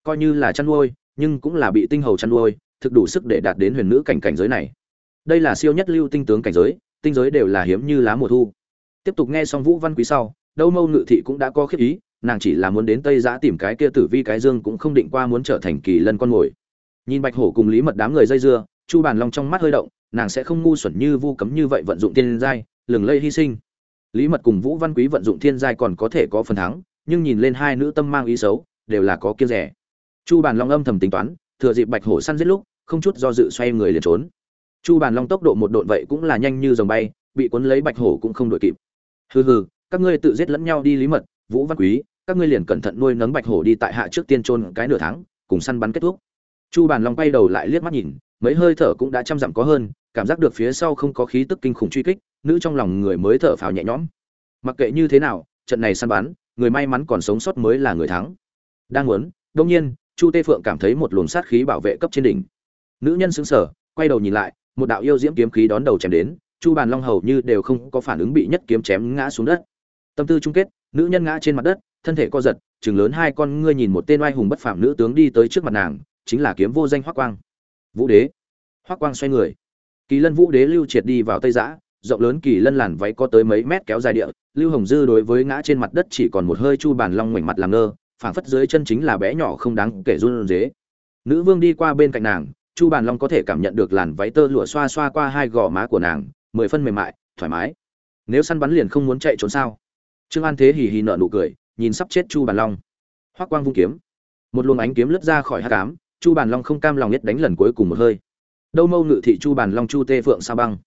Coi như là chăn nuôi, nhưng cũng là bị tinh hầu chăn nuôi, thực đủ sức để đạt đến huyền nữ cảnh cảnh giới này. Đây là siêu nhất lưu tinh tướng cảnh giới, tinh giới đều là hiếm như lá mùa thu. Tiếp tục nghe xong vũ văn quý sau, đâu mâu ngự thị cũng đã có khiếp ý nàng chỉ là muốn đến tây giã tìm cái kia tử vi cái dương cũng không định qua muốn trở thành kỳ lân con mồi. Nhìn bạch hổ cùng lý mật đám người dây dưa, chu bàn long trong mắt hơi động, nàng sẽ không ngu xuẩn như vu cấm như vậy vận dụng thiên giai, lừng lây hy sinh. Lý mật cùng vũ văn quý vận dụng thiên giai còn có thể có phần thắng, nhưng nhìn lên hai nữ tâm mang ý xấu, đều là có kia rẻ. Chu bàn long âm thầm tính toán, thừa dịp bạch hổ săn giết lúc, không chút do dự xoay người liền trốn. Chu bàn long tốc độ một độn vậy cũng là nhanh như dòng bay, bị cuốn lấy bạch hổ cũng không đội kịp. Hừ hừ, các ngươi tự giết lẫn nhau đi lý mật, vũ văn quý các ngươi liền cẩn thận nuôi nấng bạch hổ đi tại hạ trước tiên trôn cái nửa tháng, cùng săn bắn kết thúc. Chu bàn long quay đầu lại liếc mắt nhìn, mấy hơi thở cũng đã trăm dặm có hơn, cảm giác được phía sau không có khí tức kinh khủng truy kích, nữ trong lòng người mới thở phào nhẹ nhõm. Mặc kệ như thế nào, trận này săn bắn, người may mắn còn sống sót mới là người thắng. Đang muốn đông nhiên, chu tê phượng cảm thấy một luồng sát khí bảo vệ cấp trên đỉnh. Nữ nhân sững sờ, quay đầu nhìn lại, một đạo yêu diễm kiếm khí đón đầu chém đến, chu bàn long hầu như đều không có phản ứng bị nhất kiếm chém ngã xuống đất. Tâm tư chung kết, nữ nhân ngã trên mặt đất thân thể co giật, chừng lớn hai con ngươi nhìn một tên oai hùng bất phàm nữ tướng đi tới trước mặt nàng, chính là kiếm vô danh hoắc quang. Vũ đế. Hoắc quang xoay người. Kỳ lân vũ đế lưu triệt đi vào tây giã, rộng lớn kỳ lân làn váy có tới mấy mét kéo dài địa, lưu hồng dư đối với ngã trên mặt đất chỉ còn một hơi chu bàn long ngoảnh mặt làm ngơ, phảng phất dưới chân chính là bé nhỏ không đáng kể run dế. Nữ vương đi qua bên cạnh nàng, chu bàn long có thể cảm nhận được làn váy tơ lụa xoa xoa qua hai gò má của nàng, mười phân mềm mại, thoải mái. Nếu săn bắn liền không muốn chạy trốn sao? Trương an thế hì hì nở nụ cười nhìn sắp chết chu bàn long. Hoác quang vung kiếm. Một luồng ánh kiếm lướt ra khỏi hát cám chu bàn long không cam lòng nhất đánh lần cuối cùng một hơi. Đâu mâu ngự thị chu bàn long chu tê phượng sa băng.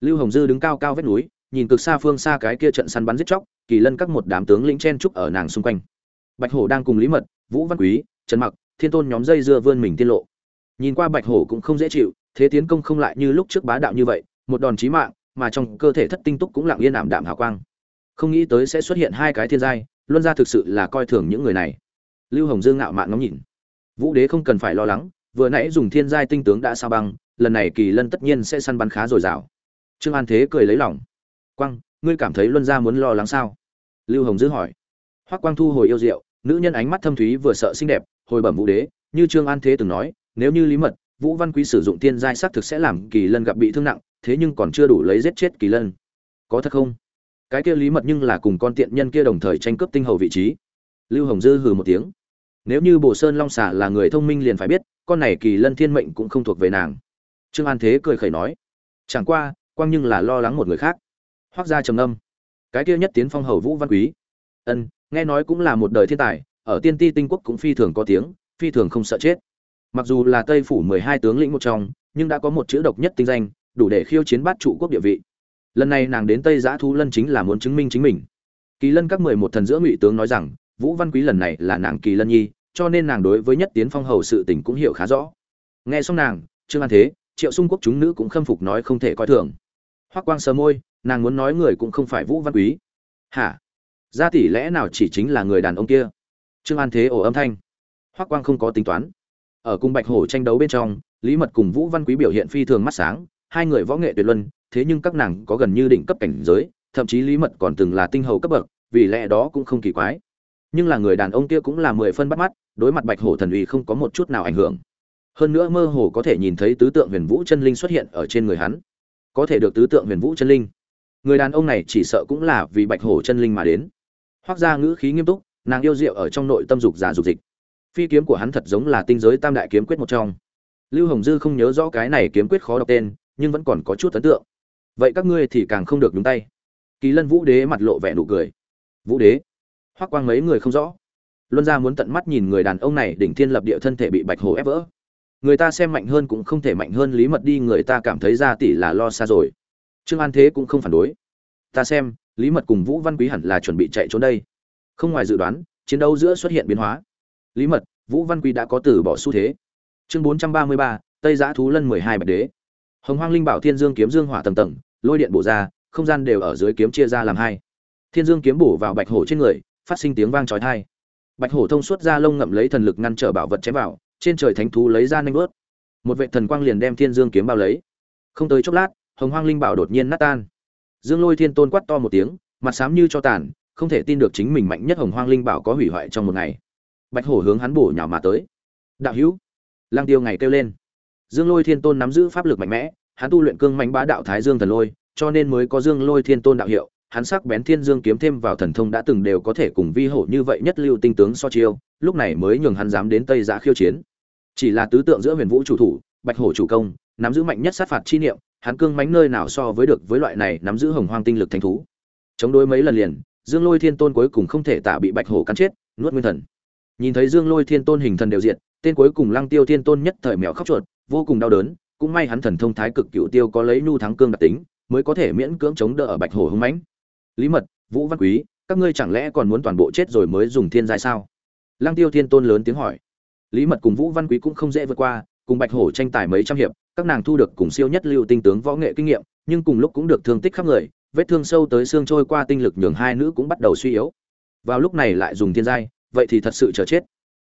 Lưu hồng dư đứng cao cao vách núi, nhìn cực xa phương xa cái kia trận săn bắn giết chóc, kỳ lân các một đám tướng lĩnh chen trúc ở nàng xung quanh. Bạch hổ đang cùng lý mật, vũ văn quý, trần mặc, thiên tôn nhóm dây dưa vươn mình tiết lộ. Nhìn qua bạch hổ cũng không dễ chịu, thế tiến công không lại như lúc trước bá đạo như vậy, một đòn chí mạng, mà trong cơ thể thất tinh túc cũng lặng yên ảm đạm hào quang. Không nghĩ tới sẽ xuất hiện hai cái thiên giai luân gia thực sự là coi thường những người này. Lưu hồng dương ngạo mạn ngóng nhìn. Vũ đế không cần phải lo lắng, vừa nãy dùng thiên giai tinh tướng đã sao băng, lần này kỳ lân tất nhiên sẽ săn bắn khá dồi dào. Trương an thế cười lấy lòng. Quang, ngươi cảm thấy luân gia muốn lo lắng sao? Lưu hồng dư hỏi. Hoắc quang thu hồi yêu diệu, nữ nhân ánh mắt thâm thúy vừa sợ xinh đẹp, hồi bẩm vũ đế, như trương an thế từng nói, nếu như lý mật, vũ văn quý sử dụng Thiên giai xác thực sẽ làm kỳ lân gặp bị thương nặng, thế nhưng còn chưa đủ lấy giết chết kỳ lân. Có thật không? Cái kia lý mật nhưng là cùng con tiện nhân kia đồng thời tranh cướp tinh hầu vị trí. Lưu hồng dư hừ một tiếng. Nếu như bồ sơn long xà là người thông minh liền phải biết, con này kỳ lân thiên mệnh cũng không thuộc về nàng. Trương an thế cười khẩy nói. Chẳng qua, quang nhưng là lo lắng một người khác. Hoác gia trầm âm cái kia nhất tiến phong hầu vũ văn quý. Ân, nghe nói cũng là một đời thiên tài, ở tiên ti tinh quốc cũng phi thường có tiếng, phi thường không sợ chết. Mặc dù là tây phủ mười hai tướng lĩnh một trong, nhưng đã có một chữ độc nhất tinh danh, đủ để khiêu chiến bát trụ quốc địa vị lần này nàng đến tây giã thu lân chính là muốn chứng minh chính mình. Kỳ lân các mười một thần giữa ngụy tướng nói rằng, vũ văn quý lần này là nàng kỳ lân nhi, cho nên nàng đối với nhất tiến phong hầu sự tình cũng hiểu khá rõ. Nghe xong nàng, trương an thế, triệu xung quốc chúng nữ cũng khâm phục nói không thể coi thường. Hoắc quang sờ môi, nàng muốn nói người cũng không phải vũ văn quý. Hả? Gia tỷ lẽ nào chỉ chính là người đàn ông kia? Trương an thế ổ âm thanh. Hoắc quang không có tính toán. Ở cung bạch hổ tranh đấu bên trong, lý mật cùng vũ văn quý biểu hiện phi thường mắt sáng, hai người võ nghệ tuyệt luân thế nhưng các nàng có gần như đỉnh cấp cảnh giới, thậm chí lý mật còn từng là tinh hầu cấp bậc, vì lẽ đó cũng không kỳ quái. Nhưng là người đàn ông kia cũng là mười phân bắt mắt, đối mặt bạch hổ thần uy không có một chút nào ảnh hưởng. Hơn nữa mơ hồ có thể nhìn thấy tứ tượng huyền vũ chân linh xuất hiện ở trên người hắn. Có thể được tứ tượng huyền vũ chân linh. Người đàn ông này chỉ sợ cũng là vì bạch hổ chân linh mà đến. Hoác ra ngữ khí nghiêm túc, nàng yêu diệu ở trong nội tâm dục giả dục dịch. Phi kiếm của hắn thật giống là tinh giới tam đại kiếm quyết một trong. Lưu hồng dư không nhớ rõ cái này kiếm quyết khó đọc tên, nhưng vẫn còn có chút ấn tượng vậy các ngươi thì càng không được nhúng tay. Kỳ lân vũ đế mặt lộ vẻ nụ cười. Vũ đế? Hoắc quang mấy người không rõ. Luân gia muốn tận mắt nhìn người đàn ông này đỉnh thiên lập địa thân thể bị bạch hồ ép vỡ. Người ta xem mạnh hơn cũng không thể mạnh hơn lý mật đi, người ta cảm thấy ra tỷ là lo xa rồi. Trương an thế cũng không phản đối. Ta xem, lý mật cùng vũ văn quý hẳn là chuẩn bị chạy trốn đây. Không ngoài dự đoán, chiến đấu giữa xuất hiện biến hóa. Lý mật, vũ văn quý đã có từ bỏ xu thế. Chương bốn trăm ba mươi ba, tây giã thú lân mười hai bạch đế. Hồng hoang linh bảo thiên dương kiếm dương hỏa tầng tầng lôi điện bổ ra, không gian đều ở dưới kiếm chia ra làm hai. Thiên dương kiếm bổ vào bạch hổ trên người, phát sinh tiếng vang trói thai bạch hổ thông suốt ra lông ngậm lấy thần lực ngăn trở bảo vật chém vào, trên trời thánh thú lấy ra nanh bớt một vệ thần quang liền đem thiên dương kiếm bao lấy. Không tới chốc lát, hồng hoang linh bảo đột nhiên nát tan. Dương lôi thiên tôn quát to một tiếng, mặt xám như cho tàn, không thể tin được chính mình mạnh nhất hồng hoang linh bảo có hủy hoại trong một ngày. Bạch hổ hướng hắn bổ nhào mà tới. Đạo hữu! Lang tiêu ngày kêu lên. Dương lôi thiên tôn nắm giữ pháp lực mạnh mẽ hắn tu luyện cương mãnh bá đạo thái dương thần lôi, cho nên mới có dương lôi thiên tôn đạo hiệu, hắn sắc bén thiên dương kiếm thêm vào thần thông đã từng đều có thể cùng vi hổ như vậy nhất lưu tinh tướng so chiêu, lúc này mới nhường hắn dám đến tây giã khiêu chiến. Chỉ là tứ tượng giữa huyền vũ chủ thủ, bạch hổ chủ công, nắm giữ mạnh nhất sát phạt chi niệm, hắn cương mãnh nơi nào so với được với loại này nắm giữ hồng hoang tinh lực thánh thú. Chống đối mấy lần liền, dương lôi thiên tôn cuối cùng không thể tả bị bạch hổ cắn chết, nuốt nguyên thần. Nhìn thấy dương lôi thiên tôn hình thần đều diện tên cuối cùng lăng tiêu thiên tôn nhất thời mèo khóc chuột, vô cùng đau đớn cũng may hắn thần thông thái cực cựu tiêu có lấy nhu thắng cương đặc tính, mới có thể miễn cưỡng chống đỡ ở bạch hổ hưng mãnh. Lý mật, vũ văn quý, các ngươi chẳng lẽ còn muốn toàn bộ chết rồi mới dùng thiên giai sao? Lăng tiêu thiên tôn lớn tiếng hỏi. Lý mật cùng vũ văn quý cũng không dễ vượt qua, cùng bạch hổ tranh tài mấy trăm hiệp, các nàng thu được cùng siêu nhất lưu tinh tướng võ nghệ kinh nghiệm, nhưng cùng lúc cũng được thương tích khắp người, vết thương sâu tới xương trôi qua tinh lực nhường hai nữ cũng bắt đầu suy yếu. Vào lúc này lại dùng thiên giai, vậy thì thật sự chờ chết.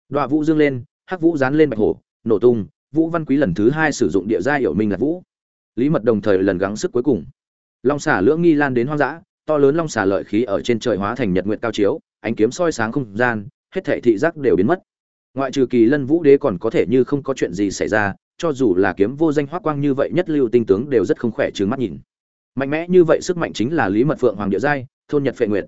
Đoạ vũ dương lên, hắc vũ dán lên bạch hổ, nổ tung vũ văn quý lần thứ hai sử dụng địa giai hiểu minh là vũ. Lý mật đồng thời lần gắng sức cuối cùng. Long xả lưỡng nghi lan đến hoang dã, to lớn long xả lợi khí ở trên trời hóa thành nhật nguyện cao chiếu, ánh kiếm soi sáng không gian, hết thể thị giác đều biến mất. Ngoại trừ kỳ lân vũ đế còn có thể như không có chuyện gì xảy ra, cho dù là kiếm vô danh hoác quang như vậy nhất lưu tinh tướng đều rất không khỏe trừng mắt nhìn. Mạnh mẽ như vậy sức mạnh chính là lý mật phượng hoàng địa giai, thôn nhật phệ nguyệt.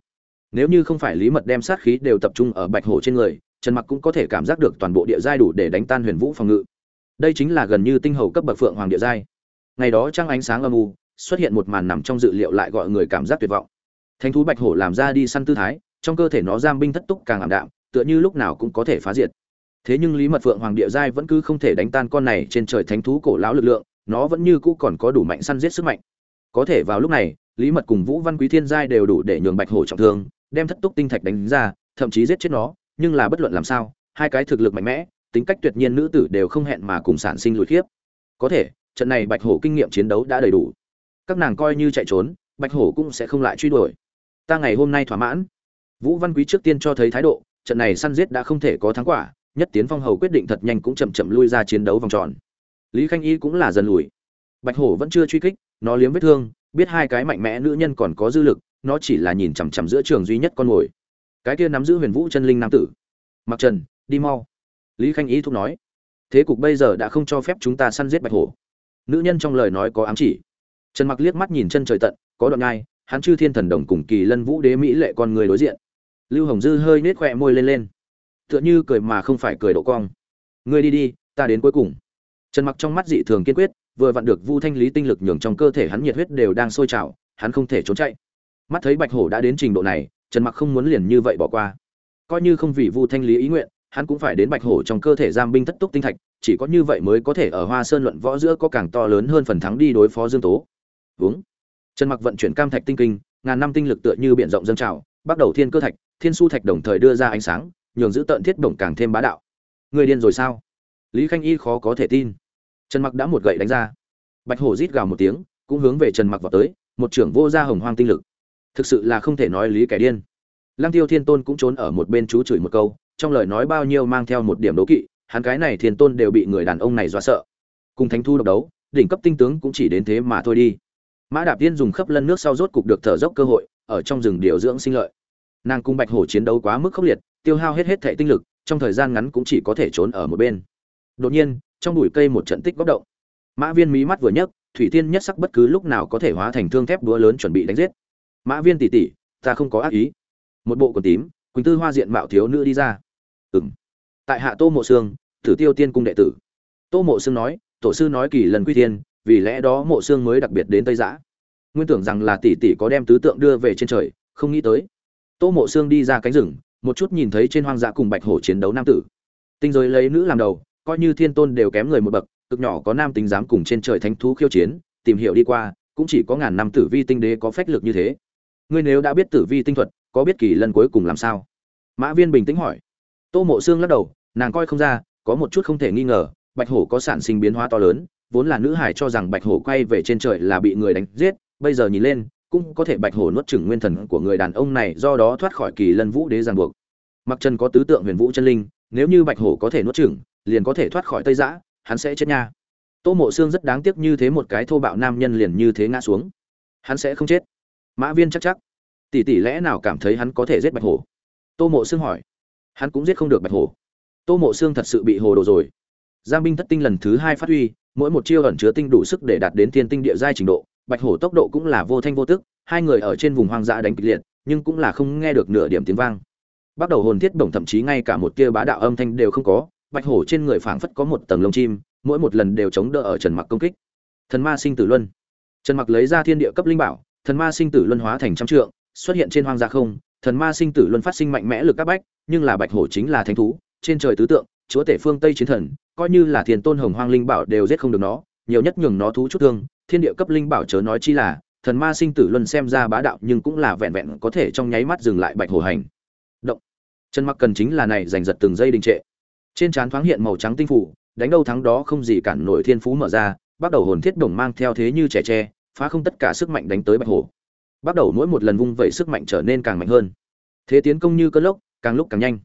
Nếu như không phải lý mật đem sát khí đều tập trung ở bạch hổ trên người, trần mặc cũng có thể cảm giác được toàn bộ địa giai đủ để đánh tan huyền vũ phòng ngự đây chính là gần như tinh hầu cấp bậc phượng hoàng địa giai. Ngày đó trăng ánh sáng âm u, xuất hiện một màn nằm trong dự liệu lại gọi người cảm giác tuyệt vọng. Thánh thú bạch hổ làm ra đi săn tư thái, trong cơ thể nó giam binh thất túc càng ảm đạm, tựa như lúc nào cũng có thể phá diệt. Thế nhưng lý mật phượng hoàng địa giai vẫn cứ không thể đánh tan con này trên trời thánh thú cổ lão lực lượng, nó vẫn như cũ còn có đủ mạnh săn giết sức mạnh. Có thể vào lúc này, lý mật cùng vũ văn quý thiên giai đều đủ để nhường bạch hổ trọng thương, đem thất túc tinh thạch đánh ra, thậm chí giết chết nó, nhưng là bất luận làm sao, hai cái thực lực mạnh mẽ tính cách tuyệt nhiên nữ tử đều không hẹn mà cùng sản sinh lùi khiếp. Có thể, trận này bạch hổ kinh nghiệm chiến đấu đã đầy đủ. Các nàng coi như chạy trốn, bạch hổ cũng sẽ không lại truy đuổi. Ta ngày hôm nay thỏa mãn. Vũ văn quý trước tiên cho thấy thái độ, trận này săn giết đã không thể có thắng quả, nhất tiến phong hầu quyết định thật nhanh cũng chậm chậm lui ra chiến đấu vòng tròn. Lý khanh y cũng là dần lùi. Bạch hổ vẫn chưa truy kích, nó liếm vết thương, biết hai cái mạnh mẽ nữ nhân còn có dư lực, nó chỉ là nhìn chằm chằm giữa trường duy nhất con mồi cái kia nắm giữ huyền vũ chân linh nam tử. Mặc trần, đi mau lý khanh ý thúc nói, thế cục bây giờ đã không cho phép chúng ta săn giết bạch hổ. Nữ nhân trong lời nói có ám chỉ. Trần mặc liếc mắt nhìn chân trời tận, có đoạn ngai, hắn chư thiên thần đồng cùng kỳ lân vũ đế mỹ lệ con người đối diện. Lưu hồng dư hơi nết khỏe môi lên lên. Tựa như cười mà không phải cười độ cong. Ngươi đi đi, ta đến cuối cùng. Trần mặc trong mắt dị thường kiên quyết, vừa vặn được vu thanh lý tinh lực nhường trong cơ thể hắn nhiệt huyết đều đang sôi trào, hắn không thể trốn chạy. Mắt thấy bạch hổ đã đến trình độ này, trần mặc không muốn liền như vậy bỏ qua. Coi như không vì vu thanh lý ý nguyện hắn cũng phải đến bạch hổ trong cơ thể giam binh thất túc tinh thạch, chỉ có như vậy mới có thể ở hoa sơn luận võ giữa có càng to lớn hơn phần thắng đi đối phó dương tố. Uống trần mặc vận chuyển cam thạch tinh kinh, ngàn năm tinh lực tựa như biển rộng dâng trào, bắt đầu thiên cơ thạch, thiên su thạch đồng thời đưa ra ánh sáng, nhường giữ tận thiết bổng càng thêm bá đạo. Người điên rồi sao? Lý khanh y khó có thể tin. Trần mặc đã một gậy đánh ra. Bạch hổ rít gào một tiếng, cũng hướng về trần mặc vào tới, một trưởng vô gia hồng hoang tinh lực. Thực sự là không thể nói lý kẻ điên lăng tiêu thiên tôn cũng trốn ở một bên chú chửi một câu, trong lời nói bao nhiêu mang theo một điểm đố kỵ, hắn cái này thiên tôn đều bị người đàn ông này dọa sợ. Cùng thánh thu độc đấu, đỉnh cấp tinh tướng cũng chỉ đến thế mà thôi đi. Mã đạp tiên dùng khắp lân nước sau rốt cục được thở dốc cơ hội, ở trong rừng điều dưỡng sinh lợi. Nàng cung bạch hổ chiến đấu quá mức khốc liệt, tiêu hao hết hết thể tinh lực, trong thời gian ngắn cũng chỉ có thể trốn ở một bên. Đột nhiên, trong bụi cây một trận tích góc động. Mã viên mí mắt vừa nhấc, thủy tiên nhất sắc bất cứ lúc nào có thể hóa thành thương thép đúa lớn chuẩn bị đánh giết. Mã viên tỷ tỷ ta không có ác ý một bộ quần tím, quỳnh tư hoa diện mạo thiếu nữ đi ra. Ừng tại hạ tô mộ sương thử tiêu tiên cung đệ tử. Tô mộ sương nói, tổ sư nói kỳ lần quy tiên vì lẽ đó mộ sương mới đặc biệt đến tây giã. Nguyên tưởng rằng là tỷ tỷ có đem tứ tượng đưa về trên trời, không nghĩ tới. Tô mộ sương đi ra cánh rừng, một chút nhìn thấy trên hoang dã cùng bạch hổ chiến đấu nam tử. Tinh giới lấy nữ làm đầu, coi như thiên tôn đều kém người một bậc, cực nhỏ có nam tính dám cùng trên trời thánh thú khiêu chiến, tìm hiểu đi qua, cũng chỉ có ngàn năm tử vi tinh đế có phách lực như thế. Ngươi nếu đã biết tử vi tinh thuật có biết kỳ lân cuối cùng làm sao? Mã viên bình tĩnh hỏi. Tô mộ xương lắc đầu, nàng coi không ra, có một chút không thể nghi ngờ, bạch hổ có sản sinh biến hóa to lớn, vốn là nữ hải cho rằng bạch hổ quay về trên trời là bị người đánh giết, bây giờ nhìn lên, cũng có thể bạch hổ nuốt chửng nguyên thần của người đàn ông này, do đó thoát khỏi kỳ lân vũ đế giang buộc. Mặc trần có tứ tượng huyền vũ chân linh, nếu như bạch hổ có thể nuốt chửng, liền có thể thoát khỏi tây giã, hắn sẽ chết nha. Tô mộ xương rất đáng tiếc như thế một cái thô bạo nam nhân liền như thế ngã xuống. Hắn sẽ không chết. Mã viên chắc chắc tỷ tỷ lẽ nào cảm thấy hắn có thể giết bạch hổ? Tô mộ xương hỏi. Hắn cũng giết không được bạch hổ. Tô mộ xương thật sự bị hồ đồ rồi. Giang binh thất tinh lần thứ hai phát huy, mỗi một chiêu ẩn chứa tinh đủ sức để đạt đến thiên tinh địa giai trình độ. Bạch hổ tốc độ cũng là vô thanh vô tức, hai người ở trên vùng hoang dã đánh kịch liệt, nhưng cũng là không nghe được nửa điểm tiếng vang. Bắt đầu hồn thiết bổng thậm chí ngay cả một tia bá đạo âm thanh đều không có, bạch hổ trên người phảng phất có một tầng lông chim, mỗi một lần đều chống đỡ ở trần mặc công kích. Thần ma sinh tử luân. Trần mặc lấy ra thiên địa cấp linh bảo, thần ma sinh tử luân hóa thành trăm trượng xuất hiện trên hoang gia không, thần ma sinh tử luân phát sinh mạnh mẽ lực các bách, nhưng là bạch hổ chính là thánh thú, trên trời tứ tượng, chúa tể phương tây chiến thần, coi như là thiền tôn hồng hoang linh bảo đều giết không được nó, nhiều nhất nhường nó thú chút thương, thiên địa cấp linh bảo chớ nói chi là, thần ma sinh tử luân xem ra bá đạo nhưng cũng là vẹn vẹn có thể trong nháy mắt dừng lại bạch hổ hành. Động. Chân mặc cần chính là này giành giật từng giây đình trệ. Trên trán thoáng hiện màu trắng tinh phủ, đánh đâu thắng đó không gì cản nổi thiên phú mở ra, bắt đầu hồn thiết đồng mang theo thế như trẻ tre, phá không tất cả sức mạnh đánh tới bạch hổ bắt đầu mỗi một lần vung vẩy sức mạnh trở nên càng mạnh hơn. Thế tiến công như cơn lốc, càng lúc càng nhanh.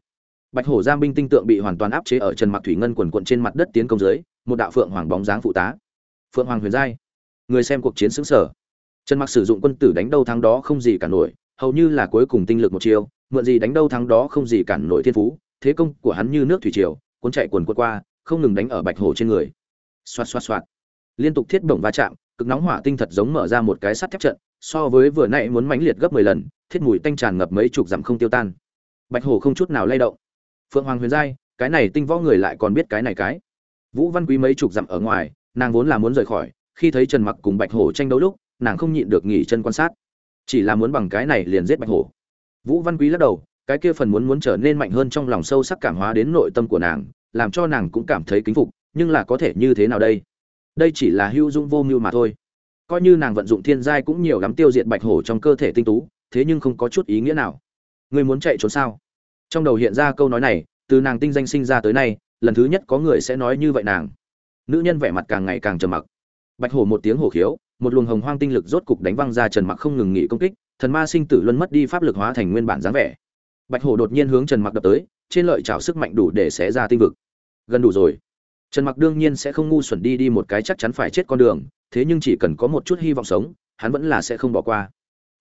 Bạch hổ giam binh tinh tượng bị hoàn toàn áp chế ở trần mặc thủy ngân quần quận trên mặt đất tiến công dưới, một đạo phượng hoàng bóng dáng phụ tá. Phượng hoàng huyền giai. Người xem cuộc chiến xứng sở trần mặc sử dụng quân tử đánh đâu thắng đó không gì cản nổi, hầu như là cuối cùng tinh lực một chiều mượn gì đánh đâu thắng đó không gì cản nổi thiên phú, thế công của hắn như nước thủy triều, cuốn chạy quần quật qua, không ngừng đánh ở bạch hổ trên người. Xoạt xoạt xoạt. Liên tục thiết bổng va chạm, cực nóng hỏa tinh thật giống mở ra một cái sắt thép trận so với vừa nãy muốn mãnh liệt gấp 10 lần, thiết mùi tanh tràn ngập mấy chục dặm không tiêu tan. Bạch hổ không chút nào lay động. Phượng hoàng huyền giai, cái này tinh võ người lại còn biết cái này cái. Vũ văn quý mấy chục dặm ở ngoài, nàng vốn là muốn rời khỏi, khi thấy trần mặc cùng bạch hổ tranh đấu lúc, nàng không nhịn được nghỉ chân quan sát. Chỉ là muốn bằng cái này liền giết bạch hổ. Vũ văn quý lắc đầu, cái kia phần muốn muốn trở nên mạnh hơn trong lòng sâu sắc cảm hóa đến nội tâm của nàng, làm cho nàng cũng cảm thấy kính phục, nhưng là có thể như thế nào đây? Đây chỉ là hữu dung vô mưu mà thôi coi như nàng vận dụng thiên giai cũng nhiều lắm tiêu diệt bạch hổ trong cơ thể tinh tú, thế nhưng không có chút ý nghĩa nào. Ngươi muốn chạy trốn sao? Trong đầu hiện ra câu nói này, từ nàng tinh danh sinh ra tới nay, lần thứ nhất có người sẽ nói như vậy nàng. Nữ nhân vẻ mặt càng ngày càng trầm mặc. Bạch hổ một tiếng hổ khiếu, một luồng hồng hoang tinh lực rốt cục đánh văng ra trần mặc không ngừng nghỉ công kích, thần ma sinh tử luân mất đi pháp lực hóa thành nguyên bản dáng vẻ. Bạch hổ đột nhiên hướng trần mặc đập tới, trên lợi trào sức mạnh đủ để xé ra tinh vực. Gần đủ rồi. Trần mặc đương nhiên sẽ không ngu xuẩn đi đi một cái chắc chắn phải chết con đường thế nhưng chỉ cần có một chút hy vọng sống, hắn vẫn là sẽ không bỏ qua.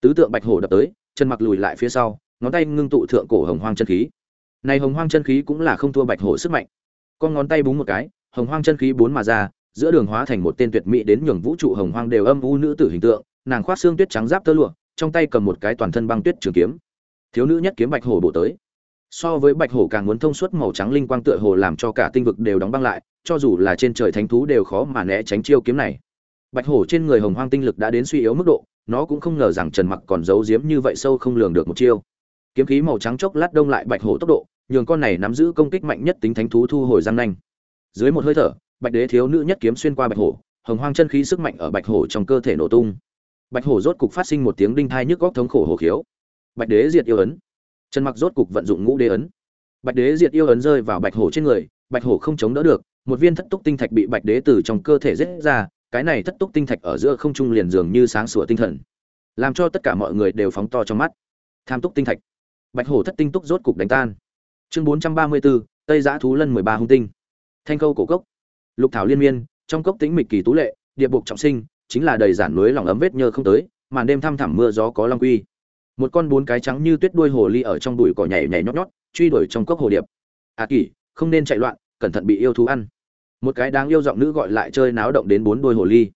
Tứ tượng bạch hổ đập tới, chân mặc lùi lại phía sau, ngón tay ngưng tụ thượng cổ hồng hoang chân khí. Này hồng hoang chân khí cũng là không thua bạch hổ sức mạnh. Con ngón tay búng một cái, hồng hoang chân khí bốn mà ra, giữa đường hóa thành một tên tuyệt mỹ đến nhường vũ trụ hồng hoang đều âm u nữ tử hình tượng, nàng khoác xương tuyết trắng giáp tơ lụa, trong tay cầm một cái toàn thân băng tuyết trường kiếm. Thiếu nữ nhất kiếm bạch hổ bổ tới. So với bạch hổ càng muốn thông suốt màu trắng linh quang tựa hồ làm cho cả tinh vực đều đóng băng lại, cho dù là trên trời thánh thú đều khó mà né tránh chiêu kiếm này bạch hổ trên người hồng hoang tinh lực đã đến suy yếu mức độ, nó cũng không ngờ rằng trần mặc còn giấu giếm như vậy sâu không lường được một chiêu. Kiếm khí màu trắng chốc lát đông lại bạch hổ tốc độ, nhường con này nắm giữ công kích mạnh nhất tính thánh thú thu hồi răng nanh. Dưới một hơi thở, bạch đế thiếu nữ nhất kiếm xuyên qua bạch hổ, hồng hoang chân khí sức mạnh ở bạch hổ trong cơ thể nổ tung. Bạch hổ rốt cục phát sinh một tiếng đinh thai nhức góc thống khổ hổ khiếu. Bạch đế diệt yêu ấn. Trần mặc rốt cục vận dụng ngũ đế ấn. Bạch đế diệt yêu ấn rơi vào bạch hổ trên người, bạch hổ không chống đỡ được, một viên thất túc tinh thạch bị bạch đế từ trong cơ thể rết ra cái này thất túc tinh thạch ở giữa không trung liền dường như sáng sủa tinh thần, làm cho tất cả mọi người đều phóng to trong mắt. Tham túc tinh thạch. Bạch hổ thất tinh túc rốt cục đánh tan. Chương bốn trăm ba mươi bốn tây giã thú lân mười ba hung tinh. Thanh câu cổ cốc. Lục thảo liên miên, trong cốc tĩnh mịch kỳ tú lệ, địa bục trọng sinh, chính là đầy giản núi lòng ấm vết nhơ không tới, màn đêm thăm thẳm mưa gió có long quy. Một con bốn cái trắng như tuyết đuôi hồ ly ở trong bụi cỏ nhảy nhảy nhót nhót, truy đuổi trong cốc hồ điệp. À kỷ, không nên chạy loạn, cẩn thận bị yêu thú ăn một cái đáng yêu giọng nữ gọi lại chơi náo động đến bốn đôi hồ ly.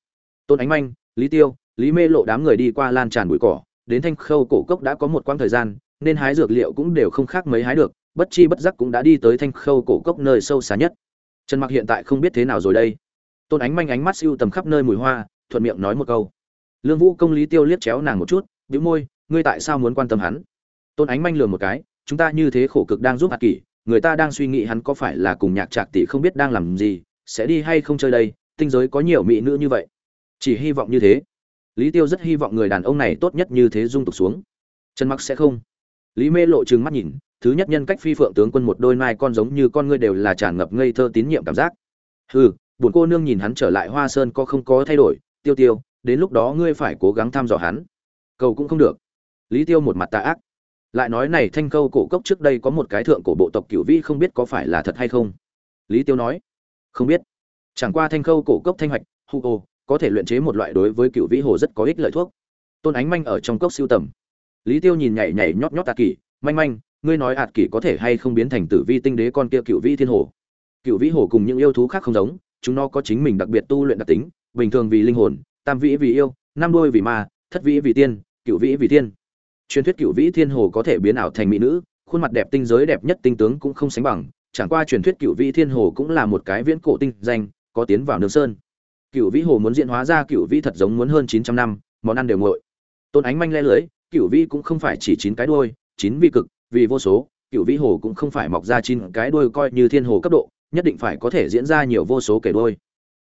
Tôn ánh manh, lý tiêu, lý mê lộ đám người đi qua lan tràn bụi cỏ, đến thanh khâu cổ cốc đã có một quãng thời gian, nên hái dược liệu cũng đều không khác mấy hái được, bất chi bất giác cũng đã đi tới thanh khâu cổ cốc nơi sâu xa nhất. Trần mặc hiện tại không biết thế nào rồi đây. Tôn ánh manh ánh mắt siêu tầm khắp nơi mùi hoa, thuận miệng nói một câu. Lương vũ công lý tiêu liếc chéo nàng một chút, bĩu môi, ngươi tại sao muốn quan tâm hắn? Tôn ánh manh lừa một cái, chúng ta như thế khổ cực đang giúp hạt kỷ, người ta đang suy nghĩ hắn có phải là cùng nhạc trạc tỷ không biết đang làm gì sẽ đi hay không chơi đây, tinh giới có nhiều mỹ nữ như vậy. Chỉ hy vọng như thế. Lý tiêu rất hy vọng người đàn ông này tốt nhất như thế dung tục xuống. Trần mặc sẽ không. Lý mê lộ trừng mắt nhìn, thứ nhất nhân cách phi phượng tướng quân một đôi mai con giống như con ngươi đều là tràn ngập ngây thơ tín nhiệm cảm giác. Hừ, buồn cô nương nhìn hắn trở lại hoa sơn có không có thay đổi. Tiêu tiêu, đến lúc đó ngươi phải cố gắng thăm dò hắn. Cầu cũng không được. Lý tiêu một mặt tà ác. Lại nói này thanh câu cổ cốc trước đây có một cái thượng cổ bộ tộc cửu vĩ không biết có phải là thật hay không. Lý tiêu nói không biết. Chẳng qua thanh khâu cổ cốc thanh hoạch hu ô có thể luyện chế một loại đối với cựu vĩ hồ rất có ích lợi thuốc. Tôn ánh manh ở trong cốc siêu tầm. Lý tiêu nhìn nhảy nhảy nhót nhót tà kỷ, manh manh, ngươi nói ạt kỷ có thể hay không biến thành tử vi tinh đế con kia cựu vĩ thiên hồ? Cựu vĩ hồ cùng những yêu thú khác không giống, chúng nó có chính mình đặc biệt tu luyện đặc tính, bình thường vì linh hồn, tam vĩ vì yêu, năm đôi vì ma, thất vĩ vì tiên, cựu vĩ vì tiên truyền thuyết cựu vĩ thiên hồ có thể biến ảo thành mỹ nữ, khuôn mặt đẹp tinh giới đẹp nhất tinh tướng cũng không sánh bằng chẳng qua truyền thuyết cựu vĩ thiên hồ cũng là một cái viễn cổ tinh danh, có tiến vào nương sơn. Cựu vĩ hồ muốn diễn hóa ra cựu vĩ thật giống muốn hơn chín trăm năm, món ăn đều ngội. Tôn ánh manh le lưới, cựu vĩ cũng không phải chỉ chín cái đuôi, chín vi cực, vì vô số, cựu vĩ hồ cũng không phải mọc ra chín cái đuôi coi như thiên hồ cấp độ, nhất định phải có thể diễn ra nhiều vô số kể đuôi.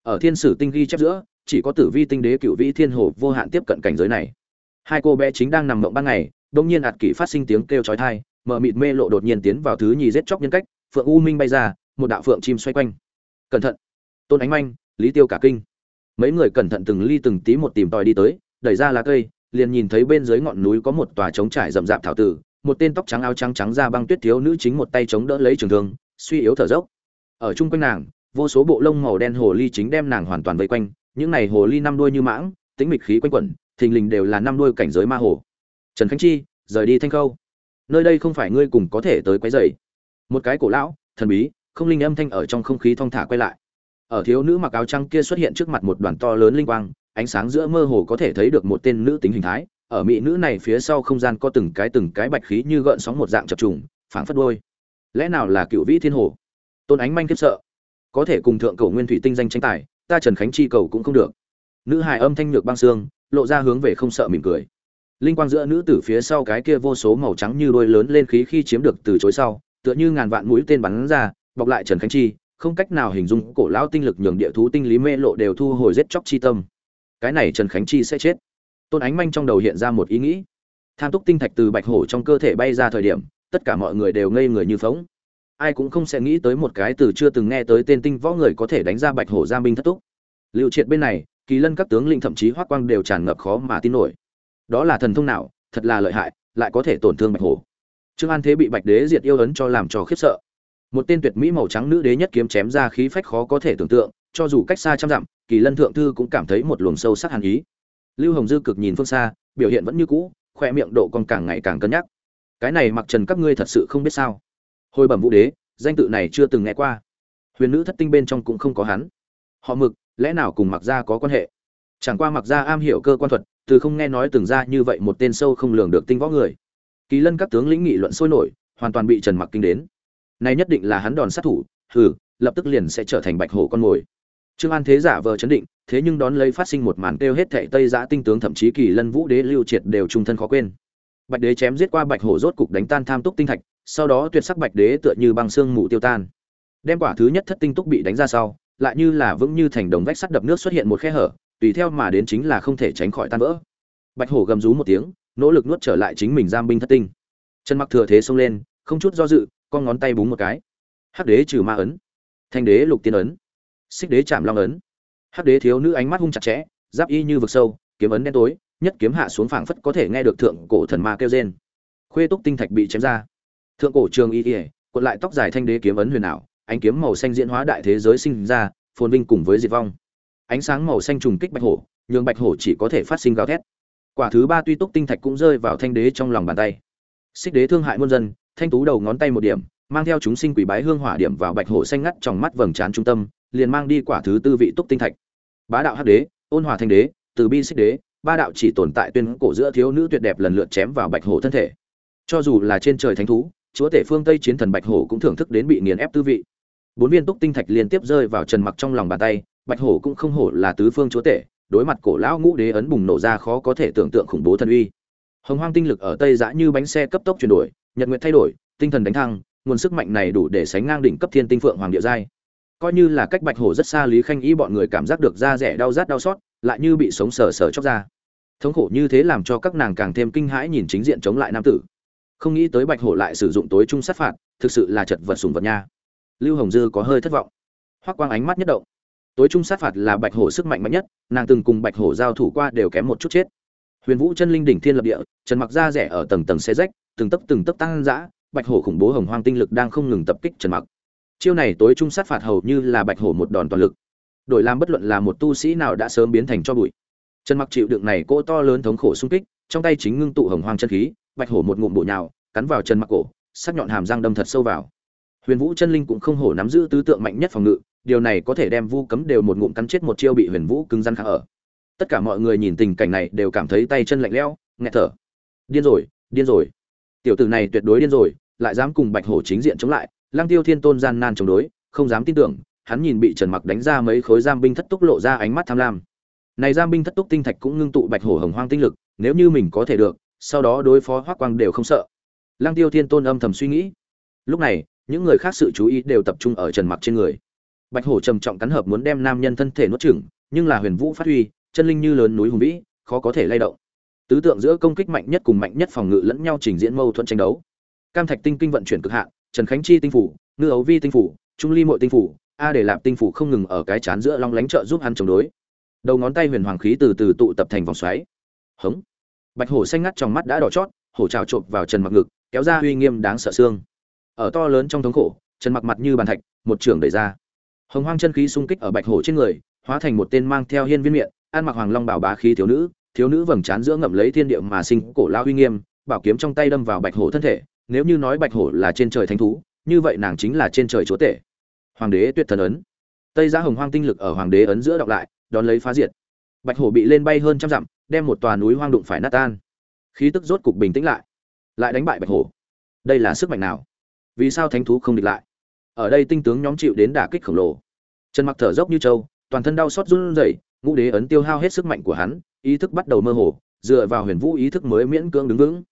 Ở thiên sử tinh ghi chép giữa, chỉ có tử vi tinh đế cựu vĩ thiên hồ vô hạn tiếp cận cảnh giới này. Hai cô bé chính đang nằm mộng ban ngày đông nhiên ạt kỷ phát sinh tiếng kêu chói tai, mở mịt mê lộ đột nhiên tiến vào thứ nhì giết chóc nhân cách phượng u minh bay ra, một đạo phượng chim xoay quanh. Cẩn thận. Tôn ánh manh, lý tiêu cả kinh. Mấy người cẩn thận từng ly từng tí một tìm tòi đi tới, đẩy ra lá cây, liền nhìn thấy bên dưới ngọn núi có một tòa trống trải rậm rạp thảo tử, một tên tóc trắng áo trắng trắng da băng tuyết thiếu nữ chính một tay chống đỡ lấy trường thương, suy yếu thở dốc. Ở chung quanh nàng, vô số bộ lông màu đen hồ ly chính đem nàng hoàn toàn vây quanh, những này hồ ly năm đuôi như mãng tính mịch khí quanh quẩn, thình lình đều là năm đuôi cảnh giới ma hồ. Trần khánh chi, rời đi thanh khâu. Nơi đây không phải ngươi cùng có thể tới quấy rầy một cái cổ lão, thần bí, không linh âm thanh ở trong không khí thong thả quay lại. Ở thiếu nữ mặc áo trắng kia xuất hiện trước mặt một đoàn to lớn linh quang, ánh sáng giữa mơ hồ có thể thấy được một tên nữ tính hình thái. Ở mỹ nữ này phía sau không gian có từng cái từng cái bạch khí như gợn sóng một dạng chập trùng, phảng phất đôi. Lẽ nào là cựu vĩ thiên hồ? Tôn ánh manh khiếp sợ. Có thể cùng thượng cầu nguyên thủy tinh danh tranh tài, ta trần khánh chi cầu cũng không được. Nữ hài âm thanh nhược băng xương, lộ ra hướng về không sợ mỉm cười. Linh quang giữa nữ tử phía sau cái kia vô số màu trắng như đôi lớn lên khí khi chiếm được từ chối sau tựa như ngàn vạn mũi tên bắn ra, bọc lại trần khánh chi, không cách nào hình dung cổ lão tinh lực nhường địa thú tinh lý mê lộ đều thu hồi giết chóc chi tâm. Cái này trần khánh chi sẽ chết. Tôn ánh manh trong đầu hiện ra một ý nghĩ. Tham túc tinh thạch từ bạch hổ trong cơ thể bay ra thời điểm, tất cả mọi người đều ngây người như phóng ai cũng không sẽ nghĩ tới một cái từ chưa từng nghe tới tên tinh võ người có thể đánh ra bạch hổ giam binh thất túc. Liệu triệt bên này, kỳ lân các tướng lĩnh thậm chí hoác quang đều tràn ngập khó mà tin nổi. Đó là thần thông nào, thật là lợi hại, lại có thể tổn thương bạch hổ trương an thế bị bạch đế diệt yêu ấn cho làm cho khiếp sợ. Một tên tuyệt mỹ màu trắng nữ đế nhất kiếm chém ra khí phách khó có thể tưởng tượng, cho dù cách xa trăm dặm, kỳ lân thượng thư cũng cảm thấy một luồng sâu sắc hàn ý. Lưu hồng dư cực nhìn phương xa, biểu hiện vẫn như cũ, khoe miệng độ còn càng ngày càng cân nhắc. Cái này mặc trần các ngươi thật sự không biết sao. Hồi bẩm vũ đế, danh tự này chưa từng nghe qua. Huyền nữ thất tinh bên trong cũng không có hắn. Họ mực, lẽ nào cùng mặc gia có quan hệ? Chẳng qua mặc gia am hiểu cơ quan thuật, từ không nghe nói từng ra như vậy một tên sâu không lường được tinh võ người kỳ lân các tướng lĩnh nghị luận sôi nổi, hoàn toàn bị trần mặc kinh đến. Này nhất định là hắn đòn sát thủ, hừ, lập tức liền sẽ trở thành bạch hổ con mồi. Trương an thế giả vờ chấn định, thế nhưng đón lấy phát sinh một màn kêu hết thệ tây giã tinh tướng thậm chí kỳ lân vũ đế lưu triệt đều trung thân khó quên. Bạch đế chém giết qua bạch hổ rốt cục đánh tan tham túc tinh thạch, sau đó tuyệt sắc bạch đế tựa như băng xương mù tiêu tan. Đem quả thứ nhất thất tinh túc bị đánh ra sau, lại như là vững như thành đồng vách sắt đập nước xuất hiện một khe hở, tùy theo mà đến chính là không thể tránh khỏi tan vỡ. Bạch hổ gầm rú một tiếng nỗ lực nuốt trở lại chính mình giam binh thất tinh. Chân mặc thừa thế xông lên, không chút do dự, con ngón tay búng một cái. Hắc đế trừ ma ấn. Thanh đế lục tiên ấn. Xích đế chạm long ấn. Hắc đế thiếu nữ ánh mắt hung chặt chẽ, giáp y như vực sâu, kiếm ấn đen tối, nhất kiếm hạ xuống phảng phất có thể nghe được thượng cổ thần ma kêu rên. Khuê túc tinh thạch bị chém ra. Thượng cổ trường y ỉa cuộn lại tóc dài thanh đế kiếm ấn huyền ảo, ánh kiếm màu xanh diễn hóa đại thế giới sinh ra, phồn vinh cùng với diệt vong. Ánh sáng màu xanh trùng kích bạch hổ, nhường bạch hổ chỉ có thể phát sinh gào thét quả thứ ba tuy túc tinh thạch cũng rơi vào thanh đế trong lòng bàn tay. Xích đế thương hại muôn dân, thanh tú đầu ngón tay một điểm, mang theo chúng sinh quỷ bái hương hỏa điểm vào bạch hổ xanh ngắt trong mắt vầng trán trung tâm, liền mang đi quả thứ tư vị túc tinh thạch. Bá đạo hắc đế, ôn hòa thanh đế, từ bi xích đế, ba đạo chỉ tồn tại tuyên cổ giữa thiếu nữ tuyệt đẹp lần lượt chém vào bạch hổ thân thể. Cho dù là trên trời thánh thú, chúa tể phương tây chiến thần bạch hổ cũng thưởng thức đến bị nghiền ép tư vị. Bốn viên túc tinh thạch liên tiếp rơi vào trần mặc trong lòng bàn tay, bạch hổ cũng không hổ là tứ phương chúa tể đối mặt cổ lão ngũ đế ấn bùng nổ ra khó có thể tưởng tượng khủng bố thần uy. Hồng hoang tinh lực ở tây giã như bánh xe cấp tốc chuyển đổi, nhật nguyện thay đổi, tinh thần đánh thăng, nguồn sức mạnh này đủ để sánh ngang đỉnh cấp thiên tinh phượng hoàng địa giai. Coi như là cách bạch hổ rất xa lý khanh ý bọn người cảm giác được da rẻ đau rát đau xót, lại như bị sống sờ sờ chóc ra. Thống khổ như thế làm cho các nàng càng thêm kinh hãi nhìn chính diện chống lại nam tử. Không nghĩ tới bạch hổ lại sử dụng tối trung sát phạt, thực sự là chật vật sùng vật nha. Lưu hồng dư có hơi thất vọng. Hoắc quang ánh mắt nhất động tối trung sát phạt là bạch hổ sức mạnh mạnh nhất, nàng từng cùng bạch hổ giao thủ qua đều kém một chút chết. Huyền vũ chân linh đỉnh thiên lập địa, trần mặc da rẻ ở tầng tầng xe rách, từng tấc từng tấc tăng dã, bạch hổ khủng bố hồng hoang tinh lực đang không ngừng tập kích trần mặc. Chiêu này tối trung sát phạt hầu như là bạch hổ một đòn toàn lực. Đổi làm bất luận là một tu sĩ nào đã sớm biến thành cho bụi. Trần mặc chịu đựng này cỗ to lớn thống khổ xung kích, trong tay chính ngưng tụ hồng hoang chân khí, bạch hổ một ngụm bụi nhào, cắn vào trần mặc cổ, sắc nhọn hàm răng đâm thật sâu vào. Huyền vũ chân linh cũng không hổ nắm giữ tứ tượng mạnh nhất phòng ngự điều này có thể đem vu cấm đều một ngụm cắn chết một chiêu bị huyền vũ cứng rắn khả ở. Tất cả mọi người nhìn tình cảnh này đều cảm thấy tay chân lạnh lẽo, nghẹt thở. Điên rồi điên rồi. Tiểu tử này tuyệt đối điên rồi, lại dám cùng bạch hổ chính diện chống lại lang tiêu thiên tôn gian nan chống đối, không dám tin tưởng, hắn nhìn bị trần mặc đánh ra mấy khối giam binh thất túc lộ ra ánh mắt tham lam. Này giam binh thất túc tinh thạch cũng ngưng tụ bạch hổ hồng hoang tinh lực, nếu như mình có thể được, sau đó đối phó hoắc quang đều không sợ. Lang tiêu thiên tôn âm thầm suy nghĩ. Lúc này, những người khác sự chú ý đều tập trung ở trần mặc trên người bạch hổ trầm trọng cắn hợp muốn đem nam nhân thân thể nuốt chửng, nhưng là huyền vũ phát huy, chân linh như lớn núi hùng vĩ, khó có thể lay động. Tứ tượng giữa công kích mạnh nhất cùng mạnh nhất phòng ngự lẫn nhau trình diễn mâu thuẫn tranh đấu. Cam thạch tinh kinh vận chuyển cực hạn trần khánh chi tinh phủ, ngư ấu vi tinh phủ, trung ly mội tinh phủ, a để lạp tinh phủ không ngừng ở cái chán giữa long lánh trợ giúp hắn chống đối. Đầu ngón tay huyền hoàng khí từ từ tụ tập thành vòng xoáy. Hống. Bạch hổ xanh ngắt trong mắt đã đỏ chót, hổ trào trộm vào trần mặc ngực, kéo ra uy nghiêm đáng sợ xương. Ở to lớn trong thống khổ, trần mặc mặt như bàn thạch, một trường đẩy ra hồng hoang chân khí xung kích ở bạch hổ trên người, hóa thành một tên mang theo hiên viên miệng ăn mặc hoàng long bảo bá khí thiếu nữ thiếu nữ vầng trán giữa ngậm lấy thiên địa mà sinh cổ lao uy nghiêm, bảo kiếm trong tay đâm vào bạch hổ thân thể, nếu như nói bạch hổ là trên trời thánh thú, như vậy nàng chính là trên trời chúa tể. Hoàng đế tuyệt thần ấn. Tây giá hồng hoang tinh lực ở hoàng đế ấn giữa đọc lại, đón lấy phá diệt. Bạch hổ bị lên bay hơn trăm dặm, đem một tòa núi hoang đụng phải nát tan. Khí tức rốt cục bình tĩnh lại lại đánh bại bạch hổ. Đây là sức mạnh nào? Vì sao thánh thú không địch lại? Ở đây tinh tướng nhóm chịu đến đả kích khổng lồ. Trần mặc thở dốc như trâu, toàn thân đau xót run rẩy, ngũ đế ấn tiêu hao hết sức mạnh của hắn, ý thức bắt đầu mơ hồ, dựa vào huyền vũ ý thức mới miễn cưỡng đứng vững.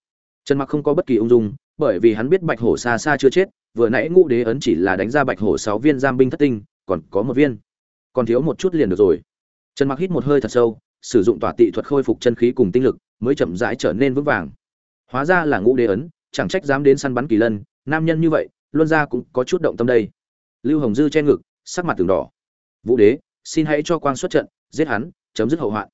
Trần mặc không có bất kỳ ung dung, bởi vì hắn biết bạch hổ xa xa chưa chết, vừa nãy ngũ đế ấn chỉ là đánh ra bạch hổ sáu viên giam binh thất tinh, còn có một viên. Còn thiếu một chút liền được rồi. Trần mặc hít một hơi thật sâu, sử dụng tỏa tị thuật khôi phục chân khí cùng tinh lực, mới chậm rãi trở nên vững vàng. Hóa ra là ngũ đế ấn, chẳng trách dám đến săn bắn kỳ lân, nam nhân như vậy luân gia cũng có chút động tâm đây. Lưu hồng dư che ngực, sắc mặt từng đỏ. Vũ đế, xin hãy cho quang xuất trận, giết hắn, chấm dứt hậu hoạn.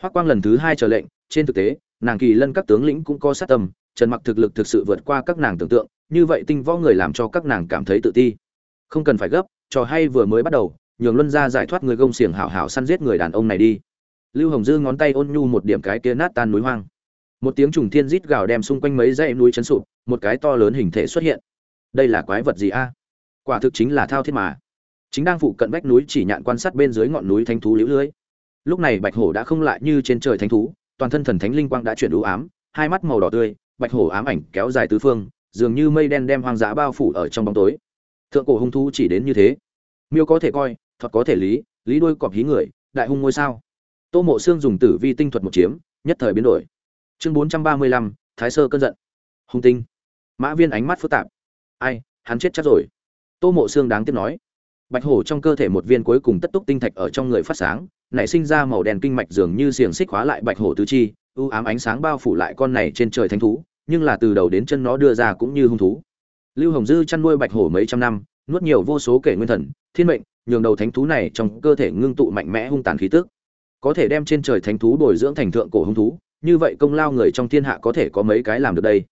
Hoắc quang lần thứ hai chờ lệnh, trên thực tế, nàng kỳ lân các tướng lĩnh cũng có sát tâm, trần mặc thực lực thực sự vượt qua các nàng tưởng tượng, như vậy tinh võ người làm cho các nàng cảm thấy tự ti. Không cần phải gấp, trò hay vừa mới bắt đầu, nhường luân gia giải thoát người gông xiềng hảo hảo săn giết người đàn ông này đi. Lưu hồng dư ngón tay ôn nhu một điểm cái kia nát tan núi hoang. Một tiếng trùng thiên rít gào đem xung quanh mấy dãy núi chấn sụp, một cái to lớn hình thể xuất hiện đây là quái vật gì a? Quả thực chính là thao thiết mà. Chính đang phụ cận vách núi chỉ nhạn quan sát bên dưới ngọn núi thánh thú liễu lưới. Lúc này bạch hổ đã không lại như trên trời thánh thú, toàn thân thần thánh linh quang đã chuyển đủ ám, hai mắt màu đỏ tươi, bạch hổ ám ảnh kéo dài tứ phương, dường như mây đen đem hoang dã bao phủ ở trong bóng tối. Thượng cổ hung thú chỉ đến như thế. Miêu có thể coi thuật có thể lý lý đôi cọp hí người, đại hung ngôi sao. Tô mộ xương dùng tử vi tinh thuật một chiếm, nhất thời biến đổi. Chương bốn trăm ba mươi lăm, thái sơ cơn giận. Hung tinh. Mã viên ánh mắt phức tạp ai, hắn chết chắc rồi. Tô mộ xương đáng tiếc nói. Bạch hổ trong cơ thể một viên cuối cùng tất túc tinh thạch ở trong người phát sáng, nảy sinh ra màu đen kinh mạch dường như xiềng xích hóa lại bạch hổ tứ chi ưu ám ánh sáng bao phủ lại con này trên trời thánh thú, nhưng là từ đầu đến chân nó đưa ra cũng như hung thú. Lưu hồng dư chăn nuôi bạch hổ mấy trăm năm, nuốt nhiều vô số kể nguyên thần, thiên mệnh, nhường đầu thánh thú này trong cơ thể ngưng tụ mạnh mẽ hung tàn khí tức. Có thể đem trên trời thánh thú bồi dưỡng thành thượng cổ hung thú, như vậy công lao người trong thiên hạ có thể có mấy cái làm được đây.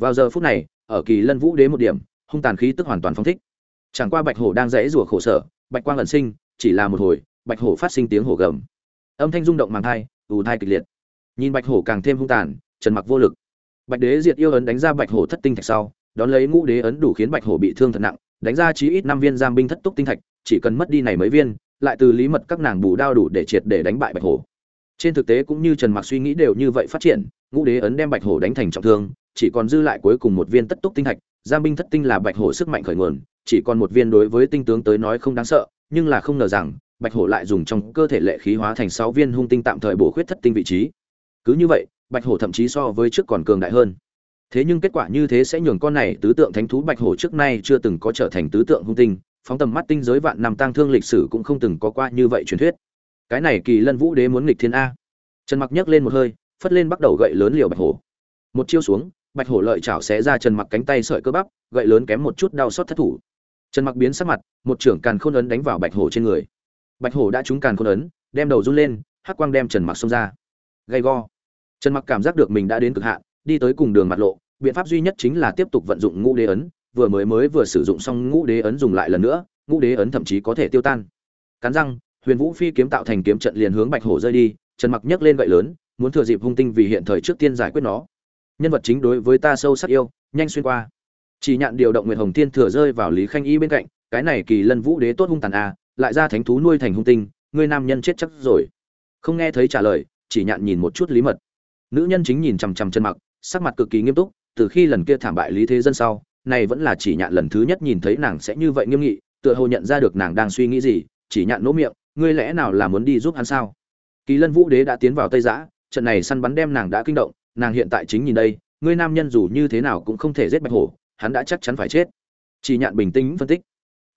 Vào giờ phút này ở kỳ lân vũ đế một điểm, hung tàn khí tức hoàn toàn phóng thích. Chẳng qua bạch hổ đang rẽ rủa khổ sở, bạch quang ẩn sinh, chỉ là một hồi, bạch hổ phát sinh tiếng hổ gầm. Âm thanh rung động màng thai, ù thai kịch liệt. Nhìn bạch hổ càng thêm hung tàn, trần mặc vô lực. Bạch đế diệt yêu ấn đánh ra bạch hổ thất tinh thạch sau, đón lấy ngũ đế ấn đủ khiến bạch hổ bị thương thật nặng, đánh ra chí ít năm viên giam binh thất túc tinh thạch, chỉ cần mất đi này mấy viên, lại từ lý mật các nàng bù đao đủ để triệt để đánh bại bạch hổ. Trên thực tế cũng như trần mặc suy nghĩ đều như vậy phát triển, ngũ đế ấn đem bạch hổ đánh thành trọng thương chỉ còn dư lại cuối cùng một viên tất túc tinh thạch, giam binh thất tinh là bạch hổ sức mạnh khởi nguồn, chỉ còn một viên đối với tinh tướng tới nói không đáng sợ, nhưng là không ngờ rằng, bạch hổ lại dùng trong cơ thể lệ khí hóa thành sáu viên hung tinh tạm thời bổ khuyết thất tinh vị trí. Cứ như vậy, bạch hổ thậm chí so với trước còn cường đại hơn. Thế nhưng kết quả như thế sẽ nhường con này tứ tượng thánh thú bạch hổ trước nay chưa từng có trở thành tứ tượng hung tinh, phóng tầm mắt tinh giới vạn năm tang thương lịch sử cũng không từng có qua như vậy truyền thuyết. Cái này kỳ lân vũ đế muốn nghịch thiên a. Trần mặc nhấc lên một hơi, phất lên bắt đầu gậy lớn liều bạch hổ. Một chiêu xuống bạch hổ lợi chảo xé ra trần mặc cánh tay sợi cơ bắp, gậy lớn kém một chút đau xót thất thủ. Trần mặc biến sắc mặt, một trưởng càn khôn ấn đánh vào bạch hổ trên người. Bạch hổ đã trúng càn khôn ấn, đem đầu run lên, hắc quang đem trần mặc xông ra. Gay go. Trần mặc cảm giác được mình đã đến cực hạn, đi tới cùng đường mặt lộ, biện pháp duy nhất chính là tiếp tục vận dụng ngũ đế ấn, vừa mới mới vừa sử dụng xong ngũ đế ấn dùng lại lần nữa, ngũ đế ấn thậm chí có thể tiêu tan. Cắn răng, huyền vũ phi kiếm tạo thành kiếm trận liền hướng bạch hổ rơi đi, trần mặc nhấc lên gậy lớn, muốn thừa dịp hung tinh vì hiện thời trước tiên giải quyết nó nhân vật chính đối với ta sâu sắc yêu nhanh xuyên qua. Chỉ nhạn điều động nguyệt hồng Thiên thừa rơi vào lý khanh y bên cạnh cái này kỳ lân vũ đế tốt hung tàn a à, lại ra thánh thú nuôi thành hung tinh ngươi nam nhân chết chắc rồi. Không nghe thấy trả lời chỉ nhạn nhìn một chút lý mật. Nữ nhân chính nhìn chằm chằm chân mặc sắc mặt cực kỳ nghiêm túc từ khi lần kia thảm bại lý thế dân sau này vẫn là chỉ nhạn lần thứ nhất nhìn thấy nàng sẽ như vậy nghiêm nghị tựa hồ nhận ra được nàng đang suy nghĩ gì chỉ nhạn nỗ miệng ngươi lẽ nào là muốn đi giúp hắn sao? Kỳ lân vũ đế đã tiến vào tây giã trận này săn bắn đem nàng đã kinh động nàng hiện tại chính nhìn đây, ngươi nam nhân dù như thế nào cũng không thể giết bạch hổ, hắn đã chắc chắn phải chết. Chỉ nhạn bình tĩnh phân tích.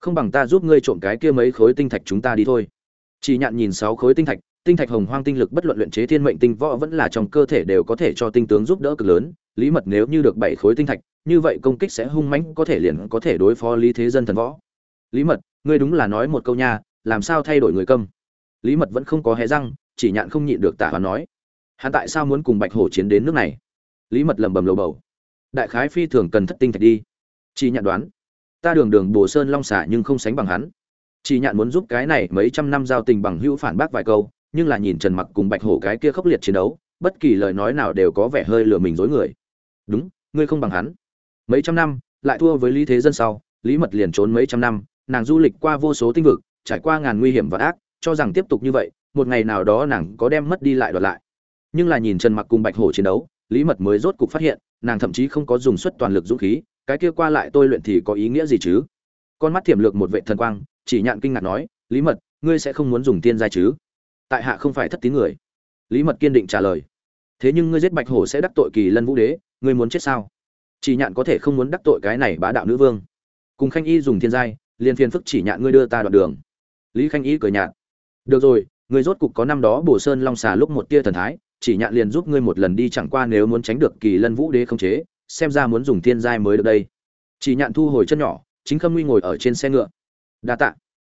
Không bằng ta giúp ngươi trộm cái kia mấy khối tinh thạch chúng ta đi thôi. Chỉ nhạn nhìn sáu khối tinh thạch tinh thạch hồng hoang tinh lực bất luận luyện chế thiên mệnh tinh võ vẫn là trong cơ thể đều có thể cho tinh tướng giúp đỡ cực lớn. Lý mật nếu như được bảy khối tinh thạch, như vậy công kích sẽ hung mãnh, có thể liền có thể đối phó lý thế dân thần võ. Lý mật, ngươi đúng là nói một câu nha, làm sao thay đổi người câm? Lý mật vẫn không có hé răng, chỉ nhạn không nhịn được tả và nói hắn tại sao muốn cùng bạch hổ chiến đến nước này? Lý mật lầm bầm lầu bầu. Đại khái phi thường cần thất tinh thạch đi. Chỉ nhạn đoán. Ta đường đường bồ sơn long xả nhưng không sánh bằng hắn. Chỉ nhạn muốn giúp cái này mấy trăm năm giao tình bằng hữu phản bác vài câu, nhưng là nhìn trần mặc cùng bạch hổ cái kia khốc liệt chiến đấu, bất kỳ lời nói nào đều có vẻ hơi lừa mình dối người. Đúng, ngươi không bằng hắn. Mấy trăm năm, lại thua với lý thế dân sau, lý mật liền trốn mấy trăm năm, nàng du lịch qua vô số tinh vực, trải qua ngàn nguy hiểm và ác, cho rằng tiếp tục như vậy, một ngày nào đó nàng có đem mất đi lại đoạt lại nhưng là nhìn trần mặc cùng bạch hổ chiến đấu, lý mật mới rốt cục phát hiện, nàng thậm chí không có dùng suất toàn lực dũng khí, cái kia qua lại tôi luyện thì có ý nghĩa gì chứ? Con mắt thiểm lược một vệ thần quang, chỉ nhạn kinh ngạc nói, lý mật, ngươi sẽ không muốn dùng tiên giai chứ? Tại hạ không phải thất tín người. Lý mật kiên định trả lời, thế nhưng ngươi giết bạch hổ sẽ đắc tội kỳ lân vũ đế, ngươi muốn chết sao? Chỉ nhạn có thể không muốn đắc tội cái này bá đạo nữ vương. Cùng khanh y dùng thiên giai, liền phiền phức chỉ nhạn ngươi đưa ta đoạn đường. Lý khanh y cười nhạt, được rồi, ngươi rốt cục có năm đó bổ sơn long xà lúc một tia thần thái chỉ nhạn liền giúp ngươi một lần đi chẳng qua nếu muốn tránh được kỳ lân vũ đế không chế, xem ra muốn dùng thiên giai mới được đây. Chỉ nhạn thu hồi chân nhỏ, chính khâm nguy ngồi ở trên xe ngựa. Đa tạ.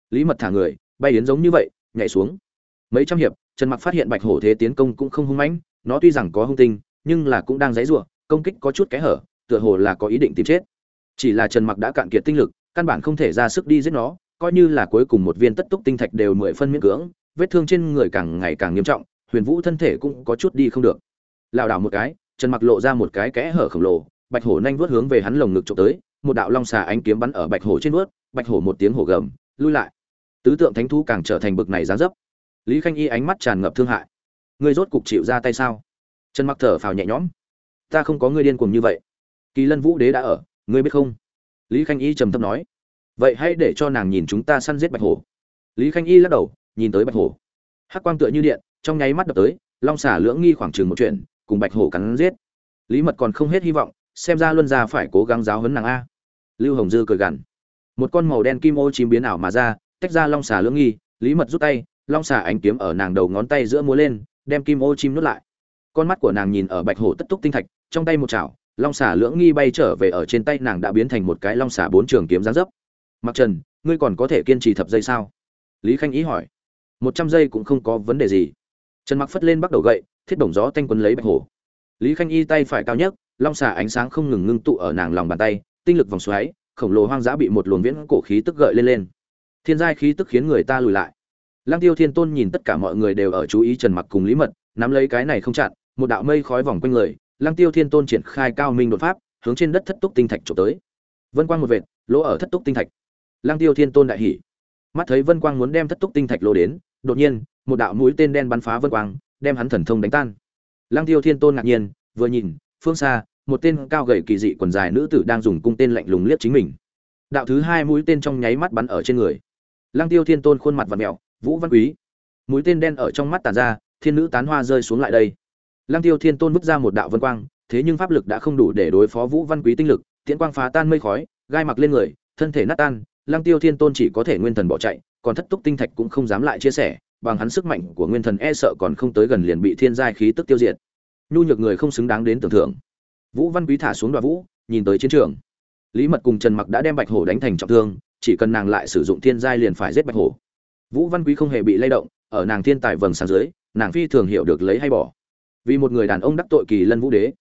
Lý mật thả người, bay đến giống như vậy, nhảy xuống. Mấy trăm hiệp, trần mặc phát hiện bạch hổ thế tiến công cũng không hung mãnh, nó tuy rằng có hung tinh, nhưng là cũng đang dãy rủa công kích có chút kẽ hở, tựa hồ là có ý định tìm chết. Chỉ là trần mặc đã cạn kiệt tinh lực, căn bản không thể ra sức đi giết nó, coi như là cuối cùng một viên tất túc tinh thạch đều mười phân miễn cưỡng, vết thương trên người càng ngày càng nghiêm trọng huyền vũ thân thể cũng có chút đi không được. Lảo đảo một cái, trần mặc lộ ra một cái kẽ hở khổng lồ, bạch hổ nhanh vuốt hướng về hắn lồng ngực trộm tới, một đạo long xà ánh kiếm bắn ở bạch hổ trên vuốt, bạch hổ một tiếng hổ gầm, lui lại. Tứ tượng thánh thú càng trở thành bực này dáng dấp. Lý khanh y ánh mắt tràn ngập thương hại. Ngươi rốt cục chịu ra tay sao? Trần mặc thở phào nhẹ nhõm. Ta không có ngươi điên cuồng như vậy. Kỳ lân vũ đế đã ở, ngươi biết không? Lý khanh y trầm thấp nói. Vậy hãy để cho nàng nhìn chúng ta săn giết bạch hổ. Lý khanh y lắc đầu, nhìn tới bạch hổ. Hắc quang tựa như điện trong nháy mắt đập tới, long xả lưỡng nghi khoảng chừng một chuyện, cùng bạch hổ cắn giết. Lý mật còn không hết hy vọng, xem ra luân gia phải cố gắng giáo hấn nàng a. Lưu hồng dư cười gằn. Một con màu đen kim ô chìm biến ảo mà ra, tách ra long xà lưỡng nghi, lý mật rút tay, long xà ánh kiếm ở nàng đầu ngón tay giữa múa lên, đem kim ô chim nuốt lại. Con mắt của nàng nhìn ở bạch hổ tất túc tinh thạch, trong tay một chảo, long xà lưỡng nghi bay trở về ở trên tay nàng đã biến thành một cái long xà bốn trường kiếm giáng dấp. Mặc trần, ngươi còn có thể kiên trì thập giây sao? Lý khanh ý hỏi. Một trăm giây cũng không có vấn đề gì trần mặc phất lên bắt đầu gậy, thiết bổng gió tanh quấn lấy bạch hổ. Lý khanh y tay phải cao nhất long xà ánh sáng không ngừng ngưng tụ ở nàng lòng bàn tay, tinh lực vòng xoáy, khổng lồ hoang dã bị một luồng viễn cổ khí tức gợi lên lên. Thiên giai khí tức khiến người ta lùi lại. Lăng tiêu thiên tôn nhìn tất cả mọi người đều ở chú ý trần mặc cùng lý mật, nắm lấy cái này không chặn, một đạo mây khói vòng quanh người, lăng tiêu thiên tôn triển khai cao minh đột pháp, hướng trên đất thất túc tinh thạch trộm tới. Vân quang một vệt, lỗ ở thất túc tinh thạch. Lăng tiêu thiên tôn đại hỉ. Mắt thấy vân quang muốn đem thất túc tinh thạch lô đến, đột nhiên một đạo mũi tên đen bắn phá vân quang, đem hắn thần thông đánh tan. Lăng tiêu thiên tôn ngạc nhiên, vừa nhìn, phương xa, một tên cao gầy kỳ dị quần dài nữ tử đang dùng cung tên lạnh lùng liếc chính mình. Đạo thứ hai mũi tên trong nháy mắt bắn ở trên người. Lăng tiêu thiên tôn khuôn mặt và mèo, vũ văn quý. Mũi tên đen ở trong mắt tàn ra, thiên nữ tán hoa rơi xuống lại đây. Lăng tiêu thiên tôn vứt ra một đạo vân quang, thế nhưng pháp lực đã không đủ để đối phó vũ văn quý tinh lực, tiễn quang phá tan mây khói, gai mặc lên người, thân thể nát tan, lăng tiêu thiên tôn chỉ có thể nguyên thần bỏ chạy, còn thất túc tinh thạch cũng không dám lại chia sẻ bằng hắn sức mạnh của nguyên thần e sợ còn không tới gần liền bị thiên giai khí tức tiêu diệt. Nhu nhược người không xứng đáng đến tưởng thưởng. Vũ văn quý thả xuống đoạn vũ, nhìn tới chiến trường. Lý mật cùng trần mặc đã đem bạch hổ đánh thành trọng thương, chỉ cần nàng lại sử dụng thiên giai liền phải giết bạch hổ. Vũ văn quý không hề bị lay động, ở nàng thiên tài vầng sáng dưới, nàng phi thường hiểu được lấy hay bỏ. Vì một người đàn ông đắc tội kỳ lân vũ đế.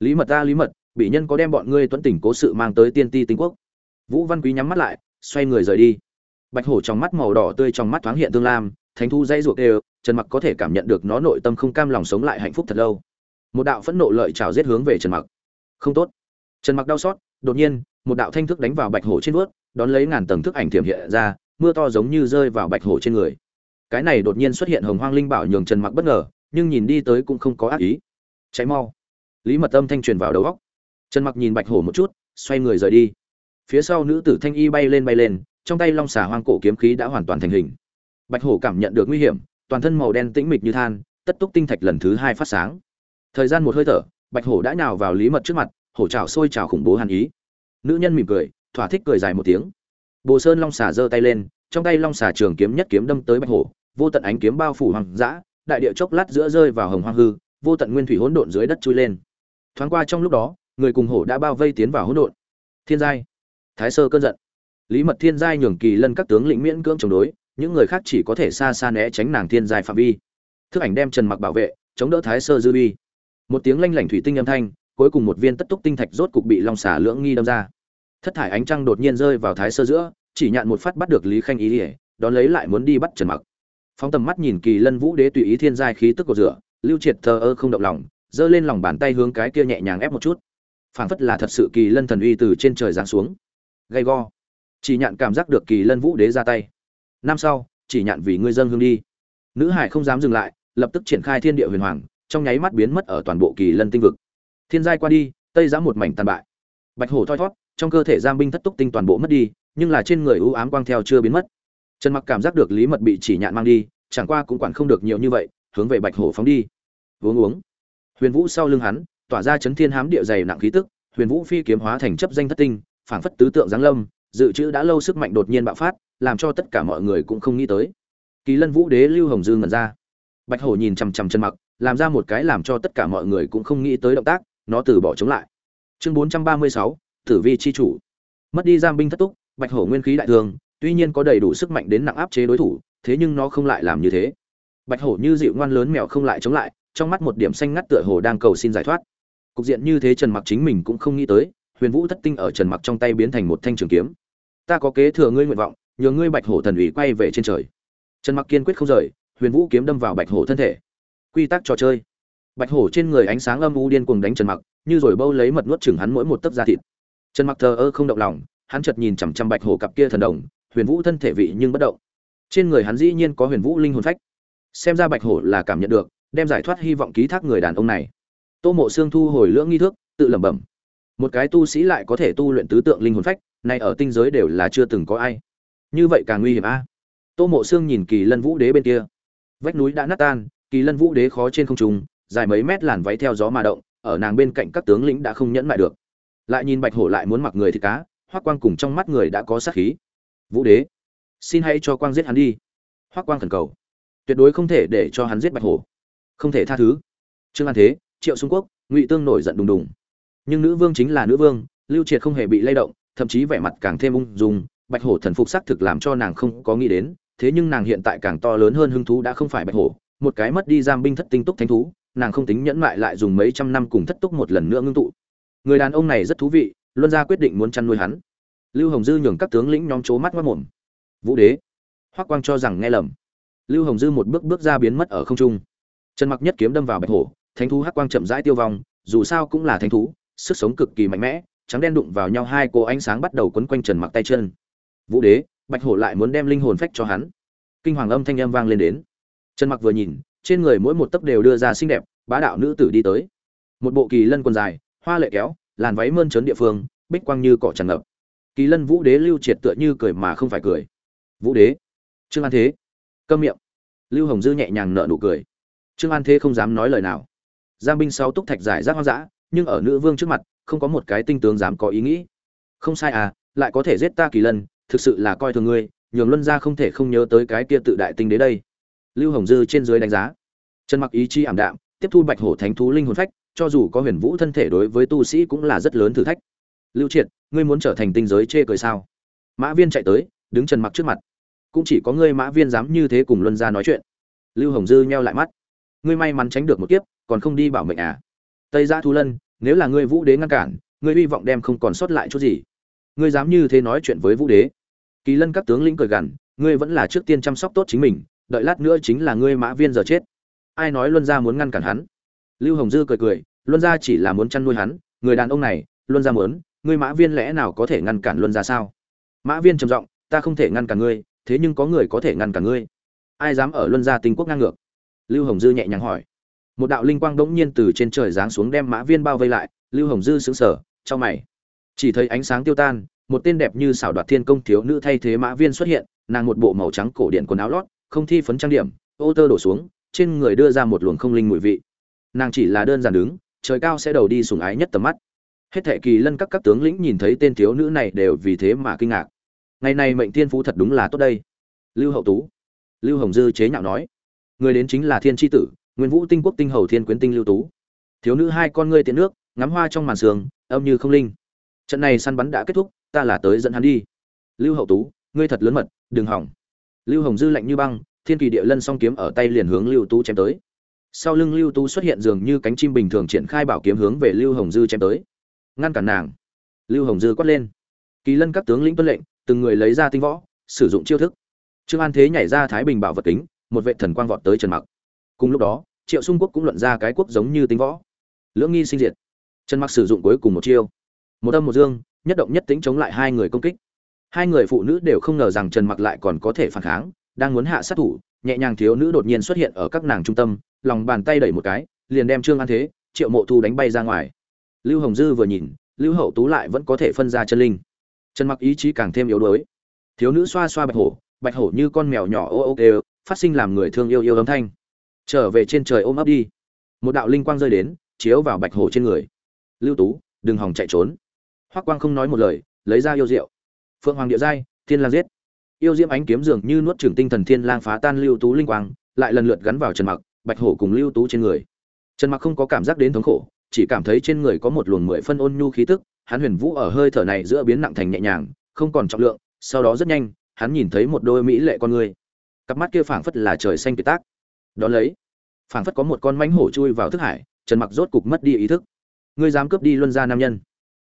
Lý mật ta lý mật, bị nhân có đem bọn ngươi tuấn tỉnh cố sự mang tới tiên ti tinh quốc. Vũ văn quý nhắm mắt lại, xoay người rời đi. Bạch hổ trong mắt màu đỏ tươi trong mắt thoáng hiện tương lam thánh thu dây ruột đều trần mặc có thể cảm nhận được nó nội tâm không cam lòng sống lại hạnh phúc thật lâu. Một đạo phẫn nộ lợi trảo giết hướng về trần mặc. Không tốt. Trần mặc đau xót đột nhiên một đạo thanh thức đánh vào bạch hổ trên vuốt, đón lấy ngàn tầng thức ảnh thiểm hiện ra mưa to giống như rơi vào bạch hổ trên người. Cái này đột nhiên xuất hiện hồng hoang linh bảo nhường trần mặc bất ngờ nhưng nhìn đi tới cũng không có ác ý. Cháy mau. Lý mật âm thanh truyền vào đầu óc, trần mặc nhìn bạch hổ một chút xoay người rời đi. Phía sau nữ tử thanh y bay lên bay lên trong tay long xà hoang cổ kiếm khí đã hoàn toàn thành hình bạch hổ cảm nhận được nguy hiểm, toàn thân màu đen tĩnh mịch như than, tất túc tinh thạch lần thứ hai phát sáng. Thời gian một hơi thở, bạch hổ đã nhào vào lý mật trước mặt, hổ trào sôi trào khủng bố hàn ý. Nữ nhân mỉm cười, thỏa thích cười dài một tiếng. Bồ sơn long xà giơ tay lên, trong tay long xà trường kiếm nhất kiếm đâm tới bạch hổ, vô tận ánh kiếm bao phủ hoàng dã, đại địa chốc lát giữa rơi vào hồng hoang hư, vô tận nguyên thủy hỗn độn dưới đất chui lên. Thoáng qua trong lúc đó, người cùng hổ đã bao vây tiến vào hỗn độn. Thiên giai. Thái sơ cơn giận. Lý mật thiên giai nhường kỳ lân các tướng lĩnh miễn cưỡng chống đối những người khác chỉ có thể xa xa né tránh nàng thiên giai phạm vi. Thức ảnh đem trần mặc bảo vệ, chống đỡ thái sơ dư uy. Một tiếng lanh lảnh thủy tinh âm thanh, cuối cùng một viên tất túc tinh thạch rốt cục bị long xả lưỡng nghi đâm ra. Thất thải ánh trăng đột nhiên rơi vào thái sơ giữa, chỉ nhạn một phát bắt được lý khanh ý ỉa đón lấy lại muốn đi bắt trần mặc. Phóng tầm mắt nhìn kỳ lân vũ đế tùy ý thiên giai khí tức của rửa, lưu triệt thờ ơ không động lòng, giơ lên lòng bàn tay hướng cái kia nhẹ nhàng ép một chút. Phảng phất là thật sự kỳ lân thần uy từ trên trời giáng xuống. Gay go. Chỉ nhạn cảm giác được kỳ lân vũ đế ra tay năm sau, chỉ nhạn vì ngươi dân hương đi. Nữ hải không dám dừng lại, lập tức triển khai thiên địa huyền hoàng, trong nháy mắt biến mất ở toàn bộ kỳ lân tinh vực. Thiên giai qua đi, tây giã một mảnh tàn bại. Bạch hổ thoi thót trong cơ thể giam binh thất túc tinh toàn bộ mất đi, nhưng là trên người ưu ám quang theo chưa biến mất. Trần mặc cảm giác được lý mật bị chỉ nhạn mang đi, chẳng qua cũng quản không được nhiều như vậy, hướng về bạch hổ phóng đi. Uống uống. Huyền vũ sau lưng hắn, tỏa ra chấn thiên hám địa dày nặng khí tức, huyền vũ phi kiếm hóa thành chấp danh thất tinh, phảng phất tứ tượng giáng lâm, dự trữ đã lâu sức mạnh đột nhiên bạo phát làm cho tất cả mọi người cũng không nghĩ tới. Kỳ lân vũ đế lưu hồng dương ngẩn ra. Bạch hổ nhìn chằm chằm chân mặc, làm ra một cái làm cho tất cả mọi người cũng không nghĩ tới động tác, nó từ bỏ chống lại. Chương bốn trăm ba mươi sáu, tử vi chi chủ. Mất đi giam binh thất túc, bạch hổ nguyên khí đại thương tuy nhiên có đầy đủ sức mạnh đến nặng áp chế đối thủ, thế nhưng nó không lại làm như thế. Bạch hổ như dịu ngoan lớn mèo không lại chống lại, trong mắt một điểm xanh ngắt tựa hồ đang cầu xin giải thoát. Cục diện như thế trần mặc chính mình cũng không nghĩ tới, huyền vũ thất tinh ở trần mặc trong tay biến thành một thanh trường kiếm. Ta có kế thừa ngươi nguyện vọng nhờ ngươi bạch hổ thần ủy quay về trên trời. Trần mặc kiên quyết không rời, huyền vũ kiếm đâm vào bạch hổ thân thể. Quy tắc trò chơi. Bạch hổ trên người ánh sáng âm u điên cuồng đánh trần mặc, như rồi bâu lấy mật nuốt chừng hắn mỗi một tấc da thịt. Trần mặc thờ ơ không động lòng, hắn chợt nhìn chằm chằm bạch hổ cặp kia thần đồng, huyền vũ thân thể vị nhưng bất động. Trên người hắn dĩ nhiên có huyền vũ linh hồn phách. Xem ra bạch hổ là cảm nhận được, đem giải thoát hy vọng ký thác người đàn ông này. Tô mộ xương thu hồi lưỡng nghi thức tự lẩm bẩm. Một cái tu sĩ lại có thể tu luyện tứ tượng linh hồn phách này ở tinh giới đều là chưa từng có ai như vậy càng nguy hiểm a. Tô mộ xương nhìn kỳ lân vũ đế bên kia. Vách núi đã nát tan, kỳ lân vũ đế khó trên không trung, dài mấy mét làn váy theo gió mà động, ở nàng bên cạnh các tướng lĩnh đã không nhẫn lại được. Lại nhìn bạch hổ lại muốn mặc người thì cá hoắc quang cùng trong mắt người đã có sát khí. Vũ đế, xin hãy cho quang giết hắn đi. Hoắc quang khẩn cầu. Tuyệt đối không thể để cho hắn giết bạch hổ. Không thể tha thứ. Trương an thế, triệu xung quốc, ngụy tương nổi giận đùng đùng. Nhưng nữ vương chính là nữ vương, lưu triệt không hề bị lay động, thậm chí vẻ mặt càng thêm ung dung bạch hổ thần phục xác thực làm cho nàng không có nghĩ đến, thế nhưng nàng hiện tại càng to lớn hơn hứng thú đã không phải bạch hổ, một cái mất đi giam binh thất tinh túc thánh thú, nàng không tính nhẫn mại lại dùng mấy trăm năm cùng thất túc một lần nữa ngưng tụ. Người đàn ông này rất thú vị, luân ra quyết định muốn chăn nuôi hắn. Lưu hồng dư nhường các tướng lĩnh nhóm chố mắt mất mồm. Vũ đế, hoắc quang cho rằng nghe lầm. Lưu hồng dư một bước bước ra biến mất ở không trung. Trần mặc nhất kiếm đâm vào bạch hổ, thánh thú hắc quang chậm rãi tiêu vong, dù sao cũng là thánh thú, sức sống cực kỳ mạnh mẽ, trắng đen đụng vào nhau hai cô ánh sáng bắt đầu quấn quanh trần mặc tay chân vũ đế, bạch hổ lại muốn đem linh hồn phách cho hắn. Kinh hoàng âm thanh âm vang lên đến. Trần mặc vừa nhìn, trên người mỗi một tấc đều đưa ra xinh đẹp, bá đạo nữ tử đi tới. Một bộ kỳ lân quần dài, hoa lệ kéo, làn váy mơn trớn địa phương, bích quang như cỏ tràn ngập. Kỳ lân vũ đế lưu triệt tựa như cười mà không phải cười. Vũ đế, trương an thế, câm miệng. Lưu hồng dư nhẹ nhàng nở nụ cười. Trương an thế không dám nói lời nào. Giang binh sau túc thạch giải rác hoang dã, nhưng ở nữ vương trước mặt, không có một cái tinh tướng dám có ý nghĩ. Không sai à lại có thể giết ta kỳ lân thực sự là coi thường ngươi, nhường luân ra không thể không nhớ tới cái kia tự đại tinh đế đây. Lưu hồng dư trên dưới đánh giá. Trần mặc ý chi ảm đạm, tiếp thu bạch hổ thánh thú linh hồn phách, cho dù có huyền vũ thân thể đối với tu sĩ cũng là rất lớn thử thách. Lưu triệt, ngươi muốn trở thành tinh giới chê cười sao? Mã viên chạy tới, đứng trần mặc trước mặt. Cũng chỉ có ngươi mã viên dám như thế cùng luân gia nói chuyện. Lưu hồng dư nheo lại mắt. Ngươi may mắn tránh được một kiếp, còn không đi bảo mệnh à? Tây gia thu lân, nếu là ngươi vũ đế ngăn cản, ngươi hy vọng đem không còn sót lại chút gì? Ngươi dám như thế nói chuyện với vũ đế. Kỳ lân các tướng lĩnh cười gằn, ngươi vẫn là trước tiên chăm sóc tốt chính mình, đợi lát nữa chính là ngươi mã viên giờ chết. Ai nói luân gia muốn ngăn cản hắn? Lưu hồng dư cười cười, luân gia chỉ là muốn chăn nuôi hắn, người đàn ông này, luân gia muốn, ngươi mã viên lẽ nào có thể ngăn cản luân gia sao? Mã viên trầm giọng, ta không thể ngăn cản ngươi, thế nhưng có người có thể ngăn cản ngươi. Ai dám ở luân gia tinh quốc ngang ngược? Lưu hồng dư nhẹ nhàng hỏi. Một đạo linh quang đống nhiên từ trên trời giáng xuống đem mã viên bao vây lại, lưu hồng dư sững sờ trong mày chỉ thấy ánh sáng tiêu tan, một tên đẹp như xảo đoạt thiên công thiếu nữ thay thế mã viên xuất hiện, nàng một bộ màu trắng cổ điện quần áo lót, không thi phấn trang điểm, ô tơ đổ xuống, trên người đưa ra một luồng không linh mùi vị. Nàng chỉ là đơn giản đứng, trời cao sẽ đầu đi sùng ái nhất tầm mắt. Hết thệ kỳ lân các các tướng lĩnh nhìn thấy tên thiếu nữ này đều vì thế mà kinh ngạc. Ngày này mệnh thiên phú thật đúng là tốt đây. Lưu hậu tú. Lưu hồng dư chế nhạo nói. Người đến chính là thiên tri tử, nguyên vũ tinh quốc tinh hầu thiên quyến tinh lưu tú. Thiếu nữ hai con ngươi tiện nước, ngắm hoa trong màn sương, âm như không linh trận này săn bắn đã kết thúc, ta là tới dẫn hắn đi. Lưu hậu tú, ngươi thật lớn mật, đừng hỏng. Lưu hồng dư lạnh như băng, thiên kỳ địa lân song kiếm ở tay liền hướng lưu tú chém tới. Sau lưng lưu tú xuất hiện dường như cánh chim bình thường triển khai bảo kiếm hướng về lưu hồng dư chém tới. Ngăn cản nàng. Lưu hồng dư quát lên. Kỳ lân các tướng lĩnh tuân lệnh, từng người lấy ra tinh võ, sử dụng chiêu thức. Trương an thế nhảy ra thái bình bảo vật kính, một vệ thần quang vọt tới trần mặc. Cùng lúc đó, triệu xung quốc cũng luận ra cái quốc giống như tinh võ. Lưỡng nghi sinh diệt. Trần mặc sử dụng cuối cùng một chiêu một âm một dương, nhất động nhất tính chống lại hai người công kích. Hai người phụ nữ đều không ngờ rằng trần mặc lại còn có thể phản kháng, đang muốn hạ sát thủ, nhẹ nhàng thiếu nữ đột nhiên xuất hiện ở các nàng trung tâm, lòng bàn tay đẩy một cái, liền đem trương an thế, triệu mộ thu đánh bay ra ngoài. Lưu hồng dư vừa nhìn, lưu hậu tú lại vẫn có thể phân ra chân linh. Trần mặc ý chí càng thêm yếu đuối. Thiếu nữ xoa xoa bạch hổ bạch hổ như con mèo nhỏ ô ô kêu, phát sinh làm người thương yêu yêu âm thanh. Trở về trên trời ôm ấp đi. Một đạo linh quang rơi đến, chiếu vào bạch hổ trên người. Lưu tú, đừng hòng chạy trốn hoắc quang không nói một lời, lấy ra yêu diệu. Phượng hoàng địa giai, thiên lang giết. Yêu diễm ánh kiếm dường như nuốt trưởng tinh thần thiên lang phá tan lưu tú linh quang, lại lần lượt gắn vào trần mặc, bạch hổ cùng lưu tú trên người. Trần mặc không có cảm giác đến thống khổ, chỉ cảm thấy trên người có một luồng mười phân ôn nhu khí tức, hắn huyền vũ ở hơi thở này giữa biến nặng thành nhẹ nhàng, không còn trọng lượng, sau đó rất nhanh, hắn nhìn thấy một đôi mỹ lệ con người. Cặp mắt kia phảng phất là trời xanh kỳ tác. Đó lấy, phảng phất có một con mãnh hổ chui vào thức hải, trần mặc rốt cục mất đi ý thức. Ngươi dám cướp đi luân gia nam nhân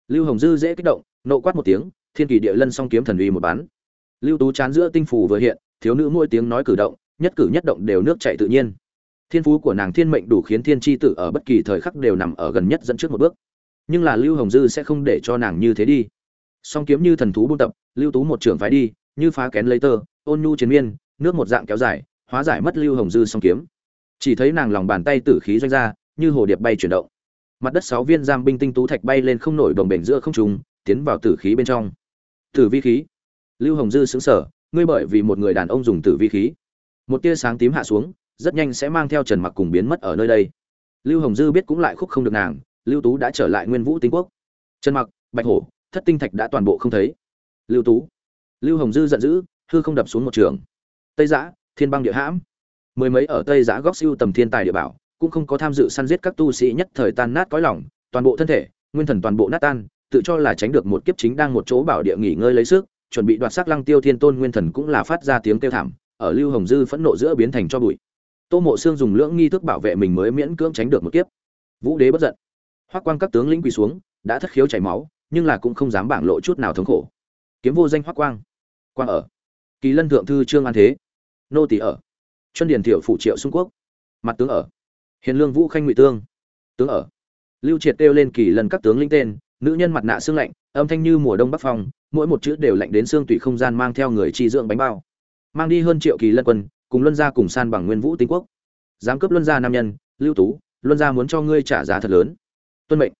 lưu hồng dư dễ kích động, nộ quát một tiếng, thiên kỳ địa lân song kiếm thần uy một bán lưu tú chán giữa tinh phủ vừa hiện, thiếu nữ mỗi tiếng nói cử động, nhất cử nhất động đều nước chảy tự nhiên. Thiên phú của nàng thiên mệnh đủ khiến thiên tri tử ở bất kỳ thời khắc đều nằm ở gần nhất dẫn trước một bước. Nhưng là lưu hồng dư sẽ không để cho nàng như thế đi. Song kiếm như thần thú buôn tập, lưu tú một trưởng phái đi, như phá kén lấy tơ, ôn nhu chiến miên, nước một dạng kéo dài, hóa giải mất lưu hồng dư song kiếm. Chỉ thấy nàng lòng bàn tay tử khí doanh ra, như hồ điệp bay chuyển động mặt đất sáu viên giam binh tinh tú thạch bay lên không nổi đồng bền giữa không trùng tiến vào tử khí bên trong. Tử vi khí. Lưu hồng dư xứng sở ngươi bởi vì một người đàn ông dùng tử vi khí. Một tia sáng tím hạ xuống, rất nhanh sẽ mang theo trần mặc cùng biến mất ở nơi đây. Lưu hồng dư biết cũng lại khúc không được nàng, lưu tú đã trở lại nguyên vũ tinh quốc. Trần mặc, bạch hổ, thất tinh thạch đã toàn bộ không thấy. Lưu tú. Lưu hồng dư giận dữ, hư không đập xuống một trường. Tây giã, thiên băng địa hãm. Mười mấy ở tây giã góc siêu tầm thiên tài địa bảo cũng không có tham dự săn giết các tu sĩ nhất thời tan nát cõi lòng, toàn bộ thân thể, nguyên thần toàn bộ nát tan, tự cho là tránh được một kiếp chính đang một chỗ bảo địa nghỉ ngơi lấy sức, chuẩn bị đoạt sắc lăng tiêu thiên tôn nguyên thần cũng là phát ra tiếng kêu thảm, ở lưu hồng dư phẫn nộ giữa biến thành cho bụi. Tô mộ xương dùng lưỡng nghi thức bảo vệ mình mới miễn cưỡng tránh được một kiếp. Vũ đế bất giận. Hoắc quang các tướng lĩnh quỳ xuống, đã thất khiếu chảy máu, nhưng là cũng không dám bảng lộ chút nào thống khổ. Kiếm vô danh hoắc quang. Quang ở. Kỳ lân thượng thư trương an thế. Nô tỳ ở. Chuân điền tiểu phủ triệu xung quốc. Mặt tướng ở hiền lương vũ khanh ngụy tương. Tướng ở. Lưu triệt kêu lên kỳ lần các tướng lĩnh tên, nữ nhân mặt nạ xương lạnh, âm thanh như mùa đông bắc phong, mỗi một chữ đều lạnh đến xương tủy không gian mang theo người chi dưỡng bánh bao. Mang đi hơn triệu kỳ lân quân, cùng luân gia cùng san bằng nguyên vũ tinh quốc. Dám cướp luân gia nam nhân, lưu tú, luân gia muốn cho ngươi trả giá thật lớn. Tuân mệnh.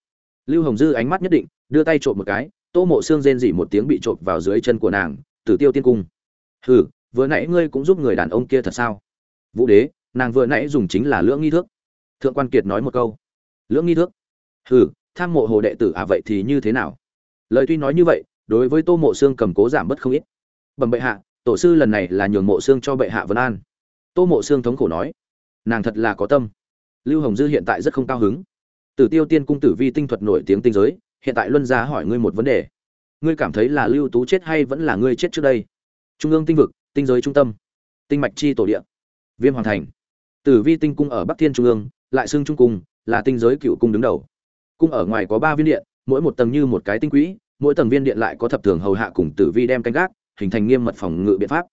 Lưu hồng dư ánh mắt nhất định, đưa tay trộm một cái, tô mộ xương rên dỉ một tiếng bị trộm vào dưới chân của nàng, tử tiêu tiên cung. Hừ, vừa nãy ngươi cũng giúp người đàn ông kia thật sao? Vũ đế, nàng vừa nãy dùng chính là lưỡng nghi thước thượng quan kiệt nói một câu. Lưỡng nghi thước. Hừ tham mộ hồ đệ tử à vậy thì như thế nào? Lời tuy nói như vậy đối với tô mộ xương cầm cố giảm bớt không ít. Bẩm bệ hạ tổ sư lần này là nhường mộ xương cho bệ hạ vân an. Tô mộ xương thống khổ nói. Nàng thật là có tâm. Lưu hồng dư hiện tại rất không cao hứng. Tử Tiêu Tiên cung tử vi tinh thuật nổi tiếng tinh giới, hiện tại Luân gia hỏi ngươi một vấn đề. Ngươi cảm thấy là Lưu Tú chết hay vẫn là ngươi chết trước đây? Trung ương tinh vực, tinh giới trung tâm, tinh mạch chi tổ địa, Viêm Hoàng thành. Tử Vi tinh cung ở Bắc Thiên trung ương, lại xưng trung cung, là tinh giới cựu cung đứng đầu. Cung ở ngoài có ba viên điện, mỗi một tầng như một cái tinh quỹ, mỗi tầng viên điện lại có thập thường hầu hạ cùng tử vi đem canh gác, hình thành nghiêm mật phòng ngự biện pháp.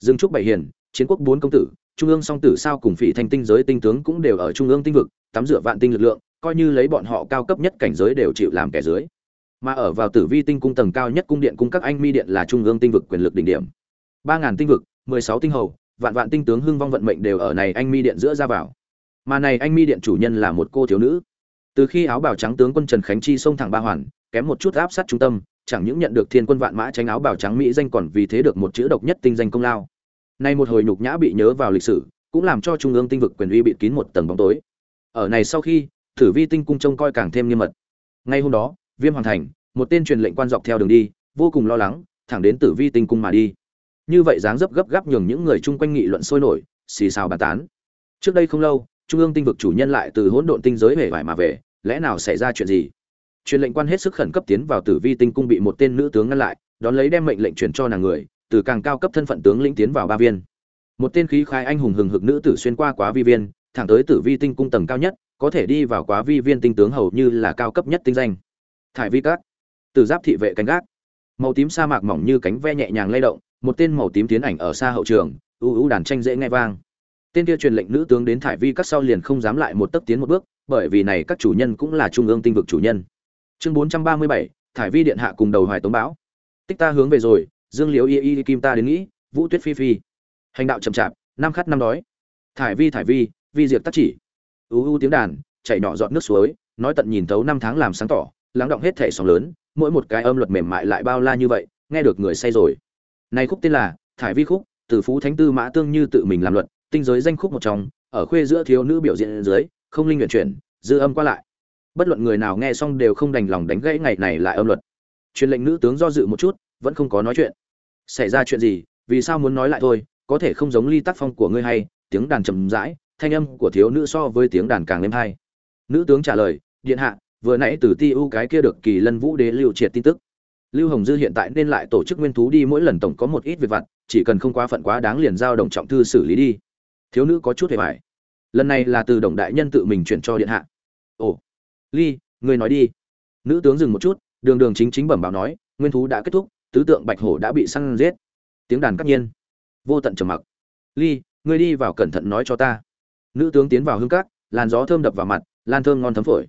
Dương Trúc Bảy Hiền, chiến quốc bốn công tử, trung ương song tử sao cùng phỉ thanh tinh giới tinh tướng cũng đều ở trung ương tinh vực, tắm rửa vạn tinh lực lượng, coi như lấy bọn họ cao cấp nhất cảnh giới đều chịu làm kẻ dưới. Mà ở vào Tử Vi tinh cung tầng cao nhất cung điện cung các anh mi điện là trung ương tinh vực quyền lực đỉnh điểm. ba ngàn tinh vực, mười sáu tinh hầu, vạn vạn tinh tướng hưng vong vận mệnh đều ở này anh mi điện giữa ra vào. Mà này anh mi điện chủ nhân là một cô thiếu nữ. Từ khi áo bào trắng tướng quân Trần Khánh Chi xông thẳng ba hoàn, kém một chút áp sát trung tâm, chẳng những nhận được thiên quân vạn mã tránh áo bào trắng mỹ danh còn vì thế được một chữ độc nhất tinh danh công lao. Nay một hồi nhục nhã bị nhớ vào lịch sử, cũng làm cho trung ương tinh vực quyền uy bị kín một tầng bóng tối. Ở này sau khi, Thử Vi tinh cung trông coi càng thêm nghiêm mật. Ngay hôm đó, Viêm Hoàng thành, một tên truyền lệnh quan dọc theo đường đi, vô cùng lo lắng, thẳng đến Tử Vi tinh cung mà đi. Như vậy dáng dấp gấp gáp nhường những người chung quanh nghị luận sôi nổi, xì xào bàn tán. Trước đây không lâu, trung ương tinh vực chủ nhân lại từ hỗn độn tinh giới về vải mà về, lẽ nào xảy ra chuyện gì? Truyền lệnh quan hết sức khẩn cấp tiến vào Tử Vi tinh cung bị một tên nữ tướng ngăn lại, đón lấy đem mệnh lệnh truyền cho nàng người, từ càng cao cấp thân phận tướng lĩnh tiến vào ba viên. Một tên khí khai anh hùng hừng hực nữ tử xuyên qua quá vi viên, thẳng tới Tử Vi tinh cung tầng cao nhất, có thể đi vào quá vi viên tinh tướng hầu như là cao cấp nhất tinh danh. Thải vi cát, từ giáp thị vệ cánh gác, màu tím sa mạc mỏng như cánh ve nhẹ nhàng lay động, một tên màu tím tiến ảnh ở xa hậu trường, u u đàn tranh dễ nghe vang. Tên kia truyền lệnh nữ tướng đến thải vi các sau liền không dám lại một tấc tiến một bước, bởi vì này các chủ nhân cũng là trung ương tinh vực chủ nhân. Chương 437, thải vi điện hạ cùng đầu hoài tống bão Tích ta hướng về rồi, Dương Liễu y y kim ta đến nghĩ, Vũ Tuyết phi phi. Hành đạo chậm chạp, năm khát năm đói. Thải vi thải vi, vi diệt tắc chỉ. U u tiếng đàn, chảy nhỏ giọt nước suối, nói tận nhìn thấu năm tháng làm sáng tỏ, lắng động hết thể sóng lớn, mỗi một cái âm luật mềm mại lại bao la như vậy, nghe được người say rồi. Này khúc tên là Thải vi khúc, từ Phú Thánh Tư Mã Tương như tự mình làm luật, tinh giới danh khúc một trong, ở khuê giữa thiếu nữ biểu diễn dưới, không linh nguyện chuyển, dư âm qua lại. Bất luận người nào nghe xong đều không đành lòng đánh gãy ngày này lại âm luật. Truyền lệnh nữ tướng do dự một chút vẫn không có nói chuyện. Xảy ra chuyện gì? Vì sao muốn nói lại thôi? Có thể không giống ly tác phong của ngươi hay tiếng đàn trầm rãi thanh âm của thiếu nữ so với tiếng đàn càng êm hay. Nữ tướng trả lời điện hạ vừa nãy từ ti U cái kia được kỳ lân vũ đế lưu triệt tin tức. Lưu hồng dư hiện tại nên lại tổ chức nguyên thú đi mỗi lần tổng có một ít việc vặt chỉ cần không quá phận quá đáng liền giao đồng trọng thư xử lý đi thiếu nữ có chút hề mải lần này là từ đồng đại nhân tự mình chuyển cho điện hạ. Ồ, ly ngươi nói đi. Nữ tướng dừng một chút, đường đường chính chính bẩm báo nói, nguyên thú đã kết thúc, tứ tượng bạch hổ đã bị săn giết. Tiếng đàn cắt nhiên. Vô tận trầm mặc. Ly ngươi đi vào cẩn thận nói cho ta. Nữ tướng tiến vào hương cát, làn gió thơm đập vào mặt, lan thơm ngon thấm phổi.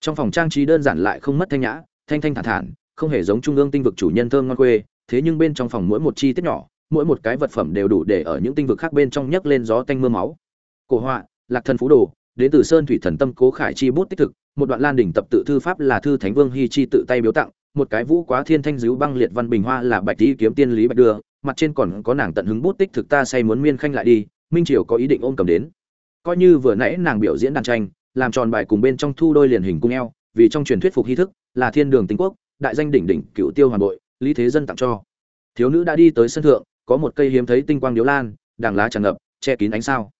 Trong phòng trang trí đơn giản lại không mất thanh nhã, thanh thanh thản thản, không hề giống trung ương tinh vực chủ nhân thơm ngon quê, thế nhưng bên trong phòng mỗi một chi tiết nhỏ mỗi một cái vật phẩm đều đủ để ở những tinh vực khác bên trong nhấc lên gió tanh mưa máu. Cổ họa, lạc thần phú đồ, đến từ sơn thủy thần tâm cố khải chi bút tích thực, một đoạn lan đỉnh tập tự thư pháp là thư thánh vương hy chi tự tay biếu tặng, một cái vũ quá thiên thanh dữ băng liệt văn bình hoa là bạch tỷ kiếm tiên lý bạch đưa, mặt trên còn có nàng tận hứng bút tích thực ta say muốn miên khanh lại đi, minh triều có ý định ôm cầm đến. Coi như vừa nãy nàng biểu diễn đàn tranh, làm tròn bài cùng bên trong thu đôi liền hình cung eo, vì trong truyền thuyết phục hy thức, là thiên đường tinh quốc, đại danh đỉnh đỉnh cựu tiêu hoàn bội, lý thế dân tặng cho. Thiếu nữ đã đi tới sân thượng có một cây hiếm thấy tinh quang điếu lan đàng lá tràn ngập, che kín ánh sao.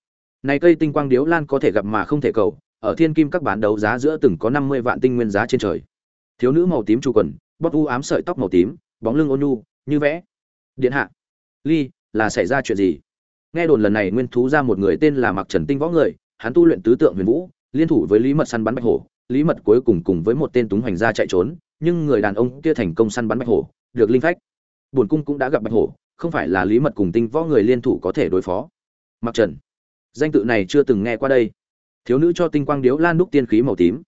Này cây tinh quang điếu lan có thể gặp mà không thể cầu, ở thiên kim các bán đấu giá giữa từng có năm mươi vạn tinh nguyên giá trên trời. Thiếu nữ màu tím trụ quần, bóp u ám sợi tóc màu tím, bóng lưng ôn nhu, như vẽ. Điện hạ. Ly, là xảy ra chuyện gì? Nghe đồn lần này nguyên thú ra một người tên là mặc trần tinh võ người, hắn tu luyện tứ tượng huyền vũ, liên thủ với lý mật săn bắn bạch hổ. Lý mật cuối cùng cùng với một tên túng hoành gia chạy trốn, nhưng người đàn ông kia thành công săn bắn bạch hổ, được linh phách. Bổn cung cũng đã gặp bạch hổ không phải là lý mật cùng tinh võ người liên thủ có thể đối phó. Mặc trần, danh tự này chưa từng nghe qua đây. Thiếu nữ cho tinh quang điếu lan đúc tiên khí màu tím.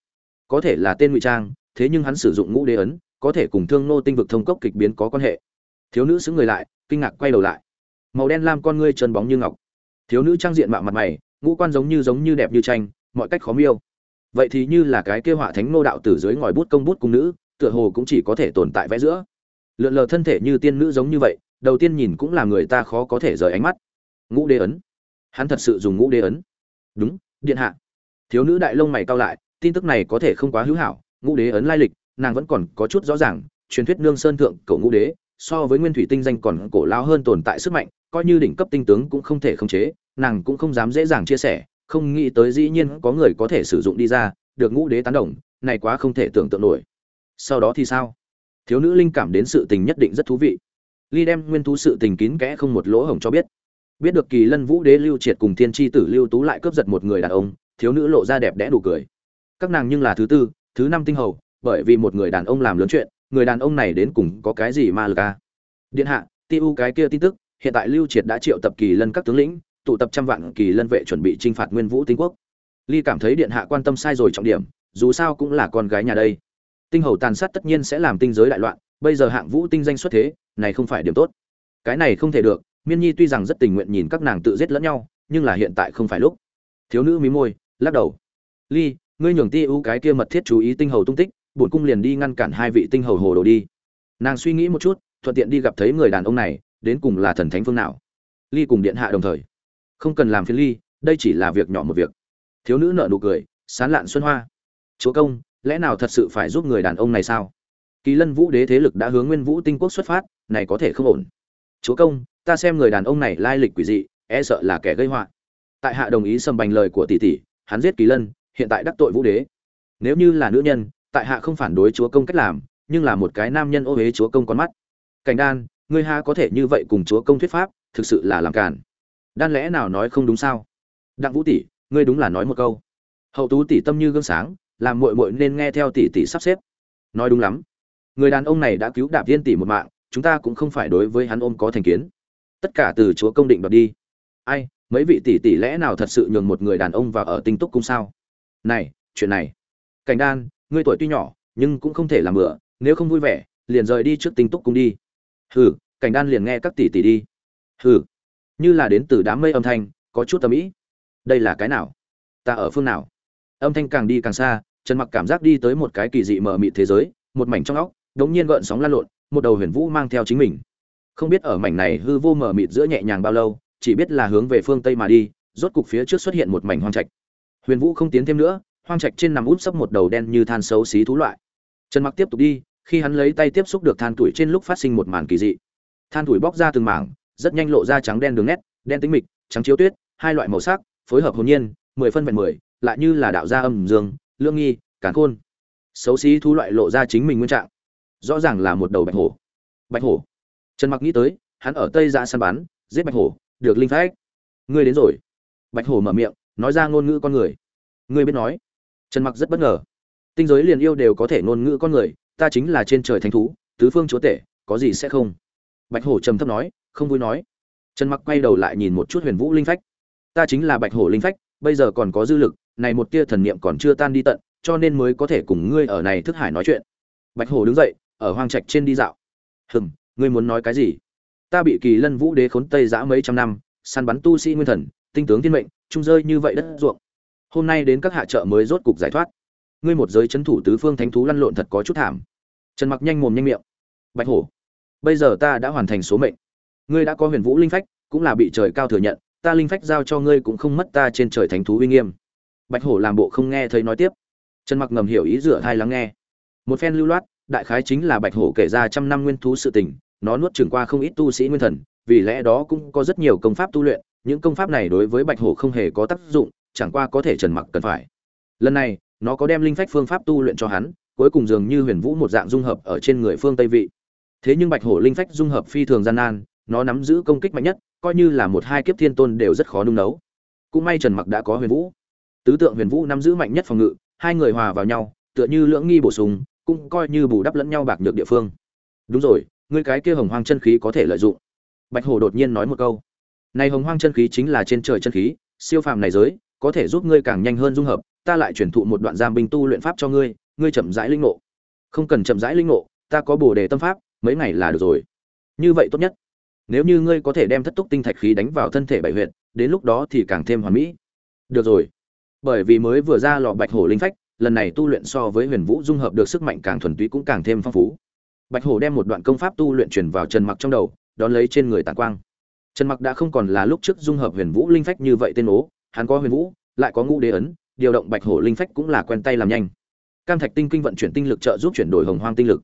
Có thể là tên ngụy trang, thế nhưng hắn sử dụng ngũ đế ấn, có thể cùng thương nô tinh vực thông cốc kịch biến có quan hệ. Thiếu nữ xứng người lại, kinh ngạc quay đầu lại. Màu đen lam con ngươi trơn bóng như ngọc. Thiếu nữ trang diện mạo mặt mày, ngũ quan giống như giống như đẹp như tranh, mọi cách khó miêu. Vậy thì như là cái kêu họa thánh nô đạo tử dưới ngòi bút công bút cung nữ, tựa hồ cũng chỉ có thể tồn tại vẽ giữa. Lượn lờ thân thể như tiên nữ giống như vậy đầu tiên nhìn cũng là người ta khó có thể rời ánh mắt. Ngũ đế ấn. Hắn thật sự dùng ngũ đế ấn. Đúng, điện hạ. Thiếu nữ đại lông mày cao lại, tin tức này có thể không quá hữu hảo, ngũ đế ấn lai lịch, nàng vẫn còn có chút rõ ràng, truyền thuyết nương sơn thượng cổ ngũ đế, so với nguyên thủy tinh danh còn cổ lao hơn tồn tại sức mạnh, coi như đỉnh cấp tinh tướng cũng không thể khống chế, nàng cũng không dám dễ dàng chia sẻ, không nghĩ tới dĩ nhiên có người có thể sử dụng đi ra, được ngũ đế tán đồng, này quá không thể tưởng tượng nổi. Sau đó thì sao? Thiếu nữ linh cảm đến sự tình nhất định rất thú vị ly đem nguyên thú sự tình kín kẽ không một lỗ hổng cho biết. Biết được kỳ lân vũ đế lưu triệt cùng thiên tri tử lưu tú lại cướp giật một người đàn ông, thiếu nữ lộ ra đẹp đẽ đủ cười. Các nàng nhưng là thứ tư, thứ năm tinh hầu, bởi vì một người đàn ông làm lớn chuyện, người đàn ông này đến cùng có cái gì mà lực à? điện hạ, ti cái kia tin tức, hiện tại lưu triệt đã triệu tập kỳ lân các tướng lĩnh, tụ tập trăm vạn kỳ lân vệ chuẩn bị chinh phạt nguyên vũ tinh quốc. Ly cảm thấy điện hạ quan tâm sai rồi trọng điểm, dù sao cũng là con gái nhà đây. Tinh hầu tàn sát tất nhiên sẽ làm tinh giới đại loạn bây giờ hạng vũ tinh danh xuất thế, này không phải điểm tốt. Cái này không thể được, miên nhi tuy rằng rất tình nguyện nhìn các nàng tự giết lẫn nhau, nhưng là hiện tại không phải lúc. Thiếu nữ mí môi, lắc đầu. Ly, ngươi nhường ti ưu cái kia mật thiết chú ý tinh hầu tung tích, bổn cung liền đi ngăn cản hai vị tinh hầu hồ đồ đi. Nàng suy nghĩ một chút, thuận tiện đi gặp thấy người đàn ông này, đến cùng là thần thánh phương nào. Ly cùng điện hạ đồng thời. Không cần làm phiền ly, đây chỉ là việc nhỏ một việc. Thiếu nữ nợ nụ cười, sán lạn xuân hoa. Chúa công, lẽ nào thật sự phải giúp người đàn ông này sao? Kỳ lân vũ đế thế lực đã hướng nguyên vũ tinh quốc xuất phát, này có thể không ổn. Chúa công, ta xem người đàn ông này lai lịch quỷ dị e sợ là kẻ gây họa. Tại hạ đồng ý xâm bành lời của tỷ tỷ, hắn giết kỳ lân, hiện tại đắc tội vũ đế. Nếu như là nữ nhân, tại hạ không phản đối chúa công cách làm, nhưng là một cái nam nhân ô huế chúa công con mắt. Cảnh đan, ngươi ha có thể như vậy cùng chúa công thuyết pháp, thực sự là làm cản đan lẽ nào nói không đúng sao? Đặng vũ tỷ, ngươi đúng là nói một câu. Hậu tú tỷ tâm như gương sáng, làm muội muội nên nghe theo tỷ tỷ sắp xếp. Nói đúng lắm người đàn ông này đã cứu đạp thiên tỷ một mạng, chúng ta cũng không phải đối với hắn ôm có thành kiến. Tất cả từ chúa công định đoạt đi. Ai, mấy vị tỷ tỷ lẽ nào thật sự nhường một người đàn ông vào ở tinh túc cung sao? Này, chuyện này. Cảnh đan, ngươi tuổi tuy nhỏ, nhưng cũng không thể làm bữa nếu không vui vẻ, liền rời đi trước tinh túc cung đi. Hừ, cảnh đan liền nghe các tỷ tỷ đi. Hừ, như là đến từ đám mây âm thanh, có chút tâm ý. Đây là cái nào? Ta ở phương nào? Âm thanh càng đi càng xa, trần mặc cảm giác đi tới một cái kỳ dị mờ mịt thế giới, một mảnh trong óc đống nhiên gợn sóng lan lộn, một đầu huyền vũ mang theo chính mình. Không biết ở mảnh này hư vô mờ mịt giữa nhẹ nhàng bao lâu, chỉ biết là hướng về phương tây mà đi, rốt cục phía trước xuất hiện một mảnh hoang trạch. Huyền vũ không tiến thêm nữa, hoang trạch trên nằm út sấp một đầu đen như than xấu xí thú loại. Trần mặc tiếp tục đi, khi hắn lấy tay tiếp xúc được than tuổi trên lúc phát sinh một màn kỳ dị. Than tuổi bóc ra từng mảng, rất nhanh lộ ra trắng đen đường nét, đen tính mịch, trắng chiếu tuyết, hai loại màu sắc, phối hợp hồn nhiên, mười phân vẹn mười, lại như là đạo gia âm dương, lương nghi cản khôn. Xấu xí thú loại lộ ra chính mình nguyên trạng rõ ràng là một đầu bạch hổ. Bạch hổ? Trần mặc nghĩ tới, hắn ở tây ra săn bắn, giết bạch hổ, được linh phách. Ngươi đến rồi. Bạch hổ mở miệng, nói ra ngôn ngữ con người. Ngươi biết nói. Trần mặc rất bất ngờ. Tinh giới liền yêu đều có thể ngôn ngữ con người, ta chính là trên trời thánh thú, tứ phương chúa tể, có gì sẽ không? Bạch hổ trầm thấp nói, không vui nói. Trần mặc quay đầu lại nhìn một chút huyền vũ linh phách. Ta chính là bạch hổ linh phách, bây giờ còn có dư lực, này một tia thần niệm còn chưa tan đi tận, cho nên mới có thể cùng ngươi ở này thức hải nói chuyện. Bạch hổ đứng dậy ở hoang trạch trên đi dạo. Hừm, ngươi muốn nói cái gì? Ta bị kỳ lân vũ đế khốn tây giã mấy trăm năm, săn bắn tu sĩ nguyên thần, tinh tướng thiên mệnh, trung rơi như vậy đất ruộng. Hôm nay đến các hạ trợ mới rốt cục giải thoát. Ngươi một giới chấn thủ tứ phương thánh thú lăn lộn thật có chút thảm. Trần mặc nhanh mồm nhanh miệng. Bạch hổ, bây giờ ta đã hoàn thành số mệnh. Ngươi đã có huyền vũ linh phách, cũng là bị trời cao thừa nhận, ta linh phách giao cho ngươi cũng không mất ta trên trời thánh thú uy nghiêm. Bạch hổ làm bộ không nghe thấy nói tiếp. Trần mặc ngầm hiểu ý rửa thai lắng nghe. Một phen lưu loát đại khái chính là bạch hổ kể ra trăm năm nguyên thú sự tình, nó nuốt chừng qua không ít tu sĩ nguyên thần, vì lẽ đó cũng có rất nhiều công pháp tu luyện, những công pháp này đối với bạch hổ không hề có tác dụng, chẳng qua có thể trần mặc cần phải. Lần này, nó có đem linh phách phương pháp tu luyện cho hắn, cuối cùng dường như huyền vũ một dạng dung hợp ở trên người phương tây vị. Thế nhưng bạch hổ linh phách dung hợp phi thường gian nan, nó nắm giữ công kích mạnh nhất, coi như là một hai kiếp thiên tôn đều rất khó nung nấu. Cũng may trần mặc đã có huyền vũ. Tứ tượng huyền vũ nắm giữ mạnh nhất phòng ngự, hai người hòa vào nhau, tựa như lưỡng nghi bổ sung cũng coi như bù đắp lẫn nhau bạc nhược địa phương. Đúng rồi, ngươi cái kia hồng hoang chân khí có thể lợi dụng. Bạch hổ đột nhiên nói một câu. Này hồng hoang chân khí chính là trên trời chân khí, siêu phàm này giới, có thể giúp ngươi càng nhanh hơn dung hợp, ta lại chuyển thụ một đoạn giam binh tu luyện pháp cho ngươi ngươi chậm rãi linh ngộ. Không cần chậm rãi linh ngộ, ta có bồ đề tâm pháp, mấy ngày là được rồi. Như vậy tốt nhất. Nếu như ngươi có thể đem thất túc tinh thạch khí đánh vào thân thể bảy huyện đến lúc đó thì càng thêm hoàn mỹ. Được rồi. Bởi vì mới vừa ra lò bạch hổ linh phách lần này tu luyện so với huyền vũ dung hợp được sức mạnh càng thuần túy cũng càng thêm phong phú. Bạch hổ đem một đoạn công pháp tu luyện truyền vào trần mặc trong đầu, đón lấy trên người tàn quang. Trần mặc đã không còn là lúc trước dung hợp huyền vũ linh phách như vậy tên ố, hắn có huyền vũ, lại có ngũ đế ấn, điều động bạch hổ linh phách cũng là quen tay làm nhanh. Cam thạch tinh kinh vận chuyển tinh lực trợ giúp chuyển đổi hồng hoang tinh lực.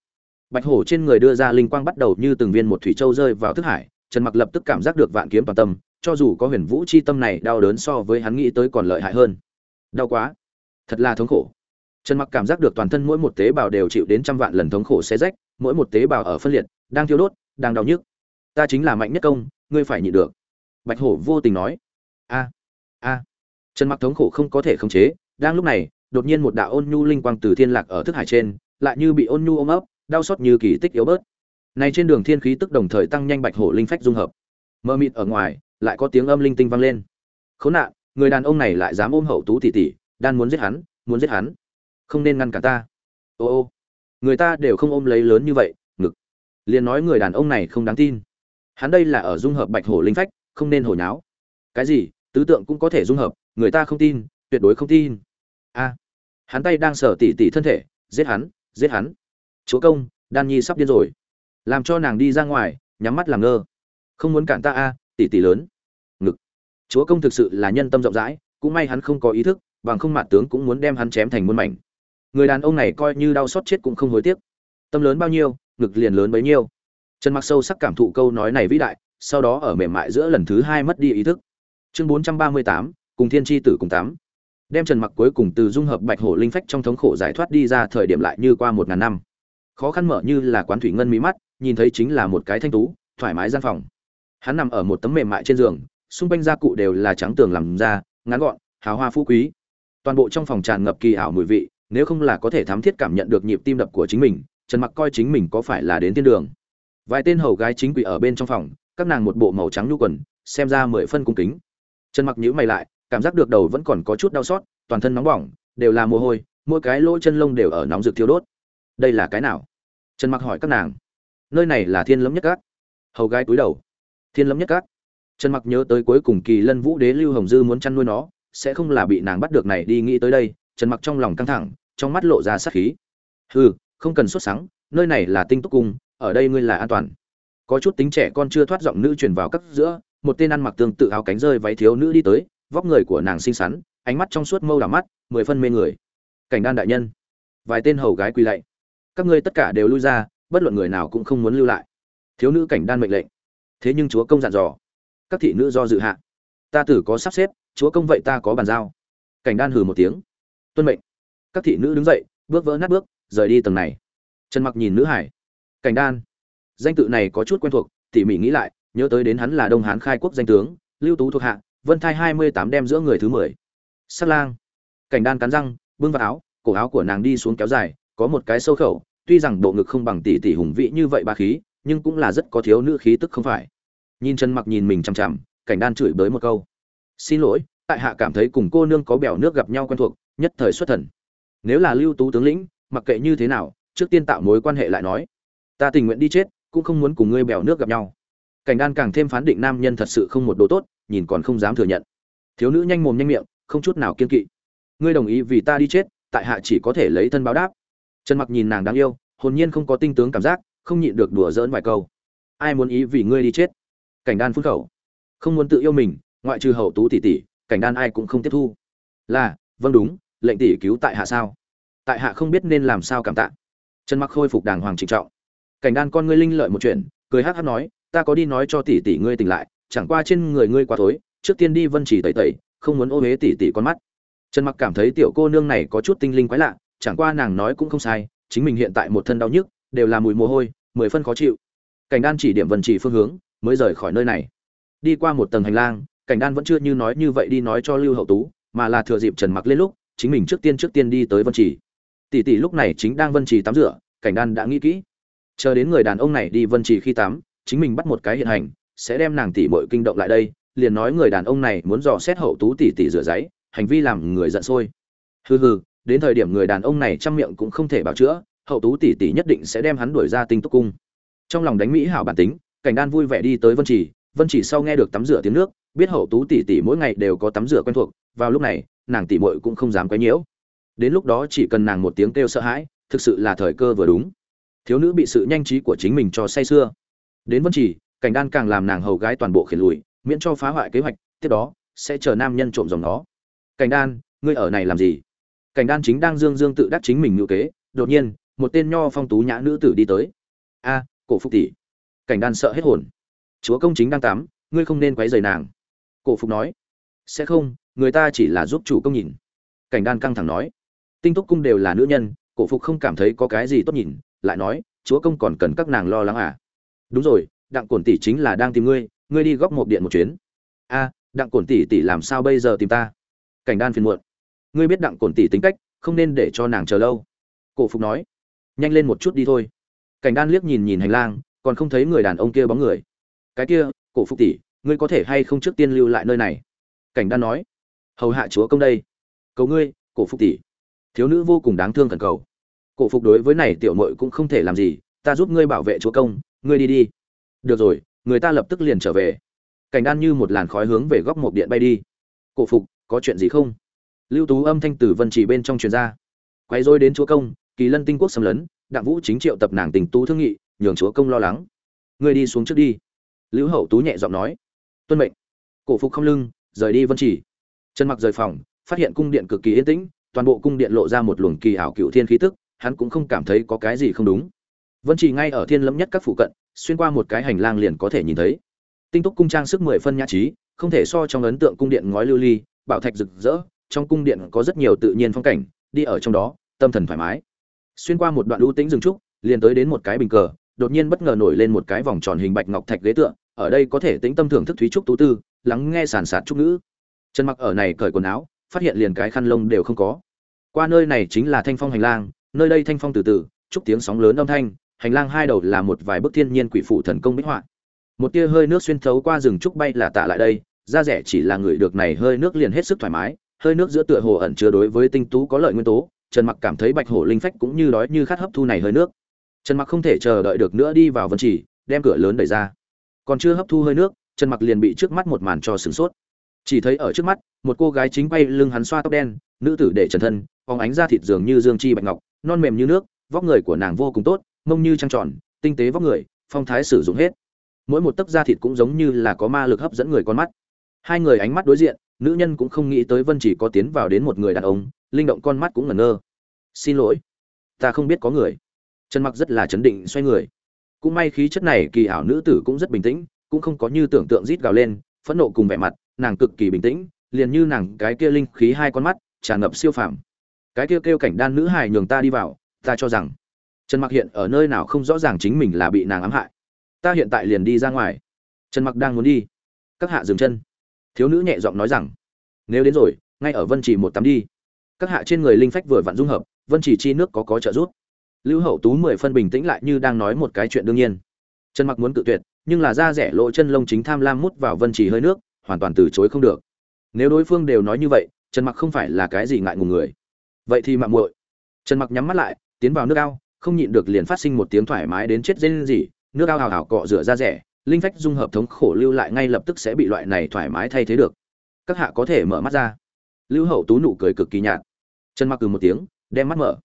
Bạch hổ trên người đưa ra linh quang bắt đầu như từng viên một thủy châu rơi vào thức hải, trần mặc lập tức cảm giác được vạn kiếm toàn tâm, cho dù có huyền vũ chi tâm này đau đớn so với hắn nghĩ tới còn lợi hại hơn. Đau quá. Thật là thống khổ trần mặc cảm giác được toàn thân mỗi một tế bào đều chịu đến trăm vạn lần thống khổ xé rách, mỗi một tế bào ở phân liệt, đang thiêu đốt, đang đau nhức. Ta chính là mạnh nhất công, ngươi phải nhịn được. Bạch hổ vô tình nói. A a. Trần mặc thống khổ không có thể khống chế, đang lúc này, đột nhiên một đạo ôn nhu linh quang từ thiên lạc ở thức hải trên, lại như bị ôn nhu ôm ấp, đau xót như kỳ tích yếu bớt. Này trên đường thiên khí tức đồng thời tăng nhanh bạch hổ linh phách dung hợp. Mơ mịt ở ngoài, lại có tiếng âm linh tinh vang lên. Khốn nạn, người đàn ông này lại dám ôm hậu tú tỷ tỷ đan muốn giết hắn, muốn giết hắn không nên ngăn cản ta. Ô ô, người ta đều không ôm lấy lớn như vậy, ngực. Liền nói người đàn ông này không đáng tin. Hắn đây là ở dung hợp bạch hổ linh phách, không nên hồi náo cái gì, tứ tượng cũng có thể dung hợp, người ta không tin, tuyệt đối không tin. A, hắn tay đang sở tỉ tỉ thân thể, giết hắn giết hắn. Chúa công, đan nhi sắp điên rồi. Làm cho nàng đi ra ngoài, nhắm mắt làm ngơ. Không muốn cản ta a, tỉ tỉ lớn. Ngực. Chúa công thực sự là nhân tâm rộng rãi, cũng may hắn không có ý thức, bằng không mặt tướng cũng muốn đem hắn chém thành muôn mảnh người đàn ông này coi như đau xót chết cũng không hối tiếc. Tâm lớn bao nhiêu ngực liền lớn bấy nhiêu. Trần mặc sâu sắc cảm thụ câu nói này vĩ đại sau đó ở mềm mại giữa lần thứ hai mất đi ý thức. Chương 438, cùng thiên tri tử cùng tám. Đem trần mặc cuối cùng từ dung hợp bạch hổ linh phách trong thống khổ giải thoát đi ra thời điểm lại như qua một ngàn năm. Khó khăn mở như là quán thủy ngân mí mắt nhìn thấy chính là một cái thanh tú thoải mái gian phòng. Hắn nằm ở một tấm mềm mại trên giường xung quanh gia cụ đều là trắng tường làm ra ngắn gọn hào hoa phú quý. Toàn bộ trong phòng tràn ngập kỳ ảo mùi vị nếu không là có thể thám thiết cảm nhận được nhịp tim đập của chính mình, trần mặc coi chính mình có phải là đến thiên đường. Vài tên hầu gái chính quỷ ở bên trong phòng, các nàng một bộ màu trắng nhu quần, xem ra mười phân cung kính. Trần mặc nhíu mày lại, cảm giác được đầu vẫn còn có chút đau xót, toàn thân nóng bỏng, đều là mồ hôi, mỗi cái lỗ chân lông đều ở nóng rực thiêu đốt. Đây là cái nào? Trần mặc hỏi các nàng. Nơi này là thiên lấm nhất cát. hầu gái túi đầu. Thiên lấm nhất cát. trần mặc nhớ tới cuối cùng kỳ lân vũ đế lưu hồng dư muốn chăn nuôi nó, sẽ không là bị nàng bắt được này đi nghĩ tới đây, trần mặc trong lòng căng thẳng trong mắt lộ ra sát khí. Hừ, không cần xuất sáng nơi này là tinh túc cung, ở đây ngươi là an toàn. Có chút tính trẻ con chưa thoát giọng nữ truyền vào cấp giữa, một tên ăn mặc tương tự áo cánh rơi váy thiếu nữ đi tới, vóc người của nàng xinh xắn, ánh mắt trong suốt mâu đỏ mắt, mười phân mê người. Cảnh đan đại nhân, vài tên hầu gái quỳ lạy. Các ngươi tất cả đều lui ra, bất luận người nào cũng không muốn lưu lại. Thiếu nữ cảnh đan mệnh lệnh. Thế nhưng chúa công dặn dò. Các thị nữ do dự hạ. Ta tử có sắp xếp, chúa công vậy ta có bàn giao. Cảnh đan hừ một tiếng. Tuân mệnh các thị nữ đứng dậy, bước vỡ nát bước, rời đi tầng này. Trần mặc nhìn nữ hải. Cảnh đan. Danh tự này có chút quen thuộc, tỉ mỉ nghĩ lại, nhớ tới đến hắn là đông hán khai quốc danh tướng, lưu tú thuộc hạ, vân thai hai mươi tám đem giữa người thứ mười. Sắt lang. Cảnh đan cắn răng, bưng vào áo, cổ áo của nàng đi xuống kéo dài, có một cái sâu khẩu, tuy rằng bộ ngực không bằng tỷ tỷ hùng vĩ như vậy ba khí, nhưng cũng là rất có thiếu nữ khí tức không phải. Nhìn chân mặc nhìn mình chằm chằm, cảnh đan chửi bới một câu. Xin lỗi, tại hạ cảm thấy cùng cô nương có bèo nước gặp nhau quen thuộc, nhất thời xuất thần nếu là lưu tú tướng lĩnh, mặc kệ như thế nào, trước tiên tạo mối quan hệ lại nói. Ta tình nguyện đi chết, cũng không muốn cùng ngươi bèo nước gặp nhau. Cảnh đan càng thêm phán định nam nhân thật sự không một đồ tốt, nhìn còn không dám thừa nhận. Thiếu nữ nhanh mồm nhanh miệng, không chút nào kiên kỵ. Ngươi đồng ý vì ta đi chết, tại hạ chỉ có thể lấy thân báo đáp. Trần mặc nhìn nàng đáng yêu, hồn nhiên không có tinh tướng cảm giác, không nhịn được đùa giỡn vài câu. Ai muốn ý vì ngươi đi chết? Cảnh đan phun khẩu. Không muốn tự yêu mình, ngoại trừ hậu tú tỷ tỷ, cảnh đan ai cũng không tiếp thu. Là vâng đúng lệnh tỷ cứu tại hạ sao? Tại hạ không biết nên làm sao cảm tạ. Trần mặc khôi phục đàng hoàng trịnh trọng. Cảnh đan con ngươi linh lợi một chuyện, cười hắc hắc nói, ta có đi nói cho tỷ tỷ ngươi tỉnh lại, chẳng qua trên người ngươi quá tối trước tiên đi vân chỉ tẩy tẩy, không muốn ô huế tỷ tỷ con mắt. Trần mặc cảm thấy tiểu cô nương này có chút tinh linh quái lạ, chẳng qua nàng nói cũng không sai, chính mình hiện tại một thân đau nhức, đều là mùi mồ hôi, mười phân khó chịu. Cảnh đan chỉ điểm vân chỉ phương hướng, mới rời khỏi nơi này. Đi qua một tầng hành lang, cảnh đan vẫn chưa như nói như vậy đi nói cho lưu hậu tú, mà là thừa dịp trần mặc lên lúc chính mình trước tiên trước tiên đi tới vân trì. Tỷ tỷ lúc này chính đang vân trì tắm rửa, cảnh đan đã nghĩ kỹ. Chờ đến người đàn ông này đi vân trì khi tắm, chính mình bắt một cái hiện hành, sẽ đem nàng tỷ muội kinh động lại đây, liền nói người đàn ông này muốn dò xét hậu tú tỷ tỷ rửa giấy, hành vi làm người giận sôi. Hừ hừ, đến thời điểm người đàn ông này trăm miệng cũng không thể bảo chữa, hậu tú tỷ tỷ nhất định sẽ đem hắn đuổi ra tinh túc cung. Trong lòng đánh mỹ hảo bản tính, cảnh đan vui vẻ đi tới vân trì. Vân trì sau nghe được tắm rửa tiếng nước, biết hậu tú tỷ tỷ mỗi ngày đều có tắm rửa quen thuộc, vào lúc này nàng tỉ muội cũng không dám quấy nhiễu. Đến lúc đó chỉ cần nàng một tiếng kêu sợ hãi, thực sự là thời cơ vừa đúng. Thiếu nữ bị sự nhanh trí của chính mình cho say sưa. Đến vân chỉ cảnh đan càng làm nàng hầu gái toàn bộ khiển lùi, miễn cho phá hoại kế hoạch, tiếp đó, sẽ chờ nam nhân trộm dòng nó. Cảnh đan, ngươi ở này làm gì? Cảnh đan chính đang dương dương tự đắc chính mình ngữ kế, đột nhiên, một tên nho phong tú nhã nữ tử đi tới. A, cổ phục tỷ. Cảnh đan sợ hết hồn. Chúa công chính đang tắm, ngươi không nên quấy rầy nàng. Cổ phục nói. Sẽ không người ta chỉ là giúp chủ công nhìn. Cảnh đan căng thẳng nói. Tinh túc cung đều là nữ nhân, cổ phục không cảm thấy có cái gì tốt nhìn, lại nói, chúa công còn cần các nàng lo lắng à? Đúng rồi, đặng cổn tỷ chính là đang tìm ngươi ngươi đi góc một điện một chuyến. A, đặng cổn tỷ tỷ làm sao bây giờ tìm ta? Cảnh đan phiền muộn. Ngươi biết đặng cổn tỷ tính cách, không nên để cho nàng chờ lâu. Cổ phục nói. Nhanh lên một chút đi thôi. Cảnh đan liếc nhìn nhìn hành lang, còn không thấy người đàn ông kia bóng người. Cái kia, cổ phục tỷ, ngươi có thể hay không trước tiên lưu lại nơi này? Cảnh đan nói hầu hạ chúa công đây. Cầu ngươi, cổ phục tỷ. Thiếu nữ vô cùng đáng thương cần cầu. Cổ phục đối với này tiểu mội cũng không thể làm gì, ta giúp ngươi bảo vệ chúa công, ngươi đi đi. Được rồi, người ta lập tức liền trở về. Cảnh đan như một làn khói hướng về góc một điện bay đi. Cổ phục, có chuyện gì không? Lưu tú âm thanh từ vân chỉ bên trong truyền ra. Quay rồi đến chúa công, kỳ lân tinh quốc xâm lấn, đặng vũ chính triệu tập nàng tình tú thương nghị, nhường chúa công lo lắng. Ngươi đi xuống trước đi. Lưu hậu tú nhẹ giọng nói. Tuân mệnh. Cổ phục không lưng, rời đi vân chỉ trần mặc rời phòng, phát hiện cung điện cực kỳ yên tĩnh, toàn bộ cung điện lộ ra một luồng kỳ ảo cựu thiên khí tức, hắn cũng không cảm thấy có cái gì không đúng. Vân chỉ ngay ở thiên lâm nhất các phụ cận, xuyên qua một cái hành lang liền có thể nhìn thấy. Tinh túc cung trang sức mười phân nhã trí, không thể so trong ấn tượng cung điện ngói lưu ly, bảo thạch rực rỡ, trong cung điện có rất nhiều tự nhiên phong cảnh, đi ở trong đó, tâm thần thoải mái. Xuyên qua một đoạn ưu tĩnh rừng trúc, liền tới đến một cái bình cờ, đột nhiên bất ngờ nổi lên một cái vòng tròn hình bạch ngọc thạch ghế tựa, ở đây có thể tĩnh tâm thưởng thức thúy trúc tú tư, lắng nghe sàn sạt trúc ngữ chân mặc ở này cởi quần áo, phát hiện liền cái khăn lông đều không có. Qua nơi này chính là thanh phong hành lang, nơi đây thanh phong từ từ trúc tiếng sóng lớn âm thanh, hành lang hai đầu là một vài bức thiên nhiên quỷ phụ thần công bích họa. Một tia hơi nước xuyên thấu qua rừng trúc bay là tạ lại đây, da rẻ chỉ là người được này hơi nước liền hết sức thoải mái, hơi nước giữa tựa hồ ẩn chứa đối với tinh tú có lợi nguyên tố, trần mặc cảm thấy bạch hổ linh phách cũng như đói như khát hấp thu này hơi nước. Trần mặc không thể chờ đợi được nữa đi vào vân chỉ đem cửa lớn đẩy ra. Còn chưa hấp thu hơi nước, trần mặc liền bị trước mắt một màn cho sửng sốt chỉ thấy ở trước mắt, một cô gái chính bay lưng hắn xoa tóc đen, nữ tử để trần thân, phóng ánh da thịt dường như dương chi bạch ngọc, non mềm như nước, vóc người của nàng vô cùng tốt, mông như trăng tròn, tinh tế vóc người, phong thái sử dụng hết. Mỗi một tấc da thịt cũng giống như là có ma lực hấp dẫn người con mắt. Hai người ánh mắt đối diện, nữ nhân cũng không nghĩ tới vân chỉ có tiến vào đến một người đàn ông, linh động con mắt cũng ngẩn ngơ. Xin lỗi, ta không biết có người. Trần mặc rất là chấn định xoay người. Cũng may khí chất này kỳ ảo nữ tử cũng rất bình tĩnh, cũng không có như tưởng tượng rít gào lên, phẫn nộ cùng vẻ mặt nàng cực kỳ bình tĩnh, liền như nàng cái kia linh khí hai con mắt, tràn ngập siêu phàm. Cái kia kêu cảnh đan nữ hài nhường ta đi vào, ta cho rằng, trần mặc hiện ở nơi nào không rõ ràng chính mình là bị nàng ám hại. Ta hiện tại liền đi ra ngoài. Trần mặc đang muốn đi. Các hạ dừng chân. Thiếu nữ nhẹ giọng nói rằng, nếu đến rồi, ngay ở vân chỉ một tắm đi. Các hạ trên người linh phách vừa vặn dung hợp, vân chỉ chi nước có có trợ giúp. Lưu hậu tú mười phân bình tĩnh lại như đang nói một cái chuyện đương nhiên. Trần mặc muốn cự tuyệt, nhưng là da rẻ lộ chân lông chính tham lam mút vào vân chỉ hơi nước hoàn toàn từ chối không được. Nếu đối phương đều nói như vậy, trần mặc không phải là cái gì ngại ngùng người. Vậy thì mạng muội. Trần mặc nhắm mắt lại, tiến vào nước ao, không nhịn được liền phát sinh một tiếng thoải mái đến chết dên gì nước ao hào hào cọ rửa ra rẻ, linh phách dung hợp thống khổ lưu lại ngay lập tức sẽ bị loại này thoải mái thay thế được. Các hạ có thể mở mắt ra. Lưu hậu tú nụ cười cực kỳ nhạt. Trần mặc cừ một tiếng, đem mắt mở.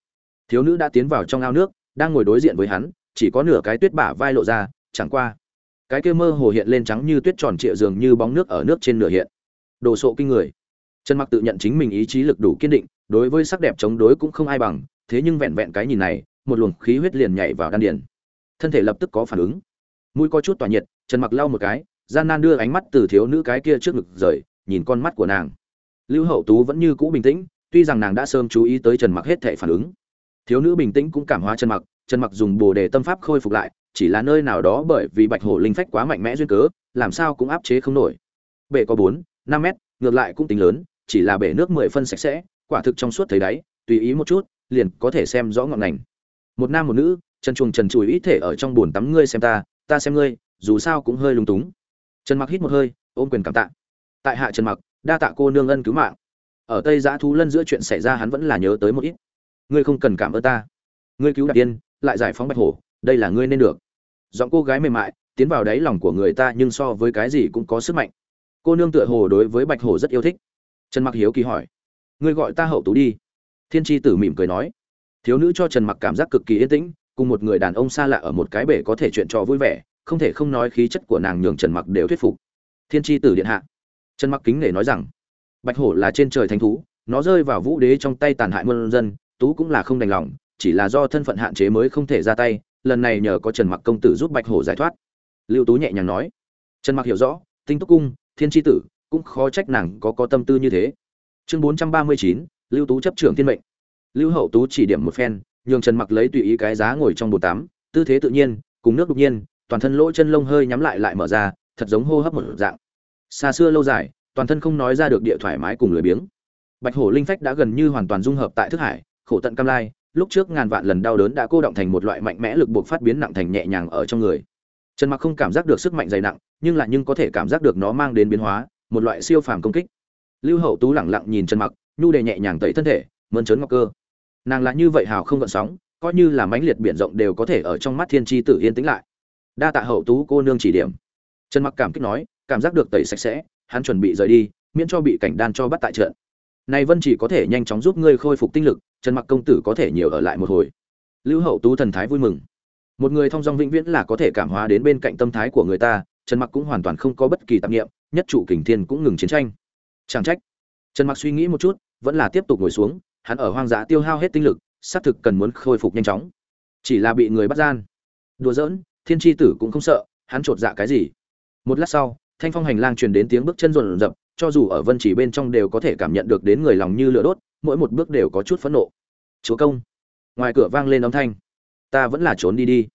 Thiếu nữ đã tiến vào trong ao nước, đang ngồi đối diện với hắn, chỉ có nửa cái tuyết bả vai lộ ra, chẳng qua cái kia mơ hồ hiện lên trắng như tuyết tròn trịa dường như bóng nước ở nước trên nửa hiện. Đồ sộ kinh người. Trần mặc tự nhận chính mình ý chí lực đủ kiên định, đối với sắc đẹp chống đối cũng không ai bằng, thế nhưng vẹn vẹn cái nhìn này, một luồng khí huyết liền nhảy vào đan điền. Thân thể lập tức có phản ứng. Mũi có chút tỏa nhiệt, trần mặc lau một cái, gian nan đưa ánh mắt từ thiếu nữ cái kia trước ngực rời, nhìn con mắt của nàng. Lưu hậu tú vẫn như cũ bình tĩnh, tuy rằng nàng đã sớm chú ý tới trần mặc hết thể phản ứng. Thiếu nữ bình tĩnh cũng cảm hóa trần mặc trần mặc dùng bồ đề tâm pháp khôi phục lại chỉ là nơi nào đó bởi vì bạch hổ linh phách quá mạnh mẽ duyên cớ, làm sao cũng áp chế không nổi. Bể có bốn, năm mét, ngược lại cũng tính lớn, chỉ là bể nước mười phân sạch sẽ, quả thực trong suốt thấy đáy, tùy ý một chút, liền có thể xem rõ ngọn ngành. Một nam một nữ trần chuồng trần chùi ít thể ở trong bồn tắm ngươi xem ta ta xem ngươi, dù sao cũng hơi lung túng. Trần mặc hít một hơi, ôm quyền cảm tạ. Tại hạ trần mặc, đa tạ cô nương ân cứu mạng. Ở tây giã thú lân giữa chuyện xảy ra hắn vẫn là nhớ tới một ít. Ngươi không cần cảm ơn ta. Ngươi cứu đạt tiên lại giải phóng bạch hổ, đây là ngươi nên được giọng cô gái mềm mại, tiến vào đáy lòng của người ta nhưng so với cái gì cũng có sức mạnh. Cô nương tựa hồ đối với bạch hổ rất yêu thích. Trần mặc hiếu kỳ hỏi, ngươi gọi ta hậu tú đi? Thiên tri tử mỉm cười nói, thiếu nữ cho trần mặc cảm giác cực kỳ yên tĩnh, cùng một người đàn ông xa lạ ở một cái bể có thể chuyện trò vui vẻ, không thể không nói khí chất của nàng nhường trần mặc đều thuyết phục. Thiên tri tử điện hạ. Trần mặc kính nể nói rằng, bạch hổ là trên trời thánh thú, nó rơi vào vũ đế trong tay tàn hại muôn dân, tú cũng là không đành lòng, chỉ là do thân phận hạn chế mới không thể ra tay lần này nhờ có trần mặc công tử giúp bạch hổ giải thoát. Lưu tú nhẹ nhàng nói. Trần mặc hiểu rõ tinh túc cung thiên tri tử cũng khó trách nàng có có tâm tư như thế. Chương 439, lưu tú chấp trưởng thiên mệnh. Lưu hậu tú chỉ điểm một phen nhường trần mặc lấy tùy ý cái giá ngồi trong bồn tắm tư thế tự nhiên cùng nước đột nhiên toàn thân lỗ chân lông hơi nhắm lại lại mở ra thật giống hô hấp một dạng. Xa xưa lâu dài toàn thân không nói ra được địa thoải mái cùng lười biếng. Bạch hổ linh phách đã gần như hoàn toàn dung hợp tại thức hải khổ tận cam lai lúc trước ngàn vạn lần đau đớn đã cô động thành một loại mạnh mẽ lực buộc phát biến nặng thành nhẹ nhàng ở trong người. Trần mặc không cảm giác được sức mạnh dày nặng, nhưng lại nhưng có thể cảm giác được nó mang đến biến hóa, một loại siêu phàm công kích. Lưu hậu tú lẳng lặng nhìn trần mặc, nhu đề nhẹ nhàng tẩy thân thể, mơn trớn ngọc cơ. Nàng là như vậy hào không gợn sóng, coi như là mãnh liệt biển rộng đều có thể ở trong mắt thiên tri tự yên tĩnh lại. Đa tạ hậu tú cô nương chỉ điểm. Trần mặc cảm kích nói, cảm giác được tẩy sạch sẽ, hắn chuẩn bị rời đi, miễn cho bị cảnh đan cho bắt tại trận. Này vân chỉ có thể nhanh chóng giúp ngươi khôi phục tinh lực trần mặc công tử có thể nhiều ở lại một hồi. Lưu hậu tú thần thái vui mừng. Một người thông dong vĩnh viễn là có thể cảm hóa đến bên cạnh tâm thái của người ta, trần mặc cũng hoàn toàn không có bất kỳ tạp nghiệm nhất trụ kình thiên cũng ngừng chiến tranh. Chẳng trách. Trần mặc suy nghĩ một chút, vẫn là tiếp tục ngồi xuống, hắn ở hoang dã tiêu hao hết tinh lực, xác thực cần muốn khôi phục nhanh chóng. Chỉ là bị người bắt gian. Đùa giỡn, thiên tri tử cũng không sợ, hắn chột dạ cái gì? Một lát sau, thanh phong hành lang truyền đến tiếng bước chân rộn rập, cho dù ở vân chỉ bên trong đều có thể cảm nhận được đến người lòng như lửa đốt mỗi một bước đều có chút phẫn nộ. Chúa công. Ngoài cửa vang lên âm thanh. Ta vẫn là trốn đi đi.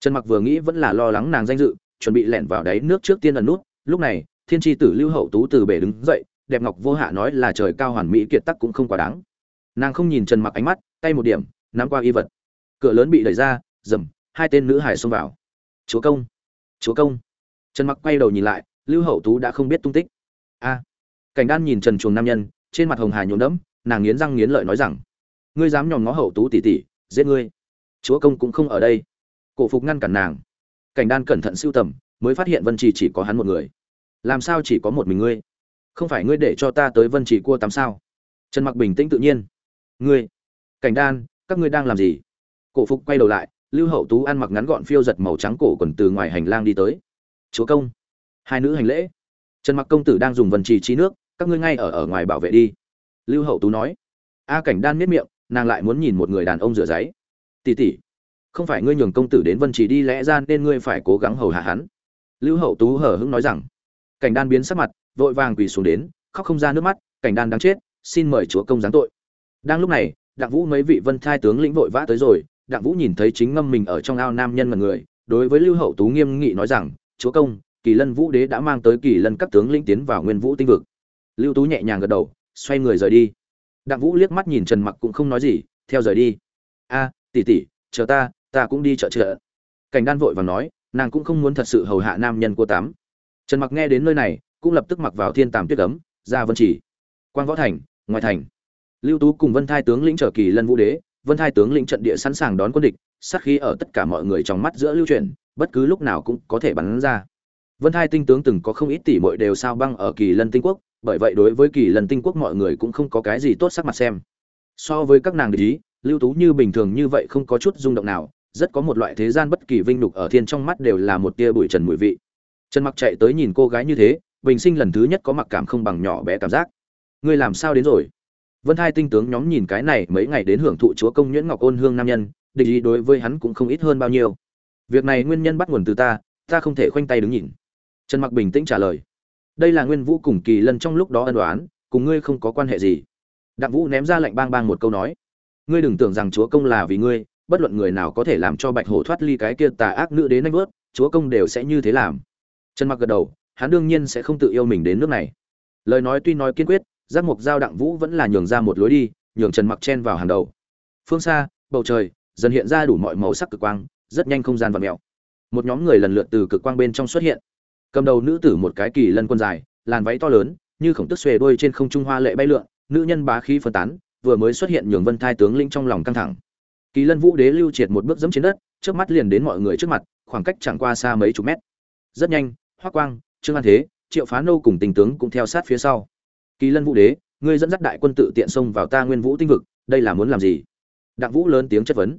Trần mặc vừa nghĩ vẫn là lo lắng nàng danh dự, chuẩn bị lẻn vào đáy nước trước tiên ẩn nút. Lúc này, thiên tri tử lưu hậu tú từ bể đứng dậy, đẹp ngọc vô hạ nói là trời cao hoàn mỹ kiệt tắc cũng không quá đáng. Nàng không nhìn trần mặc ánh mắt, tay một điểm, nắm qua y vật. Cửa lớn bị đẩy ra dầm hai tên nữ hải xông vào. Chúa công chúa công. Trần mặc quay đầu nhìn lại, lưu hậu tú đã không biết tung tích. A. Cảnh đan nhìn trần chuồng nam nhân, trên mặt hồng hà nhuộm đẫm nàng nghiến răng nghiến lợi nói rằng, ngươi dám nhòm ngó hậu tú tỷ tỷ, giết ngươi. Chúa công cũng không ở đây. Cổ phục ngăn cản nàng. Cảnh đan cẩn thận siêu tầm, mới phát hiện vân trì chỉ có hắn một người. Làm sao chỉ có một mình ngươi? Không phải ngươi để cho ta tới vân trì cua tắm sao? Trần mặc bình tĩnh tự nhiên. Ngươi, cảnh đan, các ngươi đang làm gì? Cổ phục quay đầu lại, lưu hậu tú ăn mặc ngắn gọn phiêu giật màu trắng cổ quần từ ngoài hành lang đi tới. Chúa công, hai nữ hành lễ. Trần mặc công tử đang dùng vần trì trí nước, các ngươi ngay ở ở ngoài bảo vệ đi lưu hậu tú nói. A cảnh đan miết miệng, nàng lại muốn nhìn một người đàn ông rửa giấy. Tỉ tỉ không phải ngươi nhường công tử đến vân trì đi lẽ ra nên ngươi phải cố gắng hầu hạ hắn. Lưu hậu tú hờ hững nói rằng. Cảnh đan biến sắc mặt, vội vàng quỳ xuống đến, khóc không ra nước mắt, cảnh đan đáng chết, xin mời chúa công giáng tội. Đang lúc này, đặng vũ mấy vị vân thai tướng lĩnh vội vã tới rồi, đặng vũ nhìn thấy chính ngâm mình ở trong ao nam nhân mật người, đối với lưu hậu tú nghiêm nghị nói rằng, chúa công, kỳ lân vũ đế đã mang tới kỳ lân các tướng lĩnh tiến vào nguyên vũ tinh vực. Lưu tú nhẹ nhàng gật đầu xoay người rời đi. Đặng vũ liếc mắt nhìn trần mặc cũng không nói gì, theo rời đi. A, tỷ tỷ, chờ ta ta cũng đi chợ chợ. Cảnh đan vội và nói, nàng cũng không muốn thật sự hầu hạ nam nhân cô tám. Trần mặc nghe đến nơi này, cũng lập tức mặc vào thiên tàm tuyết ấm, ra vân chỉ quan võ thành, ngoài thành. Lưu tú cùng vân thai tướng lĩnh trở kỳ lân vũ đế, vân thai tướng lĩnh trận địa sẵn sàng đón quân địch, sát khí ở tất cả mọi người trong mắt giữa lưu truyền bất cứ lúc nào cũng có thể bắn ra. Vân thai tinh tướng từng có không ít tỷ muội đều sao băng ở kỳ lân tinh quốc bởi vậy đối với kỳ lần tinh quốc mọi người cũng không có cái gì tốt sắc mặt xem. So với các nàng địch ý, lưu tú như bình thường như vậy không có chút rung động nào, rất có một loại thế gian bất kỳ vinh nhục ở thiên trong mắt đều là một tia bụi trần mùi vị. Trần mặc chạy tới nhìn cô gái như thế, bình sinh lần thứ nhất có mặc cảm không bằng nhỏ bé cảm giác. Ngươi làm sao đến rồi? Vân hai tinh tướng nhóm nhìn cái này mấy ngày đến hưởng thụ chúa công nhuyễn ngọc ôn hương nam nhân, địch ý đối với hắn cũng không ít hơn bao nhiêu. Việc này nguyên nhân bắt nguồn từ ta ta không thể khoanh tay đứng nhìn. Trần mặc bình tĩnh trả lời đây là nguyên vũ cùng kỳ lân trong lúc đó ân đoán cùng ngươi không có quan hệ gì. Đặng vũ ném ra lệnh bang bang một câu nói. Ngươi đừng tưởng rằng chúa công là vì ngươi, bất luận người nào có thể làm cho bạch hổ thoát ly cái kia tà ác nữ đến nanh vớt, chúa công đều sẽ như thế làm. Trần mặc gật đầu, hắn đương nhiên sẽ không tự yêu mình đến nước này. Lời nói tuy nói kiên quyết, giác mục giao đặng vũ vẫn là nhường ra một lối đi, nhường trần mặc chen vào hàng đầu. Phương xa, bầu trời, dần hiện ra đủ mọi màu sắc cực quang, rất nhanh không gian vặn mèo. Một nhóm người lần lượt từ cực quang bên trong xuất hiện cầm đầu nữ tử một cái kỳ lân quân dài, làn váy to lớn, như khổng tức xuề đuôi trên không trung hoa lệ bay lượn, nữ nhân bá khí phân tán, vừa mới xuất hiện nhường vân thai tướng lĩnh trong lòng căng thẳng. Kỳ lân vũ đế lưu triệt một bước dẫm trên đất trước mắt liền đến mọi người trước mặt, khoảng cách chẳng qua xa mấy chục mét. Rất nhanh, hoắc quang, trương an thế, triệu phá nô cùng tình tướng cũng theo sát phía sau. Kỳ lân vũ đế, ngươi dẫn dắt đại quân tự tiện xông vào ta nguyên vũ tinh vực, đây là muốn làm gì? Đặng vũ lớn tiếng chất vấn.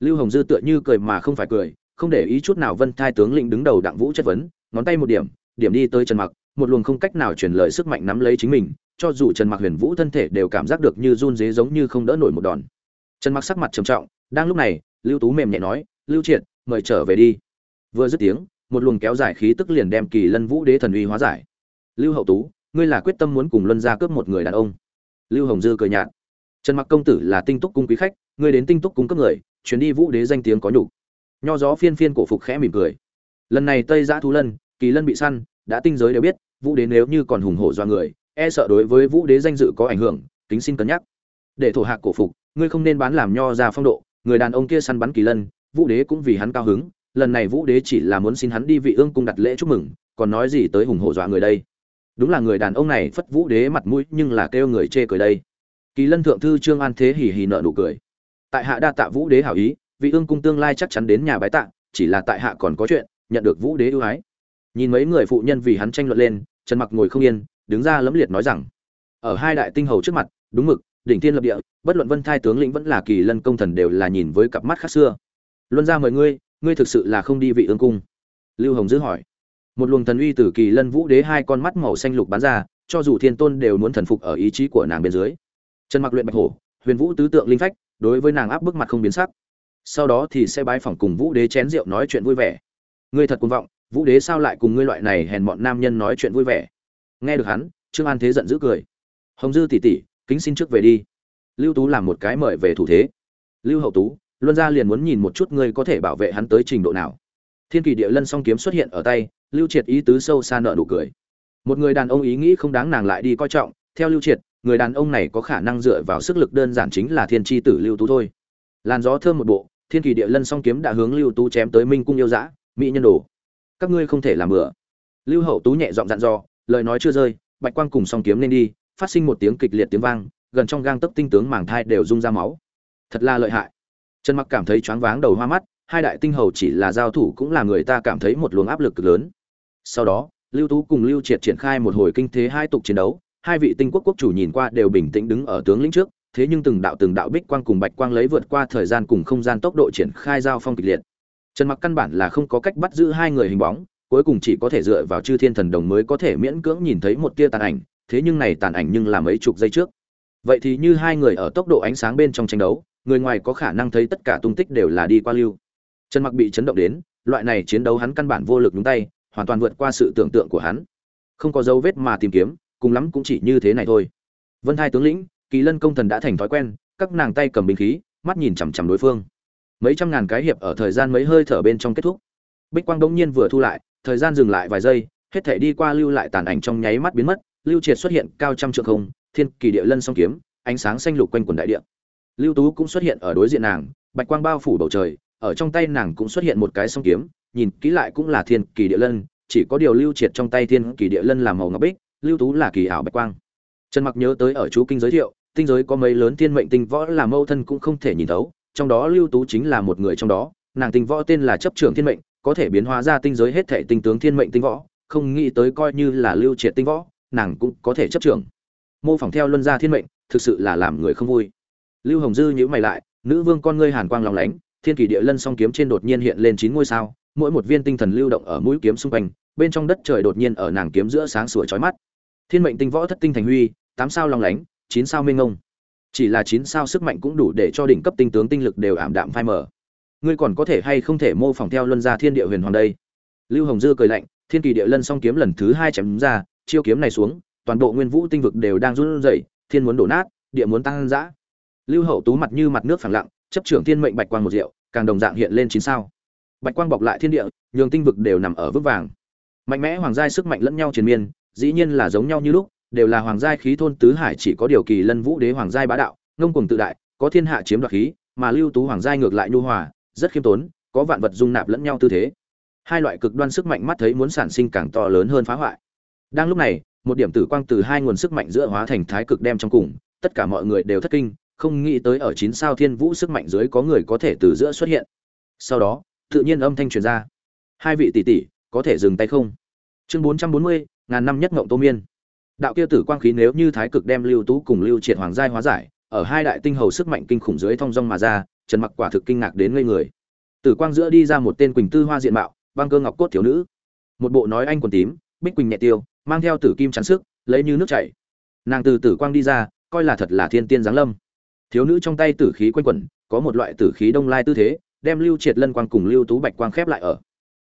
Lưu hồng dư tựa như cười mà không phải cười, không để ý chút nào vân thai tướng lĩnh đứng đầu đặng vũ chất vấn ngón tay một điểm điểm đi tới trần mặc, một luồng không cách nào truyền lời sức mạnh nắm lấy chính mình, cho dù trần mặc huyền vũ thân thể đều cảm giác được như run dế giống như không đỡ nổi một đòn. Trần mặc sắc mặt trầm trọng, đang lúc này, lưu tú mềm nhẹ nói, lưu triệt, mời trở về đi. Vừa dứt tiếng, một luồng kéo dài khí tức liền đem kỳ lân vũ đế thần uy hóa giải. Lưu hậu tú, ngươi là quyết tâm muốn cùng luân gia cướp một người đàn ông. Lưu hồng dư cười nhạt. Trần mặc công tử là tinh túc cung quý khách, ngươi đến tinh túc cung cấp người, chuyến đi vũ đế danh tiếng có nhục. Nho gió phiên phiên cổ phục khẽ mỉm cười. Lần này tây giã thú lân kỳ lân bị săn, đã tinh giới đều biết, vũ đế nếu như còn hùng hổ do người e sợ đối với vũ đế danh dự có ảnh hưởng, kính xin cân nhắc. Để thổ hạc cổ phục, ngươi không nên bán làm nho ra phong độ, người đàn ông kia săn bắn kỳ lân, vũ đế cũng vì hắn cao hứng, lần này vũ đế chỉ là muốn xin hắn đi vị ương cung đặt lễ chúc mừng, còn nói gì tới hùng hổ dọa người đây. Đúng là người đàn ông này phất vũ đế mặt mũi nhưng là kêu người chê cười đây. Kỳ lân thượng thư trương an thế hì hì nợ nụ cười. Tại hạ đa tạ vũ đế hảo ý, vị ương cung tương lai chắc chắn đến nhà bái tạ, chỉ là tại hạ còn có chuyện, nhận được vũ đế ưu ái nhìn mấy người phụ nhân vì hắn tranh luận lên, trần mặc ngồi không yên, đứng ra lẫm liệt nói rằng, ở hai đại tinh hầu trước mặt, đúng mực, đỉnh thiên lập địa, bất luận vân thai tướng lĩnh vẫn là kỳ lân công thần đều là nhìn với cặp mắt khác xưa. Luân ra mời ngươi ngươi thực sự là không đi vị ương cung. Lưu hồng giữ hỏi. Một luồng thần uy từ kỳ lân vũ đế hai con mắt màu xanh lục bắn ra, cho dù thiên tôn đều muốn thần phục ở ý chí của nàng bên dưới. Trần mặc luyện bạch hổ, huyền vũ tứ tượng linh phách, đối với nàng áp bức mặt không biến sắc. Sau đó thì sẽ bái phỏng cùng vũ đế chén rượu nói chuyện vui vẻ. Ngươi thật cuồng vọng vũ đế sao lại cùng ngươi loại này hèn mọn nam nhân nói chuyện vui vẻ? Nghe được hắn, trương an thế giận dữ cười. Hồng dư tỷ tỷ, kính xin trước về đi. Lưu tú làm một cái mời về thủ thế. Lưu hậu tú, luân gia liền muốn nhìn một chút ngươi có thể bảo vệ hắn tới trình độ nào. Thiên kỳ địa lân song kiếm xuất hiện ở tay, lưu triệt ý tứ sâu xa nợ nụ cười. Một người đàn ông ý nghĩ không đáng nàng lại đi coi trọng, theo lưu triệt, người đàn ông này có khả năng dựa vào sức lực đơn giản chính là thiên tri tử lưu tú thôi. Làn gió thơm một bộ, thiên kỳ địa lân song kiếm đã hướng lưu tú chém tới minh cung yêu dã, mỹ nhân đồ các ngươi không thể làm bừa. Lưu hậu tú nhẹ giọng dặn dò, lời nói chưa rơi, bạch quang cùng song kiếm lên đi, phát sinh một tiếng kịch liệt tiếng vang, gần trong gang tấc tinh tướng màng thai đều rung ra máu. Thật là lợi hại. Trần mặc cảm thấy choáng váng đầu hoa mắt, hai đại tinh hầu chỉ là giao thủ cũng là người ta cảm thấy một luồng áp lực cực lớn. Sau đó, lưu tú cùng lưu triệt triển khai một hồi kinh thế hai tục chiến đấu, hai vị tinh quốc quốc chủ nhìn qua đều bình tĩnh đứng ở tướng lĩnh trước, thế nhưng từng đạo từng đạo bích quang cùng bạch quang lấy vượt qua thời gian cùng không gian tốc độ triển khai giao phong kịch liệt trần mặc căn bản là không có cách bắt giữ hai người hình bóng, cuối cùng chỉ có thể dựa vào chư thiên thần đồng mới có thể miễn cưỡng nhìn thấy một tia tàn ảnh, thế nhưng này tàn ảnh nhưng là mấy chục giây trước. Vậy thì như hai người ở tốc độ ánh sáng bên trong tranh đấu, người ngoài có khả năng thấy tất cả tung tích đều là đi qua lưu. Trần mặc bị chấn động đến, loại này chiến đấu hắn căn bản vô lực nhúng tay, hoàn toàn vượt qua sự tưởng tượng của hắn. Không có dấu vết mà tìm kiếm, cùng lắm cũng chỉ như thế này thôi. Vân hai tướng lĩnh, kỳ lân công thần đã thành thói quen, các nàng tay cầm binh khí, mắt nhìn chằm chằm đối phương mấy trăm ngàn cái hiệp ở thời gian mấy hơi thở bên trong kết thúc. Bích quang đống nhiên vừa thu lại, thời gian dừng lại vài giây, hết thể đi qua lưu lại tàn ảnh trong nháy mắt biến mất, lưu triệt xuất hiện cao trăm trượng không, thiên kỳ địa lân song kiếm, ánh sáng xanh lục quanh quần đại địa. Lưu tú cũng xuất hiện ở đối diện nàng, bạch quang bao phủ bầu trời, ở trong tay nàng cũng xuất hiện một cái song kiếm, nhìn kỹ lại cũng là thiên kỳ địa lân, chỉ có điều lưu triệt trong tay thiên kỳ địa lân làm màu ngọc bích, lưu tú là kỳ ảo bạch quang. Trần mặc nhớ tới ở chú kinh giới thiệu, tinh giới có mấy lớn thiên mệnh tinh võ là mâu thân cũng không thể nhìn thấu trong đó lưu tú chính là một người trong đó, nàng tinh võ tên là chấp trưởng thiên mệnh, có thể biến hóa ra tinh giới hết thảy tinh tướng thiên mệnh tinh võ, không nghĩ tới coi như là lưu triệt tinh võ, nàng cũng có thể chấp trưởng. Mô phỏng theo luân gia thiên mệnh, thực sự là làm người không vui. Lưu hồng dư nhíu mày lại, nữ vương con ngươi hàn quang lóng lánh, thiên kỳ địa lân song kiếm trên đột nhiên hiện lên chín ngôi sao, mỗi một viên tinh thần lưu động ở mũi kiếm xung quanh, bên trong đất trời đột nhiên ở nàng kiếm giữa sáng sủa chói mắt. Thiên mệnh tinh võ thất tinh thành huy, tám sao long lánh, chín sao minh ngông chỉ là chín sao sức mạnh cũng đủ để cho đỉnh cấp tinh tướng tinh lực đều ảm đạm phai mờ. Ngươi còn có thể hay không thể mô phỏng theo luân gia thiên địa huyền hoàng đây? Lưu hồng dư cười lạnh thiên kỳ địa lân song kiếm lần thứ hai chém ra chiêu kiếm này xuống toàn bộ nguyên vũ tinh vực đều đang run rẩy thiên muốn đổ nát địa muốn tăng dã. Lưu hậu tú mặt như mặt nước phẳng lặng chấp trưởng thiên mệnh bạch quang một diệu, càng đồng dạng hiện lên chín sao. Bạch quang bọc lại thiên địa nhường tinh vực đều nằm ở vững vàng. Mạnh mẽ hoàng giai sức mạnh lẫn nhau triền miên dĩ nhiên là giống nhau như lúc đều là hoàng giai khí thôn tứ hải chỉ có điều kỳ lân vũ đế hoàng giai bá đạo, ngông cuồng tự đại, có thiên hạ chiếm đoạt khí, mà lưu tú hoàng giai ngược lại nhu hòa, rất khiêm tốn, có vạn vật dung nạp lẫn nhau tư thế. Hai loại cực đoan sức mạnh mắt thấy muốn sản sinh càng to lớn hơn phá hoại. Đang lúc này, một điểm tử quang từ hai nguồn sức mạnh giữa hóa thành thái cực đem trong cùng, tất cả mọi người đều thất kinh, không nghĩ tới ở chín sao thiên vũ sức mạnh dưới có người có thể từ giữa xuất hiện. Sau đó, tự nhiên âm thanh truyền ra. Hai vị tỷ tỷ, có thể dừng tay không? Chương bốn trăm bốn mươi, ngàn năm nhất ngộng tô miên đạo kia tử quang khí nếu như thái cực đem lưu tú cùng lưu triệt hoàng giai hóa giải, ở hai đại tinh hầu sức mạnh kinh khủng dưới thong dong mà ra, trần mặc quả thực kinh ngạc đến ngây người. Tử quang giữa đi ra một tên quỳnh tư hoa diện mạo, băng cơ ngọc cốt thiếu nữ. Một bộ nói anh quần tím, bích quỳnh nhẹ tiêu, mang theo tử kim chắn sức, lấy như nước chảy. Nàng từ tử quang đi ra, coi là thật là thiên tiên giáng lâm. Thiếu nữ trong tay tử khí quanh quẩn, có một loại tử khí đông lai tư thế, đem lưu triệt lân quang cùng lưu tú bạch quang khép lại ở.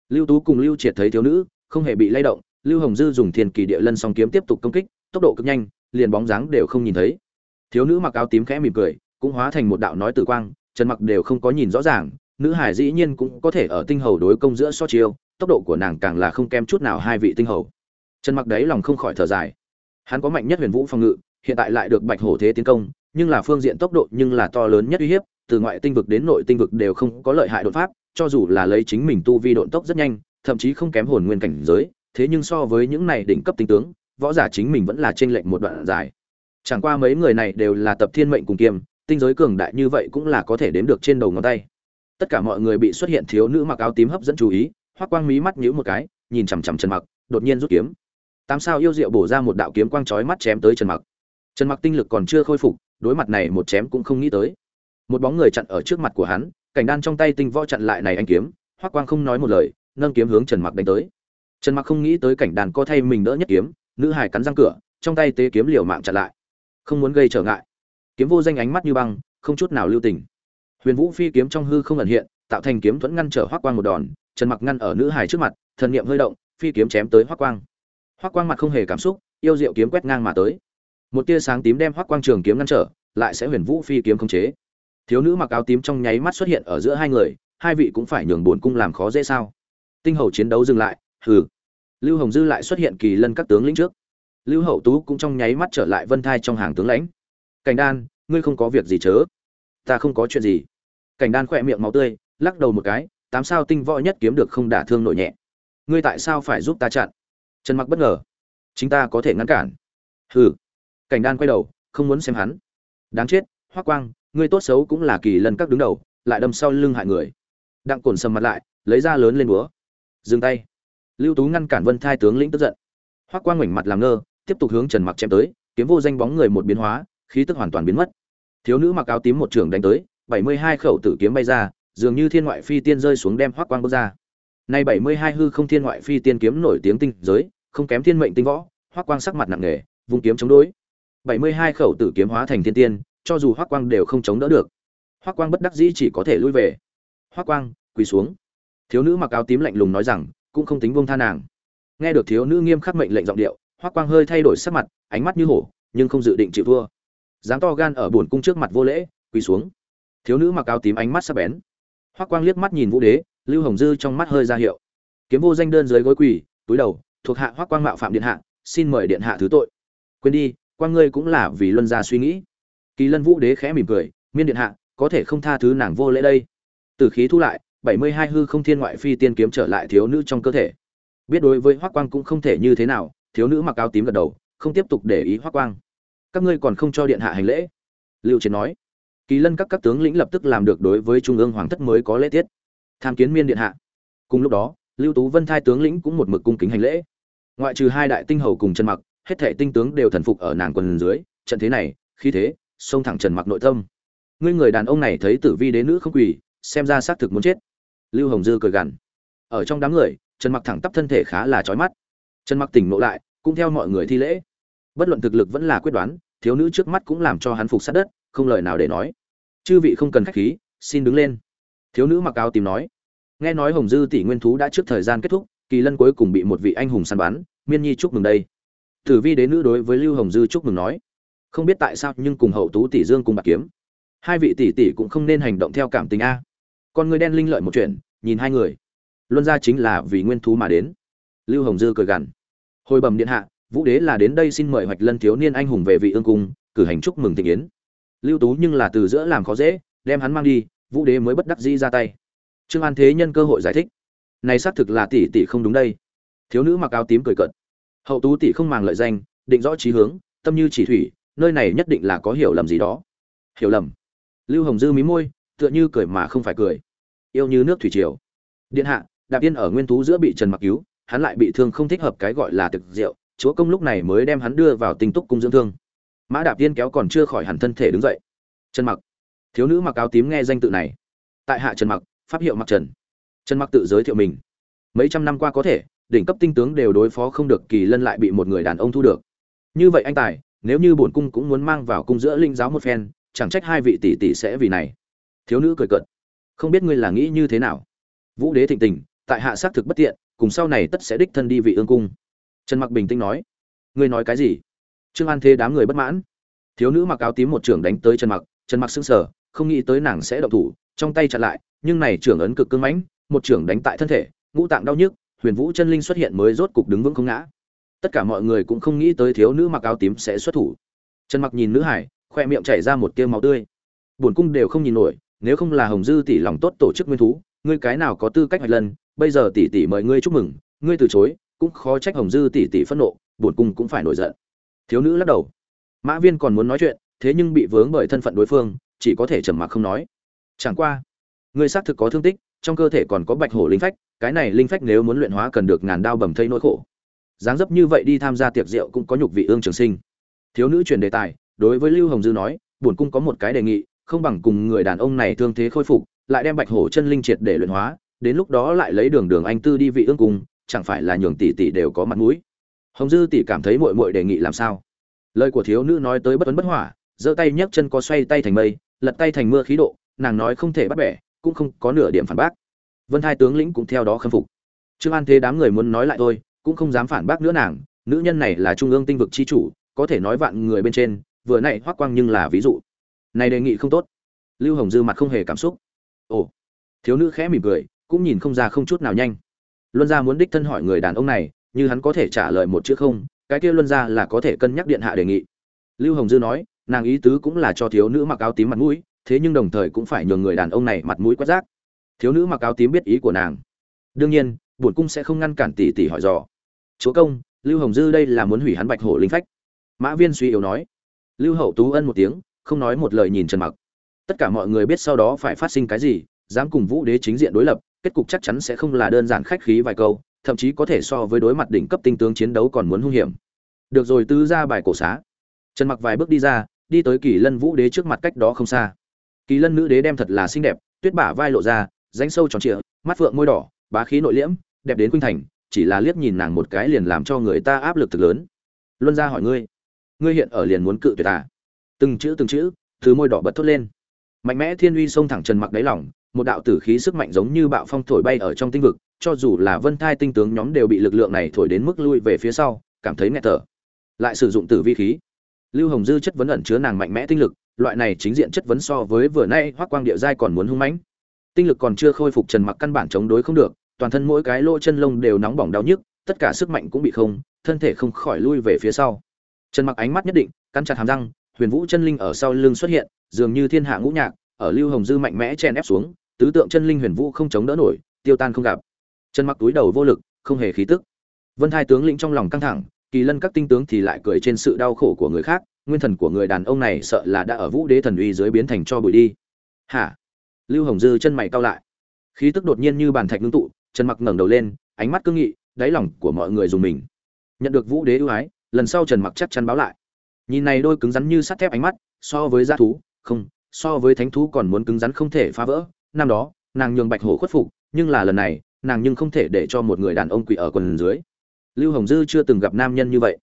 Lưu tú cùng lưu triệt thấy thiếu nữ, không hề bị lay động lưu hồng dư dùng thiên kỳ địa lân song kiếm tiếp tục công kích, tốc độ cực nhanh, liền bóng dáng đều không nhìn thấy. Thiếu nữ mặc áo tím khẽ mỉm cười, cũng hóa thành một đạo nói tử quang, trần mặc đều không có nhìn rõ ràng, nữ hải dĩ nhiên cũng có thể ở tinh hầu đối công giữa so chiêu, tốc độ của nàng càng là không kém chút nào hai vị tinh hầu. Trần mặc đấy lòng không khỏi thở dài. Hắn có mạnh nhất huyền vũ phòng ngự, hiện tại lại được bạch hổ thế tiến công, nhưng là phương diện tốc độ nhưng là to lớn nhất uy hiếp, từ ngoại tinh vực đến nội tinh vực đều không có lợi hại đột pháp, cho dù là lấy chính mình tu vi độn tốc rất nhanh, thậm chí không kém hồn nguyên cảnh giới thế nhưng so với những này đỉnh cấp tinh tướng, võ giả chính mình vẫn là trên lệnh một đoạn dài. Chẳng qua mấy người này đều là tập thiên mệnh cùng kiêm, tinh giới cường đại như vậy cũng là có thể đếm được trên đầu ngón tay. Tất cả mọi người bị xuất hiện thiếu nữ mặc áo tím hấp dẫn chú ý hoắc quang mí mắt nhíu một cái, nhìn chằm chằm trần mặc, đột nhiên rút kiếm. Tám sao yêu diệu bổ ra một đạo kiếm quang chói mắt chém tới trần mặc. Trần mặc tinh lực còn chưa khôi phục, đối mặt này một chém cũng không nghĩ tới. Một bóng người chặn ở trước mặt của hắn, cảnh đan trong tay tinh võ chặn lại này anh kiếm hoắc quang không nói một lời, nâng kiếm hướng trần mặc đánh tới trần mặc không nghĩ tới cảnh đàn có thay mình đỡ nhất kiếm, nữ hải cắn răng cửa, trong tay tế kiếm liều mạng chặn lại. Không muốn gây trở ngại. Kiếm vô danh ánh mắt như băng, không chút nào lưu tình. Huyền vũ phi kiếm trong hư không ẩn hiện, tạo thành kiếm thuẫn ngăn trở hoắc quang một đòn, trần mặc ngăn ở nữ hải trước mặt, thần niệm hơi động, phi kiếm chém tới hoắc quang. Hoắc quang mặt không hề cảm xúc, yêu diệu kiếm quét ngang mà tới. Một tia sáng tím đem hoắc quang trường kiếm ngăn trở, lại sẽ huyền vũ phi kiếm khống chế. Thiếu nữ mặc áo tím trong nháy mắt xuất hiện ở giữa hai người, hai vị cũng phải nhường bổn cung làm khó dễ sao. Tinh hầu chiến đấu dừng lại hừ. Lưu hồng dư lại xuất hiện kỳ lân các tướng lĩnh trước. Lưu hậu tú cũng trong nháy mắt trở lại vân thai trong hàng tướng lãnh. Cảnh đan, ngươi không có việc gì chớ. Ta không có chuyện gì. Cảnh đan khỏe miệng máu tươi, lắc đầu một cái, tám sao tinh võ nhất kiếm được không đả thương nổi nhẹ. Ngươi tại sao phải giúp ta chặn? Trần mặc bất ngờ. Chính ta có thể ngăn cản. Hừ. Cảnh đan quay đầu, không muốn xem hắn. Đáng chết hoác quang, ngươi tốt xấu cũng là kỳ lân các đứng đầu, lại đâm sau lưng hại người. Đặng cồn sầm mặt lại, lấy ra lớn lên búa. Dừng tay lưu tú ngăn cản vân thai tướng lĩnh tức giận. Hoắc quang ngoảnh mặt làm ngơ, tiếp tục hướng trần mặc chém tới, kiếm vô danh bóng người một biến hóa, khí tức hoàn toàn biến mất. Thiếu nữ mặc áo tím một trường đánh tới, bảy mươi hai khẩu tử kiếm bay ra, dường như thiên ngoại phi tiên rơi xuống đem Hoắc quang bước ra. Nay bảy mươi hai hư không thiên ngoại phi tiên kiếm nổi tiếng tinh giới, không kém thiên mệnh tinh võ Hoắc quang sắc mặt nặng nề, vung kiếm chống đối. bảy mươi hai khẩu tử kiếm hóa thành thiên tiên, cho dù Hoắc quang đều không chống đỡ được. Hoắc quang bất đắc dĩ chỉ có thể lui về. Hoắc quang, quỳ xuống. Thiếu nữ mặc áo tím lạnh lùng nói rằng cũng không tính buông tha nàng. Nghe được thiếu nữ nghiêm khắc mệnh lệnh giọng điệu hoắc quang hơi thay đổi sắc mặt, ánh mắt như hổ, nhưng không dự định chịu thua. Dám to gan ở buồn cung trước mặt vô lễ, quỳ xuống. Thiếu nữ mặc áo tím ánh mắt sắc bén. Hoắc quang liếc mắt nhìn vũ đế, lưu hồng dư trong mắt hơi ra hiệu. Kiếm vô danh đơn dưới gối quỳ, túi đầu, thuộc hạ hoắc quang mạo phạm điện hạ, xin mời điện hạ thứ tội. Quên đi, quang ngươi cũng là vì luân gia suy nghĩ. Kỳ lân vũ đế khẽ mỉm cười, miên điện hạ, có thể không tha thứ nàng vô lễ đây. Từ khí thu lại bảy mươi hai hư không thiên ngoại phi tiên kiếm trở lại thiếu nữ trong cơ thể. Biết đối với hoắc quang cũng không thể như thế nào, thiếu nữ mặc áo tím gật đầu, không tiếp tục để ý hoắc quang. Các ngươi còn không cho điện hạ hành lễ? Lưu chiến nói. Kỳ lân các các tướng lĩnh lập tức làm được đối với trung ương hoàng thất mới có lễ tiết. Tham kiến miên điện hạ. Cùng lúc đó, lưu tú vân thai tướng lĩnh cũng một mực cung kính hành lễ. Ngoại trừ hai đại tinh hầu cùng trần mặc, hết thể tinh tướng đều thần phục ở nàng quần dưới. Trận thế này khi thế, xông thẳng trần mặc nội tâm. Ngươi người đàn ông này thấy tử vi đế nữ không quỳ, xem ra xác thực muốn chết lưu hồng dư cười gằn. Ở trong đám người, trần mặc thẳng tắp thân thể khá là chói mắt. Trần mặc tỉnh ngộ lại, cũng theo mọi người thi lễ. Bất luận thực lực vẫn là quyết đoán, thiếu nữ trước mắt cũng làm cho hắn phục sát đất, không lời nào để nói. Chư vị không cần khách khí, xin đứng lên. Thiếu nữ mặc áo tìm nói. Nghe nói hồng dư tỷ nguyên thú đã trước thời gian kết thúc, kỳ lân cuối cùng bị một vị anh hùng săn bắn, miên nhi chúc mừng đây. Tử vi đế nữ đối với lưu hồng dư chúc mừng nói. Không biết tại sao nhưng cùng hậu tú tỷ dương cùng bạc kiếm. Hai vị tỷ tỷ cũng không nên hành động theo cảm tình a con người đen linh lợi một chuyện, nhìn hai người. Luân ra chính là vì nguyên thú mà đến. Lưu hồng dư cười gằn. Hồi bẩm điện hạ, vũ đế là đến đây xin mời hoạch lân thiếu niên anh hùng về vị ương cung, cử hành chúc mừng tình yến. Lưu tú nhưng là từ giữa làm khó dễ, đem hắn mang đi, vũ đế mới bất đắc dĩ ra tay. Trương an thế nhân cơ hội giải thích. Này xác thực là tỷ tỷ không đúng đây. Thiếu nữ mặc áo tím cười cợt. Hậu tú tỷ không màng lợi danh, định rõ trí hướng, tâm như chỉ thủy, nơi này nhất định là có hiểu lầm gì đó. Hiểu lầm. Lưu hồng dư mí môi tựa như cười mà không phải cười. Yêu như nước thủy triều. Điện hạ, đạp yên ở nguyên thú giữa bị trần mặc cứu, hắn lại bị thương không thích hợp cái gọi là thực rượu, chúa công lúc này mới đem hắn đưa vào tinh túc cung dưỡng thương. Mã đạp yên kéo còn chưa khỏi hẳn thân thể đứng dậy. Trần mặc. Thiếu nữ mặc áo tím nghe danh tự này. Tại hạ trần mặc, pháp hiệu mặc trần. Trần mặc tự giới thiệu mình. Mấy trăm năm qua có thể, đỉnh cấp tinh tướng đều đối phó không được kỳ lân lại bị một người đàn ông thu được. Như vậy anh tài, nếu như bổn cung cũng muốn mang vào cung giữa linh giáo một phen, chẳng trách hai vị tỷ tỷ sẽ vì này thiếu nữ cười cợt. Không biết ngươi là nghĩ như thế nào. Vũ đế thịnh tình, tại hạ xác thực bất tiện, cùng sau này tất sẽ đích thân đi vị ương cung. Trần mặc bình tĩnh nói, ngươi nói cái gì? Trương an thế đám người bất mãn. Thiếu nữ mặc áo tím một trưởng đánh tới trần mặc trần mặc sững sờ, không nghĩ tới nàng sẽ động thủ, trong tay chặn lại, nhưng này trưởng ấn cực cưng mãnh, một trưởng đánh tại thân thể, ngũ tạng đau nhức, huyền vũ chân linh xuất hiện mới rốt cục đứng vững không ngã. Tất cả mọi người cũng không nghĩ tới thiếu nữ mặc áo tím sẽ xuất thủ. Trần mặc nhìn nữ hải, khoe miệng chảy ra một tia máu tươi. Buồn cung đều không nhìn nổi nếu không là hồng dư tỷ lòng tốt tổ chức nguyên thú, ngươi cái nào có tư cách hoạch lần bây giờ tỷ tỷ mời ngươi chúc mừng, ngươi từ chối, cũng khó trách hồng dư tỷ tỷ phẫn nộ, buồn cung cũng phải nổi giận. Thiếu nữ lắc đầu. Mã viên còn muốn nói chuyện, thế nhưng bị vướng bởi thân phận đối phương, chỉ có thể trầm mặc không nói. Chẳng qua, ngươi xác thực có thương tích, trong cơ thể còn có bạch hổ linh phách, cái này linh phách nếu muốn luyện hóa cần được ngàn đao bầm thây nỗi khổ. Dáng dấp như vậy đi tham gia tiệc rượu cũng có nhục vị ương trường sinh. Thiếu nữ truyền đề tài, đối với lưu hồng dư nói bổn cung có một cái đề nghị không bằng cùng người đàn ông này thương thế khôi phục, lại đem bạch hổ chân linh triệt để luyện hóa, đến lúc đó lại lấy đường đường anh tư đi vị ương cung, chẳng phải là nhường tỷ tỷ đều có mặt mũi. Hồng dư tỷ cảm thấy muội muội đề nghị làm sao? Lời của thiếu nữ nói tới bất tuấn bất hỏa, giơ tay nhấc chân có xoay tay thành mây, lật tay thành mưa khí độ, nàng nói không thể bắt bẻ, cũng không có nửa điểm phản bác. Vân hai tướng lĩnh cũng theo đó khâm phục. Trương an thế đám người muốn nói lại thôi, cũng không dám phản bác nữa nàng, nữ nhân này là trung ương tinh vực chi chủ, có thể nói vạn người bên trên, vừa nãy hoắc quang nhưng là ví dụ này đề nghị không tốt. Lưu hồng dư mặt không hề cảm xúc. Ồ. Thiếu nữ khẽ mỉm cười cũng nhìn không ra không chút nào nhanh. Luân gia muốn đích thân hỏi người đàn ông này như hắn có thể trả lời một chữ không cái kia luân gia là có thể cân nhắc điện hạ đề nghị. Lưu hồng dư nói nàng ý tứ cũng là cho thiếu nữ mặc áo tím mặt mũi thế nhưng đồng thời cũng phải nhường người đàn ông này mặt mũi quát rác, thiếu nữ mặc áo tím biết ý của nàng. Đương nhiên bổn cung sẽ không ngăn cản tỷ tỷ hỏi dò. Chúa công lưu hồng dư đây là muốn hủy hắn bạch hổ linh phách. Mã viên suy yếu nói. Lưu hậu tú ân một tiếng không nói một lời nhìn trần mặc. Tất cả mọi người biết sau đó phải phát sinh cái gì, dám cùng vũ đế chính diện đối lập, kết cục chắc chắn sẽ không là đơn giản khách khí vài câu, thậm chí có thể so với đối mặt đỉnh cấp tinh tướng chiến đấu còn muốn hung hiểm. Được rồi tư ra bài cổ xá. Trần mặc vài bước đi ra, đi tới kỳ lân vũ đế trước mặt cách đó không xa. Kỳ lân nữ đế đem thật là xinh đẹp, tuyết bả vai lộ ra ránh sâu tròn trịa, mắt phượng môi đỏ, bá khí nội liễm, đẹp đến khuynh thành, chỉ là liếc nhìn nàng một cái liền làm cho người ta áp lực thực lớn. Luân ra hỏi ngươi ngươi hiện ở liền muốn cự tuyệt à? Từng chữ từng chữ thứ môi đỏ bật thốt lên. Mạnh mẽ thiên uy xông thẳng trần mặc đáy lỏng một đạo tử khí sức mạnh giống như bạo phong thổi bay ở trong tinh vực, cho dù là vân thai tinh tướng nhóm đều bị lực lượng này thổi đến mức lui về phía sau, cảm thấy nghẹt thở. Lại sử dụng tử vi khí. Lưu hồng dư chất vấn ẩn chứa nàng mạnh mẽ tinh lực, loại này chính diện chất vấn so với vừa nay hoác quang địa giai còn muốn hung mãnh. Tinh lực còn chưa khôi phục trần mặc căn bản chống đối không được, toàn thân mỗi cái lỗ chân lông đều nóng bỏng đau nhức, tất cả sức mạnh cũng bị không, thân thể không khỏi lui về phía sau. Trần mặc ánh mắt nhất định, cắn chặt hàm răng huyền vũ chân linh ở sau lưng xuất hiện, dường như thiên hạ ngũ nhạc, ở lưu hồng dư mạnh mẽ chen ép xuống, tứ tượng chân linh huyền vũ không chống đỡ nổi, tiêu tan không gặp. Trần mặc túi đầu vô lực, không hề khí tức. Vân hai tướng lĩnh trong lòng căng thẳng, kỳ lân các tinh tướng thì lại cười trên sự đau khổ của người khác, nguyên thần của người đàn ông này sợ là đã ở vũ đế thần uy dưới biến thành cho bụi đi. Hả? Lưu hồng dư chân mày cau lại. Khí tức đột nhiên như bàn thạch ngưng tụ trần mặc ngẩng đầu lên, ánh mắt cương nghị, đáy lòng của mọi người dùng mình. Nhận được vũ đế ưu ái, lần sau trần mặc chắc chắn báo lại nhìn này đôi cứng rắn như sắt thép ánh mắt, so với gia thú, không, so với thánh thú còn muốn cứng rắn không thể phá vỡ. Năm đó, nàng nhường bạch hổ khuất phục, nhưng là lần này, nàng nhưng không thể để cho một người đàn ông quỳ ở quần dưới. Lưu hồng dư chưa từng gặp nam nhân như vậy.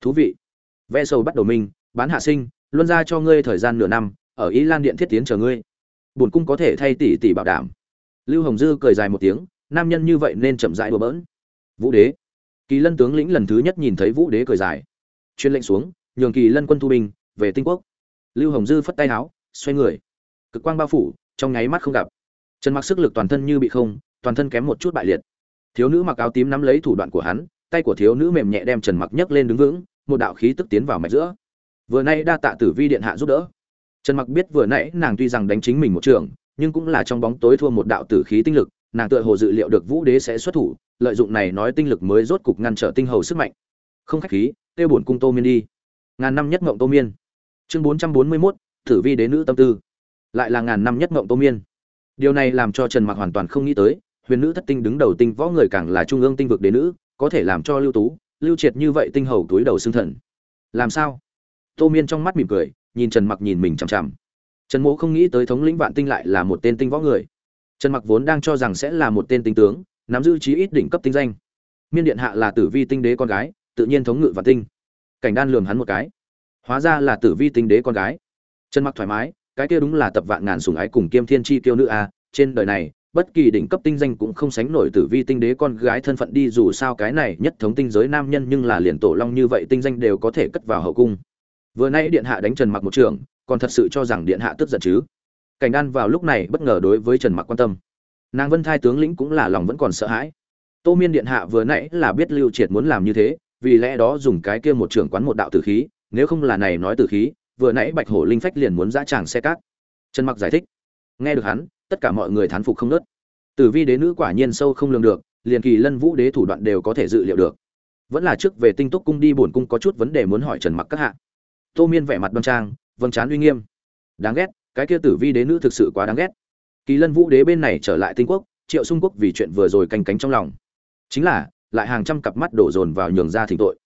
Thú vị. Ve sầu bắt đầu minh bán hạ sinh, luân ra cho ngươi thời gian nửa năm, ở ý lan điện thiết tiến chờ ngươi. Bổn cung có thể thay tỷ tỷ bảo đảm. Lưu hồng dư cười dài một tiếng, nam nhân như vậy nên chậm rãi đùa bỡn. Vũ đế. Kỳ lân tướng lĩnh lần thứ nhất nhìn thấy vũ đế cười dài. Chuyên lệnh xuống nhường kỳ lân quân thu binh, về tinh quốc. Lưu hồng dư phất tay áo xoay người. Cực quang bao phủ, trong nháy mắt không gặp. Trần mặc sức lực toàn thân như bị không, toàn thân kém một chút bại liệt. Thiếu nữ mặc áo tím nắm lấy thủ đoạn của hắn, tay của thiếu nữ mềm nhẹ đem trần mặc nhấc lên đứng vững, một đạo khí tức tiến vào mạch giữa. Vừa nay đa tạ tử vi điện hạ giúp đỡ. Trần mặc biết vừa nãy nàng tuy rằng đánh chính mình một trường, nhưng cũng là trong bóng tối thua một đạo tử khí tinh lực, nàng tựa hồ dự liệu được vũ đế sẽ xuất thủ, lợi dụng này nói tinh lực mới rốt cục ngăn trở tinh hầu sức mạnh. Không khách khí, tiêu bổn cung tô miên đi ngàn năm nhất ngộng tô miên. Chương bốn trăm bốn mươi 441, tử vi đế nữ tâm tư. Lại là ngàn năm nhất ngộng tô miên. Điều này làm cho trần mặc hoàn toàn không nghĩ tới huyền nữ thất tinh đứng đầu tinh võ người càng là trung ương tinh vực đế nữ có thể làm cho lưu tú lưu triệt như vậy tinh hầu túi đầu xương thần. Làm sao? Tô miên trong mắt mỉm cười nhìn trần mặc nhìn mình chằm chằm. Trần mỗ không nghĩ tới thống lĩnh vạn tinh lại là một tên tinh võ người. Trần mặc vốn đang cho rằng sẽ là một tên tinh tướng nắm giữ trí ít đỉnh cấp tinh danh. Miên điện hạ là tử vi tinh đế con gái tự nhiên thống ngự vạn tinh cảnh đan lườm hắn một cái. Hóa ra là tử vi tinh đế con gái. Trần mặc thoải mái, cái kia đúng là tập vạn ngàn sủng ái cùng kiêm thiên chi kiêu nữ a, trên đời này, bất kỳ đỉnh cấp tinh danh cũng không sánh nổi tử vi tinh đế con gái thân phận đi, dù sao cái này nhất thống tinh giới nam nhân nhưng là liền tổ long như vậy tinh danh đều có thể cất vào hậu cung. Vừa nay điện hạ đánh trần mặc một trường, còn thật sự cho rằng điện hạ tức giận chứ. Cảnh đan vào lúc này bất ngờ đối với trần mặc quan tâm. Nàng vân thai tướng lĩnh cũng là lòng vẫn còn sợ hãi. Tô miên điện hạ vừa nãy là biết lưu triệt muốn làm như thế vì lẽ đó dùng cái kia một trưởng quán một đạo tử khí, nếu không là này nói tử khí, vừa nãy bạch hổ linh phách liền muốn dã tràng xe cát. Trần mặc giải thích. Nghe được hắn, tất cả mọi người thán phục không nớt. Tử vi đế nữ quả nhiên sâu không lường được, liền kỳ lân vũ đế thủ đoạn đều có thể dự liệu được. Vẫn là trước về tinh túc cung đi bổn cung có chút vấn đề muốn hỏi trần mặc các hạ. Tô miên vẻ mặt đoan trang vâng trán uy nghiêm. Đáng ghét, cái kia tử vi đế nữ thực sự quá đáng ghét. Kỳ lân vũ đế bên này trở lại tinh quốc, triệu sung quốc vì chuyện vừa rồi canh cánh trong lòng. Chính là lại hàng trăm cặp mắt đổ dồn vào nhường ra thỉnh tội.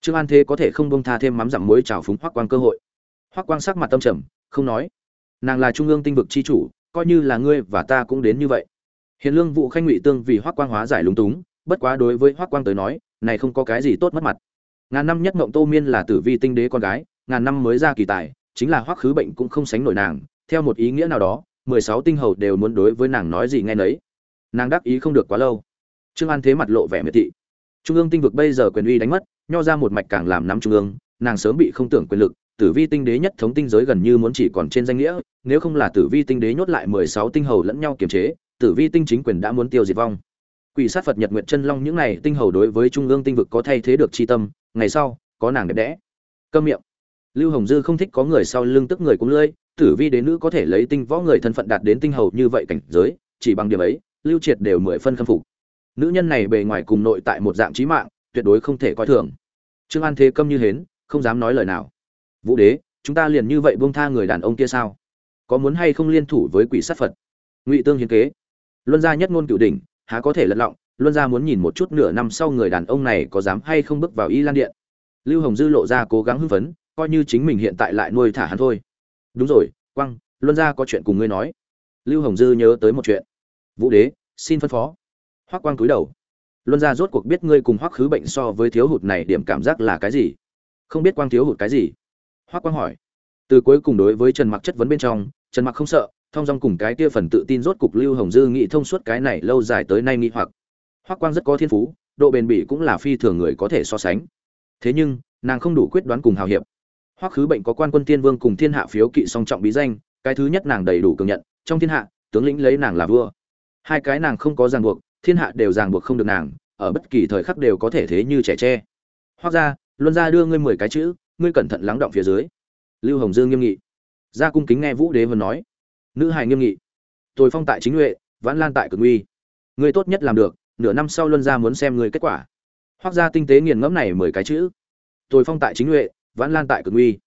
Trương an thế có thể không bông tha thêm mắm dặm muối trào phúng hoắc quang cơ hội. Hoắc quang sắc mặt tâm trầm, không nói. Nàng là trung ương tinh vực chi chủ, coi như là ngươi và ta cũng đến như vậy. Hiền lương vụ khanh ngụy tương vì hoắc quang hóa giải lúng túng, bất quá đối với hoắc quang tới nói, này không có cái gì tốt mất mặt. Ngàn năm nhất ngộng tô miên là tử vi tinh đế con gái, ngàn năm mới ra kỳ tài, chính là hoắc khứ bệnh cũng không sánh nổi nàng, theo một ý nghĩa nào đó, mười sáu tinh hầu đều muốn đối với nàng nói gì nghe nấy. Nàng đáp ý không được quá lâu trương an thế mặt lộ vẻ miệt thị. Trung ương tinh vực bây giờ quyền uy đánh mất, nho ra một mạch càng làm nắm trung ương, nàng sớm bị không tưởng quyền lực, tử vi tinh đế nhất thống tinh giới gần như muốn chỉ còn trên danh nghĩa, nếu không là tử vi tinh đế nhốt lại mười sáu tinh hầu lẫn nhau kiềm chế, tử vi tinh chính quyền đã muốn tiêu diệt vong. Quỷ sát phật nhật nguyệt chân long những này tinh hầu đối với trung ương tinh vực có thay thế được chi tâm, ngày sau, có nàng đẹp đẽ. Câm miệng. Lưu hồng dư không thích có người sau lưng tức người cũng lưỡi tử vi đế nữ có thể lấy tinh võ người thân phận đạt đến tinh hầu như vậy cảnh giới, chỉ bằng điểm ấy, lưu triệt đều mười phân khâm phục nữ nhân này bề ngoài cùng nội tại một dạng trí mạng, tuyệt đối không thể coi thường. Trương an thế câm như hến, không dám nói lời nào. Vũ đế, chúng ta liền như vậy buông tha người đàn ông kia sao? Có muốn hay không liên thủ với quỷ sát phật? Ngụy tương hiến kế. Luân gia nhất ngôn cửu đỉnh, há có thể lật lọng, luân gia muốn nhìn một chút nửa năm sau người đàn ông này có dám hay không bước vào y lan điện. Lưu hồng dư lộ ra cố gắng hưng phấn, coi như chính mình hiện tại lại nuôi thả hắn thôi. Đúng rồi quăng luân gia có chuyện cùng ngươi nói. Lưu hồng dư nhớ tới một chuyện. Vũ đế, xin phân phó hoắc quang cúi đầu. Luân gia rốt cuộc biết ngươi cùng hoắc khứ bệnh so với thiếu hụt này điểm cảm giác là cái gì? Không biết quang thiếu hụt cái gì? Hoắc quang hỏi. Từ cuối cùng đối với trần mặc chất vấn bên trong, trần mặc không sợ, thông dong cùng cái kia phần tự tin rốt cục lưu hồng dư nghị thông suốt cái này lâu dài tới nay nghị hoặc. Hoắc quang rất có thiên phú, độ bền bỉ cũng là phi thường người có thể so sánh. Thế nhưng, nàng không đủ quyết đoán cùng hào hiệp. Hoắc khứ bệnh có quan quân tiên vương cùng thiên hạ phiếu kỵ song trọng bí danh, cái thứ nhất nàng đầy đủ công nhận, trong thiên hạ, tướng lĩnh lấy nàng là vua. Hai cái nàng không có ràng buộc thiên hạ đều ràng buộc không được nàng ở bất kỳ thời khắc đều có thể thế như trẻ tre. Hoác ra luân ra đưa ngươi mười cái chữ ngươi cẩn thận lắng động phía dưới. Lưu hồng dương nghiêm nghị. Ra cung kính nghe vũ đế vân nói. Nữ hài nghiêm nghị. Tôi phong tại chính nhuệ vãn lan tại cực nguy, ngươi tốt nhất làm được nửa năm sau luân ra muốn xem ngươi kết quả. Hoác ra tinh tế nghiền ngẫm này mười cái chữ. Tôi phong tại chính nhuệ vãn lan tại cực nguy.